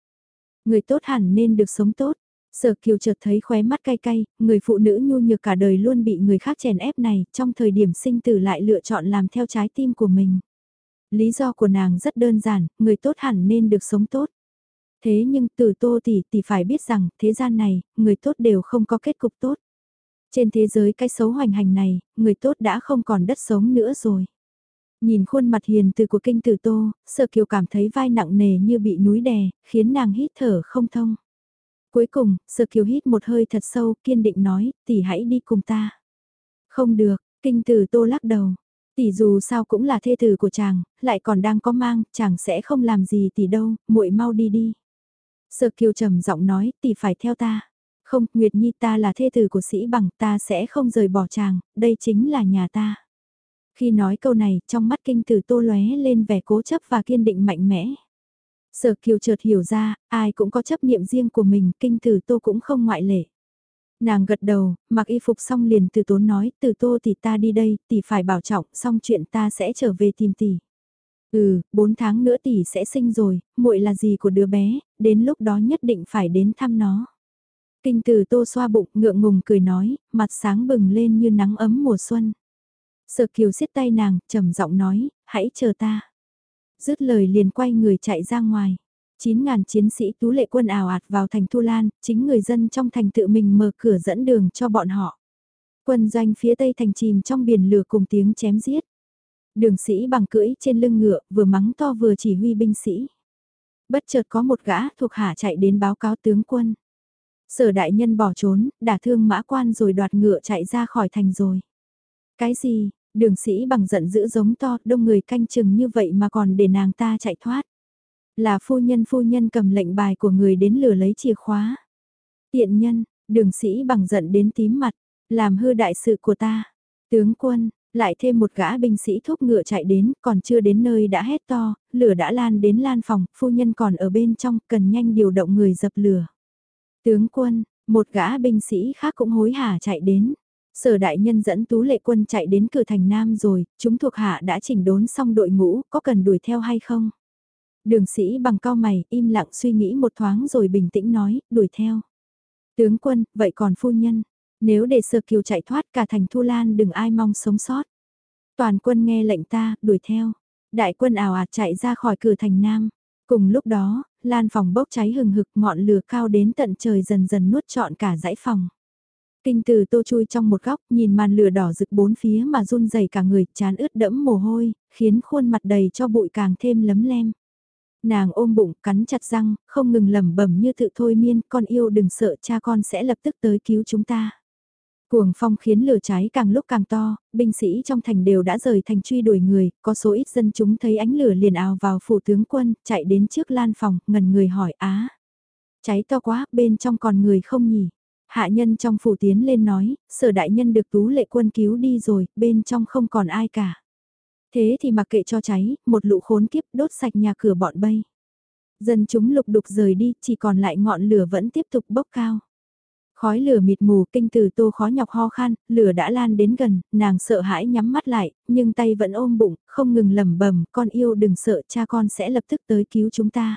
A: Người tốt hẳn nên được sống tốt. Sở kiều chợt thấy khóe mắt cay cay, người phụ nữ nhu nhược cả đời luôn bị người khác chèn ép này, trong thời điểm sinh tử lại lựa chọn làm theo trái tim của mình. Lý do của nàng rất đơn giản, người tốt hẳn nên được sống tốt. Thế nhưng từ tô tỷ tỷ phải biết rằng, thế gian này, người tốt đều không có kết cục tốt. Trên thế giới cái xấu hoành hành này, người tốt đã không còn đất sống nữa rồi. Nhìn khuôn mặt hiền từ của kinh tử tô, sợ kiều cảm thấy vai nặng nề như bị núi đè, khiến nàng hít thở không thông. Cuối cùng, sợ kiều hít một hơi thật sâu, kiên định nói, tỷ hãy đi cùng ta. Không được, kinh tử tô lắc đầu. Tỷ dù sao cũng là thê tử của chàng, lại còn đang có mang, chàng sẽ không làm gì tỷ đâu, muội mau đi đi. Sợ kiều trầm giọng nói, tỷ phải theo ta. Không, Nguyệt Nhi ta là thê tử của sĩ bằng, ta sẽ không rời bỏ chàng, đây chính là nhà ta. Khi nói câu này, trong mắt kinh tử tô lóe lên vẻ cố chấp và kiên định mạnh mẽ. Sở kiều chợt hiểu ra, ai cũng có chấp niệm riêng của mình, kinh tử tô cũng không ngoại lệ. Nàng gật đầu, mặc y phục xong liền từ tốn nói, từ tô thì ta đi đây, tỷ phải bảo trọng, xong chuyện ta sẽ trở về tìm tỷ. Ừ, bốn tháng nữa tỷ sẽ sinh rồi, muội là gì của đứa bé, đến lúc đó nhất định phải đến thăm nó. Kinh từ tô xoa bụng ngượng ngùng cười nói, mặt sáng bừng lên như nắng ấm mùa xuân. Sở kiều siết tay nàng, trầm giọng nói, hãy chờ ta. Dứt lời liền quay người chạy ra ngoài. 9.000 chiến sĩ tú lệ quân ảo ạt vào thành Thu Lan, chính người dân trong thành tự mình mở cửa dẫn đường cho bọn họ. Quân doanh phía tây thành chìm trong biển lửa cùng tiếng chém giết. Đường sĩ bằng cưỡi trên lưng ngựa vừa mắng to vừa chỉ huy binh sĩ. Bất chợt có một gã thuộc hạ chạy đến báo cáo tướng quân. Sở đại nhân bỏ trốn, đả thương mã quan rồi đoạt ngựa chạy ra khỏi thành rồi. Cái gì, đường sĩ bằng giận dữ giống to, đông người canh chừng như vậy mà còn để nàng ta chạy thoát. Là phu nhân phu nhân cầm lệnh bài của người đến lừa lấy chìa khóa. Tiện nhân, đường sĩ bằng giận đến tím mặt, làm hư đại sự của ta. Tướng quân, lại thêm một gã binh sĩ thúc ngựa chạy đến, còn chưa đến nơi đã hét to, lửa đã lan đến lan phòng, phu nhân còn ở bên trong, cần nhanh điều động người dập lửa. Tướng quân, một gã binh sĩ khác cũng hối hả chạy đến. Sở đại nhân dẫn tú lệ quân chạy đến cửa thành Nam rồi, chúng thuộc hạ đã chỉnh đốn xong đội ngũ, có cần đuổi theo hay không? Đường sĩ bằng cao mày, im lặng suy nghĩ một thoáng rồi bình tĩnh nói, đuổi theo. Tướng quân, vậy còn phu nhân, nếu để sở kiều chạy thoát cả thành Thu Lan đừng ai mong sống sót. Toàn quân nghe lệnh ta, đuổi theo. Đại quân ảo ạt chạy ra khỏi cửa thành Nam. Cùng lúc đó, lan phòng bốc cháy hừng hực ngọn lửa cao đến tận trời dần dần nuốt trọn cả dãy phòng. Kinh từ tô chui trong một góc nhìn màn lửa đỏ rực bốn phía mà run rẩy cả người chán ướt đẫm mồ hôi, khiến khuôn mặt đầy cho bụi càng thêm lấm lem. Nàng ôm bụng cắn chặt răng, không ngừng lẩm bẩm như tự thôi miên, con yêu đừng sợ cha con sẽ lập tức tới cứu chúng ta. Cuồng phong khiến lửa cháy càng lúc càng to, binh sĩ trong thành đều đã rời thành truy đuổi người, có số ít dân chúng thấy ánh lửa liền ào vào phủ tướng quân, chạy đến trước lan phòng, ngần người hỏi á. Cháy to quá, bên trong còn người không nhỉ? Hạ nhân trong phủ tiến lên nói, sở đại nhân được tú lệ quân cứu đi rồi, bên trong không còn ai cả. Thế thì mặc kệ cho cháy, một lũ khốn kiếp đốt sạch nhà cửa bọn bay. Dân chúng lục đục rời đi, chỉ còn lại ngọn lửa vẫn tiếp tục bốc cao. Khói lửa mịt mù kinh từ tô khó nhọc ho khan, lửa đã lan đến gần, nàng sợ hãi nhắm mắt lại, nhưng tay vẫn ôm bụng, không ngừng lẩm bẩm con yêu đừng sợ cha con sẽ lập tức tới cứu chúng ta.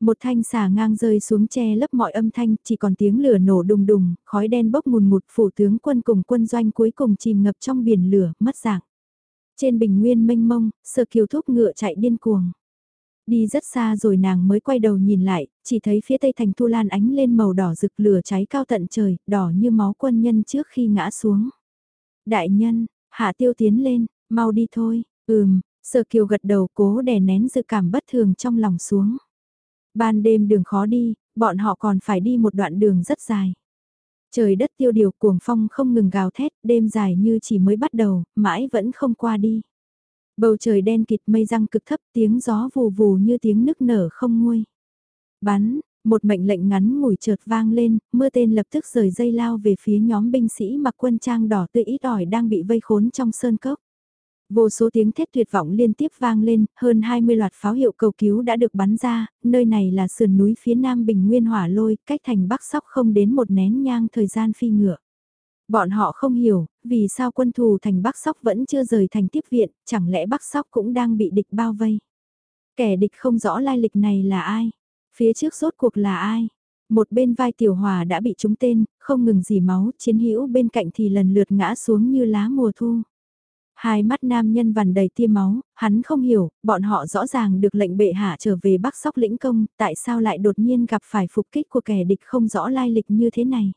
A: Một thanh xà ngang rơi xuống che lấp mọi âm thanh, chỉ còn tiếng lửa nổ đùng đùng, khói đen bốc mùn một phủ tướng quân cùng quân doanh cuối cùng chìm ngập trong biển lửa, mất dạng. Trên bình nguyên mênh mông, sơ kiều thúc ngựa chạy điên cuồng. Đi rất xa rồi nàng mới quay đầu nhìn lại, chỉ thấy phía tây thành Thu Lan ánh lên màu đỏ rực lửa cháy cao tận trời, đỏ như máu quân nhân trước khi ngã xuống. Đại nhân, hạ tiêu tiến lên, mau đi thôi, ừm, sơ kiều gật đầu cố đè nén dự cảm bất thường trong lòng xuống. Ban đêm đường khó đi, bọn họ còn phải đi một đoạn đường rất dài. Trời đất tiêu điều cuồng phong không ngừng gào thét, đêm dài như chỉ mới bắt đầu, mãi vẫn không qua đi. Bầu trời đen kịt mây răng cực thấp tiếng gió vù vù như tiếng nức nở không nguôi. Bắn, một mệnh lệnh ngắn ngủi chợt vang lên, mưa tên lập tức rời dây lao về phía nhóm binh sĩ mặc quân trang đỏ tươi ít ỏi đang bị vây khốn trong sơn cốc. Vô số tiếng thét tuyệt vọng liên tiếp vang lên, hơn 20 loạt pháo hiệu cầu cứu đã được bắn ra, nơi này là sườn núi phía nam bình nguyên hỏa lôi, cách thành bắc sóc không đến một nén nhang thời gian phi ngựa. Bọn họ không hiểu, vì sao quân thù thành Bắc Sóc vẫn chưa rời thành tiếp viện, chẳng lẽ Bắc Sóc cũng đang bị địch bao vây. Kẻ địch không rõ lai lịch này là ai, phía trước rốt cuộc là ai. Một bên vai tiểu hòa đã bị trúng tên, không ngừng dì máu, chiến hữu bên cạnh thì lần lượt ngã xuống như lá mùa thu. Hai mắt nam nhân vằn đầy tia máu, hắn không hiểu, bọn họ rõ ràng được lệnh bệ hạ trở về Bắc Sóc lĩnh công, tại sao lại đột nhiên gặp phải phục kích của kẻ địch không rõ lai lịch như thế này.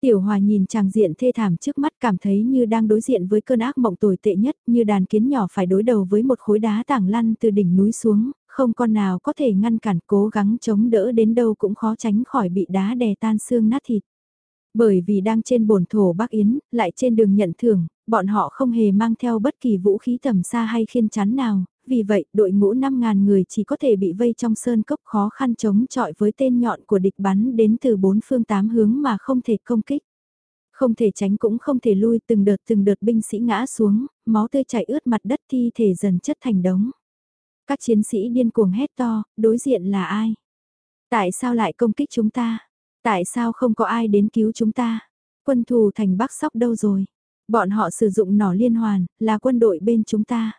A: Tiểu Hòa nhìn chàng diện thê thảm trước mắt cảm thấy như đang đối diện với cơn ác mộng tồi tệ nhất, như đàn kiến nhỏ phải đối đầu với một khối đá tảng lăn từ đỉnh núi xuống, không con nào có thể ngăn cản cố gắng chống đỡ đến đâu cũng khó tránh khỏi bị đá đè tan xương nát thịt. Bởi vì đang trên bồn thổ Bắc Yến, lại trên đường nhận thưởng, bọn họ không hề mang theo bất kỳ vũ khí tầm xa hay khiên chắn nào, vì vậy đội ngũ 5.000 người chỉ có thể bị vây trong sơn cốc khó khăn chống chọi với tên nhọn của địch bắn đến từ bốn phương tám hướng mà không thể công kích. Không thể tránh cũng không thể lui từng đợt từng đợt binh sĩ ngã xuống, máu tươi chảy ướt mặt đất thi thể dần chất thành đống. Các chiến sĩ điên cuồng hét to, đối diện là ai? Tại sao lại công kích chúng ta? Tại sao không có ai đến cứu chúng ta? Quân thù thành Bắc Sóc đâu rồi? Bọn họ sử dụng nỏ liên hoàn, là quân đội bên chúng ta.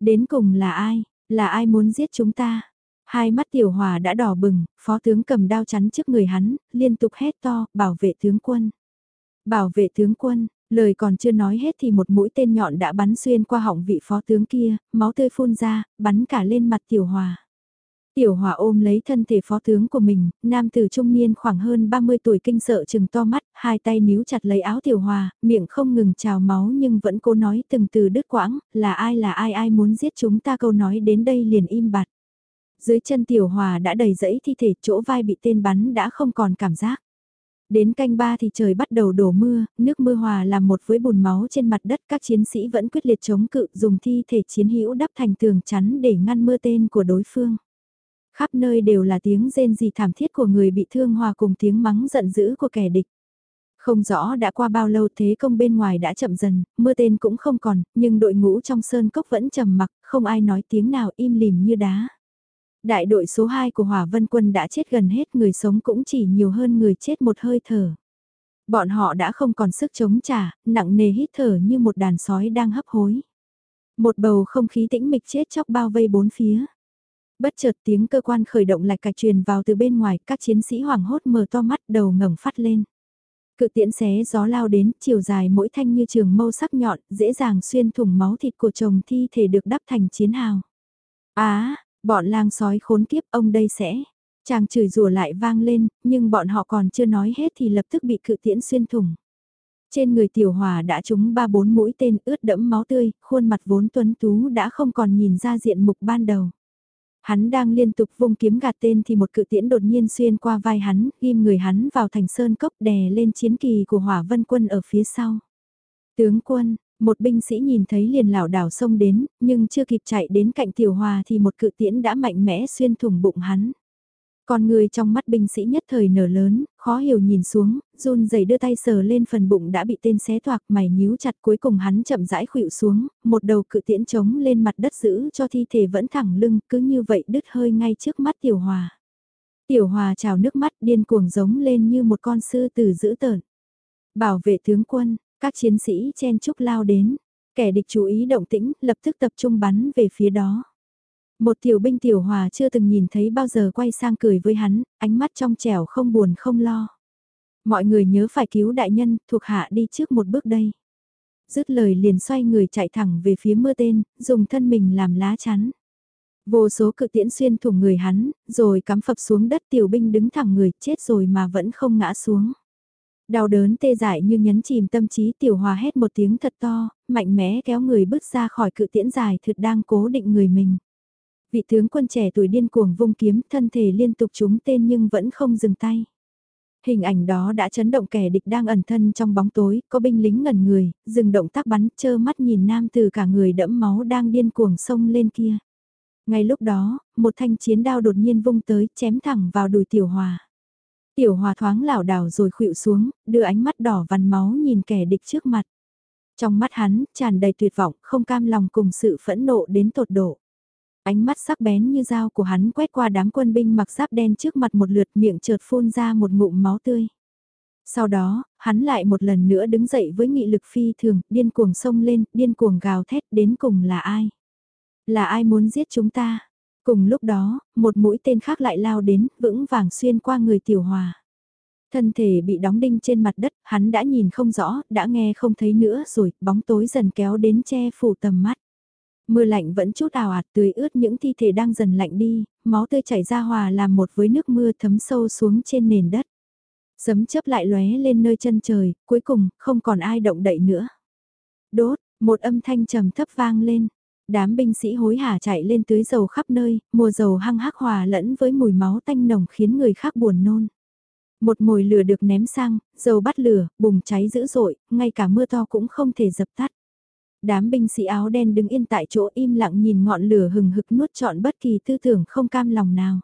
A: Đến cùng là ai? Là ai muốn giết chúng ta? Hai mắt tiểu hòa đã đỏ bừng, phó tướng cầm đao chắn trước người hắn, liên tục hét to, bảo vệ tướng quân. Bảo vệ tướng quân, lời còn chưa nói hết thì một mũi tên nhọn đã bắn xuyên qua họng vị phó tướng kia, máu tươi phun ra, bắn cả lên mặt tiểu hòa. Tiểu hòa ôm lấy thân thể phó tướng của mình, nam tử trung niên khoảng hơn 30 tuổi kinh sợ chừng to mắt, hai tay níu chặt lấy áo tiểu hòa, miệng không ngừng trào máu nhưng vẫn cố nói từng từ đứt quãng, là ai là ai ai muốn giết chúng ta câu nói đến đây liền im bặt. Dưới chân tiểu hòa đã đầy rẫy thi thể chỗ vai bị tên bắn đã không còn cảm giác. Đến canh ba thì trời bắt đầu đổ mưa, nước mưa hòa làm một với bùn máu trên mặt đất các chiến sĩ vẫn quyết liệt chống cự dùng thi thể chiến hữu đắp thành tường chắn để ngăn mưa tên của đối phương. Khắp nơi đều là tiếng rên rỉ thảm thiết của người bị thương hòa cùng tiếng mắng giận dữ của kẻ địch. Không rõ đã qua bao lâu thế công bên ngoài đã chậm dần, mưa tên cũng không còn, nhưng đội ngũ trong sơn cốc vẫn trầm mặc, không ai nói tiếng nào im lìm như đá. Đại đội số 2 của Hỏa Vân Quân đã chết gần hết người sống cũng chỉ nhiều hơn người chết một hơi thở. Bọn họ đã không còn sức chống trả, nặng nề hít thở như một đàn sói đang hấp hối. Một bầu không khí tĩnh mịch chết chóc bao vây bốn phía. Bất chợt tiếng cơ quan khởi động lạch cạch truyền vào từ bên ngoài, các chiến sĩ hoảng hốt mở to mắt đầu ngẩng phát lên. Cự tiễn xé gió lao đến, chiều dài mỗi thanh như trường mâu sắc nhọn, dễ dàng xuyên thủng máu thịt của chồng thi thể được đắp thành chiến hào. Á, bọn lang sói khốn kiếp ông đây sẽ. Chàng chửi rủa lại vang lên, nhưng bọn họ còn chưa nói hết thì lập tức bị cự tiễn xuyên thủng. Trên người tiểu hòa đã trúng ba bốn mũi tên ướt đẫm máu tươi, khuôn mặt vốn tuấn tú đã không còn nhìn ra diện mục ban đầu. Hắn đang liên tục vung kiếm gạt tên thì một cự tiễn đột nhiên xuyên qua vai hắn, ghim người hắn vào thành sơn cốc đè lên chiến kỳ của hỏa vân quân ở phía sau. Tướng quân, một binh sĩ nhìn thấy liền lảo đảo xông đến, nhưng chưa kịp chạy đến cạnh tiểu hòa thì một cự tiễn đã mạnh mẽ xuyên thủng bụng hắn. Con người trong mắt binh sĩ nhất thời nở lớn, khó hiểu nhìn xuống, run rẩy đưa tay sờ lên phần bụng đã bị tên xé toạc mày nhíu chặt cuối cùng hắn chậm rãi khuỵu xuống, một đầu cự tiễn trống lên mặt đất giữ cho thi thể vẫn thẳng lưng cứ như vậy đứt hơi ngay trước mắt tiểu hòa. Tiểu hòa trào nước mắt điên cuồng giống lên như một con sư tử dữ tợn. Bảo vệ tướng quân, các chiến sĩ chen chúc lao đến, kẻ địch chú ý động tĩnh lập tức tập trung bắn về phía đó. Một tiểu binh tiểu hòa chưa từng nhìn thấy bao giờ quay sang cười với hắn, ánh mắt trong trẻo không buồn không lo. Mọi người nhớ phải cứu đại nhân, thuộc hạ đi trước một bước đây. Dứt lời liền xoay người chạy thẳng về phía mưa tên, dùng thân mình làm lá chắn. Vô số cự tiễn xuyên thủng người hắn, rồi cắm phập xuống đất tiểu binh đứng thẳng người chết rồi mà vẫn không ngã xuống. Đau đớn tê dại như nhấn chìm tâm trí tiểu hòa hét một tiếng thật to, mạnh mẽ kéo người bước ra khỏi cự tiễn dài thực đang cố định người mình. Vị tướng quân trẻ tuổi điên cuồng vung kiếm, thân thể liên tục trúng tên nhưng vẫn không dừng tay. Hình ảnh đó đã chấn động kẻ địch đang ẩn thân trong bóng tối, có binh lính ngẩn người, dừng động tác bắn, chơ mắt nhìn nam từ cả người đẫm máu đang điên cuồng sông lên kia. Ngay lúc đó, một thanh chiến đao đột nhiên vung tới, chém thẳng vào đùi tiểu hòa. Tiểu hòa thoáng lảo đảo rồi khuỵu xuống, đưa ánh mắt đỏ vằn máu nhìn kẻ địch trước mặt. Trong mắt hắn, tràn đầy tuyệt vọng, không cam lòng cùng sự phẫn nộ đến tột độ. Ánh mắt sắc bén như dao của hắn quét qua đám quân binh mặc giáp đen trước mặt một lượt miệng chợt phun ra một ngụm máu tươi. Sau đó, hắn lại một lần nữa đứng dậy với nghị lực phi thường, điên cuồng sông lên, điên cuồng gào thét đến cùng là ai? Là ai muốn giết chúng ta? Cùng lúc đó, một mũi tên khác lại lao đến, vững vàng xuyên qua người tiểu hòa. Thân thể bị đóng đinh trên mặt đất, hắn đã nhìn không rõ, đã nghe không thấy nữa rồi, bóng tối dần kéo đến che phủ tầm mắt. Mưa lạnh vẫn chút ảo ạt tưới ướt những thi thể đang dần lạnh đi, máu tươi chảy ra hòa làm một với nước mưa thấm sâu xuống trên nền đất. Sấm chớp lại lóe lên nơi chân trời, cuối cùng không còn ai động đậy nữa. Đốt, một âm thanh trầm thấp vang lên. Đám binh sĩ hối hả chạy lên tưới dầu khắp nơi, mùa dầu hăng hắc hòa lẫn với mùi máu tanh nồng khiến người khác buồn nôn. Một mồi lửa được ném sang, dầu bắt lửa, bùng cháy dữ dội, ngay cả mưa to cũng không thể dập tắt đám binh sĩ áo đen đứng yên tại chỗ im lặng nhìn ngọn lửa hừng hực nuốt trọn bất kỳ tư tưởng không cam lòng nào.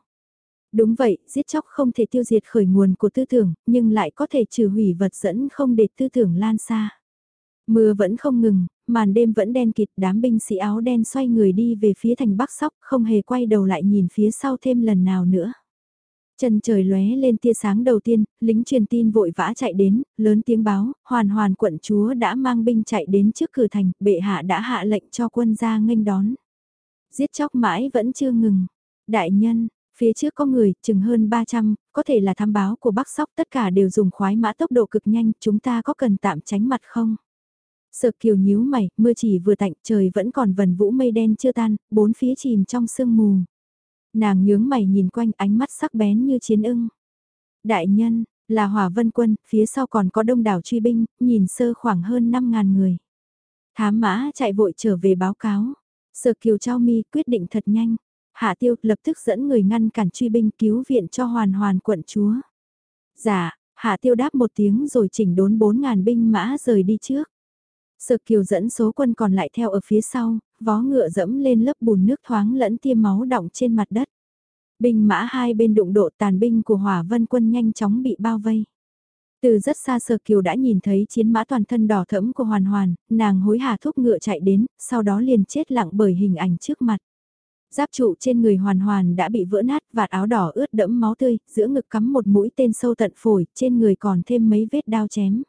A: Đúng vậy, giết chóc không thể tiêu diệt khởi nguồn của tư tưởng, nhưng lại có thể trừ hủy vật dẫn không để tư tưởng lan xa. Mưa vẫn không ngừng, màn đêm vẫn đen kịt, đám binh sĩ áo đen xoay người đi về phía thành Bắc Sóc, không hề quay đầu lại nhìn phía sau thêm lần nào nữa. Chân trời lóe lên tia sáng đầu tiên, lính truyền tin vội vã chạy đến, lớn tiếng báo, hoàn hoàn quận chúa đã mang binh chạy đến trước cửa thành, bệ hạ đã hạ lệnh cho quân ra nghênh đón. Giết chóc mãi vẫn chưa ngừng. Đại nhân, phía trước có người, chừng hơn 300, có thể là thám báo của Bắc Sóc tất cả đều dùng khoái mã tốc độ cực nhanh, chúng ta có cần tạm tránh mặt không? Sợ kiều nhíu mày, mưa chỉ vừa tạnh, trời vẫn còn vần vũ mây đen chưa tan, bốn phía chìm trong sương mù. Nàng nhướng mày nhìn quanh ánh mắt sắc bén như chiến ưng. Đại nhân, là hỏa vân quân, phía sau còn có đông đảo truy binh, nhìn sơ khoảng hơn 5.000 người. Thám mã chạy vội trở về báo cáo. Sở kiều trao mi quyết định thật nhanh. Hạ tiêu lập tức dẫn người ngăn cản truy binh cứu viện cho hoàn hoàn quận chúa. Dạ, hạ tiêu đáp một tiếng rồi chỉnh đốn 4.000 binh mã rời đi trước. Sở kiều dẫn số quân còn lại theo ở phía sau, vó ngựa dẫm lên lớp bùn nước thoáng lẫn tiêm máu đọng trên mặt đất. Binh mã hai bên đụng độ tàn binh của hỏa vân quân nhanh chóng bị bao vây. Từ rất xa Sở Kiều đã nhìn thấy chiến mã toàn thân đỏ thẫm của Hoàn Hoàn, nàng hối hả thúc ngựa chạy đến, sau đó liền chết lặng bởi hình ảnh trước mặt. Giáp trụ trên người Hoàn Hoàn đã bị vỡ nát, vạt áo đỏ ướt đẫm máu tươi, giữa ngực cắm một mũi tên sâu tận phổi, trên người còn thêm mấy vết đao chém.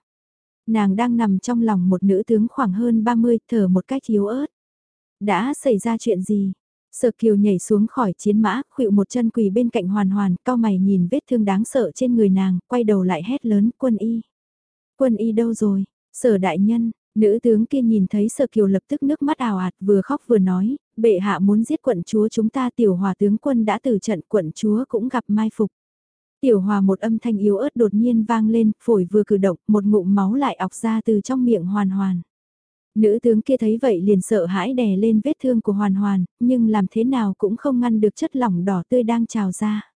A: Nàng đang nằm trong lòng một nữ tướng khoảng hơn 30, thở một cách yếu ớt. Đã xảy ra chuyện gì? Sở kiều nhảy xuống khỏi chiến mã, khuỵu một chân quỳ bên cạnh hoàn hoàn, cao mày nhìn vết thương đáng sợ trên người nàng, quay đầu lại hét lớn, quân y. Quân y đâu rồi? Sở đại nhân, nữ tướng kia nhìn thấy sở kiều lập tức nước mắt ảo ạt vừa khóc vừa nói, bệ hạ muốn giết quận chúa chúng ta tiểu hòa tướng quân đã từ trận quận chúa cũng gặp mai phục. Tiểu hòa một âm thanh yếu ớt đột nhiên vang lên, phổi vừa cử động, một ngụm máu lại ọc ra từ trong miệng hoàn hoàn. Nữ tướng kia thấy vậy liền sợ hãi đè lên vết thương của hoàn hoàn, nhưng làm thế nào cũng không ngăn được chất lỏng đỏ tươi đang trào ra.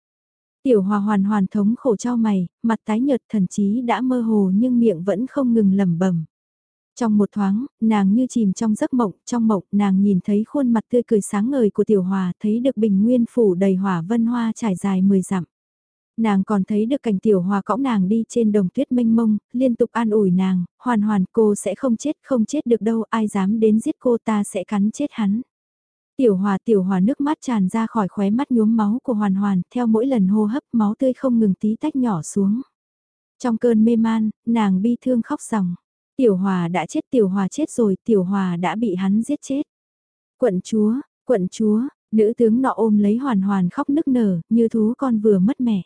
A: Tiểu hòa hoàn hoàn thống khổ cho mày, mặt tái nhợt thần chí đã mơ hồ nhưng miệng vẫn không ngừng lẩm bẩm. Trong một thoáng, nàng như chìm trong giấc mộng, trong mộng nàng nhìn thấy khuôn mặt tươi cười sáng ngời của tiểu hòa, thấy được bình nguyên phủ đầy hỏa vân hoa trải dài 10 dặm. Nàng còn thấy được cảnh tiểu hòa cõng nàng đi trên đồng tuyết mênh mông, liên tục an ủi nàng, hoàn hoàn cô sẽ không chết, không chết được đâu, ai dám đến giết cô ta sẽ cắn chết hắn. Tiểu hòa tiểu hòa nước mắt tràn ra khỏi khóe mắt nhuốm máu của hoàn hoàn, theo mỗi lần hô hấp máu tươi không ngừng tí tách nhỏ xuống. Trong cơn mê man, nàng bi thương khóc ròng. Tiểu hòa đã chết tiểu hòa chết rồi, tiểu hòa đã bị hắn giết chết. Quận chúa, quận chúa, nữ tướng nọ ôm lấy hoàn hoàn khóc nức nở, như thú con vừa mất mẹ.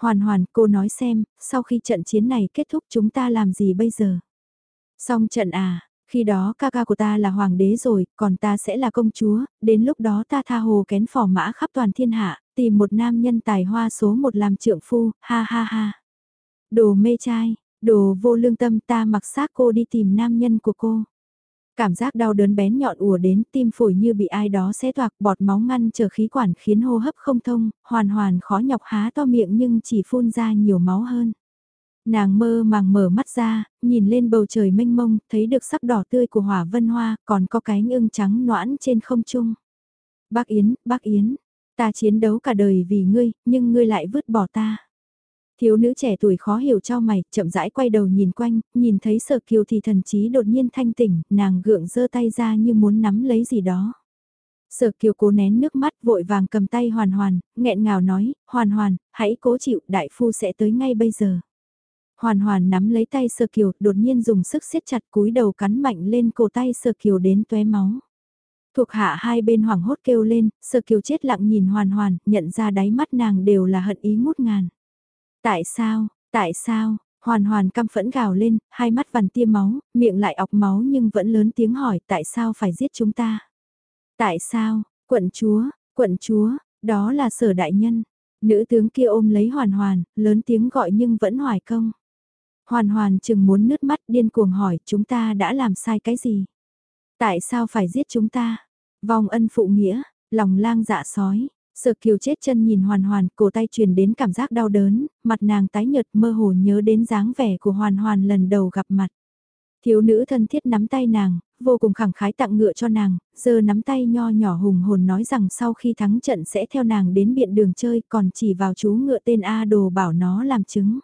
A: Hoàn hoàn, cô nói xem, sau khi trận chiến này kết thúc chúng ta làm gì bây giờ? Xong trận à, khi đó ca ca của ta là hoàng đế rồi, còn ta sẽ là công chúa, đến lúc đó ta tha hồ kén phò mã khắp toàn thiên hạ, tìm một nam nhân tài hoa số một làm trượng phu, ha ha ha. Đồ mê trai, đồ vô lương tâm ta mặc xác cô đi tìm nam nhân của cô. Cảm giác đau đớn bén nhọn ùa đến tim phổi như bị ai đó xé toạc bọt máu ngăn chờ khí quản khiến hô hấp không thông, hoàn hoàn khó nhọc há to miệng nhưng chỉ phun ra nhiều máu hơn. Nàng mơ màng mở mắt ra, nhìn lên bầu trời mênh mông, thấy được sắc đỏ tươi của hỏa vân hoa, còn có cái ưng trắng noãn trên không trung. Bác Yến, bác Yến, ta chiến đấu cả đời vì ngươi, nhưng ngươi lại vứt bỏ ta. Thiếu nữ trẻ tuổi khó hiểu cho mày, chậm rãi quay đầu nhìn quanh, nhìn thấy sở kiều thì thần trí đột nhiên thanh tỉnh, nàng gượng giơ tay ra như muốn nắm lấy gì đó. Sở kiều cố nén nước mắt vội vàng cầm tay hoàn hoàn, nghẹn ngào nói, hoàn hoàn, hãy cố chịu, đại phu sẽ tới ngay bây giờ. Hoàn hoàn nắm lấy tay sơ kiều, đột nhiên dùng sức siết chặt cúi đầu cắn mạnh lên cổ tay sơ kiều đến tóe máu. Thuộc hạ hai bên hoảng hốt kêu lên, sơ kiều chết lặng nhìn hoàn hoàn, nhận ra đáy mắt nàng đều là hận ý ngút ngàn. Tại sao, tại sao, hoàn hoàn căm phẫn gào lên, hai mắt vằn tia máu, miệng lại ọc máu nhưng vẫn lớn tiếng hỏi tại sao phải giết chúng ta. Tại sao, quận chúa, quận chúa, đó là sở đại nhân. Nữ tướng kia ôm lấy hoàn hoàn, lớn tiếng gọi nhưng vẫn hoài công. Hoàn hoàn chừng muốn nứt mắt điên cuồng hỏi chúng ta đã làm sai cái gì? Tại sao phải giết chúng ta? Vòng ân phụ nghĩa, lòng lang dạ sói, sợ kiều chết chân nhìn hoàn hoàn, cổ tay truyền đến cảm giác đau đớn, mặt nàng tái nhợt mơ hồ nhớ đến dáng vẻ của hoàn hoàn lần đầu gặp mặt. Thiếu nữ thân thiết nắm tay nàng, vô cùng khẳng khái tặng ngựa cho nàng, giờ nắm tay nho nhỏ hùng hồn nói rằng sau khi thắng trận sẽ theo nàng đến biện đường chơi còn chỉ vào chú ngựa tên A đồ bảo nó làm chứng.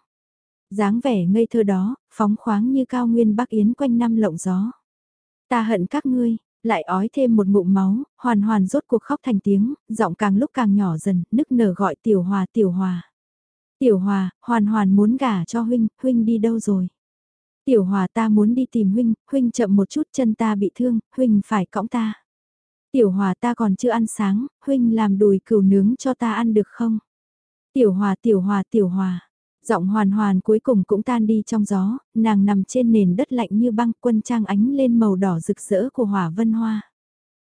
A: dáng vẻ ngây thơ đó, phóng khoáng như cao nguyên bắc yến quanh năm lộng gió. Ta hận các ngươi, lại ói thêm một ngụm máu, hoàn hoàn rốt cuộc khóc thành tiếng, giọng càng lúc càng nhỏ dần, nức nở gọi tiểu hòa tiểu hòa. Tiểu hòa, hoàn hoàn muốn gả cho huynh, huynh đi đâu rồi? Tiểu hòa ta muốn đi tìm huynh, huynh chậm một chút chân ta bị thương, huynh phải cõng ta. Tiểu hòa ta còn chưa ăn sáng, huynh làm đùi cừu nướng cho ta ăn được không? Tiểu hòa tiểu hòa tiểu hòa, Giọng hoàn hoàn cuối cùng cũng tan đi trong gió, nàng nằm trên nền đất lạnh như băng quân trang ánh lên màu đỏ rực rỡ của hỏa vân hoa.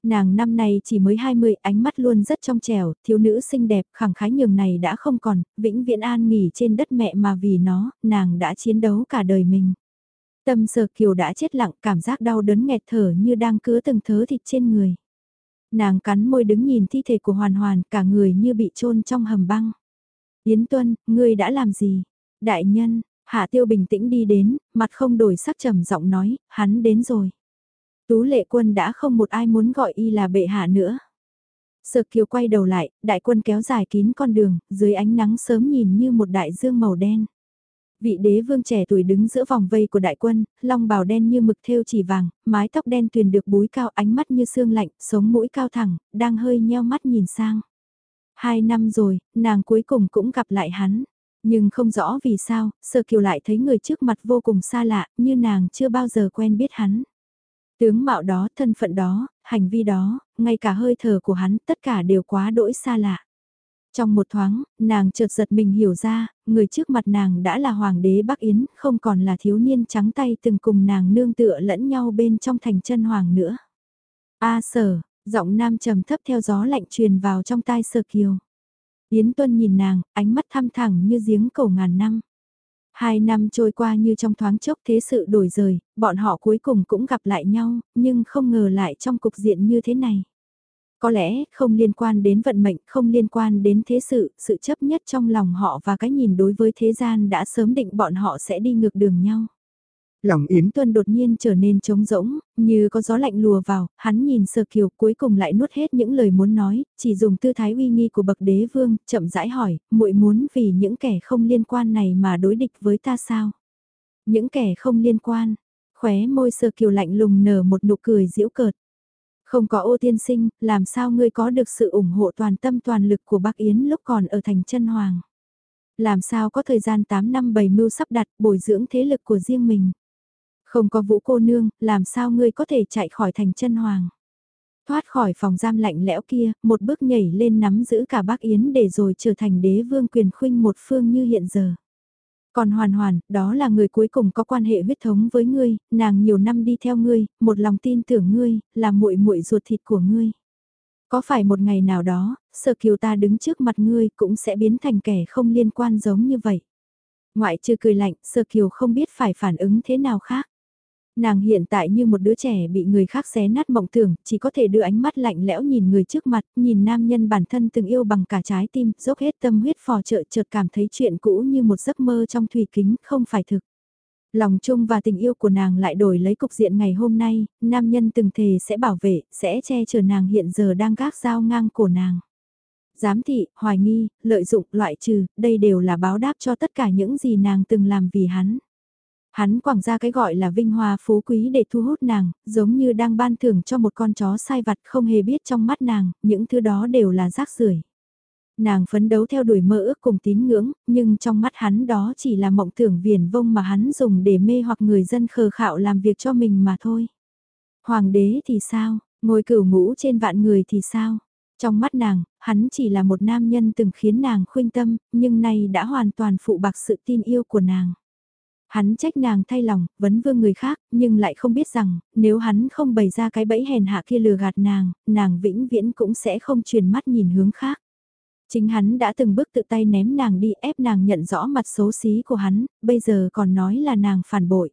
A: Nàng năm nay chỉ mới 20, ánh mắt luôn rất trong trẻo, thiếu nữ xinh đẹp, khẳng khái nhường này đã không còn, vĩnh viễn an nghỉ trên đất mẹ mà vì nó, nàng đã chiến đấu cả đời mình. Tâm sờ kiều đã chết lặng, cảm giác đau đớn nghẹt thở như đang cứa từng thớ thịt trên người. Nàng cắn môi đứng nhìn thi thể của hoàn hoàn, cả người như bị chôn trong hầm băng. Yến Tuân, ngươi đã làm gì? Đại nhân, Hạ Tiêu bình tĩnh đi đến, mặt không đổi sắc trầm giọng nói, hắn đến rồi. Tú lệ quân đã không một ai muốn gọi y là bệ hạ nữa. Sợ kiều quay đầu lại, đại quân kéo dài kín con đường, dưới ánh nắng sớm nhìn như một đại dương màu đen. Vị đế vương trẻ tuổi đứng giữa vòng vây của đại quân, long bào đen như mực thêu chỉ vàng, mái tóc đen tuyền được búi cao ánh mắt như xương lạnh, sống mũi cao thẳng, đang hơi nheo mắt nhìn sang. Hai năm rồi, nàng cuối cùng cũng gặp lại hắn. Nhưng không rõ vì sao, Sở Kiều lại thấy người trước mặt vô cùng xa lạ, như nàng chưa bao giờ quen biết hắn. Tướng mạo đó, thân phận đó, hành vi đó, ngay cả hơi thở của hắn, tất cả đều quá đỗi xa lạ. Trong một thoáng, nàng chợt giật mình hiểu ra, người trước mặt nàng đã là hoàng đế Bắc Yến, không còn là thiếu niên trắng tay từng cùng nàng nương tựa lẫn nhau bên trong thành chân hoàng nữa. A sở, giọng nam trầm thấp theo gió lạnh truyền vào trong tai Sơ kiều. Yến Tuân nhìn nàng, ánh mắt thăm thẳng như giếng cầu ngàn năm. Hai năm trôi qua như trong thoáng chốc thế sự đổi rời, bọn họ cuối cùng cũng gặp lại nhau, nhưng không ngờ lại trong cục diện như thế này. Có lẽ không liên quan đến vận mệnh, không liên quan đến thế sự, sự chấp nhất trong lòng họ và cái nhìn đối với thế gian đã sớm định bọn họ sẽ đi ngược đường nhau. Lòng Yến Tuân đột nhiên trở nên trống rỗng, như có gió lạnh lùa vào, hắn nhìn Sơ Kiều cuối cùng lại nuốt hết những lời muốn nói, chỉ dùng tư thái uy nghi của bậc đế vương, chậm rãi hỏi, muội muốn vì những kẻ không liên quan này mà đối địch với ta sao? Những kẻ không liên quan, khóe môi Sơ Kiều lạnh lùng nở một nụ cười giễu cợt. Không có ô tiên sinh, làm sao ngươi có được sự ủng hộ toàn tâm toàn lực của bác Yến lúc còn ở thành chân hoàng? Làm sao có thời gian 8 năm bày mưu sắp đặt bồi dưỡng thế lực của riêng mình? Không có vũ cô nương, làm sao ngươi có thể chạy khỏi thành chân hoàng? Thoát khỏi phòng giam lạnh lẽo kia, một bước nhảy lên nắm giữ cả bác Yến để rồi trở thành đế vương quyền khuynh một phương như hiện giờ. Còn hoàn hoàn, đó là người cuối cùng có quan hệ huyết thống với ngươi, nàng nhiều năm đi theo ngươi, một lòng tin tưởng ngươi, là muội muội ruột thịt của ngươi. Có phải một ngày nào đó, sở kiều ta đứng trước mặt ngươi cũng sẽ biến thành kẻ không liên quan giống như vậy. Ngoại trừ cười lạnh, sở kiều không biết phải phản ứng thế nào khác. Nàng hiện tại như một đứa trẻ bị người khác xé nát mộng tưởng, chỉ có thể đưa ánh mắt lạnh lẽo nhìn người trước mặt, nhìn nam nhân bản thân từng yêu bằng cả trái tim, dốc hết tâm huyết phò trợ chợt cảm thấy chuyện cũ như một giấc mơ trong thủy kính, không phải thực. Lòng chung và tình yêu của nàng lại đổi lấy cục diện ngày hôm nay, nam nhân từng thề sẽ bảo vệ, sẽ che chở nàng hiện giờ đang gác dao ngang cổ nàng. Giám thị, hoài nghi, lợi dụng, loại trừ, đây đều là báo đáp cho tất cả những gì nàng từng làm vì hắn. Hắn quảng ra cái gọi là vinh hoa phú quý để thu hút nàng, giống như đang ban thưởng cho một con chó sai vặt không hề biết trong mắt nàng, những thứ đó đều là rác rưởi. Nàng phấn đấu theo đuổi mơ ước cùng tín ngưỡng, nhưng trong mắt hắn đó chỉ là mộng tưởng viển vông mà hắn dùng để mê hoặc người dân khờ khạo làm việc cho mình mà thôi. Hoàng đế thì sao, ngồi cửu ngũ trên vạn người thì sao? Trong mắt nàng, hắn chỉ là một nam nhân từng khiến nàng khuyên tâm, nhưng nay đã hoàn toàn phụ bạc sự tin yêu của nàng. Hắn trách nàng thay lòng, vấn vương người khác, nhưng lại không biết rằng, nếu hắn không bày ra cái bẫy hèn hạ kia lừa gạt nàng, nàng vĩnh viễn cũng sẽ không truyền mắt nhìn hướng khác. Chính hắn đã từng bước tự tay ném nàng đi ép nàng nhận rõ mặt xấu xí của hắn, bây giờ còn nói là nàng phản bội.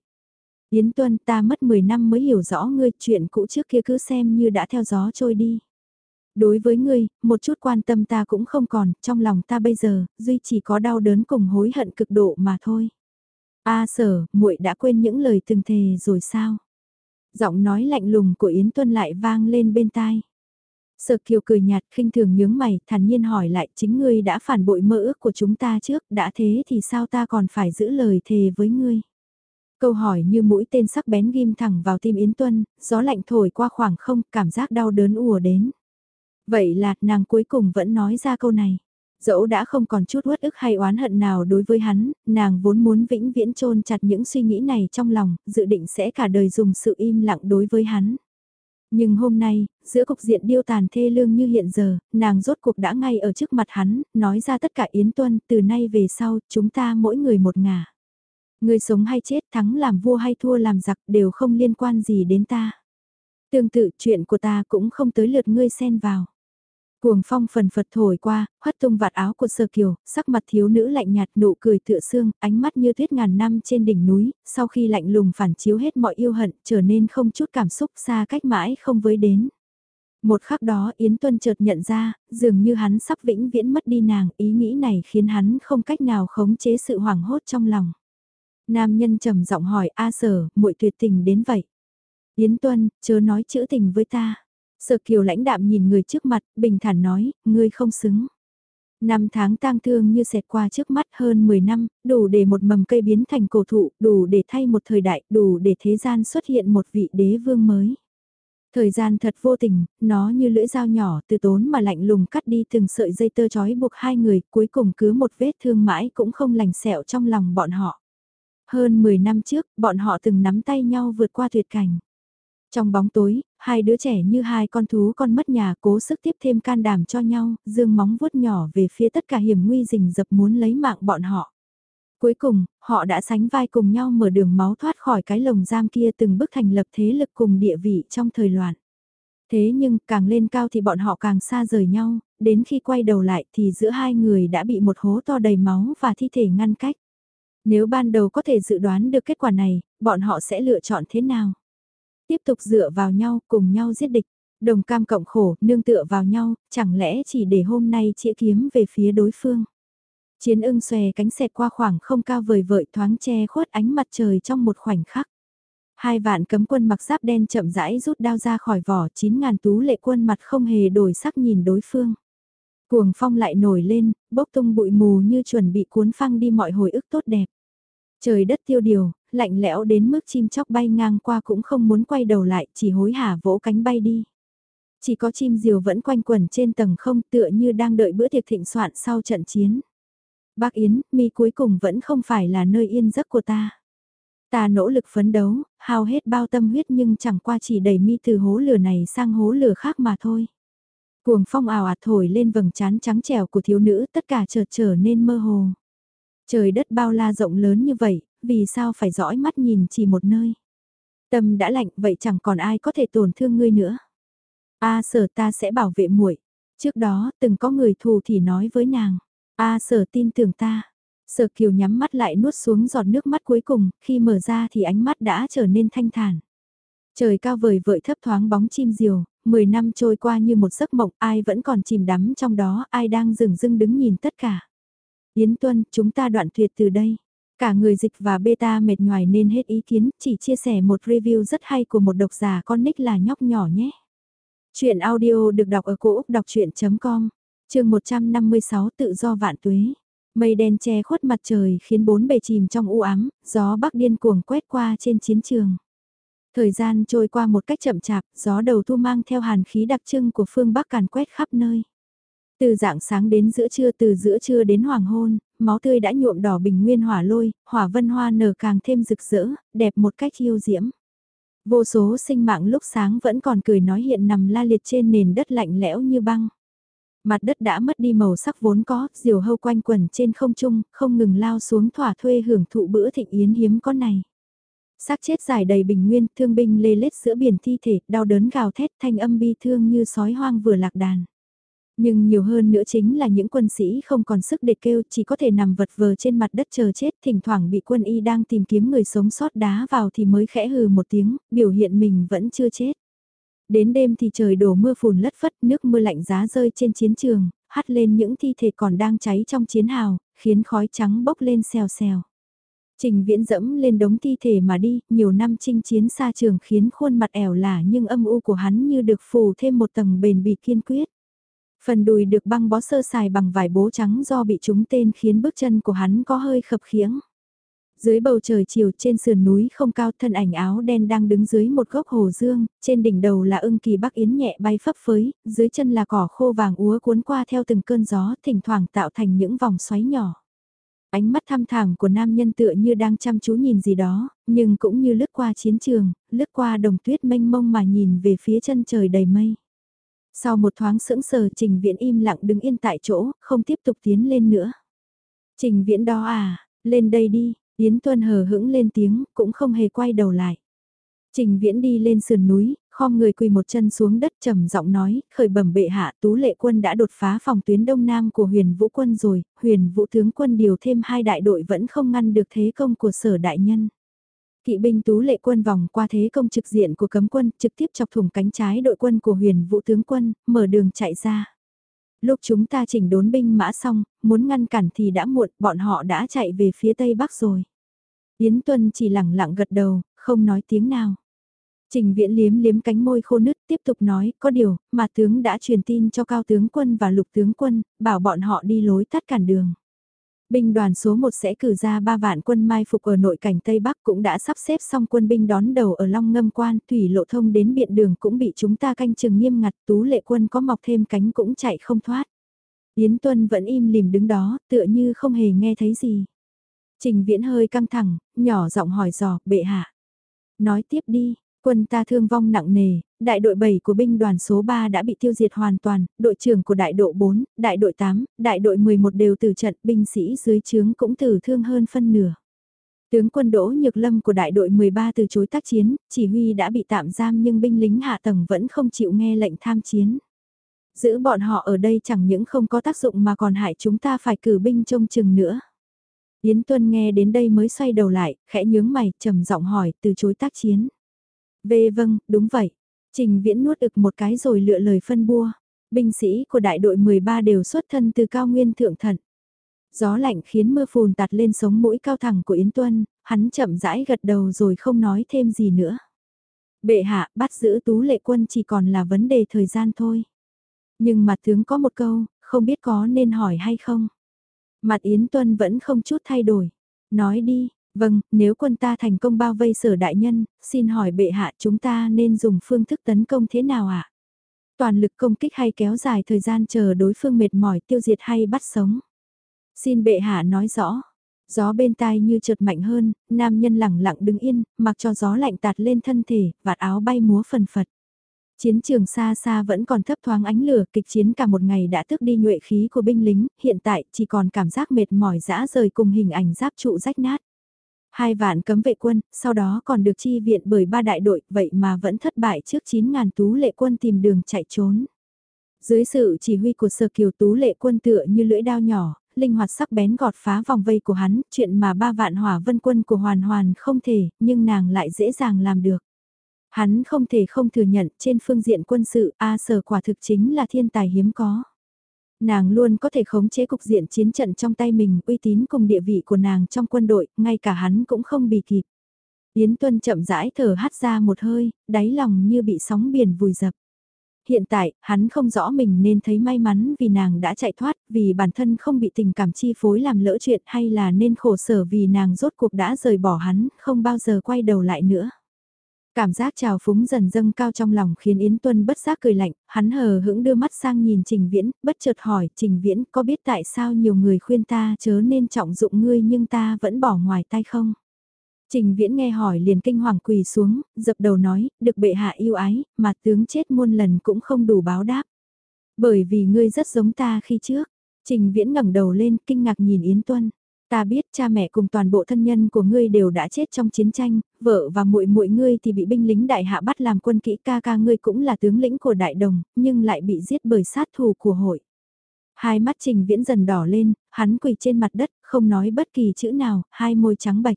A: Yến Tuân ta mất 10 năm mới hiểu rõ ngươi chuyện cũ trước kia cứ xem như đã theo gió trôi đi. Đối với ngươi, một chút quan tâm ta cũng không còn, trong lòng ta bây giờ, duy chỉ có đau đớn cùng hối hận cực độ mà thôi. A sở, muội đã quên những lời từng thề rồi sao? Giọng nói lạnh lùng của Yến Tuân lại vang lên bên tai. Sở kiều cười nhạt khinh thường nhướng mày, thản nhiên hỏi lại chính ngươi đã phản bội mơ ước của chúng ta trước, đã thế thì sao ta còn phải giữ lời thề với ngươi? Câu hỏi như mũi tên sắc bén ghim thẳng vào tim Yến Tuân, gió lạnh thổi qua khoảng không, cảm giác đau đớn ùa đến. Vậy là nàng cuối cùng vẫn nói ra câu này. Dẫu đã không còn chút uất ức hay oán hận nào đối với hắn, nàng vốn muốn vĩnh viễn chôn chặt những suy nghĩ này trong lòng, dự định sẽ cả đời dùng sự im lặng đối với hắn. Nhưng hôm nay, giữa cục diện điêu tàn thê lương như hiện giờ, nàng rốt cuộc đã ngay ở trước mặt hắn, nói ra tất cả Yến Tuân, từ nay về sau, chúng ta mỗi người một ngả. Người sống hay chết, thắng làm vua hay thua làm giặc đều không liên quan gì đến ta. Tương tự chuyện của ta cũng không tới lượt ngươi xen vào. Cuồng phong phần phật thổi qua, hất tung vạt áo của sơ kiều, sắc mặt thiếu nữ lạnh nhạt nụ cười tựa xương, ánh mắt như tuyết ngàn năm trên đỉnh núi, sau khi lạnh lùng phản chiếu hết mọi yêu hận, trở nên không chút cảm xúc xa cách mãi không với đến. Một khắc đó Yến Tuân chợt nhận ra, dường như hắn sắp vĩnh viễn mất đi nàng, ý nghĩ này khiến hắn không cách nào khống chế sự hoảng hốt trong lòng. Nam nhân trầm giọng hỏi A sở, muội tuyệt tình đến vậy. Yến Tuân, chớ nói chữ tình với ta. Sở kiều lãnh đạm nhìn người trước mặt, bình thản nói, ngươi không xứng. Năm tháng tang thương như xẹt qua trước mắt hơn 10 năm, đủ để một mầm cây biến thành cổ thụ, đủ để thay một thời đại, đủ để thế gian xuất hiện một vị đế vương mới. Thời gian thật vô tình, nó như lưỡi dao nhỏ từ tốn mà lạnh lùng cắt đi từng sợi dây tơ chói buộc hai người, cuối cùng cứ một vết thương mãi cũng không lành sẹo trong lòng bọn họ. Hơn 10 năm trước, bọn họ từng nắm tay nhau vượt qua tuyệt cảnh. Trong bóng tối, hai đứa trẻ như hai con thú con mất nhà cố sức tiếp thêm can đảm cho nhau, dương móng vuốt nhỏ về phía tất cả hiểm nguy rình dập muốn lấy mạng bọn họ. Cuối cùng, họ đã sánh vai cùng nhau mở đường máu thoát khỏi cái lồng giam kia từng bước thành lập thế lực cùng địa vị trong thời loạn. Thế nhưng càng lên cao thì bọn họ càng xa rời nhau, đến khi quay đầu lại thì giữa hai người đã bị một hố to đầy máu và thi thể ngăn cách. Nếu ban đầu có thể dự đoán được kết quả này, bọn họ sẽ lựa chọn thế nào? Tiếp tục dựa vào nhau, cùng nhau giết địch. Đồng cam cộng khổ, nương tựa vào nhau, chẳng lẽ chỉ để hôm nay chĩa kiếm về phía đối phương. Chiến ưng xòe cánh xẹt qua khoảng không cao vời vợi thoáng che khuất ánh mặt trời trong một khoảnh khắc. Hai vạn cấm quân mặc giáp đen chậm rãi rút đao ra khỏi vỏ chín ngàn tú lệ quân mặt không hề đổi sắc nhìn đối phương. Cuồng phong lại nổi lên, bốc tung bụi mù như chuẩn bị cuốn phăng đi mọi hồi ức tốt đẹp. Trời đất tiêu điều, lạnh lẽo đến mức chim chóc bay ngang qua cũng không muốn quay đầu lại, chỉ hối hả vỗ cánh bay đi. Chỉ có chim diều vẫn quanh quẩn trên tầng không tựa như đang đợi bữa tiệc thịnh soạn sau trận chiến. Bác Yến, mi cuối cùng vẫn không phải là nơi yên giấc của ta. Ta nỗ lực phấn đấu, hao hết bao tâm huyết nhưng chẳng qua chỉ đẩy mi từ hố lửa này sang hố lửa khác mà thôi. Cuồng phong ảo ạt thổi lên vầng trán trắng trẻo của thiếu nữ tất cả chợt trở nên mơ hồ. Trời đất bao la rộng lớn như vậy, vì sao phải dõi mắt nhìn chỉ một nơi. Tâm đã lạnh vậy chẳng còn ai có thể tổn thương ngươi nữa. A sở ta sẽ bảo vệ muội. Trước đó từng có người thù thì nói với nàng. A sở tin tưởng ta. Sở kiều nhắm mắt lại nuốt xuống giọt nước mắt cuối cùng, khi mở ra thì ánh mắt đã trở nên thanh thản. Trời cao vời vợi thấp thoáng bóng chim diều, 10 năm trôi qua như một giấc mộng, ai vẫn còn chìm đắm trong đó, ai đang dừng dưng đứng nhìn tất cả. Yến Tuân, chúng ta đoạn tuyệt từ đây. Cả người dịch và beta mệt nhoài nên hết ý kiến, chỉ chia sẻ một review rất hay của một độc giả con nick là nhóc nhỏ nhé. Chuyện audio được đọc ở cổ Úc đọc chuyện.com, trường 156 tự do vạn tuế. Mây đen che khuất mặt trời khiến bốn bề chìm trong u ám, gió bắc điên cuồng quét qua trên chiến trường. Thời gian trôi qua một cách chậm chạp, gió đầu thu mang theo hàn khí đặc trưng của phương Bắc càn quét khắp nơi. Từ dạng sáng đến giữa trưa từ giữa trưa đến hoàng hôn, máu tươi đã nhuộm đỏ bình nguyên hỏa lôi, hỏa vân hoa nở càng thêm rực rỡ, đẹp một cách yêu diễm. Vô số sinh mạng lúc sáng vẫn còn cười nói hiện nằm la liệt trên nền đất lạnh lẽo như băng. Mặt đất đã mất đi màu sắc vốn có, diều hâu quanh quần trên không trung, không ngừng lao xuống thỏa thuê hưởng thụ bữa thịnh yến hiếm có này. xác chết dài đầy bình nguyên, thương binh lê lết giữa biển thi thể, đau đớn gào thét thanh âm bi thương như sói hoang vừa lạc đàn. Nhưng nhiều hơn nữa chính là những quân sĩ không còn sức để kêu chỉ có thể nằm vật vờ trên mặt đất chờ chết thỉnh thoảng bị quân y đang tìm kiếm người sống sót đá vào thì mới khẽ hừ một tiếng, biểu hiện mình vẫn chưa chết. Đến đêm thì trời đổ mưa phùn lất phất nước mưa lạnh giá rơi trên chiến trường, hắt lên những thi thể còn đang cháy trong chiến hào, khiến khói trắng bốc lên xèo xèo. Trình viễn dẫm lên đống thi thể mà đi, nhiều năm chinh chiến xa trường khiến khuôn mặt ẻo lả nhưng âm u của hắn như được phủ thêm một tầng bền bỉ kiên quyết. Phần đùi được băng bó sơ sài bằng vải bố trắng do bị trúng tên khiến bước chân của hắn có hơi khập khiễng. Dưới bầu trời chiều trên sườn núi không cao thân ảnh áo đen đang đứng dưới một gốc hồ dương, trên đỉnh đầu là ưng kỳ bắc yến nhẹ bay phấp phới, dưới chân là cỏ khô vàng úa cuốn qua theo từng cơn gió thỉnh thoảng tạo thành những vòng xoáy nhỏ. Ánh mắt thăm thẳm của nam nhân tựa như đang chăm chú nhìn gì đó, nhưng cũng như lướt qua chiến trường, lướt qua đồng tuyết mênh mông mà nhìn về phía chân trời đầy mây. Sau một thoáng sững sờ trình viễn im lặng đứng yên tại chỗ, không tiếp tục tiến lên nữa. Trình viễn đó à, lên đây đi, Yến Tuân hờ hững lên tiếng, cũng không hề quay đầu lại. Trình viễn đi lên sườn núi, khom người quỳ một chân xuống đất trầm giọng nói, khởi bẩm bệ hạ tú lệ quân đã đột phá phòng tuyến đông nam của huyền vũ quân rồi, huyền vũ tướng quân điều thêm hai đại đội vẫn không ngăn được thế công của sở đại nhân. Kỵ binh tú lệ quân vòng qua thế công trực diện của cấm quân, trực tiếp chọc thủng cánh trái đội quân của huyền vũ tướng quân, mở đường chạy ra. Lúc chúng ta chỉnh đốn binh mã xong, muốn ngăn cản thì đã muộn, bọn họ đã chạy về phía tây bắc rồi. Yến Tuân chỉ lẳng lặng gật đầu, không nói tiếng nào. Trình viễn liếm liếm cánh môi khô nứt tiếp tục nói, có điều, mà tướng đã truyền tin cho cao tướng quân và lục tướng quân, bảo bọn họ đi lối tắt cản đường. Binh đoàn số 1 sẽ cử ra 3 vạn quân mai phục ở nội cảnh Tây Bắc cũng đã sắp xếp xong quân binh đón đầu ở Long Ngâm Quan, thủy lộ thông đến biện đường cũng bị chúng ta canh chừng nghiêm ngặt, tú lệ quân có mọc thêm cánh cũng chạy không thoát. Yến Tuân vẫn im lìm đứng đó, tựa như không hề nghe thấy gì. Trình Viễn hơi căng thẳng, nhỏ giọng hỏi dò, bệ hạ. Nói tiếp đi, Quân ta thương vong nặng nề, đại đội 7 của binh đoàn số 3 đã bị tiêu diệt hoàn toàn, đội trưởng của đại đội 4, đại đội 8, đại đội 11 đều tử trận, binh sĩ dưới trướng cũng tử thương hơn phân nửa. Tướng quân Đỗ Nhược Lâm của đại đội 13 từ chối tác chiến, chỉ huy đã bị tạm giam nhưng binh lính hạ tầng vẫn không chịu nghe lệnh tham chiến. Giữ bọn họ ở đây chẳng những không có tác dụng mà còn hại chúng ta phải cử binh trông chừng nữa. Yến Tuân nghe đến đây mới xoay đầu lại, khẽ nhướng mày, trầm giọng hỏi, từ chối tác chiến. Vê vâng, đúng vậy. Trình Viễn nuốt ực một cái rồi lựa lời phân bua. Binh sĩ của đại đội 13 đều xuất thân từ cao nguyên thượng thận. Gió lạnh khiến mưa phùn tạt lên sống mũi cao thẳng của Yến Tuân, hắn chậm rãi gật đầu rồi không nói thêm gì nữa. Bệ hạ bắt giữ tú lệ quân chỉ còn là vấn đề thời gian thôi. Nhưng mặt tướng có một câu, không biết có nên hỏi hay không. Mặt Yến Tuân vẫn không chút thay đổi. Nói đi, Vâng, nếu quân ta thành công bao vây sở đại nhân, xin hỏi bệ hạ chúng ta nên dùng phương thức tấn công thế nào ạ? Toàn lực công kích hay kéo dài thời gian chờ đối phương mệt mỏi tiêu diệt hay bắt sống? Xin bệ hạ nói rõ. Gió bên tai như chợt mạnh hơn, nam nhân lẳng lặng đứng yên, mặc cho gió lạnh tạt lên thân thể, vạt áo bay múa phần phật. Chiến trường xa xa vẫn còn thấp thoáng ánh lửa, kịch chiến cả một ngày đã tước đi nhuệ khí của binh lính, hiện tại chỉ còn cảm giác mệt mỏi dã rời cùng hình ảnh giáp trụ rách nát. Hai vạn cấm vệ quân, sau đó còn được chi viện bởi ba đại đội, vậy mà vẫn thất bại trước 9.000 tú lệ quân tìm đường chạy trốn. Dưới sự chỉ huy của sở kiều tú lệ quân tựa như lưỡi đao nhỏ, linh hoạt sắc bén gọt phá vòng vây của hắn, chuyện mà ba vạn hỏa vân quân của hoàn hoàn không thể, nhưng nàng lại dễ dàng làm được. Hắn không thể không thừa nhận trên phương diện quân sự A sở quả thực chính là thiên tài hiếm có. Nàng luôn có thể khống chế cục diện chiến trận trong tay mình, uy tín cùng địa vị của nàng trong quân đội, ngay cả hắn cũng không bị kịp. Yến Tuân chậm rãi thở hắt ra một hơi, đáy lòng như bị sóng biển vùi dập. Hiện tại, hắn không rõ mình nên thấy may mắn vì nàng đã chạy thoát, vì bản thân không bị tình cảm chi phối làm lỡ chuyện hay là nên khổ sở vì nàng rốt cuộc đã rời bỏ hắn, không bao giờ quay đầu lại nữa. Cảm giác trào phúng dần dâng cao trong lòng khiến Yến Tuân bất giác cười lạnh, hắn hờ hững đưa mắt sang nhìn Trình Viễn, bất chợt hỏi, Trình Viễn có biết tại sao nhiều người khuyên ta chớ nên trọng dụng ngươi nhưng ta vẫn bỏ ngoài tay không? Trình Viễn nghe hỏi liền kinh hoàng quỳ xuống, dập đầu nói, được bệ hạ yêu ái, mà tướng chết muôn lần cũng không đủ báo đáp. Bởi vì ngươi rất giống ta khi trước. Trình Viễn ngẩng đầu lên, kinh ngạc nhìn Yến Tuân. Ta biết cha mẹ cùng toàn bộ thân nhân của ngươi đều đã chết trong chiến tranh, vợ và muội muội ngươi thì bị binh lính đại hạ bắt làm quân kỹ ca ca ngươi cũng là tướng lĩnh của đại đồng, nhưng lại bị giết bởi sát thù của hội. Hai mắt trình viễn dần đỏ lên, hắn quỳ trên mặt đất, không nói bất kỳ chữ nào, hai môi trắng bạch.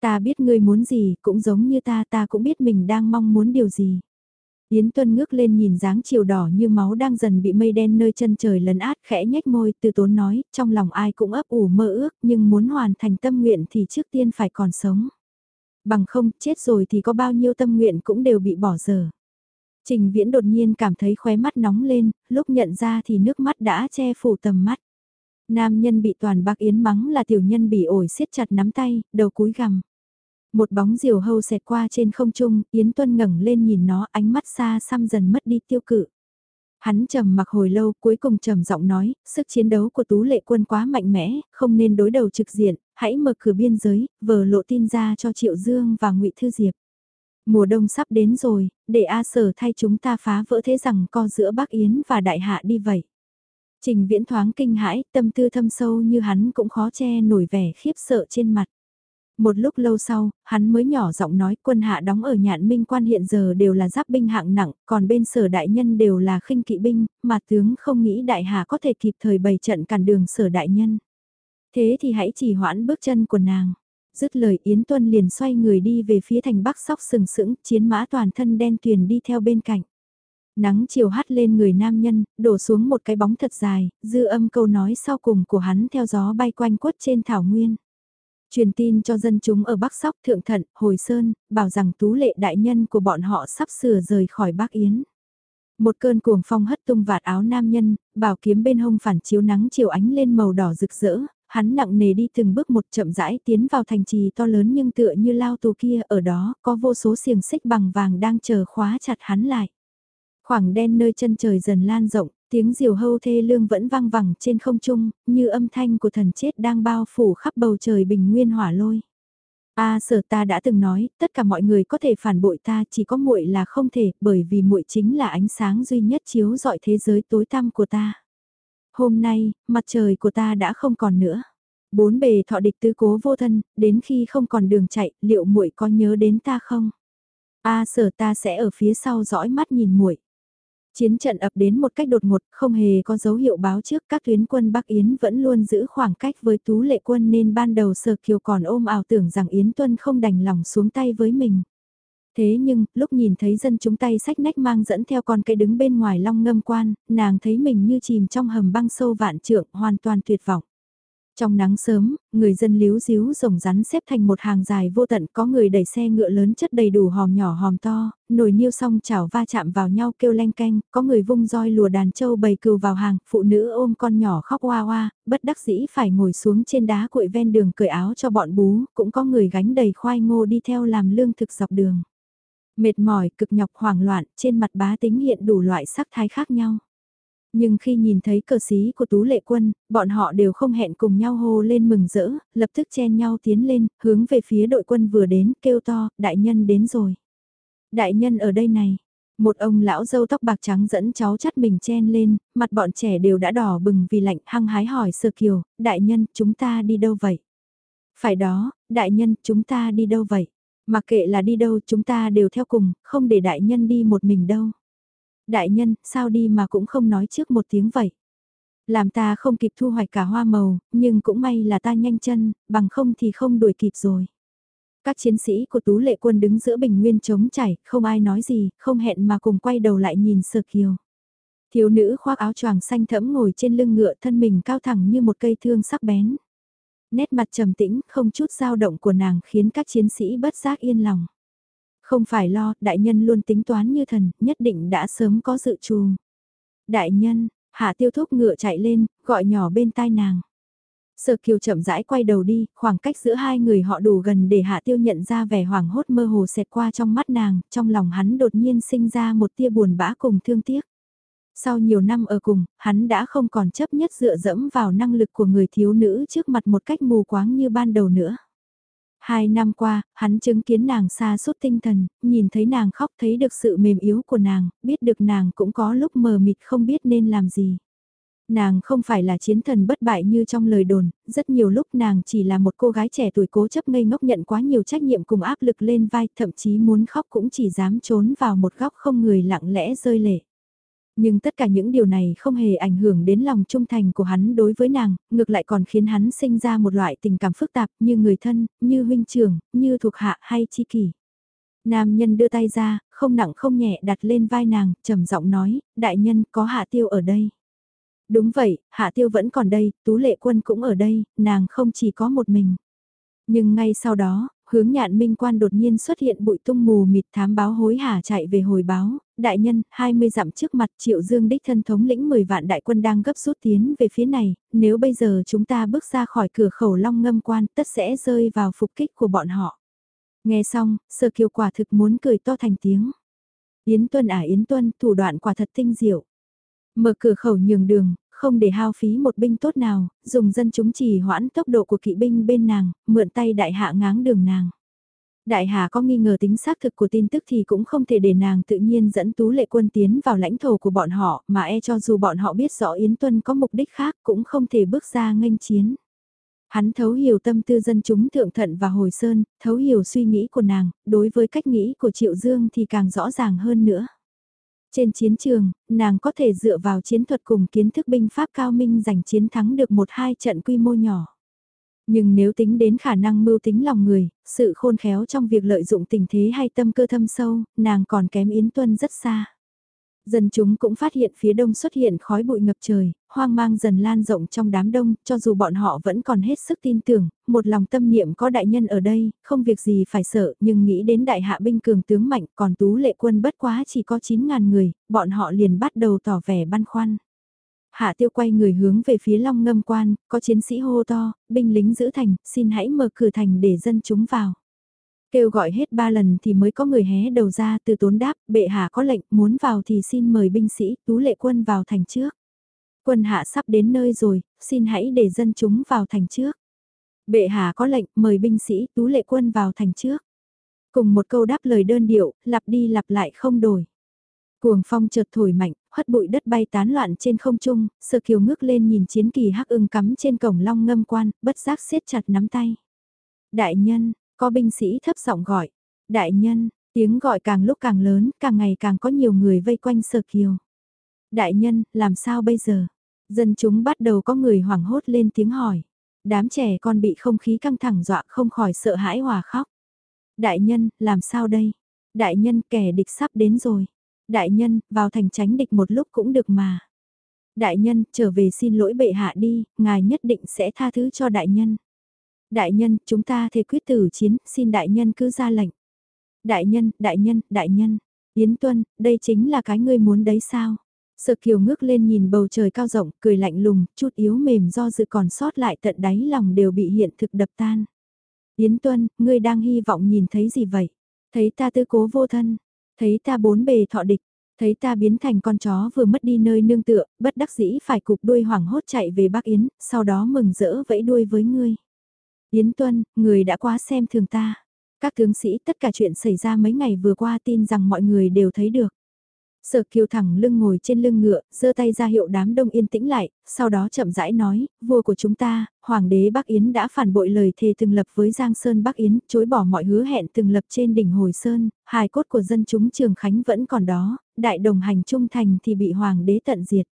A: Ta biết ngươi muốn gì, cũng giống như ta, ta cũng biết mình đang mong muốn điều gì. Yến Tuân ngước lên nhìn dáng chiều đỏ như máu đang dần bị mây đen nơi chân trời lấn át khẽ nhếch môi từ tốn nói, trong lòng ai cũng ấp ủ mơ ước nhưng muốn hoàn thành tâm nguyện thì trước tiên phải còn sống. Bằng không chết rồi thì có bao nhiêu tâm nguyện cũng đều bị bỏ dở. Trình Viễn đột nhiên cảm thấy khóe mắt nóng lên, lúc nhận ra thì nước mắt đã che phủ tầm mắt. Nam nhân bị toàn bạc yến mắng là tiểu nhân bị ổi siết chặt nắm tay, đầu cúi gằm. Một bóng diều hâu xẹt qua trên không trung, Yến Tuân ngẩng lên nhìn nó ánh mắt xa xăm dần mất đi tiêu cự. Hắn trầm mặc hồi lâu cuối cùng trầm giọng nói, sức chiến đấu của tú lệ quân quá mạnh mẽ, không nên đối đầu trực diện, hãy mở cửa biên giới, vờ lộ tin ra cho Triệu Dương và ngụy Thư Diệp. Mùa đông sắp đến rồi, để A Sở thay chúng ta phá vỡ thế rằng co giữa Bắc Yến và Đại Hạ đi vậy. Trình viễn thoáng kinh hãi, tâm tư thâm sâu như hắn cũng khó che nổi vẻ khiếp sợ trên mặt. Một lúc lâu sau, hắn mới nhỏ giọng nói quân hạ đóng ở nhạn minh quan hiện giờ đều là giáp binh hạng nặng, còn bên sở đại nhân đều là khinh kỵ binh, mà tướng không nghĩ đại hạ có thể kịp thời bày trận cản đường sở đại nhân. Thế thì hãy chỉ hoãn bước chân của nàng. Dứt lời Yến Tuân liền xoay người đi về phía thành bắc sóc sừng sững, chiến mã toàn thân đen tuyền đi theo bên cạnh. Nắng chiều hắt lên người nam nhân, đổ xuống một cái bóng thật dài, dư âm câu nói sau cùng của hắn theo gió bay quanh quất trên thảo nguyên. Truyền tin cho dân chúng ở Bắc Sóc Thượng Thận, Hồi Sơn, bảo rằng tú lệ đại nhân của bọn họ sắp sửa rời khỏi Bắc Yến. Một cơn cuồng phong hất tung vạt áo nam nhân, bảo kiếm bên hông phản chiếu nắng chiều ánh lên màu đỏ rực rỡ, hắn nặng nề đi từng bước một chậm rãi tiến vào thành trì to lớn nhưng tựa như lao tù kia ở đó có vô số xiềng xích bằng vàng đang chờ khóa chặt hắn lại. Khoảng đen nơi chân trời dần lan rộng, tiếng diều hâu thê lương vẫn vang vẳng trên không trung, như âm thanh của thần chết đang bao phủ khắp bầu trời bình nguyên hỏa lôi. A sở ta đã từng nói, tất cả mọi người có thể phản bội ta, chỉ có muội là không thể, bởi vì muội chính là ánh sáng duy nhất chiếu rọi thế giới tối tăm của ta. Hôm nay, mặt trời của ta đã không còn nữa. Bốn bề thọ địch tứ cố vô thân, đến khi không còn đường chạy, liệu muội có nhớ đến ta không? A sở ta sẽ ở phía sau dõi mắt nhìn muội. Chiến trận ập đến một cách đột ngột, không hề có dấu hiệu báo trước các tuyến quân Bắc Yến vẫn luôn giữ khoảng cách với tú lệ quân nên ban đầu Sở Kiều còn ôm ảo tưởng rằng Yến Tuân không đành lòng xuống tay với mình. Thế nhưng, lúc nhìn thấy dân chúng tay sách nách mang dẫn theo con cây đứng bên ngoài long ngâm quan, nàng thấy mình như chìm trong hầm băng sâu vạn trượng, hoàn toàn tuyệt vọng. Trong nắng sớm, người dân líu díu rồng rắn xếp thành một hàng dài vô tận có người đẩy xe ngựa lớn chất đầy đủ hòm nhỏ hòm to, nồi niêu xong chảo va chạm vào nhau kêu leng canh, có người vung roi lùa đàn trâu bầy cừu vào hàng, phụ nữ ôm con nhỏ khóc hoa hoa, bất đắc dĩ phải ngồi xuống trên đá cuội ven đường cởi áo cho bọn bú, cũng có người gánh đầy khoai ngô đi theo làm lương thực dọc đường. Mệt mỏi, cực nhọc hoảng loạn, trên mặt bá tính hiện đủ loại sắc thái khác nhau. Nhưng khi nhìn thấy cờ xí của Tú Lệ Quân, bọn họ đều không hẹn cùng nhau hô lên mừng rỡ, lập tức chen nhau tiến lên, hướng về phía đội quân vừa đến, kêu to, đại nhân đến rồi. Đại nhân ở đây này. Một ông lão dâu tóc bạc trắng dẫn cháu chắt mình chen lên, mặt bọn trẻ đều đã đỏ bừng vì lạnh hăng hái hỏi Sơ Kiều, đại nhân, chúng ta đi đâu vậy? Phải đó, đại nhân, chúng ta đi đâu vậy? Mặc kệ là đi đâu chúng ta đều theo cùng, không để đại nhân đi một mình đâu. Đại nhân, sao đi mà cũng không nói trước một tiếng vậy. Làm ta không kịp thu hoạch cả hoa màu, nhưng cũng may là ta nhanh chân, bằng không thì không đuổi kịp rồi. Các chiến sĩ của Tú Lệ Quân đứng giữa bình nguyên trống chảy, không ai nói gì, không hẹn mà cùng quay đầu lại nhìn Sở Kiều. Thiếu nữ khoác áo choàng xanh thẫm ngồi trên lưng ngựa thân mình cao thẳng như một cây thương sắc bén. Nét mặt trầm tĩnh, không chút dao động của nàng khiến các chiến sĩ bất giác yên lòng. Không phải lo, đại nhân luôn tính toán như thần, nhất định đã sớm có dự trù. Đại nhân, hạ tiêu thúc ngựa chạy lên, gọi nhỏ bên tai nàng. Sở kiều chậm rãi quay đầu đi, khoảng cách giữa hai người họ đủ gần để hạ tiêu nhận ra vẻ hoảng hốt mơ hồ xẹt qua trong mắt nàng, trong lòng hắn đột nhiên sinh ra một tia buồn bã cùng thương tiếc. Sau nhiều năm ở cùng, hắn đã không còn chấp nhất dựa dẫm vào năng lực của người thiếu nữ trước mặt một cách mù quáng như ban đầu nữa. Hai năm qua, hắn chứng kiến nàng xa suốt tinh thần, nhìn thấy nàng khóc thấy được sự mềm yếu của nàng, biết được nàng cũng có lúc mờ mịt không biết nên làm gì. Nàng không phải là chiến thần bất bại như trong lời đồn, rất nhiều lúc nàng chỉ là một cô gái trẻ tuổi cố chấp ngây ngốc nhận quá nhiều trách nhiệm cùng áp lực lên vai, thậm chí muốn khóc cũng chỉ dám trốn vào một góc không người lặng lẽ rơi lệ. Nhưng tất cả những điều này không hề ảnh hưởng đến lòng trung thành của hắn đối với nàng, ngược lại còn khiến hắn sinh ra một loại tình cảm phức tạp như người thân, như huynh trưởng, như thuộc hạ hay chi kỷ. Nam nhân đưa tay ra, không nặng không nhẹ đặt lên vai nàng, trầm giọng nói, đại nhân có hạ tiêu ở đây. Đúng vậy, hạ tiêu vẫn còn đây, tú lệ quân cũng ở đây, nàng không chỉ có một mình. Nhưng ngay sau đó, hướng nhạn minh quan đột nhiên xuất hiện bụi tung mù mịt thám báo hối hả chạy về hồi báo, đại nhân, 20 dặm trước mặt triệu dương đích thân thống lĩnh 10 vạn đại quân đang gấp rút tiến về phía này, nếu bây giờ chúng ta bước ra khỏi cửa khẩu long ngâm quan tất sẽ rơi vào phục kích của bọn họ. Nghe xong, sơ kiều quả thực muốn cười to thành tiếng. Yến Tuân à Yến Tuân, thủ đoạn quả thật tinh diệu. Mở cửa khẩu nhường đường, không để hao phí một binh tốt nào, dùng dân chúng chỉ hoãn tốc độ của kỵ binh bên nàng, mượn tay đại hạ ngáng đường nàng. Đại Hà có nghi ngờ tính xác thực của tin tức thì cũng không thể để nàng tự nhiên dẫn tú lệ quân tiến vào lãnh thổ của bọn họ mà e cho dù bọn họ biết rõ Yến Tuân có mục đích khác cũng không thể bước ra nghênh chiến. Hắn thấu hiểu tâm tư dân chúng thượng thận và hồi sơn, thấu hiểu suy nghĩ của nàng, đối với cách nghĩ của Triệu Dương thì càng rõ ràng hơn nữa. Trên chiến trường, nàng có thể dựa vào chiến thuật cùng kiến thức binh pháp cao minh giành chiến thắng được một hai trận quy mô nhỏ. Nhưng nếu tính đến khả năng mưu tính lòng người, sự khôn khéo trong việc lợi dụng tình thế hay tâm cơ thâm sâu, nàng còn kém Yến Tuân rất xa. Dân chúng cũng phát hiện phía đông xuất hiện khói bụi ngập trời, hoang mang dần lan rộng trong đám đông, cho dù bọn họ vẫn còn hết sức tin tưởng, một lòng tâm niệm có đại nhân ở đây, không việc gì phải sợ, nhưng nghĩ đến đại hạ binh cường tướng mạnh, còn tú lệ quân bất quá chỉ có 9.000 người, bọn họ liền bắt đầu tỏ vẻ băn khoăn. Hạ tiêu quay người hướng về phía long ngâm quan, có chiến sĩ hô to, binh lính giữ thành, xin hãy mở cửa thành để dân chúng vào. Kêu gọi hết ba lần thì mới có người hé đầu ra từ tốn đáp, bệ hạ có lệnh, muốn vào thì xin mời binh sĩ, tú lệ quân vào thành trước. Quân hạ sắp đến nơi rồi, xin hãy để dân chúng vào thành trước. Bệ hạ có lệnh, mời binh sĩ, tú lệ quân vào thành trước. Cùng một câu đáp lời đơn điệu, lặp đi lặp lại không đổi. Cuồng phong chợt thổi mạnh, hất bụi đất bay tán loạn trên không trung, sơ kiều ngước lên nhìn chiến kỳ hắc ưng cắm trên cổng long ngâm quan, bất giác siết chặt nắm tay. Đại nhân, có binh sĩ thấp giọng gọi. Đại nhân, tiếng gọi càng lúc càng lớn, càng ngày càng có nhiều người vây quanh sơ kiều. Đại nhân, làm sao bây giờ? Dân chúng bắt đầu có người hoảng hốt lên tiếng hỏi. Đám trẻ con bị không khí căng thẳng dọa không khỏi sợ hãi hòa khóc. Đại nhân, làm sao đây? Đại nhân, kẻ địch sắp đến rồi. Đại nhân, vào thành tránh địch một lúc cũng được mà. Đại nhân, trở về xin lỗi bệ hạ đi, ngài nhất định sẽ tha thứ cho đại nhân. Đại nhân, chúng ta thề quyết tử chiến, xin đại nhân cứ ra lệnh. Đại nhân, đại nhân, đại nhân. Yến Tuân, đây chính là cái ngươi muốn đấy sao? Sợ kiều ngước lên nhìn bầu trời cao rộng, cười lạnh lùng, chút yếu mềm do dự còn sót lại tận đáy lòng đều bị hiện thực đập tan. Yến Tuân, ngươi đang hy vọng nhìn thấy gì vậy? Thấy ta tư cố vô thân, thấy ta bốn bề thọ địch, thấy ta biến thành con chó vừa mất đi nơi nương tựa, bất đắc dĩ phải cục đuôi hoảng hốt chạy về Bắc Yến, sau đó mừng rỡ vẫy đuôi với ngươi. Yến Tuân, người đã quá xem thường ta. Các tướng sĩ tất cả chuyện xảy ra mấy ngày vừa qua tin rằng mọi người đều thấy được. Sở kiều thẳng lưng ngồi trên lưng ngựa, giơ tay ra hiệu đám đông yên tĩnh lại, sau đó chậm rãi nói, vua của chúng ta, hoàng đế Bắc Yến đã phản bội lời thề từng lập với Giang Sơn Bắc Yến, chối bỏ mọi hứa hẹn từng lập trên đỉnh Hồi Sơn, hài cốt của dân chúng Trường Khánh vẫn còn đó, đại đồng hành trung thành thì bị hoàng đế tận diệt.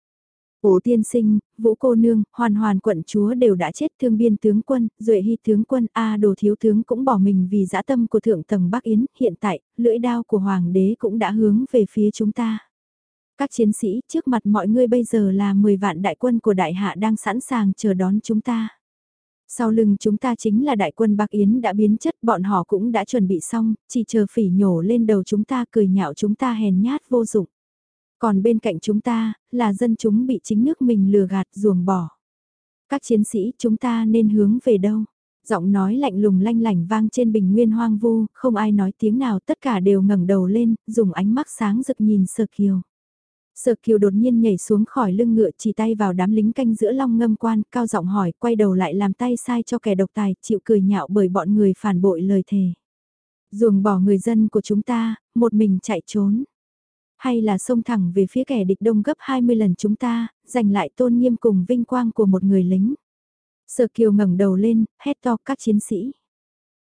A: Ổ tiên sinh, vũ cô nương, hoàn hoàn quận chúa đều đã chết thương biên tướng quân, duệ hy tướng quân, A đồ thiếu tướng cũng bỏ mình vì dã tâm của thượng tầng Bắc Yến, hiện tại, lưỡi đao của hoàng đế cũng đã hướng về phía chúng ta. Các chiến sĩ trước mặt mọi người bây giờ là 10 vạn đại quân của đại hạ đang sẵn sàng chờ đón chúng ta. Sau lưng chúng ta chính là đại quân Bắc Yến đã biến chất bọn họ cũng đã chuẩn bị xong, chỉ chờ phỉ nhổ lên đầu chúng ta cười nhạo chúng ta hèn nhát vô dụng. Còn bên cạnh chúng ta, là dân chúng bị chính nước mình lừa gạt ruồng bỏ. Các chiến sĩ chúng ta nên hướng về đâu? Giọng nói lạnh lùng lanh lảnh vang trên bình nguyên hoang vu, không ai nói tiếng nào tất cả đều ngẩng đầu lên, dùng ánh mắt sáng rực nhìn Sở Kiều. Sở Kiều đột nhiên nhảy xuống khỏi lưng ngựa chỉ tay vào đám lính canh giữa long ngâm quan, cao giọng hỏi, quay đầu lại làm tay sai cho kẻ độc tài, chịu cười nhạo bởi bọn người phản bội lời thề. Ruồng bỏ người dân của chúng ta, một mình chạy trốn hay là xông thẳng về phía kẻ địch đông gấp 20 lần chúng ta, giành lại tôn nghiêm cùng vinh quang của một người lính. Sở Kiều ngẩng đầu lên, hét to các chiến sĩ.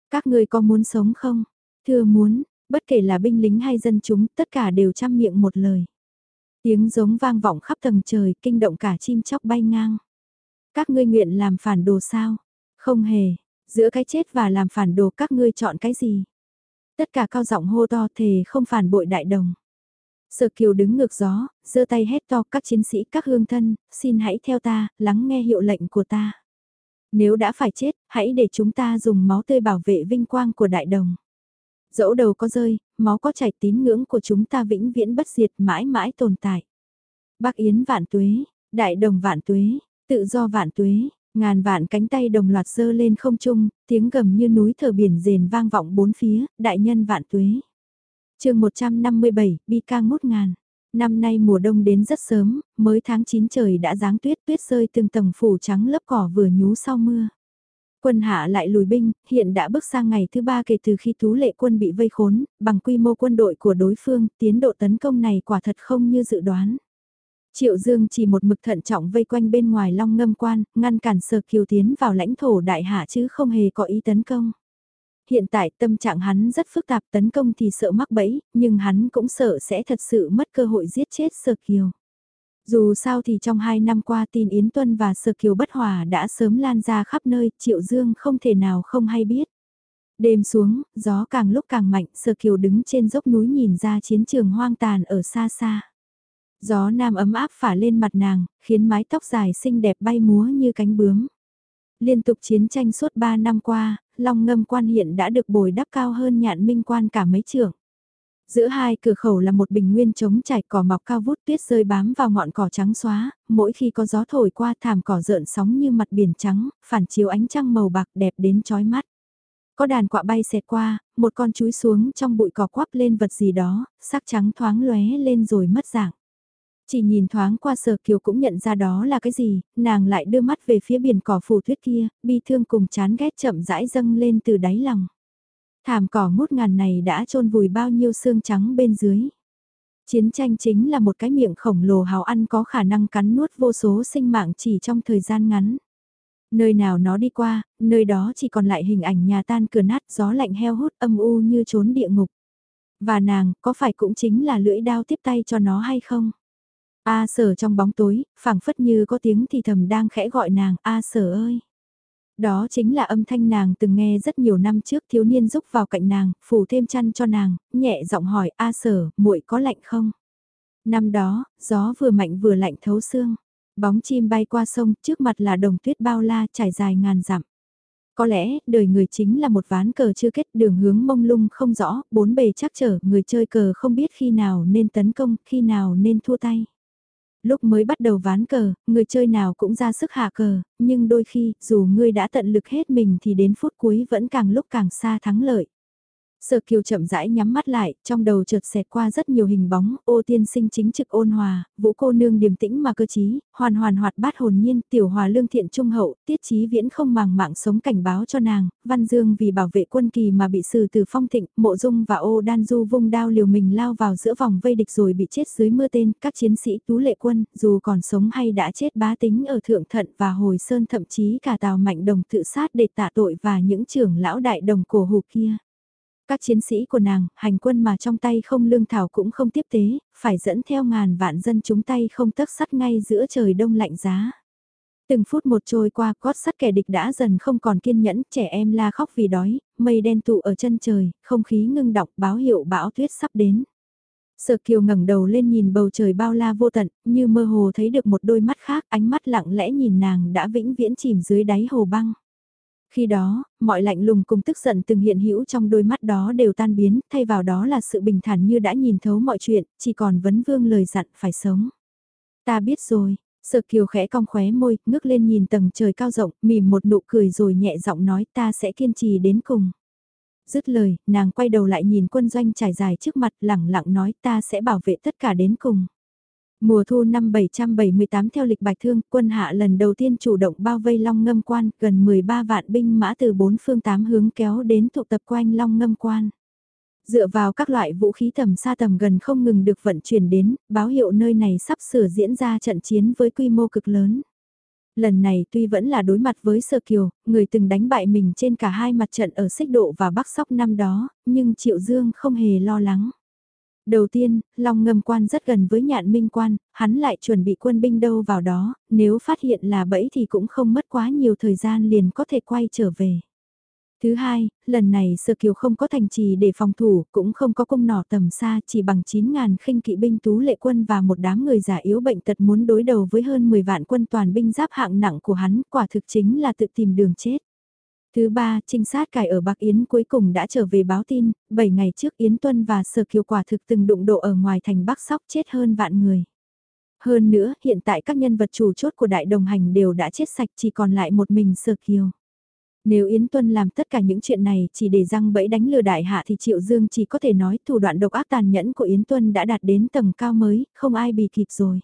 A: Các người có muốn sống không? Thưa muốn, bất kể là binh lính hay dân chúng, tất cả đều chăm miệng một lời. Tiếng giống vang vọng khắp tầng trời, kinh động cả chim chóc bay ngang. Các ngươi nguyện làm phản đồ sao? Không hề, giữa cái chết và làm phản đồ các ngươi chọn cái gì? Tất cả cao giọng hô to thề không phản bội đại đồng. Sở Kiều đứng ngược gió, giơ tay hét to các chiến sĩ các hương thân, xin hãy theo ta, lắng nghe hiệu lệnh của ta. Nếu đã phải chết, hãy để chúng ta dùng máu tươi bảo vệ vinh quang của đại đồng. Dẫu đầu có rơi, máu có chảy tín ngưỡng của chúng ta vĩnh viễn bất diệt mãi mãi tồn tại. Bắc Yến vạn tuế, đại đồng vạn tuế, tự do vạn tuế, ngàn vạn cánh tay đồng loạt dơ lên không trung, tiếng gầm như núi thở biển rền vang vọng bốn phía, đại nhân vạn tuế chương 157, bi ca ngút ngàn. Năm nay mùa đông đến rất sớm, mới tháng 9 trời đã giáng tuyết, tuyết rơi từng tầng phủ trắng lớp cỏ vừa nhú sau mưa. Quân hạ lại lùi binh, hiện đã bước sang ngày thứ ba kể từ khi Tú Lệ quân bị vây khốn, bằng quy mô quân đội của đối phương, tiến độ tấn công này quả thật không như dự đoán. Triệu Dương chỉ một mực thận trọng vây quanh bên ngoài long ngâm quan, ngăn cản sở kiều tiến vào lãnh thổ đại hạ chứ không hề có ý tấn công. Hiện tại tâm trạng hắn rất phức tạp tấn công thì sợ mắc bẫy, nhưng hắn cũng sợ sẽ thật sự mất cơ hội giết chết sở kiều. Dù sao thì trong hai năm qua tin Yến Tuân và Sở Kiều bất hòa đã sớm lan ra khắp nơi, Triệu Dương không thể nào không hay biết. Đêm xuống, gió càng lúc càng mạnh, Sở Kiều đứng trên dốc núi nhìn ra chiến trường hoang tàn ở xa xa. Gió nam ấm áp phả lên mặt nàng, khiến mái tóc dài xinh đẹp bay múa như cánh bướm. Liên tục chiến tranh suốt 3 năm qua, Long Ngâm quan hiện đã được bồi đắp cao hơn nhạn minh quan cả mấy trưởng. Giữa hai cửa khẩu là một bình nguyên trống trải cỏ mọc cao vút tuyết rơi bám vào ngọn cỏ trắng xóa, mỗi khi có gió thổi qua thảm cỏ rợn sóng như mặt biển trắng, phản chiếu ánh trăng màu bạc đẹp đến chói mắt. Có đàn quạ bay xẹt qua, một con chúi xuống trong bụi cỏ quắp lên vật gì đó, sắc trắng thoáng lóe lên rồi mất dạng. Chỉ nhìn thoáng qua sở kiều cũng nhận ra đó là cái gì, nàng lại đưa mắt về phía biển cỏ phủ tuyết kia, bi thương cùng chán ghét chậm rãi dâng lên từ đáy lòng. Thảm cỏ ngút ngàn này đã trôn vùi bao nhiêu xương trắng bên dưới. Chiến tranh chính là một cái miệng khổng lồ hào ăn có khả năng cắn nuốt vô số sinh mạng chỉ trong thời gian ngắn. Nơi nào nó đi qua, nơi đó chỉ còn lại hình ảnh nhà tan cửa nát gió lạnh heo hút âm u như trốn địa ngục. Và nàng, có phải cũng chính là lưỡi đao tiếp tay cho nó hay không? A sở trong bóng tối, phảng phất như có tiếng thì thầm đang khẽ gọi nàng, A sở ơi. Đó chính là âm thanh nàng từng nghe rất nhiều năm trước thiếu niên giúp vào cạnh nàng, phủ thêm chăn cho nàng, nhẹ giọng hỏi A sở, muội có lạnh không? Năm đó, gió vừa mạnh vừa lạnh thấu xương. Bóng chim bay qua sông, trước mặt là đồng tuyết bao la trải dài ngàn dặm. Có lẽ, đời người chính là một ván cờ chưa kết đường hướng mông lung không rõ, bốn bề chắc trở, người chơi cờ không biết khi nào nên tấn công, khi nào nên thua tay lúc mới bắt đầu ván cờ, người chơi nào cũng ra sức hạ cờ, nhưng đôi khi, dù ngươi đã tận lực hết mình thì đến phút cuối vẫn càng lúc càng xa thắng lợi. Sở kiều chậm rãi nhắm mắt lại, trong đầu chợt xẹt qua rất nhiều hình bóng, ô tiên sinh chính trực ôn hòa, vũ cô nương điềm tĩnh mà cơ trí, hoàn hoàn hoạt bát hồn nhiên, tiểu hòa lương thiện trung hậu, tiết Chí viễn không màng mạng sống cảnh báo cho nàng, văn dương vì bảo vệ quân kỳ mà bị xử từ phong thịnh, mộ dung và ô đan du vung đao liều mình lao vào giữa vòng vây địch rồi bị chết dưới mưa tên, các chiến sĩ tú lệ quân, dù còn sống hay đã chết bá tính ở thượng thận và hồi sơn thậm chí cả tào mạnh đồng tự sát để tạ tội và những trưởng lão đại đồng cổ hù kia. Các chiến sĩ của nàng, hành quân mà trong tay không lương thảo cũng không tiếp tế, phải dẫn theo ngàn vạn dân chúng tay không tấc sắt ngay giữa trời đông lạnh giá. Từng phút một trôi qua, gót sắt kẻ địch đã dần không còn kiên nhẫn, trẻ em la khóc vì đói, mây đen tụ ở chân trời, không khí ngưng đọc báo hiệu bão tuyết sắp đến. Sở Kiều ngẩng đầu lên nhìn bầu trời bao la vô tận, như mơ hồ thấy được một đôi mắt khác, ánh mắt lặng lẽ nhìn nàng đã vĩnh viễn chìm dưới đáy hồ băng. Khi đó, mọi lạnh lùng cùng tức giận từng hiện hữu trong đôi mắt đó đều tan biến, thay vào đó là sự bình thản như đã nhìn thấu mọi chuyện, chỉ còn vấn vương lời dặn phải sống. Ta biết rồi, Sợ kiều khẽ cong khóe môi, ngước lên nhìn tầng trời cao rộng, mỉm một nụ cười rồi nhẹ giọng nói ta sẽ kiên trì đến cùng. Dứt lời, nàng quay đầu lại nhìn quân doanh trải dài trước mặt lẳng lặng nói ta sẽ bảo vệ tất cả đến cùng. Mùa thu năm 778 theo lịch bạch thương, quân hạ lần đầu tiên chủ động bao vây Long Ngâm Quan, gần 13 vạn binh mã từ bốn phương tám hướng kéo đến tụ tập quanh Long Ngâm Quan. Dựa vào các loại vũ khí tầm xa tầm gần không ngừng được vận chuyển đến, báo hiệu nơi này sắp sửa diễn ra trận chiến với quy mô cực lớn. Lần này tuy vẫn là đối mặt với Sơ Kiều, người từng đánh bại mình trên cả hai mặt trận ở xích độ và bắc sóc năm đó, nhưng Triệu Dương không hề lo lắng. Đầu tiên, Long ngâm quan rất gần với nhạn minh quan, hắn lại chuẩn bị quân binh đâu vào đó, nếu phát hiện là bẫy thì cũng không mất quá nhiều thời gian liền có thể quay trở về. Thứ hai, lần này Sơ Kiều không có thành trì để phòng thủ, cũng không có cung nỏ tầm xa, chỉ bằng 9.000 khinh kỵ binh tú lệ quân và một đám người giả yếu bệnh tật muốn đối đầu với hơn 10 vạn quân toàn binh giáp hạng nặng của hắn, quả thực chính là tự tìm đường chết. Thứ ba, trinh sát cải ở Bắc Yến cuối cùng đã trở về báo tin, 7 ngày trước Yến Tuân và Sở Kiều quả thực từng đụng độ ở ngoài thành Bắc Sóc chết hơn vạn người. Hơn nữa, hiện tại các nhân vật chủ chốt của đại đồng hành đều đã chết sạch chỉ còn lại một mình Sở Kiều. Nếu Yến Tuân làm tất cả những chuyện này chỉ để răng bẫy đánh lừa đại hạ thì Triệu Dương chỉ có thể nói thủ đoạn độc ác tàn nhẫn của Yến Tuân đã đạt đến tầng cao mới, không ai bị kịp rồi.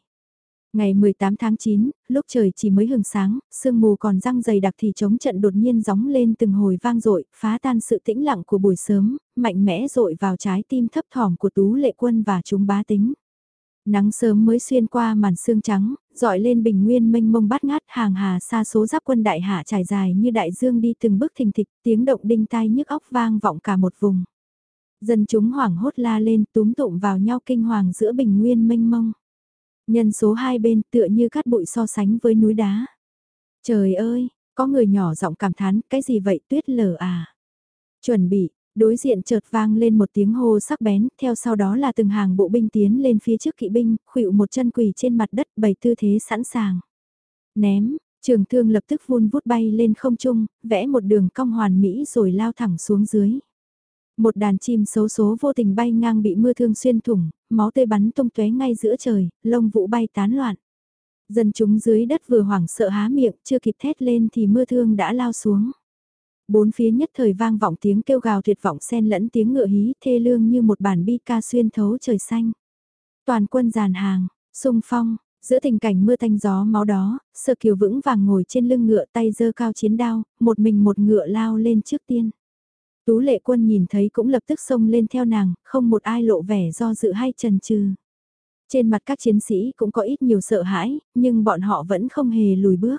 A: Ngày 18 tháng 9, lúc trời chỉ mới hừng sáng, sương mù còn răng dày đặc thì chống trận đột nhiên gióng lên từng hồi vang dội, phá tan sự tĩnh lặng của buổi sớm, mạnh mẽ dội vào trái tim thấp thỏm của Tú Lệ Quân và chúng bá tính. Nắng sớm mới xuyên qua màn sương trắng, dọi lên bình nguyên mênh mông bát ngát hàng hà xa số giáp quân đại hạ trải dài như đại dương đi từng bước thình thịch, tiếng động đinh tai nhức óc vang vọng cả một vùng. Dân chúng hoảng hốt la lên túm tụm vào nhau kinh hoàng giữa bình nguyên mênh mông. Nhân số hai bên tựa như cát bụi so sánh với núi đá. Trời ơi, có người nhỏ giọng cảm thán, cái gì vậy tuyết lở à? Chuẩn bị, đối diện chợt vang lên một tiếng hô sắc bén, theo sau đó là từng hàng bộ binh tiến lên phía trước kỵ binh, khuỵu một chân quỳ trên mặt đất bày tư thế sẵn sàng. Ném, trường thương lập tức vun vút bay lên không trung, vẽ một đường cong hoàn mỹ rồi lao thẳng xuống dưới. Một đàn chim xấu số vô tình bay ngang bị mưa thương xuyên thủng, máu tê bắn tung tóe ngay giữa trời, lông vũ bay tán loạn. Dân chúng dưới đất vừa hoảng sợ há miệng, chưa kịp thét lên thì mưa thương đã lao xuống. Bốn phía nhất thời vang vọng tiếng kêu gào tuyệt vọng xen lẫn tiếng ngựa hí thê lương như một bản bi ca xuyên thấu trời xanh. Toàn quân giàn hàng, sung phong, giữa tình cảnh mưa tanh gió máu đó, sợ kiều vững vàng ngồi trên lưng ngựa tay giơ cao chiến đao, một mình một ngựa lao lên trước tiên. Tú lệ quân nhìn thấy cũng lập tức xông lên theo nàng, không một ai lộ vẻ do dự hay trần trừ. Trên mặt các chiến sĩ cũng có ít nhiều sợ hãi, nhưng bọn họ vẫn không hề lùi bước.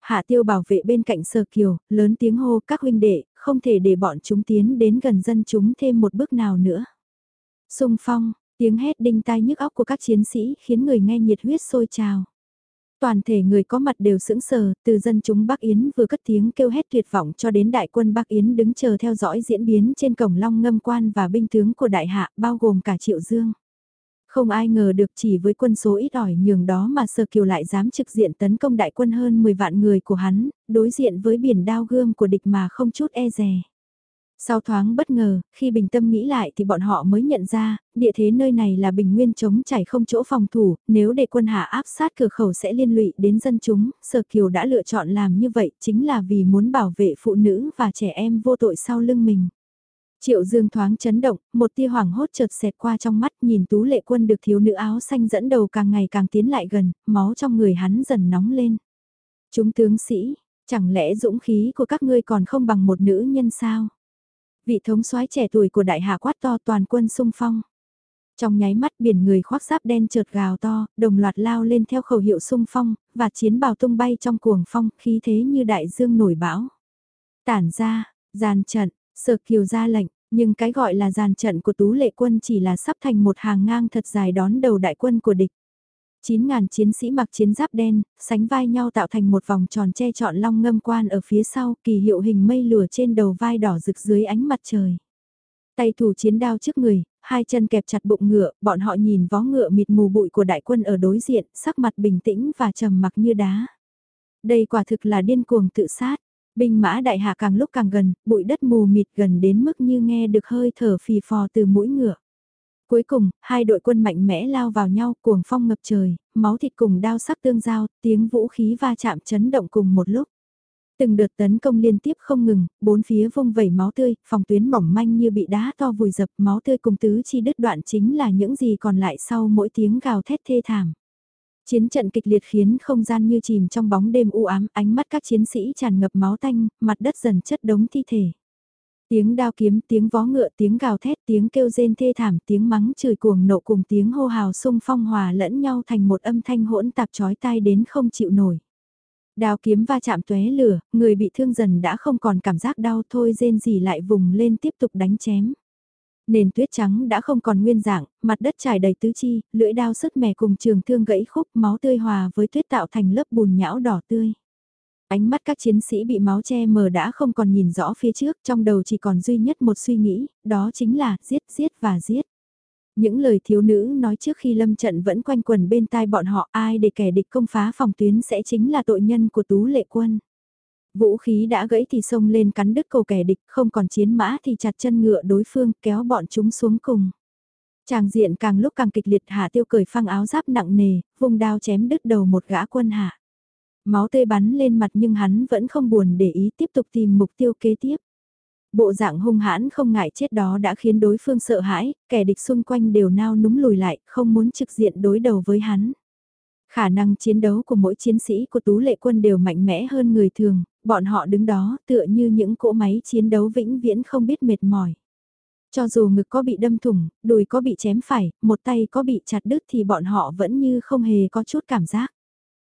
A: Hạ tiêu bảo vệ bên cạnh sơ kiều, lớn tiếng hô các huynh đệ, không thể để bọn chúng tiến đến gần dân chúng thêm một bước nào nữa. Xung phong, tiếng hét đinh tai nhức óc của các chiến sĩ khiến người nghe nhiệt huyết sôi trào. Toàn thể người có mặt đều sững sờ, từ dân chúng Bắc Yến vừa cất tiếng kêu hét tuyệt vọng cho đến đại quân Bắc Yến đứng chờ theo dõi diễn biến trên cổng long ngâm quan và binh tướng của đại hạ bao gồm cả Triệu Dương. Không ai ngờ được chỉ với quân số ít ỏi nhường đó mà Sơ Kiều lại dám trực diện tấn công đại quân hơn 10 vạn người của hắn, đối diện với biển đao gươm của địch mà không chút e dè. Sau thoáng bất ngờ, khi bình tâm nghĩ lại thì bọn họ mới nhận ra, địa thế nơi này là bình nguyên chống chảy không chỗ phòng thủ, nếu để quân hạ áp sát cửa khẩu sẽ liên lụy đến dân chúng, Sở Kiều đã lựa chọn làm như vậy chính là vì muốn bảo vệ phụ nữ và trẻ em vô tội sau lưng mình. Triệu Dương thoáng chấn động, một tia hoảng hốt chợt xẹt qua trong mắt nhìn tú lệ quân được thiếu nữ áo xanh dẫn đầu càng ngày càng tiến lại gần, máu trong người hắn dần nóng lên. Chúng tướng sĩ, chẳng lẽ dũng khí của các ngươi còn không bằng một nữ nhân sao? Vị thống soái trẻ tuổi của đại hạ quát to toàn quân sung phong. Trong nháy mắt biển người khoác giáp đen chợt gào to, đồng loạt lao lên theo khẩu hiệu sung phong, và chiến bào tung bay trong cuồng phong, khí thế như đại dương nổi bão. Tản ra, giàn trận, sợ kiều ra lệnh, nhưng cái gọi là giàn trận của tú lệ quân chỉ là sắp thành một hàng ngang thật dài đón đầu đại quân của địch. 9.000 chiến sĩ mặc chiến giáp đen, sánh vai nhau tạo thành một vòng tròn che trọn long ngâm quan ở phía sau, kỳ hiệu hình mây lửa trên đầu vai đỏ rực dưới ánh mặt trời. Tay thủ chiến đao trước người, hai chân kẹp chặt bụng ngựa, bọn họ nhìn vó ngựa mịt mù bụi của đại quân ở đối diện, sắc mặt bình tĩnh và trầm mặc như đá. Đây quả thực là điên cuồng tự sát. Binh mã đại hạ càng lúc càng gần, bụi đất mù mịt gần đến mức như nghe được hơi thở phì phò từ mũi ngựa. Cuối cùng, hai đội quân mạnh mẽ lao vào nhau, cuồng phong ngập trời, máu thịt cùng đao sắc tương giao, tiếng vũ khí va chạm chấn động cùng một lúc. Từng đợt tấn công liên tiếp không ngừng, bốn phía vung vẩy máu tươi, phòng tuyến mỏng manh như bị đá to vùi dập, máu tươi cùng tứ chi đứt đoạn chính là những gì còn lại sau mỗi tiếng gào thét thê thảm. Chiến trận kịch liệt khiến không gian như chìm trong bóng đêm u ám, ánh mắt các chiến sĩ tràn ngập máu tanh, mặt đất dần chất đống thi thể. Tiếng đao kiếm, tiếng vó ngựa, tiếng gào thét, tiếng kêu rên thê thảm, tiếng mắng chửi cuồng nộ cùng tiếng hô hào sung phong hòa lẫn nhau thành một âm thanh hỗn tạp chói tai đến không chịu nổi. Đao kiếm va chạm tóe lửa, người bị thương dần đã không còn cảm giác đau thôi rên gì lại vùng lên tiếp tục đánh chém. Nền tuyết trắng đã không còn nguyên dạng, mặt đất trải đầy tứ chi, lưỡi đao sứt mẻ cùng trường thương gãy khúc máu tươi hòa với tuyết tạo thành lớp bùn nhão đỏ tươi. Ánh mắt các chiến sĩ bị máu che mờ đã không còn nhìn rõ phía trước, trong đầu chỉ còn duy nhất một suy nghĩ, đó chính là giết, giết và giết. Những lời thiếu nữ nói trước khi lâm trận vẫn quanh quần bên tai bọn họ ai để kẻ địch công phá phòng tuyến sẽ chính là tội nhân của tú lệ quân. Vũ khí đã gãy thì xông lên cắn đứt cầu kẻ địch, không còn chiến mã thì chặt chân ngựa đối phương kéo bọn chúng xuống cùng. Tràng diện càng lúc càng kịch liệt hạ tiêu cởi phăng áo giáp nặng nề, vùng đao chém đứt đầu một gã quân hạ. Máu tê bắn lên mặt nhưng hắn vẫn không buồn để ý tiếp tục tìm mục tiêu kế tiếp. Bộ dạng hung hãn không ngại chết đó đã khiến đối phương sợ hãi, kẻ địch xung quanh đều nao núng lùi lại, không muốn trực diện đối đầu với hắn. Khả năng chiến đấu của mỗi chiến sĩ của tú lệ quân đều mạnh mẽ hơn người thường, bọn họ đứng đó tựa như những cỗ máy chiến đấu vĩnh viễn không biết mệt mỏi. Cho dù ngực có bị đâm thủng, đùi có bị chém phải, một tay có bị chặt đứt thì bọn họ vẫn như không hề có chút cảm giác.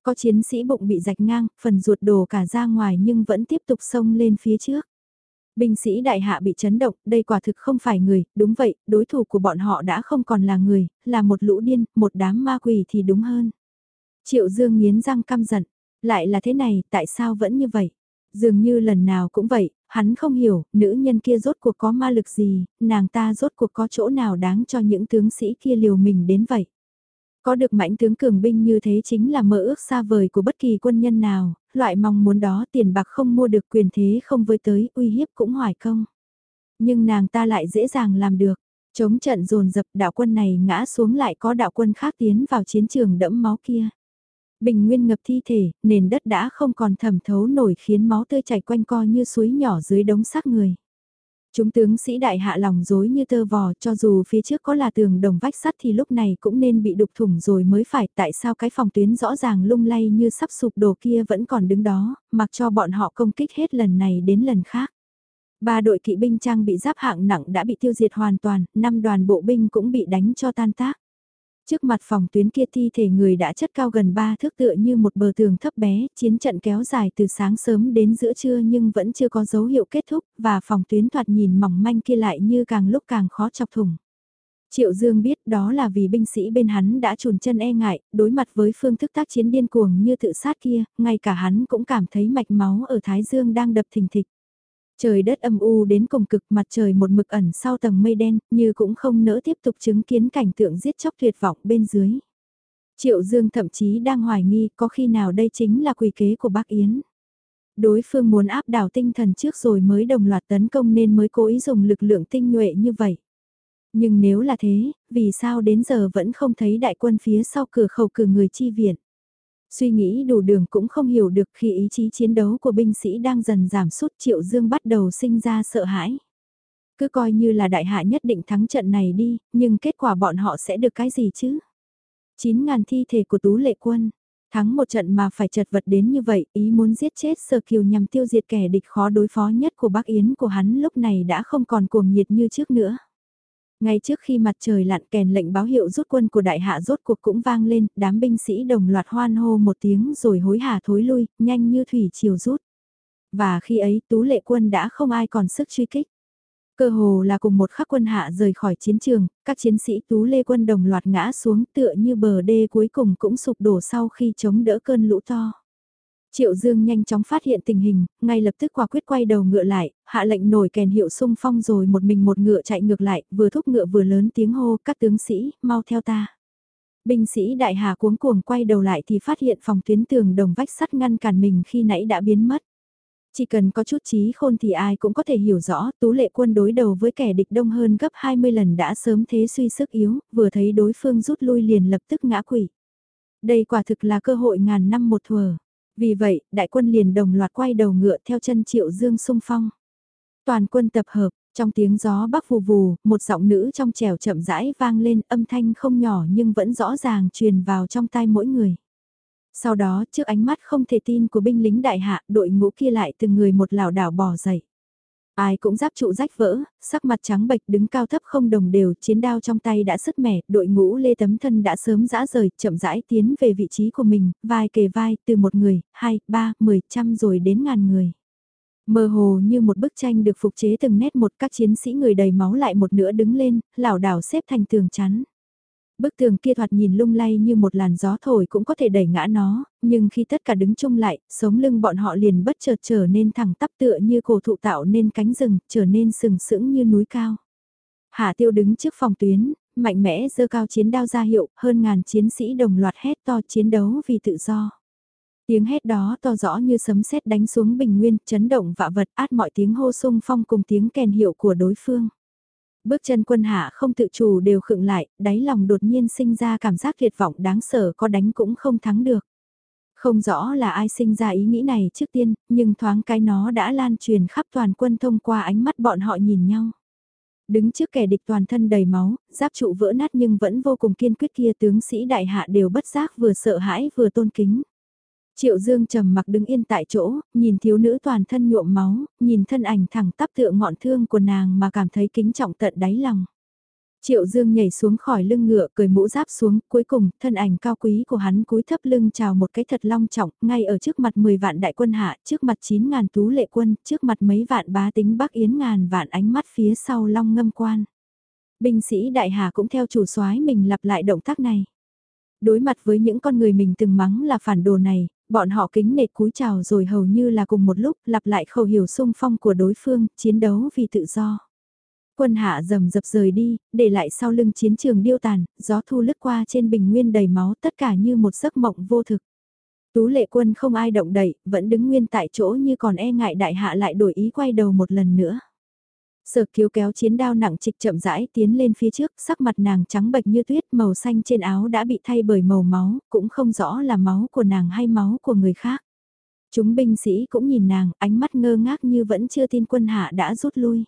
A: Có chiến sĩ bụng bị rạch ngang, phần ruột đổ cả ra ngoài nhưng vẫn tiếp tục xông lên phía trước. Binh sĩ đại hạ bị chấn động, đây quả thực không phải người, đúng vậy, đối thủ của bọn họ đã không còn là người, là một lũ điên, một đám ma quỷ thì đúng hơn. Triệu Dương nghiến răng căm giận, lại là thế này, tại sao vẫn như vậy? Dường như lần nào cũng vậy, hắn không hiểu, nữ nhân kia rốt cuộc có ma lực gì, nàng ta rốt cuộc có chỗ nào đáng cho những tướng sĩ kia liều mình đến vậy. Có được mãnh tướng cường binh như thế chính là mơ ước xa vời của bất kỳ quân nhân nào, loại mong muốn đó tiền bạc không mua được quyền thế không với tới, uy hiếp cũng hoài công. Nhưng nàng ta lại dễ dàng làm được, chống trận dồn dập đạo quân này ngã xuống lại có đạo quân khác tiến vào chiến trường đẫm máu kia. Bình nguyên ngập thi thể, nền đất đã không còn thẩm thấu nổi khiến máu tươi chảy quanh co như suối nhỏ dưới đống xác người. Chúng tướng sĩ đại hạ lòng dối như tơ vò cho dù phía trước có là tường đồng vách sắt thì lúc này cũng nên bị đục thủng rồi mới phải tại sao cái phòng tuyến rõ ràng lung lay như sắp sụp đổ kia vẫn còn đứng đó, mặc cho bọn họ công kích hết lần này đến lần khác. Ba đội kỵ binh trang bị giáp hạng nặng đã bị tiêu diệt hoàn toàn, năm đoàn bộ binh cũng bị đánh cho tan tác. Trước mặt phòng tuyến kia thi thể người đã chất cao gần 3 thước tựa như một bờ tường thấp bé, chiến trận kéo dài từ sáng sớm đến giữa trưa nhưng vẫn chưa có dấu hiệu kết thúc, và phòng tuyến thoạt nhìn mỏng manh kia lại như càng lúc càng khó chọc thủng. Triệu Dương biết đó là vì binh sĩ bên hắn đã trùn chân e ngại, đối mặt với phương thức tác chiến điên cuồng như tự sát kia, ngay cả hắn cũng cảm thấy mạch máu ở Thái Dương đang đập thình thịch. Trời đất âm u đến cùng cực mặt trời một mực ẩn sau tầng mây đen, như cũng không nỡ tiếp tục chứng kiến cảnh tượng giết chóc tuyệt vọng bên dưới. Triệu Dương thậm chí đang hoài nghi có khi nào đây chính là quỷ kế của bác Yến. Đối phương muốn áp đảo tinh thần trước rồi mới đồng loạt tấn công nên mới cố ý dùng lực lượng tinh nhuệ như vậy. Nhưng nếu là thế, vì sao đến giờ vẫn không thấy đại quân phía sau cửa khẩu cử người chi viện? Suy nghĩ đủ đường cũng không hiểu được khi ý chí chiến đấu của binh sĩ đang dần giảm sút Triệu Dương bắt đầu sinh ra sợ hãi. Cứ coi như là đại hạ nhất định thắng trận này đi, nhưng kết quả bọn họ sẽ được cái gì chứ? 9.000 thi thể của Tú Lệ Quân, thắng một trận mà phải chật vật đến như vậy, ý muốn giết chết Sơ Kiều nhằm tiêu diệt kẻ địch khó đối phó nhất của Bắc Yến của hắn lúc này đã không còn cuồng nhiệt như trước nữa. Ngay trước khi mặt trời lặn kèn lệnh báo hiệu rút quân của đại hạ rốt cuộc cũng vang lên, đám binh sĩ đồng loạt hoan hô một tiếng rồi hối hả thối lui, nhanh như thủy chiều rút. Và khi ấy tú lệ quân đã không ai còn sức truy kích. Cơ hồ là cùng một khắc quân hạ rời khỏi chiến trường, các chiến sĩ tú lê quân đồng loạt ngã xuống tựa như bờ đê cuối cùng cũng sụp đổ sau khi chống đỡ cơn lũ to. Triệu Dương nhanh chóng phát hiện tình hình, ngay lập tức quả quyết quay đầu ngựa lại, hạ lệnh nổi kèn hiệu sung phong rồi một mình một ngựa chạy ngược lại, vừa thúc ngựa vừa lớn tiếng hô các tướng sĩ, mau theo ta. Binh sĩ đại hà cuống cuồng quay đầu lại thì phát hiện phòng tuyến tường đồng vách sắt ngăn cản mình khi nãy đã biến mất. Chỉ cần có chút trí khôn thì ai cũng có thể hiểu rõ tú lệ quân đối đầu với kẻ địch đông hơn gấp 20 lần đã sớm thế suy sức yếu, vừa thấy đối phương rút lui liền lập tức ngã quỷ. Đây quả thực là cơ hội ngàn năm một thuở. Vì vậy, đại quân liền đồng loạt quay đầu ngựa theo chân Triệu Dương sung phong. Toàn quân tập hợp, trong tiếng gió bắc vù vù, một giọng nữ trong trèo chậm rãi vang lên âm thanh không nhỏ nhưng vẫn rõ ràng truyền vào trong tai mỗi người. Sau đó, trước ánh mắt không thể tin của binh lính đại hạ, đội ngũ kia lại từng người một lảo đảo bỏ dậy. Ai cũng giáp trụ rách vỡ, sắc mặt trắng bệch đứng cao thấp không đồng đều, chiến đao trong tay đã sứt mẻ, đội ngũ lê tấm thân đã sớm dã rời, chậm rãi tiến về vị trí của mình, vai kề vai, từ một người, hai, ba, mười, trăm rồi đến ngàn người. Mơ hồ như một bức tranh được phục chế từng nét một các chiến sĩ người đầy máu lại một nữa đứng lên, lảo đảo xếp thành tường chắn. Bức tường kia thoạt nhìn lung lay như một làn gió thổi cũng có thể đẩy ngã nó, nhưng khi tất cả đứng chung lại, sống lưng bọn họ liền bất chợt trở nên thẳng tắp tựa như cổ thụ tạo nên cánh rừng, trở nên sừng sững như núi cao. Hạ tiêu đứng trước phòng tuyến, mạnh mẽ giơ cao chiến đao ra hiệu, hơn ngàn chiến sĩ đồng loạt hét to chiến đấu vì tự do. Tiếng hét đó to rõ như sấm sét đánh xuống bình nguyên, chấn động vạ vật át mọi tiếng hô sung phong cùng tiếng kèn hiệu của đối phương. Bước chân quân hạ không tự chủ đều khựng lại, đáy lòng đột nhiên sinh ra cảm giác tuyệt vọng đáng sợ có đánh cũng không thắng được. Không rõ là ai sinh ra ý nghĩ này trước tiên, nhưng thoáng cái nó đã lan truyền khắp toàn quân thông qua ánh mắt bọn họ nhìn nhau. Đứng trước kẻ địch toàn thân đầy máu, giáp trụ vỡ nát nhưng vẫn vô cùng kiên quyết kia tướng sĩ đại hạ đều bất giác vừa sợ hãi vừa tôn kính. Triệu Dương trầm mặc đứng yên tại chỗ, nhìn thiếu nữ toàn thân nhuộm máu, nhìn thân ảnh thẳng tắp tựa ngọn thương của nàng mà cảm thấy kính trọng tận đáy lòng. Triệu Dương nhảy xuống khỏi lưng ngựa cười mũ giáp xuống, cuối cùng, thân ảnh cao quý của hắn cúi thấp lưng chào một cái thật long trọng, ngay ở trước mặt 10 vạn đại quân hạ, trước mặt 9 ngàn tú lệ quân, trước mặt mấy vạn bá tính bắc yến ngàn vạn ánh mắt phía sau long ngâm quan. Binh sĩ đại hà cũng theo chủ soái mình lặp lại động tác này. Đối mặt với những con người mình từng mắng là phản đồ này, bọn họ kính nệt cúi chào rồi hầu như là cùng một lúc lặp lại khẩu hiểu sung phong của đối phương, chiến đấu vì tự do. Quân hạ rầm dập rời đi, để lại sau lưng chiến trường điêu tàn, gió thu lướt qua trên bình nguyên đầy máu tất cả như một giấc mộng vô thực. Tú lệ quân không ai động đậy, vẫn đứng nguyên tại chỗ như còn e ngại đại hạ lại đổi ý quay đầu một lần nữa. Sở kiếu kéo chiến đao nặng trịch chậm rãi tiến lên phía trước, sắc mặt nàng trắng bệch như tuyết, màu xanh trên áo đã bị thay bởi màu máu, cũng không rõ là máu của nàng hay máu của người khác. Chúng binh sĩ cũng nhìn nàng, ánh mắt ngơ ngác như vẫn chưa tin quân hạ đã rút lui.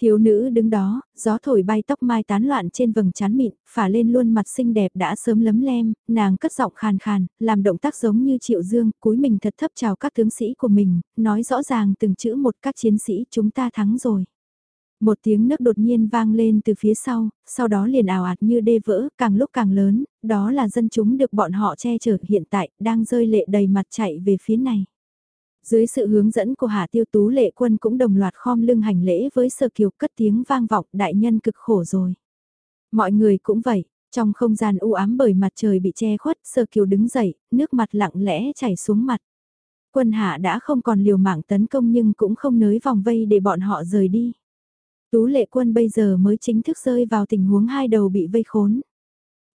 A: Thiếu nữ đứng đó, gió thổi bay tóc mai tán loạn trên vầng trán mịn, phả lên luôn mặt xinh đẹp đã sớm lấm lem, nàng cất giọng khàn khàn, làm động tác giống như triệu dương, cúi mình thật thấp chào các tướng sĩ của mình, nói rõ ràng từng chữ một các chiến sĩ chúng ta thắng rồi. Một tiếng nước đột nhiên vang lên từ phía sau, sau đó liền ảo ạt như đê vỡ, càng lúc càng lớn, đó là dân chúng được bọn họ che chở hiện tại, đang rơi lệ đầy mặt chạy về phía này. Dưới sự hướng dẫn của Hà Tiêu Tú lệ quân cũng đồng loạt khom lưng hành lễ với sơ Kiều cất tiếng vang vọng đại nhân cực khổ rồi. Mọi người cũng vậy, trong không gian u ám bởi mặt trời bị che khuất, sơ Kiều đứng dậy, nước mặt lặng lẽ chảy xuống mặt. Quân hạ đã không còn liều mạng tấn công nhưng cũng không nới vòng vây để bọn họ rời đi. Tú lệ quân bây giờ mới chính thức rơi vào tình huống hai đầu bị vây khốn.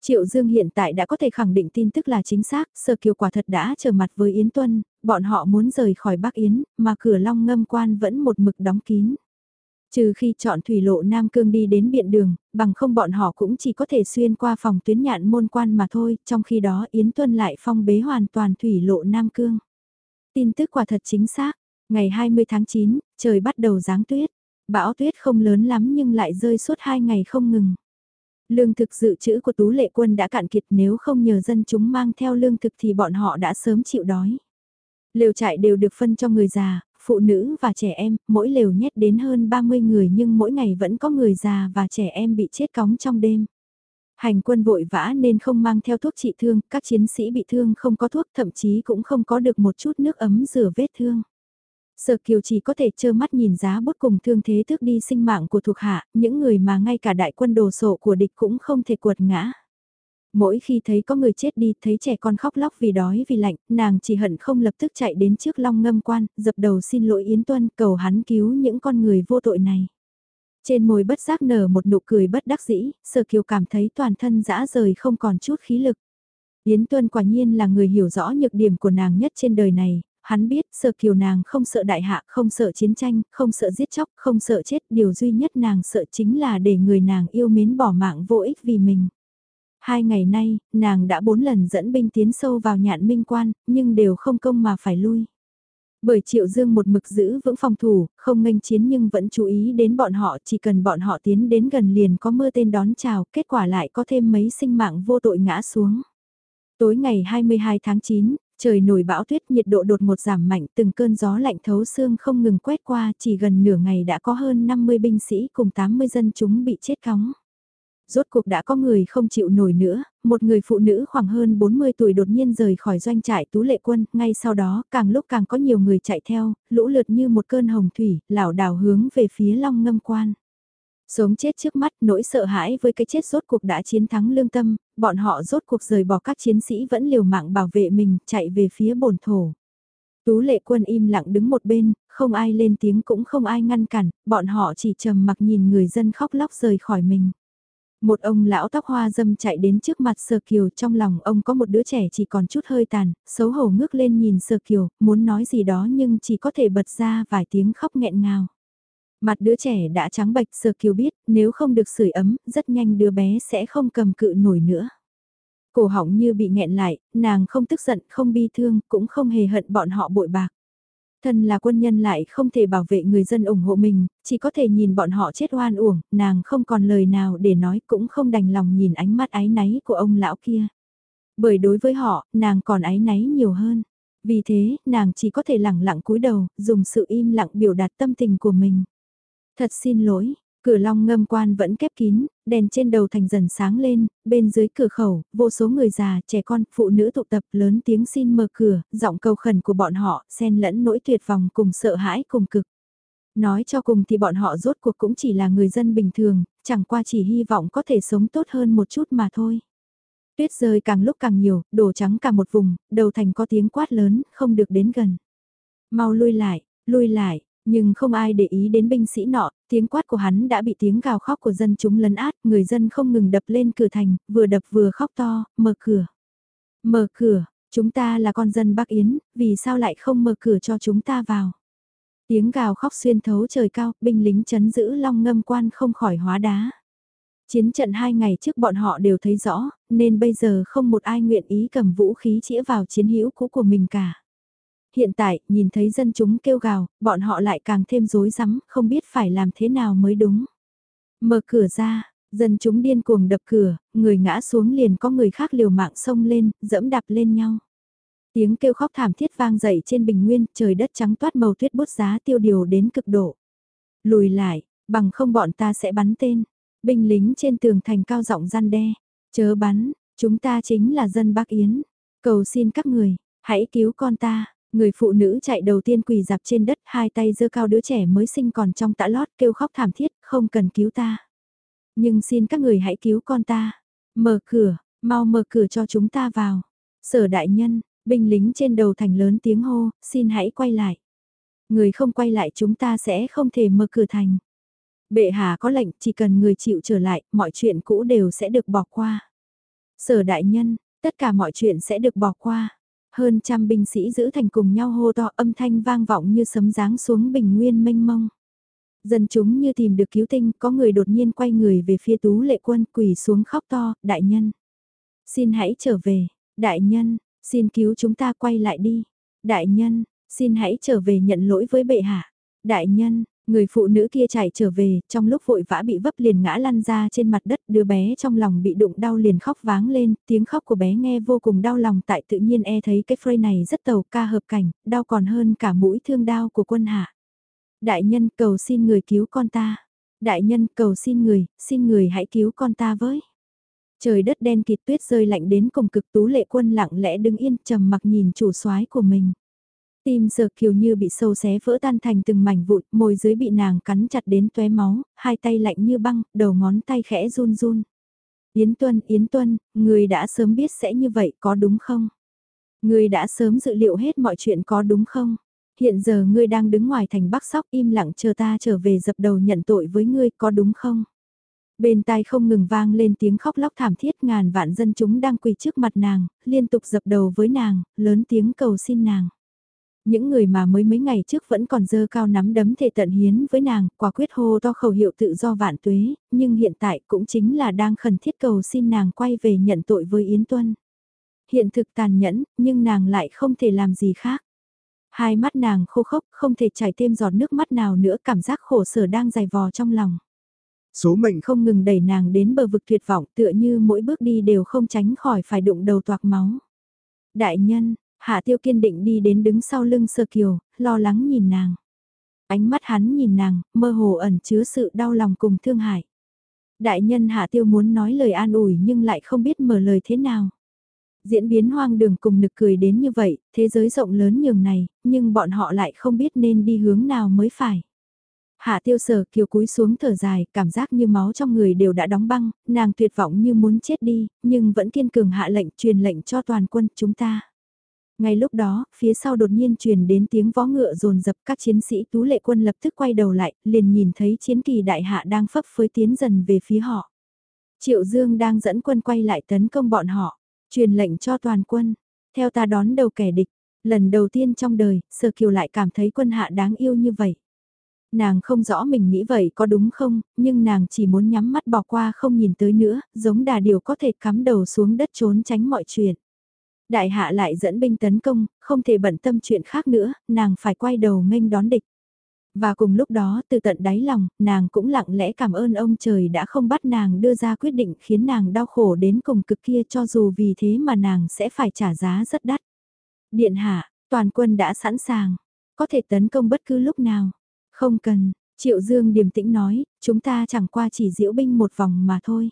A: Triệu Dương hiện tại đã có thể khẳng định tin tức là chính xác, Sở Kiều quả thật đã trở mặt với Yến Tuân, bọn họ muốn rời khỏi Bắc Yến, mà cửa long ngâm quan vẫn một mực đóng kín. Trừ khi chọn thủy lộ Nam Cương đi đến biện đường, bằng không bọn họ cũng chỉ có thể xuyên qua phòng tuyến nhạn môn quan mà thôi, trong khi đó Yến Tuân lại phong bế hoàn toàn thủy lộ Nam Cương. Tin tức quả thật chính xác, ngày 20 tháng 9, trời bắt đầu giáng tuyết. Bão tuyết không lớn lắm nhưng lại rơi suốt hai ngày không ngừng. Lương thực dự trữ của tú lệ quân đã cạn kiệt nếu không nhờ dân chúng mang theo lương thực thì bọn họ đã sớm chịu đói. Lều trại đều được phân cho người già, phụ nữ và trẻ em, mỗi lều nhét đến hơn 30 người nhưng mỗi ngày vẫn có người già và trẻ em bị chết cóng trong đêm. Hành quân vội vã nên không mang theo thuốc trị thương, các chiến sĩ bị thương không có thuốc thậm chí cũng không có được một chút nước ấm rửa vết thương. Sở Kiều chỉ có thể trơ mắt nhìn giá bút cùng thương thế tước đi sinh mạng của thuộc hạ, những người mà ngay cả đại quân đồ sộ của địch cũng không thể quật ngã. Mỗi khi thấy có người chết đi, thấy trẻ con khóc lóc vì đói vì lạnh, nàng chỉ hận không lập tức chạy đến trước long ngâm quan, dập đầu xin lỗi Yến Tuân, cầu hắn cứu những con người vô tội này. Trên môi bất giác nở một nụ cười bất đắc dĩ, Sở Kiều cảm thấy toàn thân dã rời không còn chút khí lực. Yến Tuân quả nhiên là người hiểu rõ nhược điểm của nàng nhất trên đời này, hắn biết sợ kiều nàng không sợ đại hạ, không sợ chiến tranh, không sợ giết chóc, không sợ chết, điều duy nhất nàng sợ chính là để người nàng yêu mến bỏ mạng vô ích vì mình. Hai ngày nay, nàng đã bốn lần dẫn binh tiến sâu vào nhạn minh quan, nhưng đều không công mà phải lui. Bởi Triệu Dương một mực giữ vững phòng thủ, không nghênh chiến nhưng vẫn chú ý đến bọn họ chỉ cần bọn họ tiến đến gần liền có mưa tên đón chào, kết quả lại có thêm mấy sinh mạng vô tội ngã xuống. Tối ngày 22 tháng 9, Trời nổi bão tuyết nhiệt độ đột ngột giảm mạnh từng cơn gió lạnh thấu xương không ngừng quét qua chỉ gần nửa ngày đã có hơn 50 binh sĩ cùng 80 dân chúng bị chết cóng. Rốt cuộc đã có người không chịu nổi nữa, một người phụ nữ khoảng hơn 40 tuổi đột nhiên rời khỏi doanh trại tú lệ quân, ngay sau đó càng lúc càng có nhiều người chạy theo, lũ lượt như một cơn hồng thủy, lảo đảo hướng về phía long ngâm quan. Sống chết trước mắt nỗi sợ hãi với cái chết rốt cuộc đã chiến thắng lương tâm, bọn họ rốt cuộc rời bỏ các chiến sĩ vẫn liều mạng bảo vệ mình, chạy về phía bồn thổ. Tú lệ quân im lặng đứng một bên, không ai lên tiếng cũng không ai ngăn cản, bọn họ chỉ trầm mặc nhìn người dân khóc lóc rời khỏi mình. Một ông lão tóc hoa dâm chạy đến trước mặt Sơ Kiều trong lòng ông có một đứa trẻ chỉ còn chút hơi tàn, xấu hổ ngước lên nhìn Sơ Kiều, muốn nói gì đó nhưng chỉ có thể bật ra vài tiếng khóc nghẹn ngào. Mặt đứa trẻ đã trắng bạch sơ kiều biết nếu không được sưởi ấm, rất nhanh đứa bé sẽ không cầm cự nổi nữa. Cổ họng như bị nghẹn lại, nàng không tức giận, không bi thương, cũng không hề hận bọn họ bội bạc. Thân là quân nhân lại không thể bảo vệ người dân ủng hộ mình, chỉ có thể nhìn bọn họ chết oan uổng, nàng không còn lời nào để nói cũng không đành lòng nhìn ánh mắt ái náy của ông lão kia. Bởi đối với họ, nàng còn ái náy nhiều hơn. Vì thế, nàng chỉ có thể lẳng lặng cúi đầu, dùng sự im lặng biểu đạt tâm tình của mình. Thật xin lỗi, cửa long ngâm quan vẫn kép kín, đèn trên đầu thành dần sáng lên, bên dưới cửa khẩu, vô số người già, trẻ con, phụ nữ tụ tập lớn tiếng xin mở cửa, giọng cầu khẩn của bọn họ, xen lẫn nỗi tuyệt vọng cùng sợ hãi cùng cực. Nói cho cùng thì bọn họ rốt cuộc cũng chỉ là người dân bình thường, chẳng qua chỉ hy vọng có thể sống tốt hơn một chút mà thôi. Tuyết rơi càng lúc càng nhiều, đổ trắng cả một vùng, đầu thành có tiếng quát lớn, không được đến gần. Mau lui lại, lui lại, nhưng không ai để ý đến binh sĩ nọ, tiếng quát của hắn đã bị tiếng gào khóc của dân chúng lấn át, người dân không ngừng đập lên cửa thành, vừa đập vừa khóc to, mở cửa. Mở cửa, chúng ta là con dân Bắc Yến, vì sao lại không mở cửa cho chúng ta vào? Tiếng gào khóc xuyên thấu trời cao, binh lính chấn giữ long ngâm quan không khỏi hóa đá. Chiến trận hai ngày trước bọn họ đều thấy rõ, nên bây giờ không một ai nguyện ý cầm vũ khí chĩa vào chiến hữu cũ của mình cả. Hiện tại, nhìn thấy dân chúng kêu gào, bọn họ lại càng thêm rối rắm, không biết phải làm thế nào mới đúng. Mở cửa ra, dân chúng điên cuồng đập cửa, người ngã xuống liền có người khác liều mạng xông lên, dẫm đạp lên nhau. Tiếng kêu khóc thảm thiết vang dậy trên bình nguyên, trời đất trắng toát màu tuyết bút giá tiêu điều đến cực độ. Lùi lại, bằng không bọn ta sẽ bắn tên. Binh lính trên tường thành cao giọng gian đe. Chớ bắn, chúng ta chính là dân Bắc Yến. Cầu xin các người, hãy cứu con ta. Người phụ nữ chạy đầu tiên quỳ dạp trên đất hai tay giơ cao đứa trẻ mới sinh còn trong tã lót kêu khóc thảm thiết, không cần cứu ta. Nhưng xin các người hãy cứu con ta. Mở cửa, mau mở cửa cho chúng ta vào. Sở đại nhân, binh lính trên đầu thành lớn tiếng hô, xin hãy quay lại. Người không quay lại chúng ta sẽ không thể mở cửa thành. Bệ hạ có lệnh chỉ cần người chịu trở lại, mọi chuyện cũ đều sẽ được bỏ qua. Sở đại nhân, tất cả mọi chuyện sẽ được bỏ qua. Hơn trăm binh sĩ giữ thành cùng nhau hô to âm thanh vang vọng như sấm giáng xuống bình nguyên mênh mông. Dân chúng như tìm được cứu tinh, có người đột nhiên quay người về phía tú lệ quân quỳ xuống khóc to, đại nhân. Xin hãy trở về, đại nhân, xin cứu chúng ta quay lại đi. Đại nhân, xin hãy trở về nhận lỗi với bệ hạ. Đại nhân, Người phụ nữ kia chạy trở về, trong lúc vội vã bị vấp liền ngã lăn ra trên mặt đất, đứa bé trong lòng bị đụng đau liền khóc váng lên, tiếng khóc của bé nghe vô cùng đau lòng tại tự nhiên e thấy cái phơi này rất tàu ca hợp cảnh, đau còn hơn cả mũi thương đau của quân hạ. Đại nhân cầu xin người cứu con ta. Đại nhân cầu xin người, xin người hãy cứu con ta với. Trời đất đen kịt tuyết rơi lạnh đến cùng cực tú lệ quân lặng lẽ đứng yên trầm mặc nhìn chủ soái của mình. Tim sở kiều như bị sâu xé vỡ tan thành từng mảnh vụn, môi dưới bị nàng cắn chặt đến tóe máu, hai tay lạnh như băng, đầu ngón tay khẽ run run. Yến Tuân, Yến Tuân, người đã sớm biết sẽ như vậy có đúng không? Người đã sớm dự liệu hết mọi chuyện có đúng không? Hiện giờ ngươi đang đứng ngoài thành Bắc Sóc im lặng chờ ta trở về dập đầu nhận tội với ngươi có đúng không? Bên tai không ngừng vang lên tiếng khóc lóc thảm thiết ngàn vạn dân chúng đang quỳ trước mặt nàng, liên tục dập đầu với nàng, lớn tiếng cầu xin nàng. Những người mà mới mấy ngày trước vẫn còn dơ cao nắm đấm thể tận hiến với nàng, quả quyết hô to khẩu hiệu tự do vạn tuế, nhưng hiện tại cũng chính là đang khẩn thiết cầu xin nàng quay về nhận tội với Yến Tuân. Hiện thực tàn nhẫn, nhưng nàng lại không thể làm gì khác. Hai mắt nàng khô khốc, không thể chảy thêm giọt nước mắt nào nữa, cảm giác khổ sở đang dày vò trong lòng. Số mệnh không ngừng đẩy nàng đến bờ vực tuyệt vọng tựa như mỗi bước đi đều không tránh khỏi phải đụng đầu toạc máu. Đại nhân, Hạ tiêu kiên định đi đến đứng sau lưng sơ kiều, lo lắng nhìn nàng. Ánh mắt hắn nhìn nàng, mơ hồ ẩn chứa sự đau lòng cùng thương hại. Đại nhân hạ tiêu muốn nói lời an ủi nhưng lại không biết mở lời thế nào. Diễn biến hoang đường cùng nực cười đến như vậy, thế giới rộng lớn nhường này, nhưng bọn họ lại không biết nên đi hướng nào mới phải. Hạ tiêu sở kiều cúi xuống thở dài, cảm giác như máu trong người đều đã đóng băng, nàng tuyệt vọng như muốn chết đi, nhưng vẫn kiên cường hạ lệnh truyền lệnh cho toàn quân chúng ta. Ngay lúc đó, phía sau đột nhiên truyền đến tiếng vó ngựa rồn dập các chiến sĩ tú lệ quân lập tức quay đầu lại, liền nhìn thấy chiến kỳ đại hạ đang phấp phới tiến dần về phía họ. Triệu Dương đang dẫn quân quay lại tấn công bọn họ, truyền lệnh cho toàn quân, theo ta đón đầu kẻ địch. Lần đầu tiên trong đời, Sơ Kiều lại cảm thấy quân hạ đáng yêu như vậy. Nàng không rõ mình nghĩ vậy có đúng không, nhưng nàng chỉ muốn nhắm mắt bỏ qua không nhìn tới nữa, giống đà điều có thể cắm đầu xuống đất trốn tránh mọi chuyện. Đại hạ lại dẫn binh tấn công, không thể bận tâm chuyện khác nữa, nàng phải quay đầu nghênh đón địch. Và cùng lúc đó từ tận đáy lòng, nàng cũng lặng lẽ cảm ơn ông trời đã không bắt nàng đưa ra quyết định khiến nàng đau khổ đến cùng cực kia cho dù vì thế mà nàng sẽ phải trả giá rất đắt. Điện hạ, Toàn quân đã sẵn sàng, có thể tấn công bất cứ lúc nào. Không cần, Triệu Dương điềm tĩnh nói, chúng ta chẳng qua chỉ diễu binh một vòng mà thôi.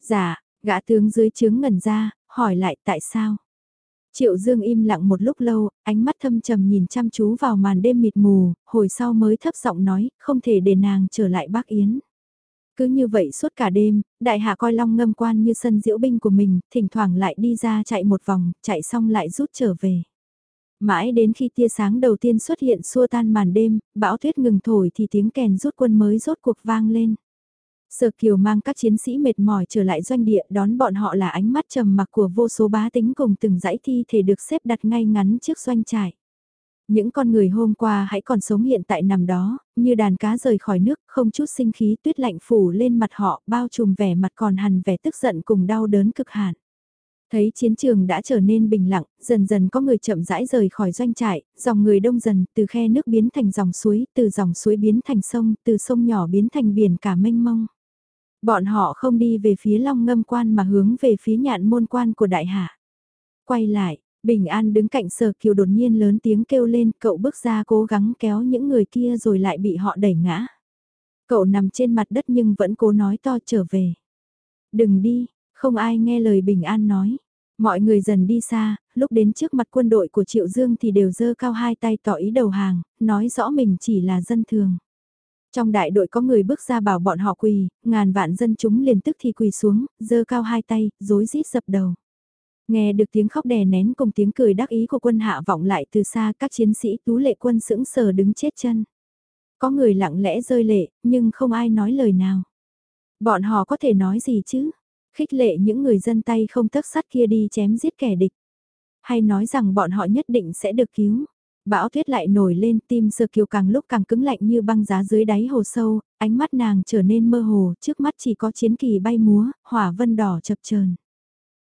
A: Dạ, gã tướng dưới trướng ngẩn ra, hỏi lại tại sao. Triệu Dương im lặng một lúc lâu, ánh mắt thâm trầm nhìn chăm chú vào màn đêm mịt mù, hồi sau mới thấp giọng nói, không thể để nàng trở lại bác Yến. Cứ như vậy suốt cả đêm, đại hạ coi long ngâm quan như sân diễu binh của mình, thỉnh thoảng lại đi ra chạy một vòng, chạy xong lại rút trở về. Mãi đến khi tia sáng đầu tiên xuất hiện xua tan màn đêm, bão tuyết ngừng thổi thì tiếng kèn rút quân mới rốt cuộc vang lên. Sở Kiều mang các chiến sĩ mệt mỏi trở lại doanh địa đón bọn họ là ánh mắt trầm mặc của vô số bá tính cùng từng dãy thi thể được xếp đặt ngay ngắn trước doanh trại. Những con người hôm qua hãy còn sống hiện tại nằm đó, như đàn cá rời khỏi nước, không chút sinh khí tuyết lạnh phủ lên mặt họ, bao trùm vẻ mặt còn hằn vẻ tức giận cùng đau đớn cực hạn. Thấy chiến trường đã trở nên bình lặng, dần dần có người chậm rãi rời khỏi doanh trại, dòng người đông dần, từ khe nước biến thành dòng suối, từ dòng suối biến thành sông, từ sông nhỏ biến thành biển cả mênh mông. Bọn họ không đi về phía long ngâm quan mà hướng về phía nhạn môn quan của đại hạ. Quay lại, Bình An đứng cạnh sở kiều đột nhiên lớn tiếng kêu lên, cậu bước ra cố gắng kéo những người kia rồi lại bị họ đẩy ngã. Cậu nằm trên mặt đất nhưng vẫn cố nói to trở về. Đừng đi, không ai nghe lời Bình An nói. Mọi người dần đi xa, lúc đến trước mặt quân đội của Triệu Dương thì đều dơ cao hai tay tỏ ý đầu hàng, nói rõ mình chỉ là dân thường. Trong đại đội có người bước ra bảo bọn họ quỳ, ngàn vạn dân chúng liền tức thì quỳ xuống, giơ cao hai tay, rối rít dập đầu. Nghe được tiếng khóc đè nén cùng tiếng cười đắc ý của quân hạ vọng lại từ xa các chiến sĩ tú lệ quân sững sờ đứng chết chân. Có người lặng lẽ rơi lệ, nhưng không ai nói lời nào. Bọn họ có thể nói gì chứ? Khích lệ những người dân tay không tấc sắt kia đi chém giết kẻ địch. Hay nói rằng bọn họ nhất định sẽ được cứu. Bão tuyết lại nổi lên tim sơ kiều càng lúc càng cứng lạnh như băng giá dưới đáy hồ sâu, ánh mắt nàng trở nên mơ hồ, trước mắt chỉ có chiến kỳ bay múa, hỏa vân đỏ chập chờn.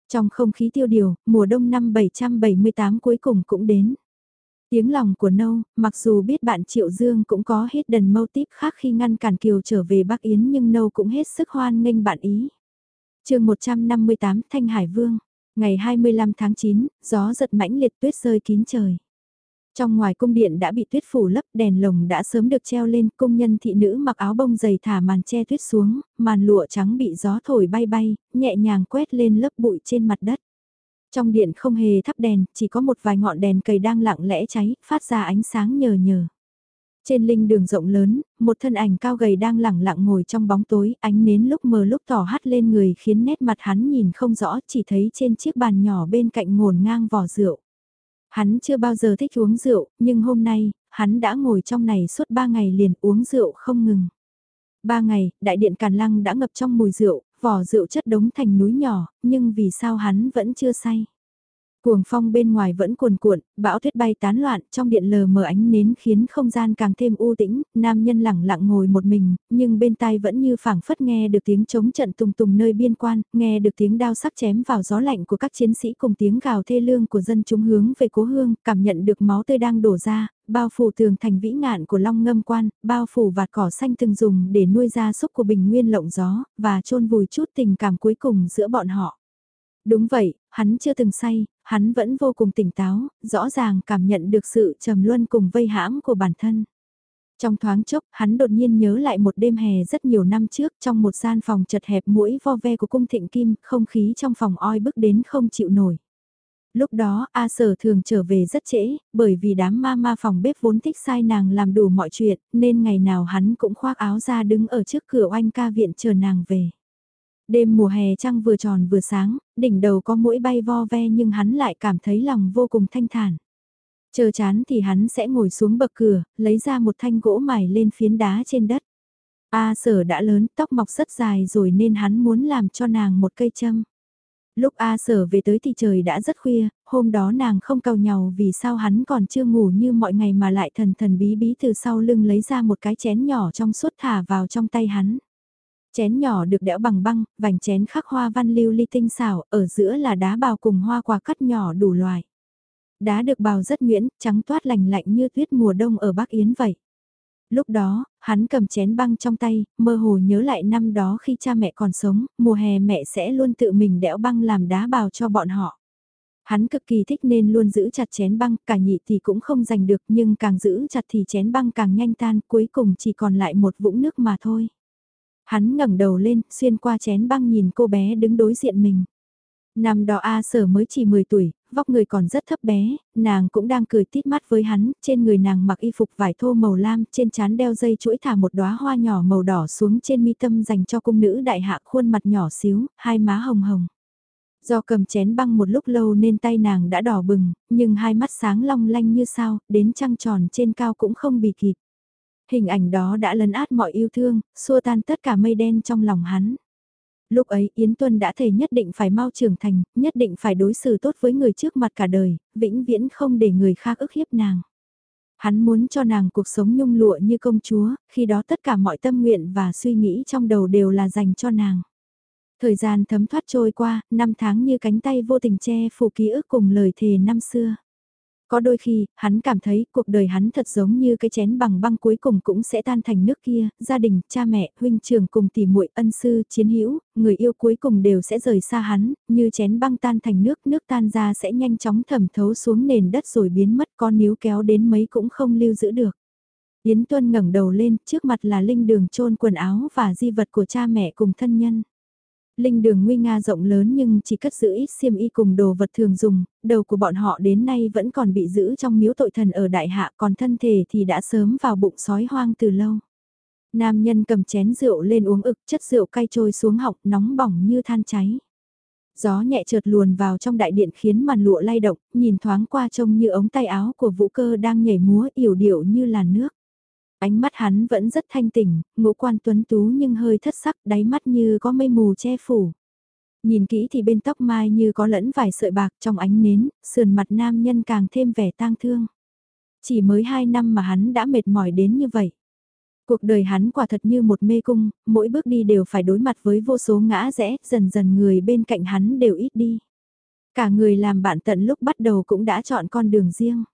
A: Trong không khí tiêu điều, mùa đông năm 778 cuối cùng cũng đến. Tiếng lòng của Nâu, mặc dù biết bạn Triệu Dương cũng có hết đần mâu típ khác khi ngăn cản Kiều trở về Bắc Yến nhưng Nâu cũng hết sức hoan nghênh bạn ý. chương 158 Thanh Hải Vương, ngày 25 tháng 9, gió giật mãnh liệt tuyết rơi kín trời. Trong ngoài cung điện đã bị tuyết phủ lấp đèn lồng đã sớm được treo lên công nhân thị nữ mặc áo bông dày thả màn che tuyết xuống, màn lụa trắng bị gió thổi bay bay, nhẹ nhàng quét lên lớp bụi trên mặt đất. Trong điện không hề thắp đèn, chỉ có một vài ngọn đèn cầy đang lặng lẽ cháy, phát ra ánh sáng nhờ nhờ. Trên linh đường rộng lớn, một thân ảnh cao gầy đang lẳng lặng ngồi trong bóng tối, ánh nến lúc mờ lúc tỏ hắt lên người khiến nét mặt hắn nhìn không rõ, chỉ thấy trên chiếc bàn nhỏ bên cạnh ngổn ngang vỏ rượu. Hắn chưa bao giờ thích uống rượu, nhưng hôm nay, hắn đã ngồi trong này suốt ba ngày liền uống rượu không ngừng. Ba ngày, đại điện Càn Lăng đã ngập trong mùi rượu, vỏ rượu chất đống thành núi nhỏ, nhưng vì sao hắn vẫn chưa say? Cuồng phong bên ngoài vẫn cuồn cuộn, bão tuyết bay tán loạn, trong điện lờ mờ ánh nến khiến không gian càng thêm u tĩnh, nam nhân lẳng lặng ngồi một mình, nhưng bên tai vẫn như phảng phất nghe được tiếng chống trận tùng tùng nơi biên quan, nghe được tiếng đao sắc chém vào gió lạnh của các chiến sĩ cùng tiếng gào thê lương của dân chúng hướng về cố hương, cảm nhận được máu tươi đang đổ ra, bao phủ tường thành vĩ ngạn của long ngâm quan, bao phủ vạt cỏ xanh từng dùng để nuôi ra súc của bình nguyên lộng gió, và chôn vùi chút tình cảm cuối cùng giữa bọn họ. Đúng vậy, hắn chưa từng say, hắn vẫn vô cùng tỉnh táo, rõ ràng cảm nhận được sự trầm luân cùng vây hãm của bản thân. Trong thoáng chốc, hắn đột nhiên nhớ lại một đêm hè rất nhiều năm trước trong một gian phòng chật hẹp mũi vo ve của cung thịnh kim, không khí trong phòng oi bức đến không chịu nổi. Lúc đó, A Sở thường trở về rất trễ, bởi vì đám ma ma phòng bếp vốn thích sai nàng làm đủ mọi chuyện, nên ngày nào hắn cũng khoác áo ra đứng ở trước cửa oanh ca viện chờ nàng về. Đêm mùa hè trăng vừa tròn vừa sáng, đỉnh đầu có mũi bay vo ve nhưng hắn lại cảm thấy lòng vô cùng thanh thản. Chờ chán thì hắn sẽ ngồi xuống bậc cửa, lấy ra một thanh gỗ mài lên phiến đá trên đất. A sở đã lớn, tóc mọc rất dài rồi nên hắn muốn làm cho nàng một cây châm. Lúc A sở về tới thì trời đã rất khuya, hôm đó nàng không cầu nhau vì sao hắn còn chưa ngủ như mọi ngày mà lại thần thần bí bí từ sau lưng lấy ra một cái chén nhỏ trong suốt thả vào trong tay hắn. Chén nhỏ được đẽo bằng băng, vành chén khắc hoa văn lưu ly tinh xảo, ở giữa là đá bào cùng hoa quả cắt nhỏ đủ loại. Đá được bào rất nhuyễn, trắng toát lành lạnh như tuyết mùa đông ở Bắc Yến vậy. Lúc đó, hắn cầm chén băng trong tay, mơ hồ nhớ lại năm đó khi cha mẹ còn sống, mùa hè mẹ sẽ luôn tự mình đẽo băng làm đá bào cho bọn họ. Hắn cực kỳ thích nên luôn giữ chặt chén băng, cả nhị thì cũng không giành được nhưng càng giữ chặt thì chén băng càng nhanh tan, cuối cùng chỉ còn lại một vũng nước mà thôi. Hắn ngẩng đầu lên, xuyên qua chén băng nhìn cô bé đứng đối diện mình. Năm đó A sở mới chỉ 10 tuổi, vóc người còn rất thấp bé, nàng cũng đang cười tít mắt với hắn, trên người nàng mặc y phục vải thô màu lam, trên trán đeo dây chuỗi thả một đóa hoa nhỏ màu đỏ xuống trên mi tâm dành cho cung nữ đại hạ khuôn mặt nhỏ xíu, hai má hồng hồng. Do cầm chén băng một lúc lâu nên tay nàng đã đỏ bừng, nhưng hai mắt sáng long lanh như sao, đến trăng tròn trên cao cũng không bị kịp. Hình ảnh đó đã lấn át mọi yêu thương, xua tan tất cả mây đen trong lòng hắn. Lúc ấy Yến Tuân đã thề nhất định phải mau trưởng thành, nhất định phải đối xử tốt với người trước mặt cả đời, vĩnh viễn không để người khác ức hiếp nàng. Hắn muốn cho nàng cuộc sống nhung lụa như công chúa, khi đó tất cả mọi tâm nguyện và suy nghĩ trong đầu đều là dành cho nàng. Thời gian thấm thoát trôi qua, năm tháng như cánh tay vô tình che phủ ký ức cùng lời thề năm xưa. Có đôi khi, hắn cảm thấy cuộc đời hắn thật giống như cái chén bằng băng cuối cùng cũng sẽ tan thành nước kia, gia đình, cha mẹ, huynh trưởng cùng tỷ muội ân sư, chiến hữu, người yêu cuối cùng đều sẽ rời xa hắn, như chén băng tan thành nước, nước tan ra sẽ nhanh chóng thẩm thấu xuống nền đất rồi biến mất con níu kéo đến mấy cũng không lưu giữ được. Yến Tuân ngẩng đầu lên, trước mặt là linh đường trôn quần áo và di vật của cha mẹ cùng thân nhân. Linh đường nguy nga rộng lớn nhưng chỉ cất giữ ít xiêm y cùng đồ vật thường dùng, đầu của bọn họ đến nay vẫn còn bị giữ trong miếu tội thần ở đại hạ còn thân thể thì đã sớm vào bụng sói hoang từ lâu. Nam nhân cầm chén rượu lên uống ực chất rượu cay trôi xuống họng nóng bỏng như than cháy. Gió nhẹ chợt luồn vào trong đại điện khiến màn lụa lay động, nhìn thoáng qua trông như ống tay áo của vũ cơ đang nhảy múa yểu điệu như làn nước. Ánh mắt hắn vẫn rất thanh tỉnh, ngũ quan tuấn tú nhưng hơi thất sắc, đáy mắt như có mây mù che phủ. Nhìn kỹ thì bên tóc mai như có lẫn vài sợi bạc trong ánh nến, sườn mặt nam nhân càng thêm vẻ tang thương. Chỉ mới hai năm mà hắn đã mệt mỏi đến như vậy. Cuộc đời hắn quả thật như một mê cung, mỗi bước đi đều phải đối mặt với vô số ngã rẽ, dần dần người bên cạnh hắn đều ít đi. Cả người làm bạn tận lúc bắt đầu cũng đã chọn con đường riêng.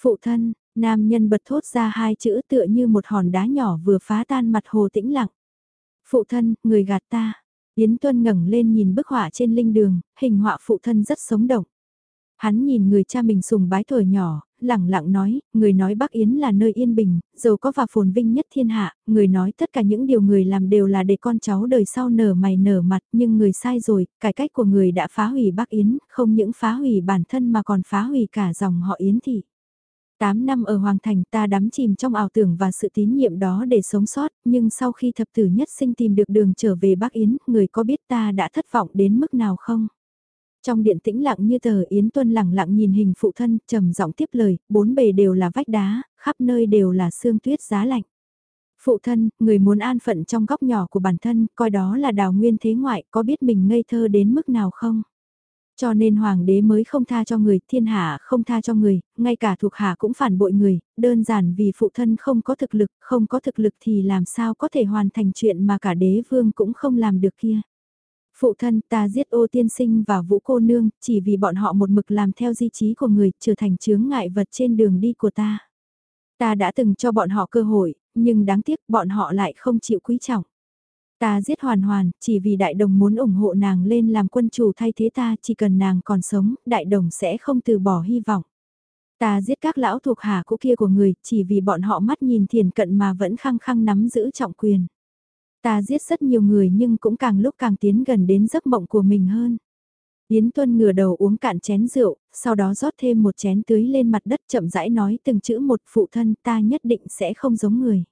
A: Phụ thân, Nam nhân bật thốt ra hai chữ tựa như một hòn đá nhỏ vừa phá tan mặt hồ tĩnh lặng. Phụ thân, người gạt ta. Yến Tuân ngẩng lên nhìn bức họa trên linh đường, hình họa phụ thân rất sống động. Hắn nhìn người cha mình sùng bái tuổi nhỏ, lẳng lặng nói, người nói Bắc Yến là nơi yên bình, giàu có và phồn vinh nhất thiên hạ, người nói tất cả những điều người làm đều là để con cháu đời sau nở mày nở mặt, nhưng người sai rồi, cải cách của người đã phá hủy Bắc Yến, không những phá hủy bản thân mà còn phá hủy cả dòng họ Yến thị. 8 năm ở Hoàng Thành ta đắm chìm trong ảo tưởng và sự tín nhiệm đó để sống sót, nhưng sau khi thập tử nhất sinh tìm được đường trở về Bắc Yến, người có biết ta đã thất vọng đến mức nào không? Trong điện tĩnh lặng như tờ Yến Tuân lặng lặng nhìn hình phụ thân, trầm giọng tiếp lời, bốn bề đều là vách đá, khắp nơi đều là sương tuyết giá lạnh. Phụ thân, người muốn an phận trong góc nhỏ của bản thân, coi đó là đào nguyên thế ngoại, có biết mình ngây thơ đến mức nào không? Cho nên hoàng đế mới không tha cho người, thiên hạ không tha cho người, ngay cả thuộc hạ cũng phản bội người, đơn giản vì phụ thân không có thực lực, không có thực lực thì làm sao có thể hoàn thành chuyện mà cả đế vương cũng không làm được kia. Phụ thân ta giết ô tiên sinh và vũ cô nương, chỉ vì bọn họ một mực làm theo di trí của người, trở thành chướng ngại vật trên đường đi của ta. Ta đã từng cho bọn họ cơ hội, nhưng đáng tiếc bọn họ lại không chịu quý trọng. Ta giết hoàn hoàn, chỉ vì đại đồng muốn ủng hộ nàng lên làm quân chủ thay thế ta, chỉ cần nàng còn sống, đại đồng sẽ không từ bỏ hy vọng. Ta giết các lão thuộc hạ cũ kia của người, chỉ vì bọn họ mắt nhìn thiền cận mà vẫn khăng khăng nắm giữ trọng quyền. Ta giết rất nhiều người nhưng cũng càng lúc càng tiến gần đến giấc mộng của mình hơn. Yến Tuân ngửa đầu uống cạn chén rượu, sau đó rót thêm một chén tưới lên mặt đất chậm rãi nói từng chữ một phụ thân ta nhất định sẽ không giống người.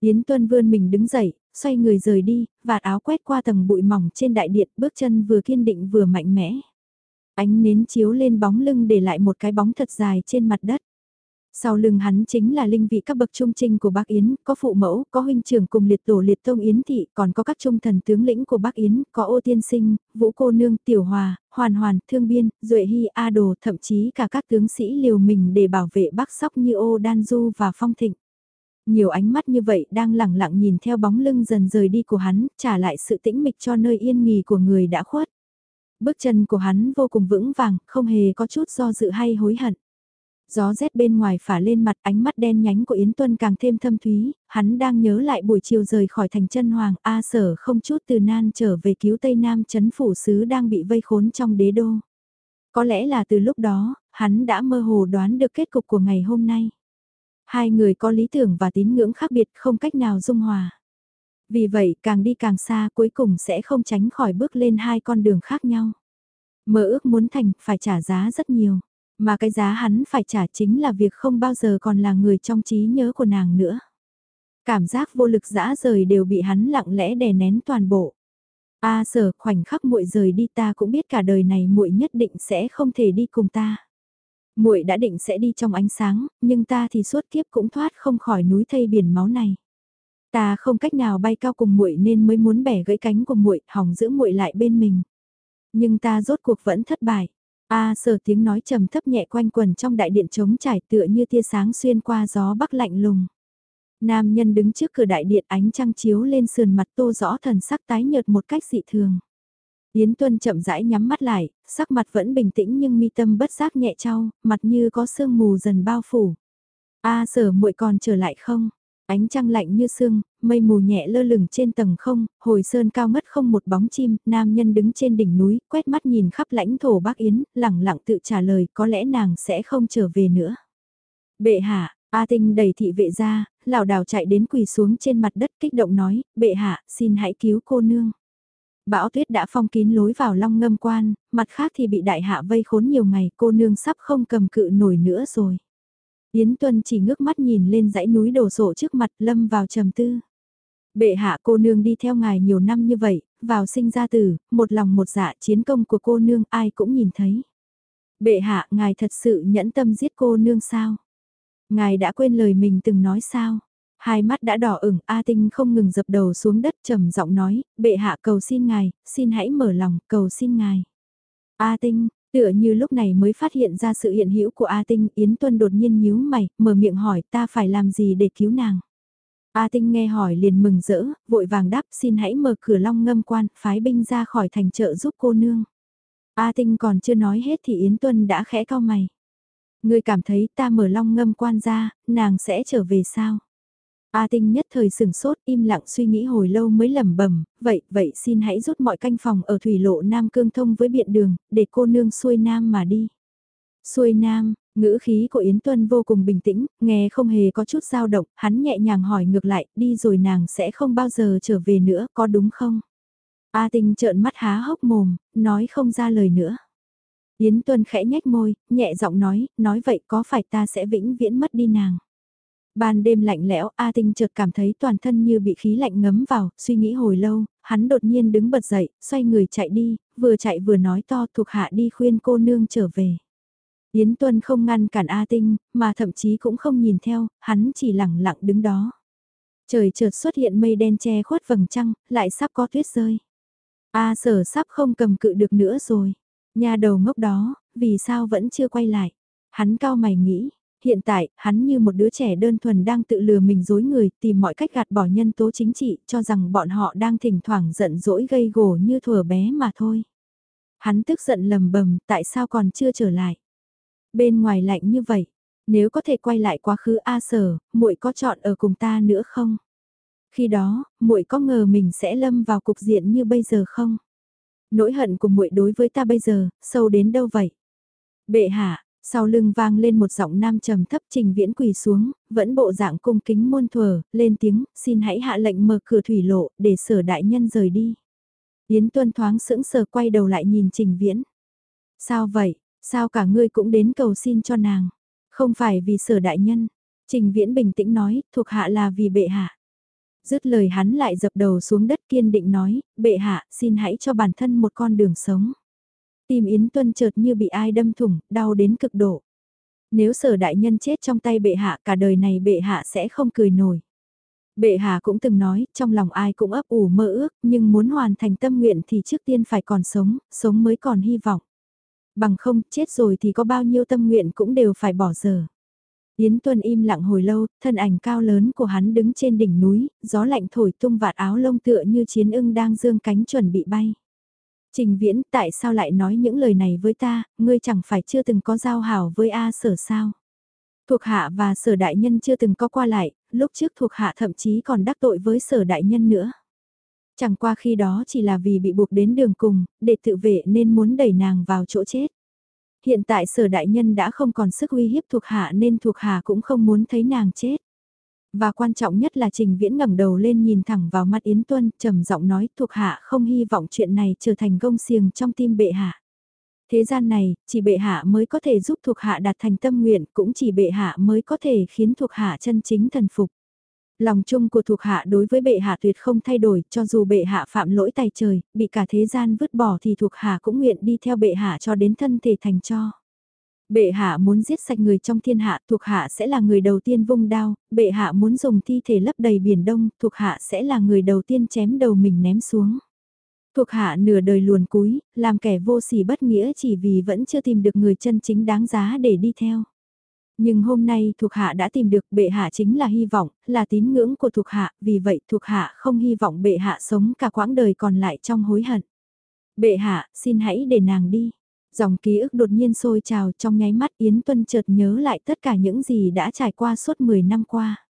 A: Yến Tuân vươn mình đứng dậy, xoay người rời đi, vạt áo quét qua tầng bụi mỏng trên đại điện, bước chân vừa kiên định vừa mạnh mẽ. Ánh nến chiếu lên bóng lưng để lại một cái bóng thật dài trên mặt đất. Sau lưng hắn chính là linh vị các bậc trung trinh của Bắc Yến, có phụ mẫu, có huynh trưởng cùng liệt tổ liệt tông Yến thị, còn có các trung thần tướng lĩnh của Bắc Yến, có ô tiên sinh, vũ cô nương, tiểu hòa, hoàn hoàn, thương biên, duệ hy, a đồ, thậm chí cả các tướng sĩ liều mình để bảo vệ Bắc Sóc như ô đan du và phong thịnh. Nhiều ánh mắt như vậy đang lẳng lặng nhìn theo bóng lưng dần rời đi của hắn, trả lại sự tĩnh mịch cho nơi yên nghỉ của người đã khuất. Bước chân của hắn vô cùng vững vàng, không hề có chút do dự hay hối hận. Gió rét bên ngoài phả lên mặt ánh mắt đen nhánh của Yến Tuân càng thêm thâm thúy, hắn đang nhớ lại buổi chiều rời khỏi thành chân hoàng A sở không chút từ nan trở về cứu Tây Nam chấn phủ sứ đang bị vây khốn trong đế đô. Có lẽ là từ lúc đó, hắn đã mơ hồ đoán được kết cục của ngày hôm nay. Hai người có lý tưởng và tín ngưỡng khác biệt, không cách nào dung hòa. Vì vậy, càng đi càng xa, cuối cùng sẽ không tránh khỏi bước lên hai con đường khác nhau. Mơ ước muốn thành, phải trả giá rất nhiều. Mà cái giá hắn phải trả chính là việc không bao giờ còn là người trong trí nhớ của nàng nữa. Cảm giác vô lực dã rời đều bị hắn lặng lẽ đè nén toàn bộ. A sở, khoảnh khắc muội rời đi, ta cũng biết cả đời này muội nhất định sẽ không thể đi cùng ta. Muội đã định sẽ đi trong ánh sáng, nhưng ta thì suốt kiếp cũng thoát không khỏi núi thây biển máu này. Ta không cách nào bay cao cùng muội nên mới muốn bẻ gãy cánh của muội, hỏng giữ muội lại bên mình. Nhưng ta rốt cuộc vẫn thất bại. A sờ tiếng nói trầm thấp nhẹ quanh quần trong đại điện trống trải tựa như tia sáng xuyên qua gió bắc lạnh lùng. Nam nhân đứng trước cửa đại điện ánh trăng chiếu lên sườn mặt tô rõ thần sắc tái nhợt một cách dị thường. Yến Tuân chậm rãi nhắm mắt lại, sắc mặt vẫn bình tĩnh nhưng mi tâm bất giác nhẹ trao, mặt như có sương mù dần bao phủ. A sở muội còn trở lại không? Ánh trăng lạnh như sương, mây mù nhẹ lơ lửng trên tầng không, hồi sơn cao ngất không một bóng chim, nam nhân đứng trên đỉnh núi, quét mắt nhìn khắp lãnh thổ Bắc Yến, lẳng lặng tự trả lời có lẽ nàng sẽ không trở về nữa. Bệ hạ, A Tinh đẩy thị vệ ra, lão đảo chạy đến quỳ xuống trên mặt đất kích động nói, bệ hạ, xin hãy cứu cô nương. Bão tuyết đã phong kín lối vào long ngâm quan, mặt khác thì bị đại hạ vây khốn nhiều ngày cô nương sắp không cầm cự nổi nữa rồi. Yến Tuân chỉ ngước mắt nhìn lên dãy núi đổ sổ trước mặt lâm vào trầm tư. Bệ hạ cô nương đi theo ngài nhiều năm như vậy, vào sinh ra tử, một lòng một dạ chiến công của cô nương ai cũng nhìn thấy. Bệ hạ ngài thật sự nhẫn tâm giết cô nương sao? Ngài đã quên lời mình từng nói sao? Hai mắt đã đỏ ửng, A Tinh không ngừng dập đầu xuống đất trầm giọng nói, bệ hạ cầu xin ngài, xin hãy mở lòng, cầu xin ngài. A Tinh, tựa như lúc này mới phát hiện ra sự hiện hữu của A Tinh, Yến Tuân đột nhiên nhíu mày, mở miệng hỏi ta phải làm gì để cứu nàng. A Tinh nghe hỏi liền mừng rỡ, vội vàng đáp xin hãy mở cửa long ngâm quan, phái binh ra khỏi thành trợ giúp cô nương. A Tinh còn chưa nói hết thì Yến Tuân đã khẽ cao mày. Ngươi cảm thấy ta mở long ngâm quan ra, nàng sẽ trở về sao? A Tinh nhất thời sừng sốt im lặng suy nghĩ hồi lâu mới lẩm bẩm vậy, vậy xin hãy rút mọi canh phòng ở thủy lộ Nam Cương thông với biện đường, để cô nương xuôi Nam mà đi. Xuôi Nam, ngữ khí của Yến Tuân vô cùng bình tĩnh, nghe không hề có chút dao động, hắn nhẹ nhàng hỏi ngược lại, đi rồi nàng sẽ không bao giờ trở về nữa, có đúng không? A Tinh trợn mắt há hốc mồm, nói không ra lời nữa. Yến Tuân khẽ nhếch môi, nhẹ giọng nói, nói vậy có phải ta sẽ vĩnh viễn mất đi nàng? Ban đêm lạnh lẽo, A Tinh chợt cảm thấy toàn thân như bị khí lạnh ngấm vào, suy nghĩ hồi lâu, hắn đột nhiên đứng bật dậy, xoay người chạy đi, vừa chạy vừa nói to thuộc hạ đi khuyên cô nương trở về. Yến Tuân không ngăn cản A Tinh, mà thậm chí cũng không nhìn theo, hắn chỉ lặng lặng đứng đó. Trời chợt xuất hiện mây đen che khuất vầng trăng, lại sắp có tuyết rơi. A sở sắp không cầm cự được nữa rồi. Nhà đầu ngốc đó, vì sao vẫn chưa quay lại? Hắn cao mày nghĩ, hiện tại, hắn như một đứa trẻ đơn thuần đang tự lừa mình dối người, tìm mọi cách gạt bỏ nhân tố chính trị, cho rằng bọn họ đang thỉnh thoảng giận dỗi gây gổ như thừa bé mà thôi. Hắn tức giận lầm bầm, tại sao còn chưa trở lại? Bên ngoài lạnh như vậy, nếu có thể quay lại quá khứ A sở, muội có chọn ở cùng ta nữa không? Khi đó, muội có ngờ mình sẽ lâm vào cục diện như bây giờ không? Nỗi hận của muội đối với ta bây giờ, sâu đến đâu vậy? Bệ hạ, sau lưng vang lên một giọng nam trầm thấp trình viễn quỳ xuống, vẫn bộ dạng cung kính muôn thuở, lên tiếng, xin hãy hạ lệnh mở cửa thủy lộ, để sở đại nhân rời đi. Yến tuân thoáng sững sờ quay đầu lại nhìn trình viễn. Sao vậy, sao cả ngươi cũng đến cầu xin cho nàng? Không phải vì sở đại nhân. Trình viễn bình tĩnh nói, thuộc hạ là vì bệ hạ. Dứt lời hắn lại dập đầu xuống đất kiên định nói, bệ hạ, xin hãy cho bản thân một con đường sống. Tim Yến Tuân chợt như bị ai đâm thủng, đau đến cực độ. Nếu sở đại nhân chết trong tay bệ hạ cả đời này bệ hạ sẽ không cười nổi. Bệ hạ cũng từng nói, trong lòng ai cũng ấp ủ mơ ước, nhưng muốn hoàn thành tâm nguyện thì trước tiên phải còn sống, sống mới còn hy vọng. Bằng không, chết rồi thì có bao nhiêu tâm nguyện cũng đều phải bỏ giờ. Yến Tuân im lặng hồi lâu, thân ảnh cao lớn của hắn đứng trên đỉnh núi, gió lạnh thổi tung vạt áo lông tựa như chiến ưng đang dương cánh chuẩn bị bay. Trình Viễn, tại sao lại nói những lời này với ta, ngươi chẳng phải chưa từng có giao hảo với A sở sao? Thuộc hạ và sở đại nhân chưa từng có qua lại, lúc trước thuộc hạ thậm chí còn đắc tội với sở đại nhân nữa. Chẳng qua khi đó chỉ là vì bị buộc đến đường cùng, để tự vệ nên muốn đẩy nàng vào chỗ chết. hiện tại sở đại nhân đã không còn sức uy hiếp thuộc hạ nên thuộc hạ cũng không muốn thấy nàng chết. Và quan trọng nhất là Trình Viễn ngẩng đầu lên nhìn thẳng vào mắt Yến Tuân, trầm giọng nói thuộc hạ không hy vọng chuyện này trở thành gông xiềng trong tim bệ hạ. Thế gian này, chỉ bệ hạ mới có thể giúp thuộc hạ đạt thành tâm nguyện, cũng chỉ bệ hạ mới có thể khiến thuộc hạ chân chính thần phục. Lòng chung của thuộc hạ đối với bệ hạ tuyệt không thay đổi, cho dù bệ hạ phạm lỗi tài trời, bị cả thế gian vứt bỏ thì thuộc hạ cũng nguyện đi theo bệ hạ cho đến thân thể thành cho. Bệ hạ muốn giết sạch người trong thiên hạ, thuộc hạ sẽ là người đầu tiên vung đao, bệ hạ muốn dùng thi thể lấp đầy biển đông, thuộc hạ sẽ là người đầu tiên chém đầu mình ném xuống. Thuộc hạ nửa đời luồn cúi, làm kẻ vô sỉ bất nghĩa chỉ vì vẫn chưa tìm được người chân chính đáng giá để đi theo. Nhưng hôm nay thuộc hạ đã tìm được bệ hạ chính là hy vọng, là tín ngưỡng của thuộc hạ, vì vậy thuộc hạ không hy vọng bệ hạ sống cả quãng đời còn lại trong hối hận. Bệ hạ, xin hãy để nàng đi. Dòng ký ức đột nhiên sôi trào trong nháy mắt Yến Tuân chợt nhớ lại tất cả những gì đã trải qua suốt 10 năm qua.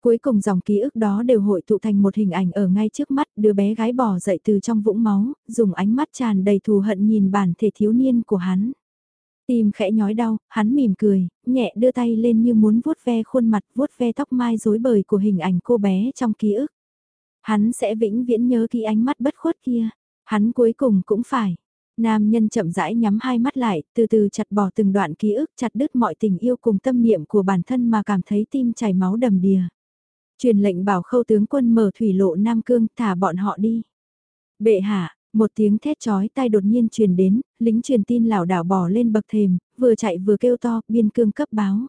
A: Cuối cùng dòng ký ức đó đều hội tụ thành một hình ảnh ở ngay trước mắt đứa bé gái bỏ dậy từ trong vũng máu, dùng ánh mắt tràn đầy thù hận nhìn bản thể thiếu niên của hắn. Tim khẽ nhói đau, hắn mỉm cười, nhẹ đưa tay lên như muốn vuốt ve khuôn mặt, vuốt ve tóc mai rối bời của hình ảnh cô bé trong ký ức. Hắn sẽ vĩnh viễn nhớ ký ánh mắt bất khuất kia. Hắn cuối cùng cũng phải. Nam nhân chậm rãi nhắm hai mắt lại, từ từ chặt bỏ từng đoạn ký ức, chặt đứt mọi tình yêu cùng tâm niệm của bản thân mà cảm thấy tim chảy máu đầm đìa. Truyền lệnh bảo khâu tướng quân mở thủy lộ Nam Cương, thả bọn họ đi. Bệ hạ, một tiếng thét chói tai đột nhiên truyền đến, lính truyền tin lảo đảo bỏ lên bậc thềm, vừa chạy vừa kêu to, biên cương cấp báo.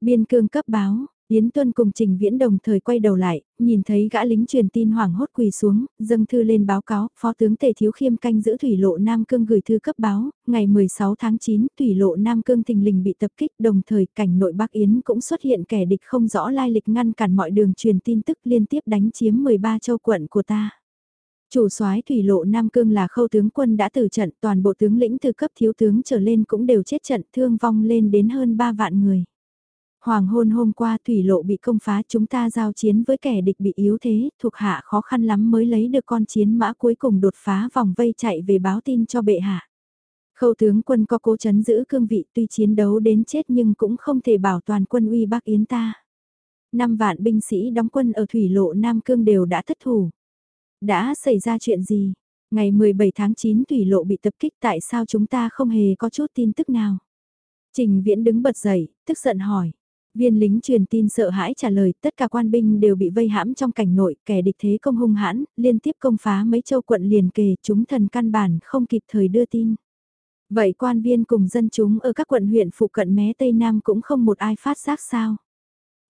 A: Biên cương cấp báo, Yến Tuân cùng Trình Viễn đồng thời quay đầu lại, nhìn thấy gã lính truyền tin hoảng hốt quỳ xuống, dâng thư lên báo cáo, Phó tướng Tề Thiếu Khiêm canh giữ thủy lộ Nam Cương gửi thư cấp báo, ngày 16 tháng 9, thủy lộ Nam Cương thình lình bị tập kích, đồng thời cảnh nội Bắc Yến cũng xuất hiện kẻ địch không rõ lai lịch ngăn cản mọi đường truyền tin tức liên tiếp đánh chiếm 13 châu quận của ta. Chủ soái thủy lộ Nam Cương là khâu tướng quân đã tử trận, toàn bộ tướng lĩnh từ cấp thiếu tướng trở lên cũng đều chết trận, thương vong lên đến hơn 3 vạn người. Hoàng hôn hôm qua thủy lộ bị công phá chúng ta giao chiến với kẻ địch bị yếu thế, thuộc hạ khó khăn lắm mới lấy được con chiến mã cuối cùng đột phá vòng vây chạy về báo tin cho bệ hạ. Khâu tướng quân có cố chấn giữ cương vị tuy chiến đấu đến chết nhưng cũng không thể bảo toàn quân uy Bắc Yến ta. Năm vạn binh sĩ đóng quân ở thủy lộ Nam Cương đều đã thất thủ. Đã xảy ra chuyện gì? Ngày 17 tháng 9 thủy lộ bị tập kích tại sao chúng ta không hề có chút tin tức nào? Trình Viễn đứng bật dậy, tức giận hỏi. Viên lính truyền tin sợ hãi trả lời tất cả quan binh đều bị vây hãm trong cảnh nội, kẻ địch thế công hung hãn, liên tiếp công phá mấy châu quận liền kề, chúng thần căn bản không kịp thời đưa tin. Vậy quan viên cùng dân chúng ở các quận huyện phụ cận mé Tây Nam cũng không một ai phát giác sao?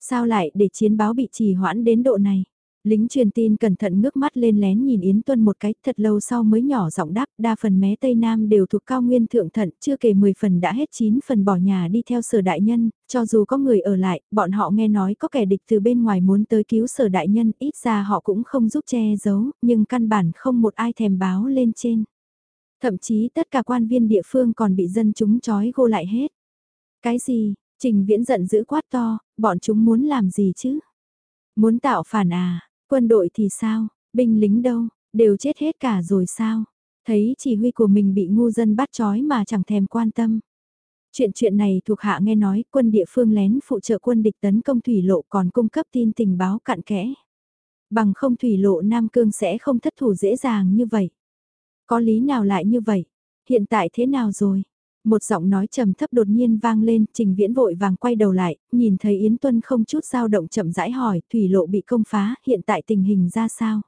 A: Sao lại để chiến báo bị trì hoãn đến độ này? Lính truyền tin cẩn thận ngước mắt lên lén nhìn Yến Tuân một cái, thật lâu sau mới nhỏ giọng đáp, đa phần mé Tây Nam đều thuộc cao nguyên thượng thận, chưa kể 10 phần đã hết 9 phần bỏ nhà đi theo sở đại nhân, cho dù có người ở lại, bọn họ nghe nói có kẻ địch từ bên ngoài muốn tới cứu sở đại nhân, ít ra họ cũng không giúp che giấu, nhưng căn bản không một ai thèm báo lên trên. Thậm chí tất cả quan viên địa phương còn bị dân chúng trói gô lại hết. Cái gì, Trình Viễn giận dữ quát to, bọn chúng muốn làm gì chứ? Muốn tạo phản à? Quân đội thì sao, binh lính đâu, đều chết hết cả rồi sao? Thấy chỉ huy của mình bị ngu dân bắt trói mà chẳng thèm quan tâm. Chuyện chuyện này thuộc hạ nghe nói quân địa phương lén phụ trợ quân địch tấn công thủy lộ còn cung cấp tin tình báo cặn kẽ. Bằng không thủy lộ Nam Cương sẽ không thất thủ dễ dàng như vậy. Có lý nào lại như vậy? Hiện tại thế nào rồi? Một giọng nói trầm thấp đột nhiên vang lên, Trình Viễn vội vàng quay đầu lại, nhìn thấy Yến Tuân không chút dao động chậm rãi hỏi, thủy lộ bị công phá, hiện tại tình hình ra sao?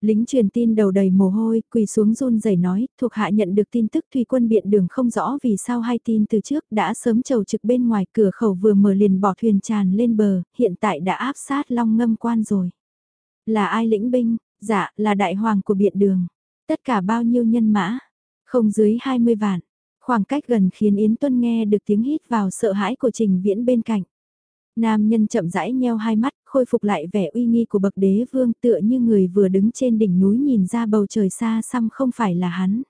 A: Lính truyền tin đầu đầy mồ hôi, quỳ xuống run rẩy nói, thuộc hạ nhận được tin tức thủy quân biện đường không rõ vì sao hai tin từ trước đã sớm trầu trực bên ngoài cửa khẩu vừa mở liền bỏ thuyền tràn lên bờ, hiện tại đã áp sát long ngâm quan rồi. Là ai lĩnh binh? Dạ, là đại hoàng của biện đường. Tất cả bao nhiêu nhân mã? Không dưới 20 vạn. Khoảng cách gần khiến Yến Tuân nghe được tiếng hít vào sợ hãi của Trình Viễn bên cạnh. Nam nhân chậm rãi nheo hai mắt, khôi phục lại vẻ uy nghi của bậc đế vương tựa như người vừa đứng trên đỉnh núi nhìn ra bầu trời xa xăm không phải là hắn.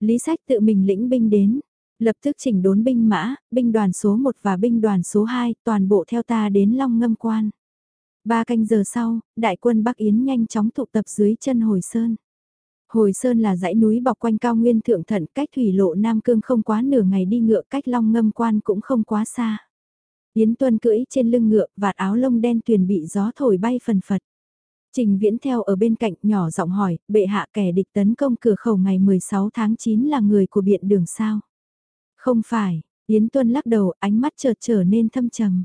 A: Lý sách tự mình lĩnh binh đến, lập tức chỉnh đốn binh mã, binh đoàn số 1 và binh đoàn số 2, toàn bộ theo ta đến Long Ngâm Quan. Ba canh giờ sau, đại quân Bắc Yến nhanh chóng tụ tập dưới chân hồi sơn. Hồi Sơn là dãy núi bọc quanh cao nguyên thượng thận cách thủy lộ Nam Cương không quá nửa ngày đi ngựa cách long ngâm quan cũng không quá xa. Yến Tuân cưỡi trên lưng ngựa, vạt áo lông đen tuyền bị gió thổi bay phần phật. Trình Viễn theo ở bên cạnh nhỏ giọng hỏi, bệ hạ kẻ địch tấn công cửa khẩu ngày 16 tháng 9 là người của biện đường sao? Không phải, Yến Tuân lắc đầu, ánh mắt chợt trở nên thâm trầm.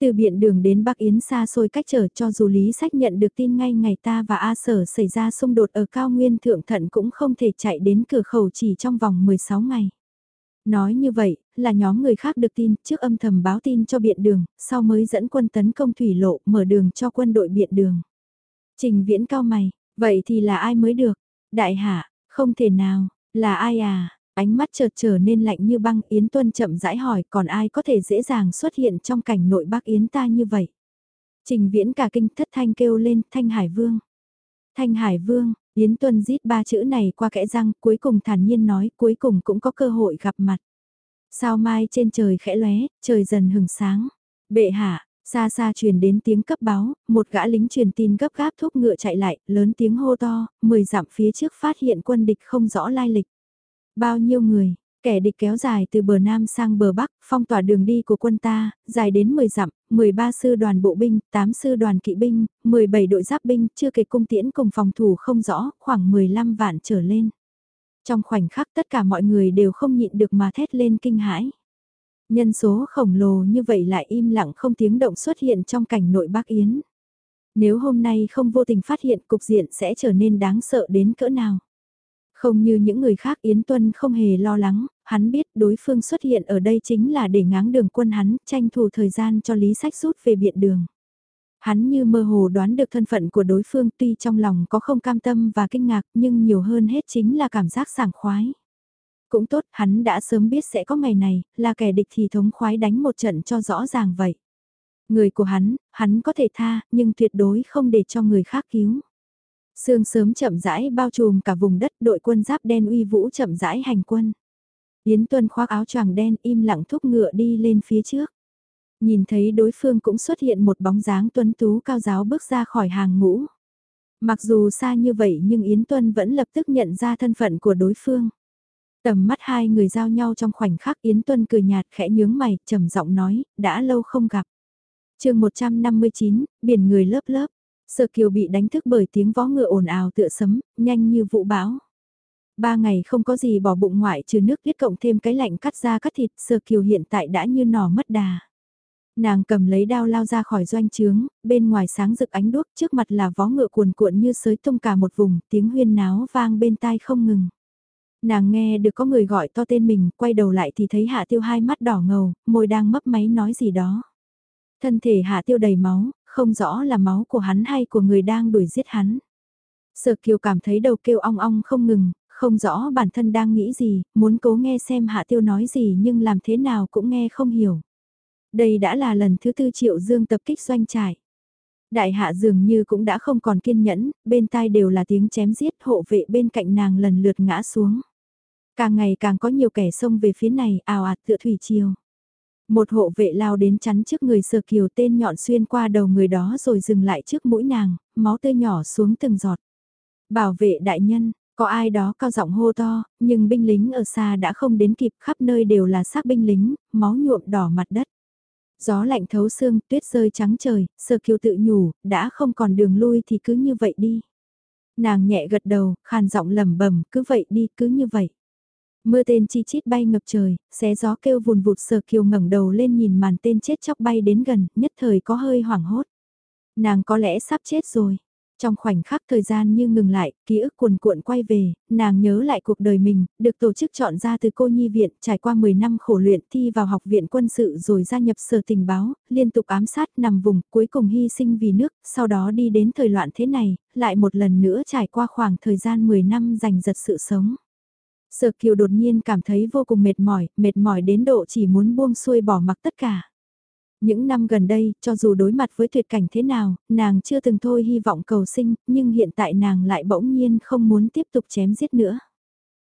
A: Từ biện đường đến Bắc Yến xa xôi cách trở cho dù Lý Sách nhận được tin ngay ngày ta và A Sở xảy ra xung đột ở cao nguyên thượng thận cũng không thể chạy đến cửa khẩu chỉ trong vòng 16 ngày. Nói như vậy, là nhóm người khác được tin trước âm thầm báo tin cho biện đường, sau mới dẫn quân tấn công thủy lộ mở đường cho quân đội biện đường. Trình viễn cao mày, vậy thì là ai mới được? Đại hạ, không thể nào, là ai à? Ánh mắt chợt trở nên lạnh như băng Yến Tuân chậm rãi hỏi còn ai có thể dễ dàng xuất hiện trong cảnh nội Bắc Yến ta như vậy. Trình viễn cả kinh thất thanh kêu lên Thanh Hải Vương. Thanh Hải Vương, Yến Tuân rít ba chữ này qua kẽ răng cuối cùng thản nhiên nói cuối cùng cũng có cơ hội gặp mặt. Sao mai trên trời khẽ lóe, trời dần hừng sáng. Bệ hạ, xa xa truyền đến tiếng cấp báo, một gã lính truyền tin gấp gáp thúc ngựa chạy lại, lớn tiếng hô to, mười dặm phía trước phát hiện quân địch không rõ lai lịch. Bao nhiêu người, kẻ địch kéo dài từ bờ Nam sang bờ Bắc, phong tỏa đường đi của quân ta, dài đến 10 dặm, 13 sư đoàn bộ binh, 8 sư đoàn kỵ binh, 17 đội giáp binh, chưa kể cung tiễn cùng phòng thủ không rõ, khoảng 15 vạn trở lên. Trong khoảnh khắc tất cả mọi người đều không nhịn được mà thét lên kinh hãi. Nhân số khổng lồ như vậy lại im lặng không tiếng động xuất hiện trong cảnh nội Bắc Yến. Nếu hôm nay không vô tình phát hiện cục diện sẽ trở nên đáng sợ đến cỡ nào. Không như những người khác Yến Tuân không hề lo lắng, hắn biết đối phương xuất hiện ở đây chính là để ngáng đường quân hắn, tranh thủ thời gian cho Lý Sách rút về biện đường. Hắn như mơ hồ đoán được thân phận của đối phương tuy trong lòng có không cam tâm và kinh ngạc nhưng nhiều hơn hết chính là cảm giác sảng khoái. Cũng tốt, hắn đã sớm biết sẽ có ngày này, là kẻ địch thì thống khoái đánh một trận cho rõ ràng vậy. Người của hắn, hắn có thể tha, nhưng tuyệt đối không để cho người khác cứu. Sương sớm chậm rãi bao trùm cả vùng đất đội quân giáp đen uy vũ chậm rãi hành quân. Yến Tuân khoác áo choàng đen im lặng thúc ngựa đi lên phía trước. Nhìn thấy đối phương cũng xuất hiện một bóng dáng tuấn tú cao giáo bước ra khỏi hàng ngũ. Mặc dù xa như vậy nhưng Yến Tuân vẫn lập tức nhận ra thân phận của đối phương. Tầm mắt hai người giao nhau trong khoảnh khắc Yến Tuân cười nhạt khẽ nhướng mày, trầm giọng nói, đã lâu không gặp. chương 159, biển người lớp lớp, Sở Kiều bị đánh thức bởi tiếng vó ngựa ồn ào tựa sấm, nhanh như vụ bão. Ba ngày không có gì bỏ bụng ngoại trừ nước tiết cộng thêm cái lạnh cắt ra cắt thịt, Sở Kiều hiện tại đã như nỏ mất đà. Nàng cầm lấy đao lao ra khỏi doanh trướng, bên ngoài sáng rực ánh đuốc trước mặt là vó ngựa cuồn cuộn như sới tung cả một vùng, tiếng huyên náo vang bên tai không ngừng. Nàng nghe được có người gọi to tên mình, quay đầu lại thì thấy hạ tiêu hai mắt đỏ ngầu, môi đang mấp máy nói gì đó. Thân thể hạ tiêu đầy máu, không rõ là máu của hắn hay của người đang đuổi giết hắn. Sở kiều cảm thấy đầu kêu ong ong không ngừng, không rõ bản thân đang nghĩ gì, muốn cố nghe xem hạ tiêu nói gì nhưng làm thế nào cũng nghe không hiểu. Đây đã là lần thứ tư triệu dương tập kích doanh trại. Đại hạ dường như cũng đã không còn kiên nhẫn, bên tai đều là tiếng chém giết hộ vệ bên cạnh nàng lần lượt ngã xuống. Càng ngày càng có nhiều kẻ xông về phía này ào ạt tựa thủy triều. Một hộ vệ lao đến chắn trước người sờ kiều tên nhọn xuyên qua đầu người đó rồi dừng lại trước mũi nàng, máu tươi nhỏ xuống từng giọt. Bảo vệ đại nhân, có ai đó cao giọng hô to, nhưng binh lính ở xa đã không đến kịp khắp nơi đều là xác binh lính, máu nhuộm đỏ mặt đất. Gió lạnh thấu xương, tuyết rơi trắng trời, sơ kiều tự nhủ, đã không còn đường lui thì cứ như vậy đi. Nàng nhẹ gật đầu, khàn giọng lẩm bẩm, cứ vậy đi, cứ như vậy. Mưa tên chi chít bay ngập trời, xé gió kêu vùn vụt sờ kiều ngẩng đầu lên nhìn màn tên chết chóc bay đến gần, nhất thời có hơi hoảng hốt. Nàng có lẽ sắp chết rồi. Trong khoảnh khắc thời gian như ngừng lại, ký ức cuồn cuộn quay về, nàng nhớ lại cuộc đời mình, được tổ chức chọn ra từ cô nhi viện, trải qua 10 năm khổ luyện thi vào học viện quân sự rồi gia nhập sở tình báo, liên tục ám sát nằm vùng, cuối cùng hy sinh vì nước, sau đó đi đến thời loạn thế này, lại một lần nữa trải qua khoảng thời gian 10 năm giành giật sự sống. Sở Kiều đột nhiên cảm thấy vô cùng mệt mỏi, mệt mỏi đến độ chỉ muốn buông xuôi bỏ mặc tất cả. Những năm gần đây, cho dù đối mặt với tuyệt cảnh thế nào, nàng chưa từng thôi hy vọng cầu sinh, nhưng hiện tại nàng lại bỗng nhiên không muốn tiếp tục chém giết nữa.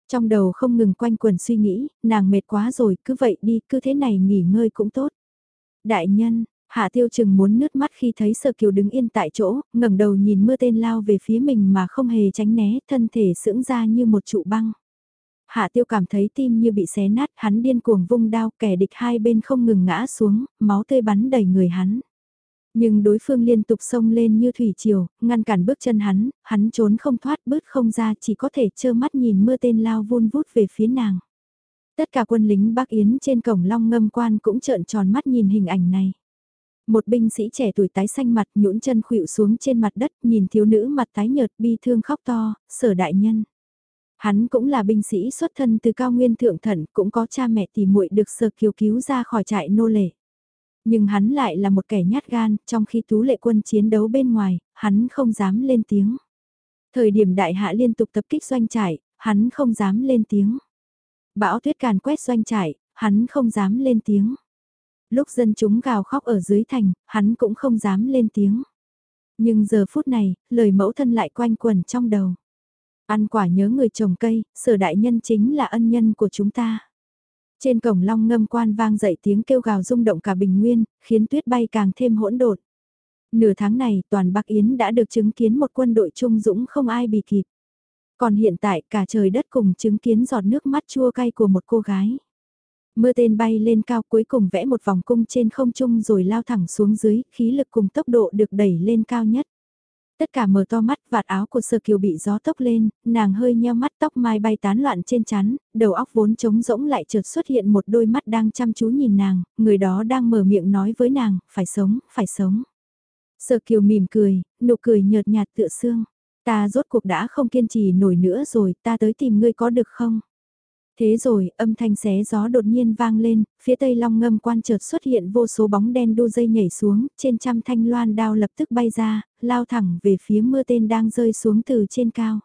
A: Trong đầu không ngừng quanh quần suy nghĩ, nàng mệt quá rồi, cứ vậy đi, cứ thế này nghỉ ngơi cũng tốt. Đại nhân, Hạ tiêu Trừng muốn nứt mắt khi thấy Sở Kiều đứng yên tại chỗ, ngẩng đầu nhìn mưa tên lao về phía mình mà không hề tránh né, thân thể sững ra như một trụ băng. Hạ tiêu cảm thấy tim như bị xé nát, hắn điên cuồng vung đao, kẻ địch hai bên không ngừng ngã xuống, máu tươi bắn đầy người hắn. Nhưng đối phương liên tục xông lên như thủy triều, ngăn cản bước chân hắn, hắn trốn không thoát bớt không ra chỉ có thể trơ mắt nhìn mưa tên lao vun vút về phía nàng. Tất cả quân lính Bắc Yến trên cổng long ngâm quan cũng trợn tròn mắt nhìn hình ảnh này. Một binh sĩ trẻ tuổi tái xanh mặt nhũn chân khuỵu xuống trên mặt đất nhìn thiếu nữ mặt tái nhợt bi thương khóc to, sở đại nhân. Hắn cũng là binh sĩ xuất thân từ cao nguyên thượng thần, cũng có cha mẹ tìm muội được sở kiều cứu ra khỏi trại nô lệ. Nhưng hắn lại là một kẻ nhát gan, trong khi tú lệ quân chiến đấu bên ngoài, hắn không dám lên tiếng. Thời điểm đại hạ liên tục tập kích doanh trại, hắn không dám lên tiếng. Bão tuyết càn quét doanh trại, hắn không dám lên tiếng. Lúc dân chúng gào khóc ở dưới thành, hắn cũng không dám lên tiếng. Nhưng giờ phút này, lời mẫu thân lại quanh quẩn trong đầu. Ăn quả nhớ người trồng cây, sở đại nhân chính là ân nhân của chúng ta. Trên cổng long ngâm quan vang dậy tiếng kêu gào rung động cả bình nguyên, khiến tuyết bay càng thêm hỗn độn. Nửa tháng này, toàn Bắc Yến đã được chứng kiến một quân đội trung dũng không ai bị kịp. Còn hiện tại cả trời đất cùng chứng kiến giọt nước mắt chua cay của một cô gái. Mưa tên bay lên cao cuối cùng vẽ một vòng cung trên không trung rồi lao thẳng xuống dưới, khí lực cùng tốc độ được đẩy lên cao nhất. Tất cả mở to mắt, vạt áo của Sơ Kiều bị gió tốc lên, nàng hơi nheo mắt tóc mai bay tán loạn trên chán, đầu óc vốn trống rỗng lại chợt xuất hiện một đôi mắt đang chăm chú nhìn nàng, người đó đang mở miệng nói với nàng, phải sống, phải sống. Sơ Kiều mỉm cười, nụ cười nhợt nhạt tựa xương. Ta rốt cuộc đã không kiên trì nổi nữa rồi, ta tới tìm ngươi có được không? Thế rồi, âm thanh xé gió đột nhiên vang lên, phía tây long ngâm quan chợt xuất hiện vô số bóng đen đu dây nhảy xuống, trên trăm thanh loan đao lập tức bay ra, lao thẳng về phía mưa tên đang rơi xuống từ trên cao.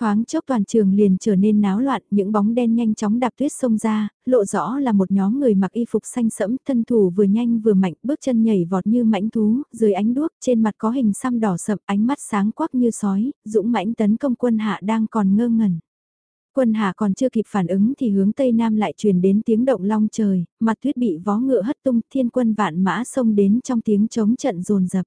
A: Thoáng chốc toàn trường liền trở nên náo loạn, những bóng đen nhanh chóng đạp tuyết xông ra, lộ rõ là một nhóm người mặc y phục xanh sẫm, thân thủ vừa nhanh vừa mạnh, bước chân nhảy vọt như mãnh thú, dưới ánh đuốc, trên mặt có hình xăm đỏ sậm, ánh mắt sáng quắc như sói, dũng mãnh tấn công quân hạ đang còn ngơ ngẩn. Quân hạ còn chưa kịp phản ứng thì hướng tây nam lại truyền đến tiếng động long trời, mặt tuyết bị vó ngựa hất tung, thiên quân vạn mã xông đến trong tiếng chống trận rồn rập.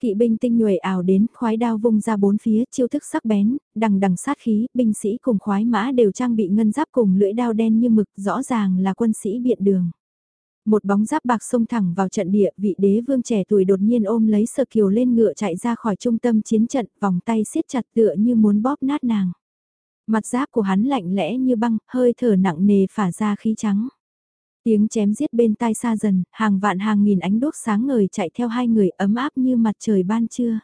A: Kỵ binh tinh nhuệ ảo đến, khoái đao vung ra bốn phía, chiêu thức sắc bén, đằng đằng sát khí, binh sĩ cùng khoái mã đều trang bị ngân giáp cùng lưỡi đao đen như mực, rõ ràng là quân sĩ biện đường. Một bóng giáp bạc xông thẳng vào trận địa, vị đế vương trẻ tuổi đột nhiên ôm lấy sơ kiều lên ngựa chạy ra khỏi trung tâm chiến trận, vòng tay siết chặt tựa như muốn bóp nát nàng. Mặt giáp của hắn lạnh lẽ như băng, hơi thở nặng nề phả ra khí trắng. Tiếng chém giết bên tai xa dần, hàng vạn hàng nghìn ánh đốt sáng ngời chạy theo hai người ấm áp như mặt trời ban trưa.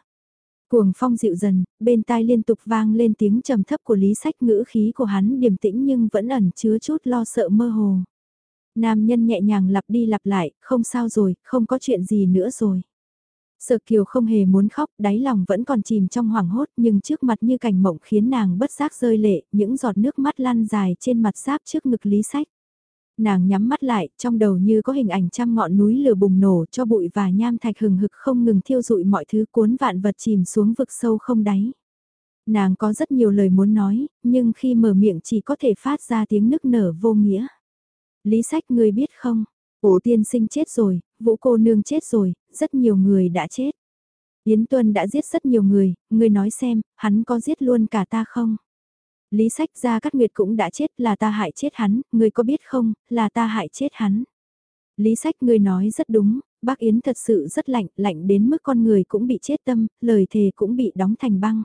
A: Cuồng phong dịu dần, bên tai liên tục vang lên tiếng trầm thấp của lý sách ngữ khí của hắn điềm tĩnh nhưng vẫn ẩn chứa chút lo sợ mơ hồ. Nam nhân nhẹ nhàng lặp đi lặp lại, không sao rồi, không có chuyện gì nữa rồi. Sợ kiều không hề muốn khóc, đáy lòng vẫn còn chìm trong hoảng hốt nhưng trước mặt như cảnh mộng khiến nàng bất giác rơi lệ, những giọt nước mắt lăn dài trên mặt sáp trước ngực lý sách. Nàng nhắm mắt lại, trong đầu như có hình ảnh trăm ngọn núi lửa bùng nổ cho bụi và nham thạch hừng hực không ngừng thiêu dụi mọi thứ cuốn vạn vật chìm xuống vực sâu không đáy. Nàng có rất nhiều lời muốn nói, nhưng khi mở miệng chỉ có thể phát ra tiếng nức nở vô nghĩa. Lý sách người biết không, ổ tiên sinh chết rồi, vũ cô nương chết rồi, rất nhiều người đã chết. Yến Tuân đã giết rất nhiều người, người nói xem, hắn có giết luôn cả ta không? Lý sách ra cắt nguyệt cũng đã chết là ta hại chết hắn, người có biết không, là ta hại chết hắn. Lý sách người nói rất đúng, bác Yến thật sự rất lạnh, lạnh đến mức con người cũng bị chết tâm, lời thề cũng bị đóng thành băng.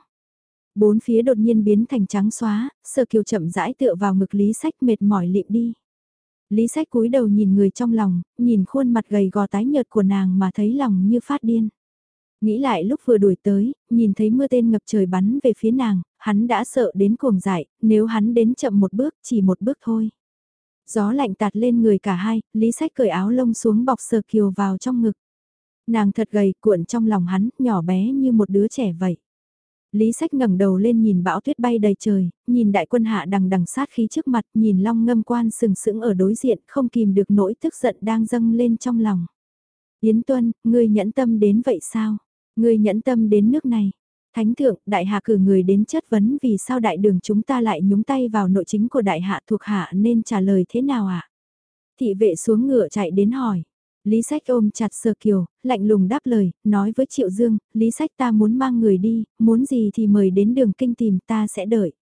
A: Bốn phía đột nhiên biến thành trắng xóa, sơ kiều chậm rãi tựa vào ngực lý sách mệt mỏi lịm đi. Lý sách cúi đầu nhìn người trong lòng, nhìn khuôn mặt gầy gò tái nhợt của nàng mà thấy lòng như phát điên. Nghĩ lại lúc vừa đuổi tới, nhìn thấy mưa tên ngập trời bắn về phía nàng, hắn đã sợ đến cuồng dại, nếu hắn đến chậm một bước, chỉ một bước thôi. Gió lạnh tạt lên người cả hai, Lý Sách cởi áo lông xuống bọc sờ kiều vào trong ngực. Nàng thật gầy, cuộn trong lòng hắn, nhỏ bé như một đứa trẻ vậy. Lý Sách ngẩng đầu lên nhìn bão tuyết bay đầy trời, nhìn đại quân hạ đằng đằng sát khí trước mặt, nhìn long ngâm quan sừng sững ở đối diện, không kìm được nỗi tức giận đang dâng lên trong lòng. Yến Tuân, ngươi nhẫn tâm đến vậy sao? Ngươi nhẫn tâm đến nước này? Thánh thượng, đại hạ cử người đến chất vấn vì sao đại đường chúng ta lại nhúng tay vào nội chính của đại hạ thuộc hạ nên trả lời thế nào ạ? À? Thị vệ xuống ngựa chạy đến hỏi. Lý Sách ôm chặt Sở Kiều, lạnh lùng đáp lời, nói với Triệu Dương, Lý Sách ta muốn mang người đi, muốn gì thì mời đến đường kinh tìm ta sẽ đợi.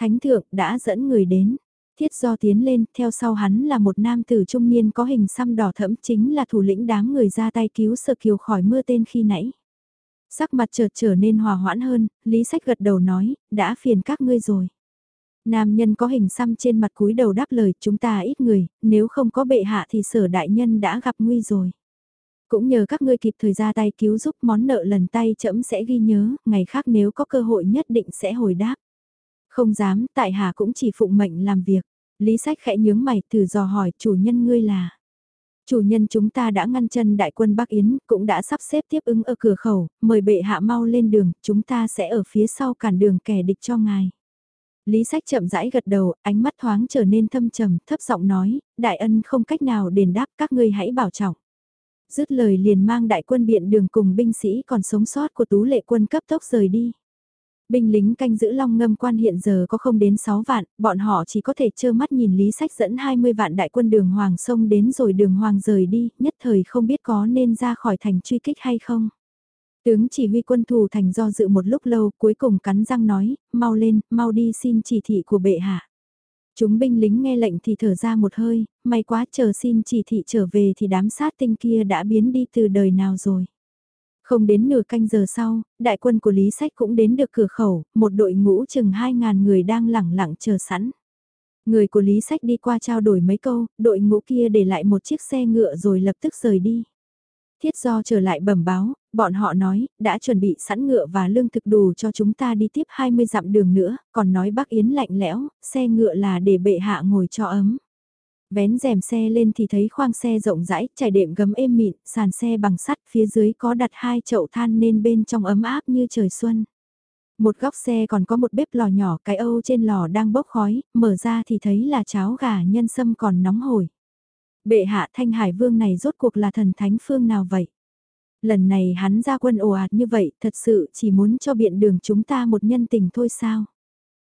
A: Thánh thượng đã dẫn người đến. Thiết do tiến lên, theo sau hắn là một nam tử trung niên có hình xăm đỏ thẫm chính là thủ lĩnh đám người ra tay cứu Sở Kiều khỏi mưa tên khi nãy. Sắc mặt chợt trở nên hòa hoãn hơn, Lý Sách gật đầu nói, đã phiền các ngươi rồi. Nam nhân có hình xăm trên mặt cúi đầu đáp lời chúng ta ít người, nếu không có bệ hạ thì sở đại nhân đã gặp nguy rồi. Cũng nhờ các ngươi kịp thời ra tay cứu giúp món nợ lần tay chậm sẽ ghi nhớ, ngày khác nếu có cơ hội nhất định sẽ hồi đáp. Không dám, tại hạ cũng chỉ phụng mệnh làm việc. Lý sách khẽ nhướng mày thử dò hỏi chủ nhân ngươi là. Chủ nhân chúng ta đã ngăn chân đại quân Bắc Yến, cũng đã sắp xếp tiếp ứng ở cửa khẩu, mời bệ hạ mau lên đường, chúng ta sẽ ở phía sau cản đường kẻ địch cho ngài. Lý sách chậm rãi gật đầu, ánh mắt thoáng trở nên thâm trầm, thấp giọng nói, đại ân không cách nào đền đáp các ngươi hãy bảo trọng. Dứt lời liền mang đại quân biện đường cùng binh sĩ còn sống sót của tú lệ quân cấp tốc rời đi. Binh lính canh giữ long ngâm quan hiện giờ có không đến 6 vạn, bọn họ chỉ có thể trơ mắt nhìn Lý Sách dẫn 20 vạn đại quân đường Hoàng sông đến rồi đường Hoàng rời đi, nhất thời không biết có nên ra khỏi thành truy kích hay không. Tướng chỉ huy quân thủ thành do dự một lúc lâu cuối cùng cắn răng nói, mau lên, mau đi xin chỉ thị của bệ hạ. Chúng binh lính nghe lệnh thì thở ra một hơi, may quá chờ xin chỉ thị trở về thì đám sát tinh kia đã biến đi từ đời nào rồi. Không đến nửa canh giờ sau, đại quân của Lý Sách cũng đến được cửa khẩu, một đội ngũ chừng 2.000 người đang lẳng lặng chờ sẵn. Người của Lý Sách đi qua trao đổi mấy câu, đội ngũ kia để lại một chiếc xe ngựa rồi lập tức rời đi. Thiết do trở lại bẩm báo, bọn họ nói, đã chuẩn bị sẵn ngựa và lương thực đủ cho chúng ta đi tiếp 20 dặm đường nữa, còn nói bác Yến lạnh lẽo, xe ngựa là để bệ hạ ngồi cho ấm. Vén rèm xe lên thì thấy khoang xe rộng rãi, trải đệm gấm êm mịn, sàn xe bằng sắt, phía dưới có đặt hai chậu than nên bên trong ấm áp như trời xuân. Một góc xe còn có một bếp lò nhỏ, cái âu trên lò đang bốc khói, mở ra thì thấy là cháo gà nhân sâm còn nóng hổi. Bệ hạ thanh hải vương này rốt cuộc là thần thánh phương nào vậy? Lần này hắn ra quân ồ ạt như vậy, thật sự chỉ muốn cho biện đường chúng ta một nhân tình thôi sao?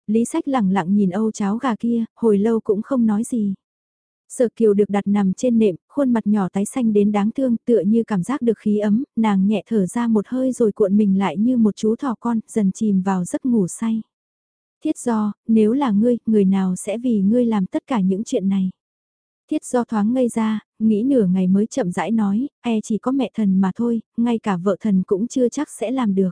A: Lý sách lẳng lặng nhìn âu cháo gà kia, hồi lâu cũng không nói gì. Sở kiều được đặt nằm trên nệm, khuôn mặt nhỏ tái xanh đến đáng thương tựa như cảm giác được khí ấm, nàng nhẹ thở ra một hơi rồi cuộn mình lại như một chú thỏ con, dần chìm vào giấc ngủ say. Thiết do, nếu là ngươi, người nào sẽ vì ngươi làm tất cả những chuyện này? Thiết do thoáng ngây ra, nghĩ nửa ngày mới chậm rãi nói, e chỉ có mẹ thần mà thôi, ngay cả vợ thần cũng chưa chắc sẽ làm được.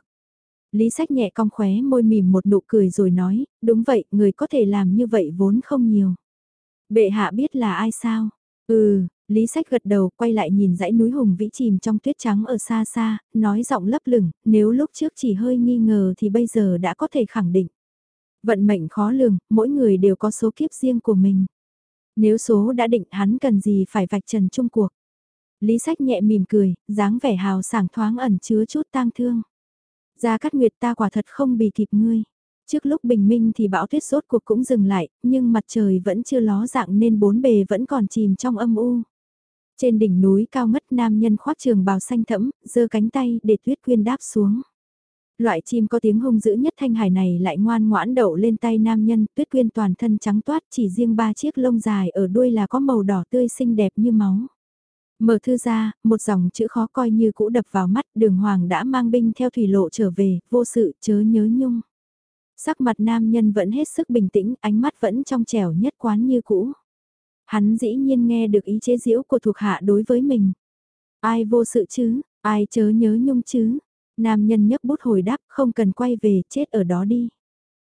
A: Lý sách nhẹ cong khóe môi mỉm một nụ cười rồi nói, đúng vậy, người có thể làm như vậy vốn không nhiều. Bệ hạ biết là ai sao? Ừ, Lý sách gật đầu quay lại nhìn dãy núi hùng vĩ chìm trong tuyết trắng ở xa xa, nói giọng lấp lửng, nếu lúc trước chỉ hơi nghi ngờ thì bây giờ đã có thể khẳng định. Vận mệnh khó lường, mỗi người đều có số kiếp riêng của mình. Nếu số đã định hắn cần gì phải vạch trần chung cuộc. Lý sách nhẹ mỉm cười, dáng vẻ hào sảng thoáng ẩn chứa chút tang thương. Gia Cát Nguyệt ta quả thật không bì kịp ngươi. Trước lúc bình minh thì bão tuyết sốt cuộc cũng dừng lại, nhưng mặt trời vẫn chưa ló dạng nên bốn bề vẫn còn chìm trong âm u. Trên đỉnh núi cao ngất nam nhân khoác trường bào xanh thẫm, giơ cánh tay để tuyết quyên đáp xuống. Loại chim có tiếng hung dữ nhất thanh hải này lại ngoan ngoãn đậu lên tay nam nhân, tuyết quyên toàn thân trắng toát chỉ riêng ba chiếc lông dài ở đuôi là có màu đỏ tươi xinh đẹp như máu. Mở thư ra, một dòng chữ khó coi như cũ đập vào mắt, đường hoàng đã mang binh theo thủy lộ trở về, vô sự chớ nhớ nhung. Sắc mặt nam nhân vẫn hết sức bình tĩnh, ánh mắt vẫn trong trẻo nhất quán như cũ. Hắn dĩ nhiên nghe được ý chế diễu của thuộc hạ đối với mình. Ai vô sự chứ, ai chớ nhớ nhung chứ, Nam nhân nhấc bút hồi đáp không cần quay về chết ở đó đi.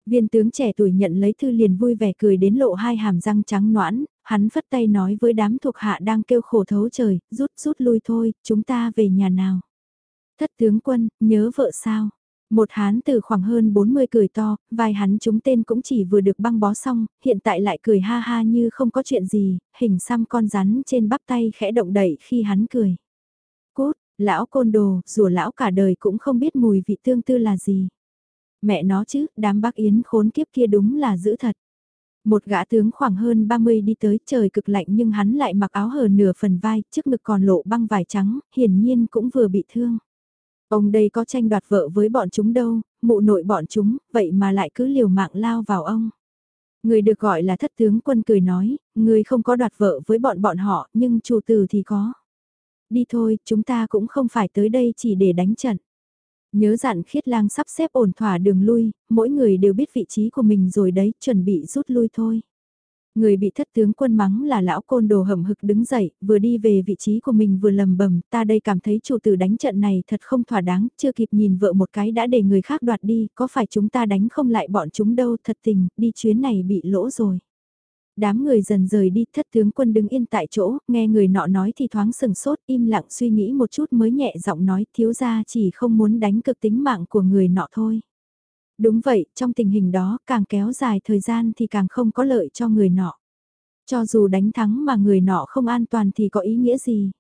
A: Viên tướng trẻ tuổi nhận lấy thư liền vui vẻ cười đến lộ hai hàm răng trắng noãn, hắn phất tay nói với đám thuộc hạ đang kêu khổ thấu trời, rút rút lui thôi, chúng ta về nhà nào. Thất tướng quân, nhớ vợ sao? Một hán từ khoảng hơn 40 cười to, vài hắn chúng tên cũng chỉ vừa được băng bó xong, hiện tại lại cười ha ha như không có chuyện gì, hình xăm con rắn trên bắp tay khẽ động đẩy khi hắn cười. Lão côn đồ, rùa lão cả đời cũng không biết mùi vị tương tư là gì. Mẹ nó chứ, đám bác yến khốn kiếp kia đúng là giữ thật. Một gã tướng khoảng hơn 30 đi tới trời cực lạnh nhưng hắn lại mặc áo hở nửa phần vai, trước ngực còn lộ băng vải trắng, hiển nhiên cũng vừa bị thương. Ông đây có tranh đoạt vợ với bọn chúng đâu, mụ nội bọn chúng, vậy mà lại cứ liều mạng lao vào ông. Người được gọi là thất tướng quân cười nói, người không có đoạt vợ với bọn bọn họ, nhưng chủ tử thì có. Đi thôi, chúng ta cũng không phải tới đây chỉ để đánh trận. Nhớ dặn khiết lang sắp xếp ổn thỏa đường lui, mỗi người đều biết vị trí của mình rồi đấy, chuẩn bị rút lui thôi. Người bị thất tướng quân mắng là lão côn đồ hầm hực đứng dậy, vừa đi về vị trí của mình vừa lầm bầm, ta đây cảm thấy chủ tử đánh trận này thật không thỏa đáng, chưa kịp nhìn vợ một cái đã để người khác đoạt đi, có phải chúng ta đánh không lại bọn chúng đâu, thật tình, đi chuyến này bị lỗ rồi. Đám người dần rời đi, thất tướng quân đứng yên tại chỗ, nghe người nọ nói thì thoáng sừng sốt, im lặng suy nghĩ một chút mới nhẹ giọng nói thiếu ra chỉ không muốn đánh cực tính mạng của người nọ thôi. Đúng vậy, trong tình hình đó, càng kéo dài thời gian thì càng không có lợi cho người nọ. Cho dù đánh thắng mà người nọ không an toàn thì có ý nghĩa gì?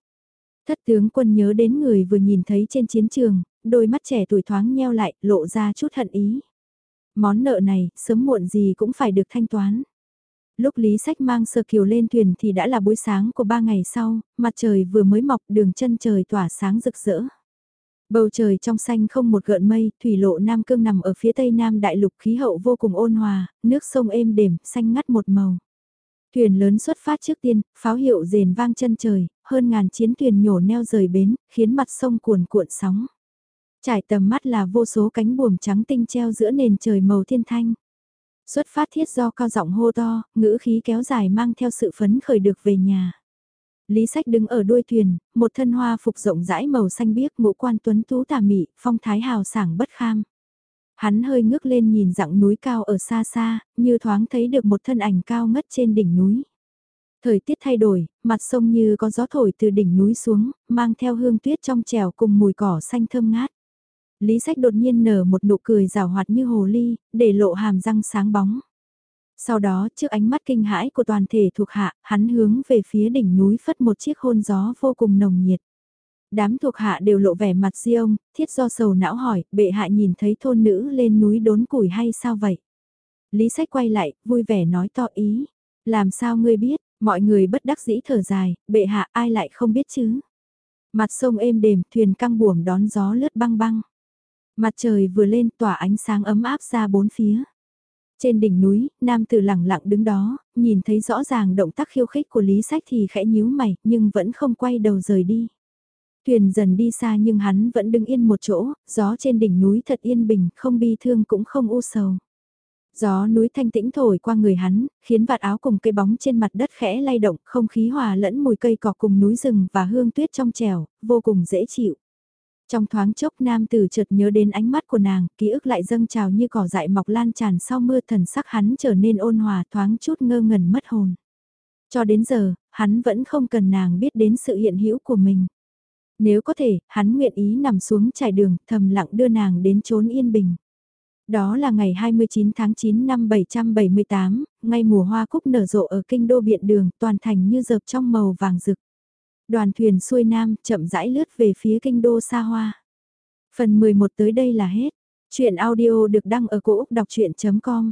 A: Thất tướng quân nhớ đến người vừa nhìn thấy trên chiến trường, đôi mắt trẻ tuổi thoáng nheo lại, lộ ra chút hận ý. Món nợ này, sớm muộn gì cũng phải được thanh toán. Lúc Lý Sách mang sơ kiều lên thuyền thì đã là buổi sáng của ba ngày sau, mặt trời vừa mới mọc đường chân trời tỏa sáng rực rỡ. Bầu trời trong xanh không một gợn mây, thủy lộ Nam Cương nằm ở phía tây Nam Đại Lục khí hậu vô cùng ôn hòa, nước sông êm đềm, xanh ngắt một màu. Thuyền lớn xuất phát trước tiên, pháo hiệu rền vang chân trời, hơn ngàn chiến thuyền nhổ neo rời bến, khiến mặt sông cuồn cuộn sóng. Trải tầm mắt là vô số cánh buồm trắng tinh treo giữa nền trời màu thiên thanh. Xuất phát thiết do cao giọng hô to, ngữ khí kéo dài mang theo sự phấn khởi được về nhà. Lý Sách đứng ở đuôi thuyền, một thân hoa phục rộng rãi màu xanh biếc ngũ quan tuấn tú tà mị, phong thái hào sảng bất kham. Hắn hơi ngước lên nhìn dặng núi cao ở xa xa, như thoáng thấy được một thân ảnh cao ngất trên đỉnh núi. Thời tiết thay đổi, mặt sông như có gió thổi từ đỉnh núi xuống, mang theo hương tuyết trong trèo cùng mùi cỏ xanh thơm ngát. Lý sách đột nhiên nở một nụ cười rào hoạt như hồ ly, để lộ hàm răng sáng bóng. Sau đó, trước ánh mắt kinh hãi của toàn thể thuộc hạ, hắn hướng về phía đỉnh núi phất một chiếc hôn gió vô cùng nồng nhiệt. Đám thuộc hạ đều lộ vẻ mặt di ông, thiết do sầu não hỏi, bệ hạ nhìn thấy thôn nữ lên núi đốn củi hay sao vậy? Lý sách quay lại, vui vẻ nói to ý. Làm sao ngươi biết, mọi người bất đắc dĩ thở dài, bệ hạ ai lại không biết chứ? Mặt sông êm đềm, thuyền căng buồm đón gió lướt băng băng. Mặt trời vừa lên tỏa ánh sáng ấm áp ra bốn phía. Trên đỉnh núi, nam tử lẳng lặng đứng đó, nhìn thấy rõ ràng động tác khiêu khích của Lý Sách thì khẽ nhíu mày, nhưng vẫn không quay đầu rời đi. Thuyền dần đi xa nhưng hắn vẫn đứng yên một chỗ, gió trên đỉnh núi thật yên bình, không bi thương cũng không u sầu. Gió núi thanh tĩnh thổi qua người hắn, khiến vạt áo cùng cây bóng trên mặt đất khẽ lay động, không khí hòa lẫn mùi cây cỏ cùng núi rừng và hương tuyết trong trèo, vô cùng dễ chịu. Trong thoáng chốc nam tử chợt nhớ đến ánh mắt của nàng, ký ức lại dâng trào như cỏ dại mọc lan tràn sau mưa thần sắc hắn trở nên ôn hòa thoáng chút ngơ ngẩn mất hồn. Cho đến giờ, hắn vẫn không cần nàng biết đến sự hiện hữu của mình. Nếu có thể, hắn nguyện ý nằm xuống trải đường, thầm lặng đưa nàng đến chốn yên bình. Đó là ngày 29 tháng 9 năm 778, ngay mùa hoa cúc nở rộ ở kinh đô biện đường, toàn thành như dợp trong màu vàng rực. Đoàn thuyền xuôi nam chậm rãi lướt về phía kinh đô xa hoa. Phần 11 tới đây là hết. Chuyện audio được đăng ở cổ Úc đọc chuyện.com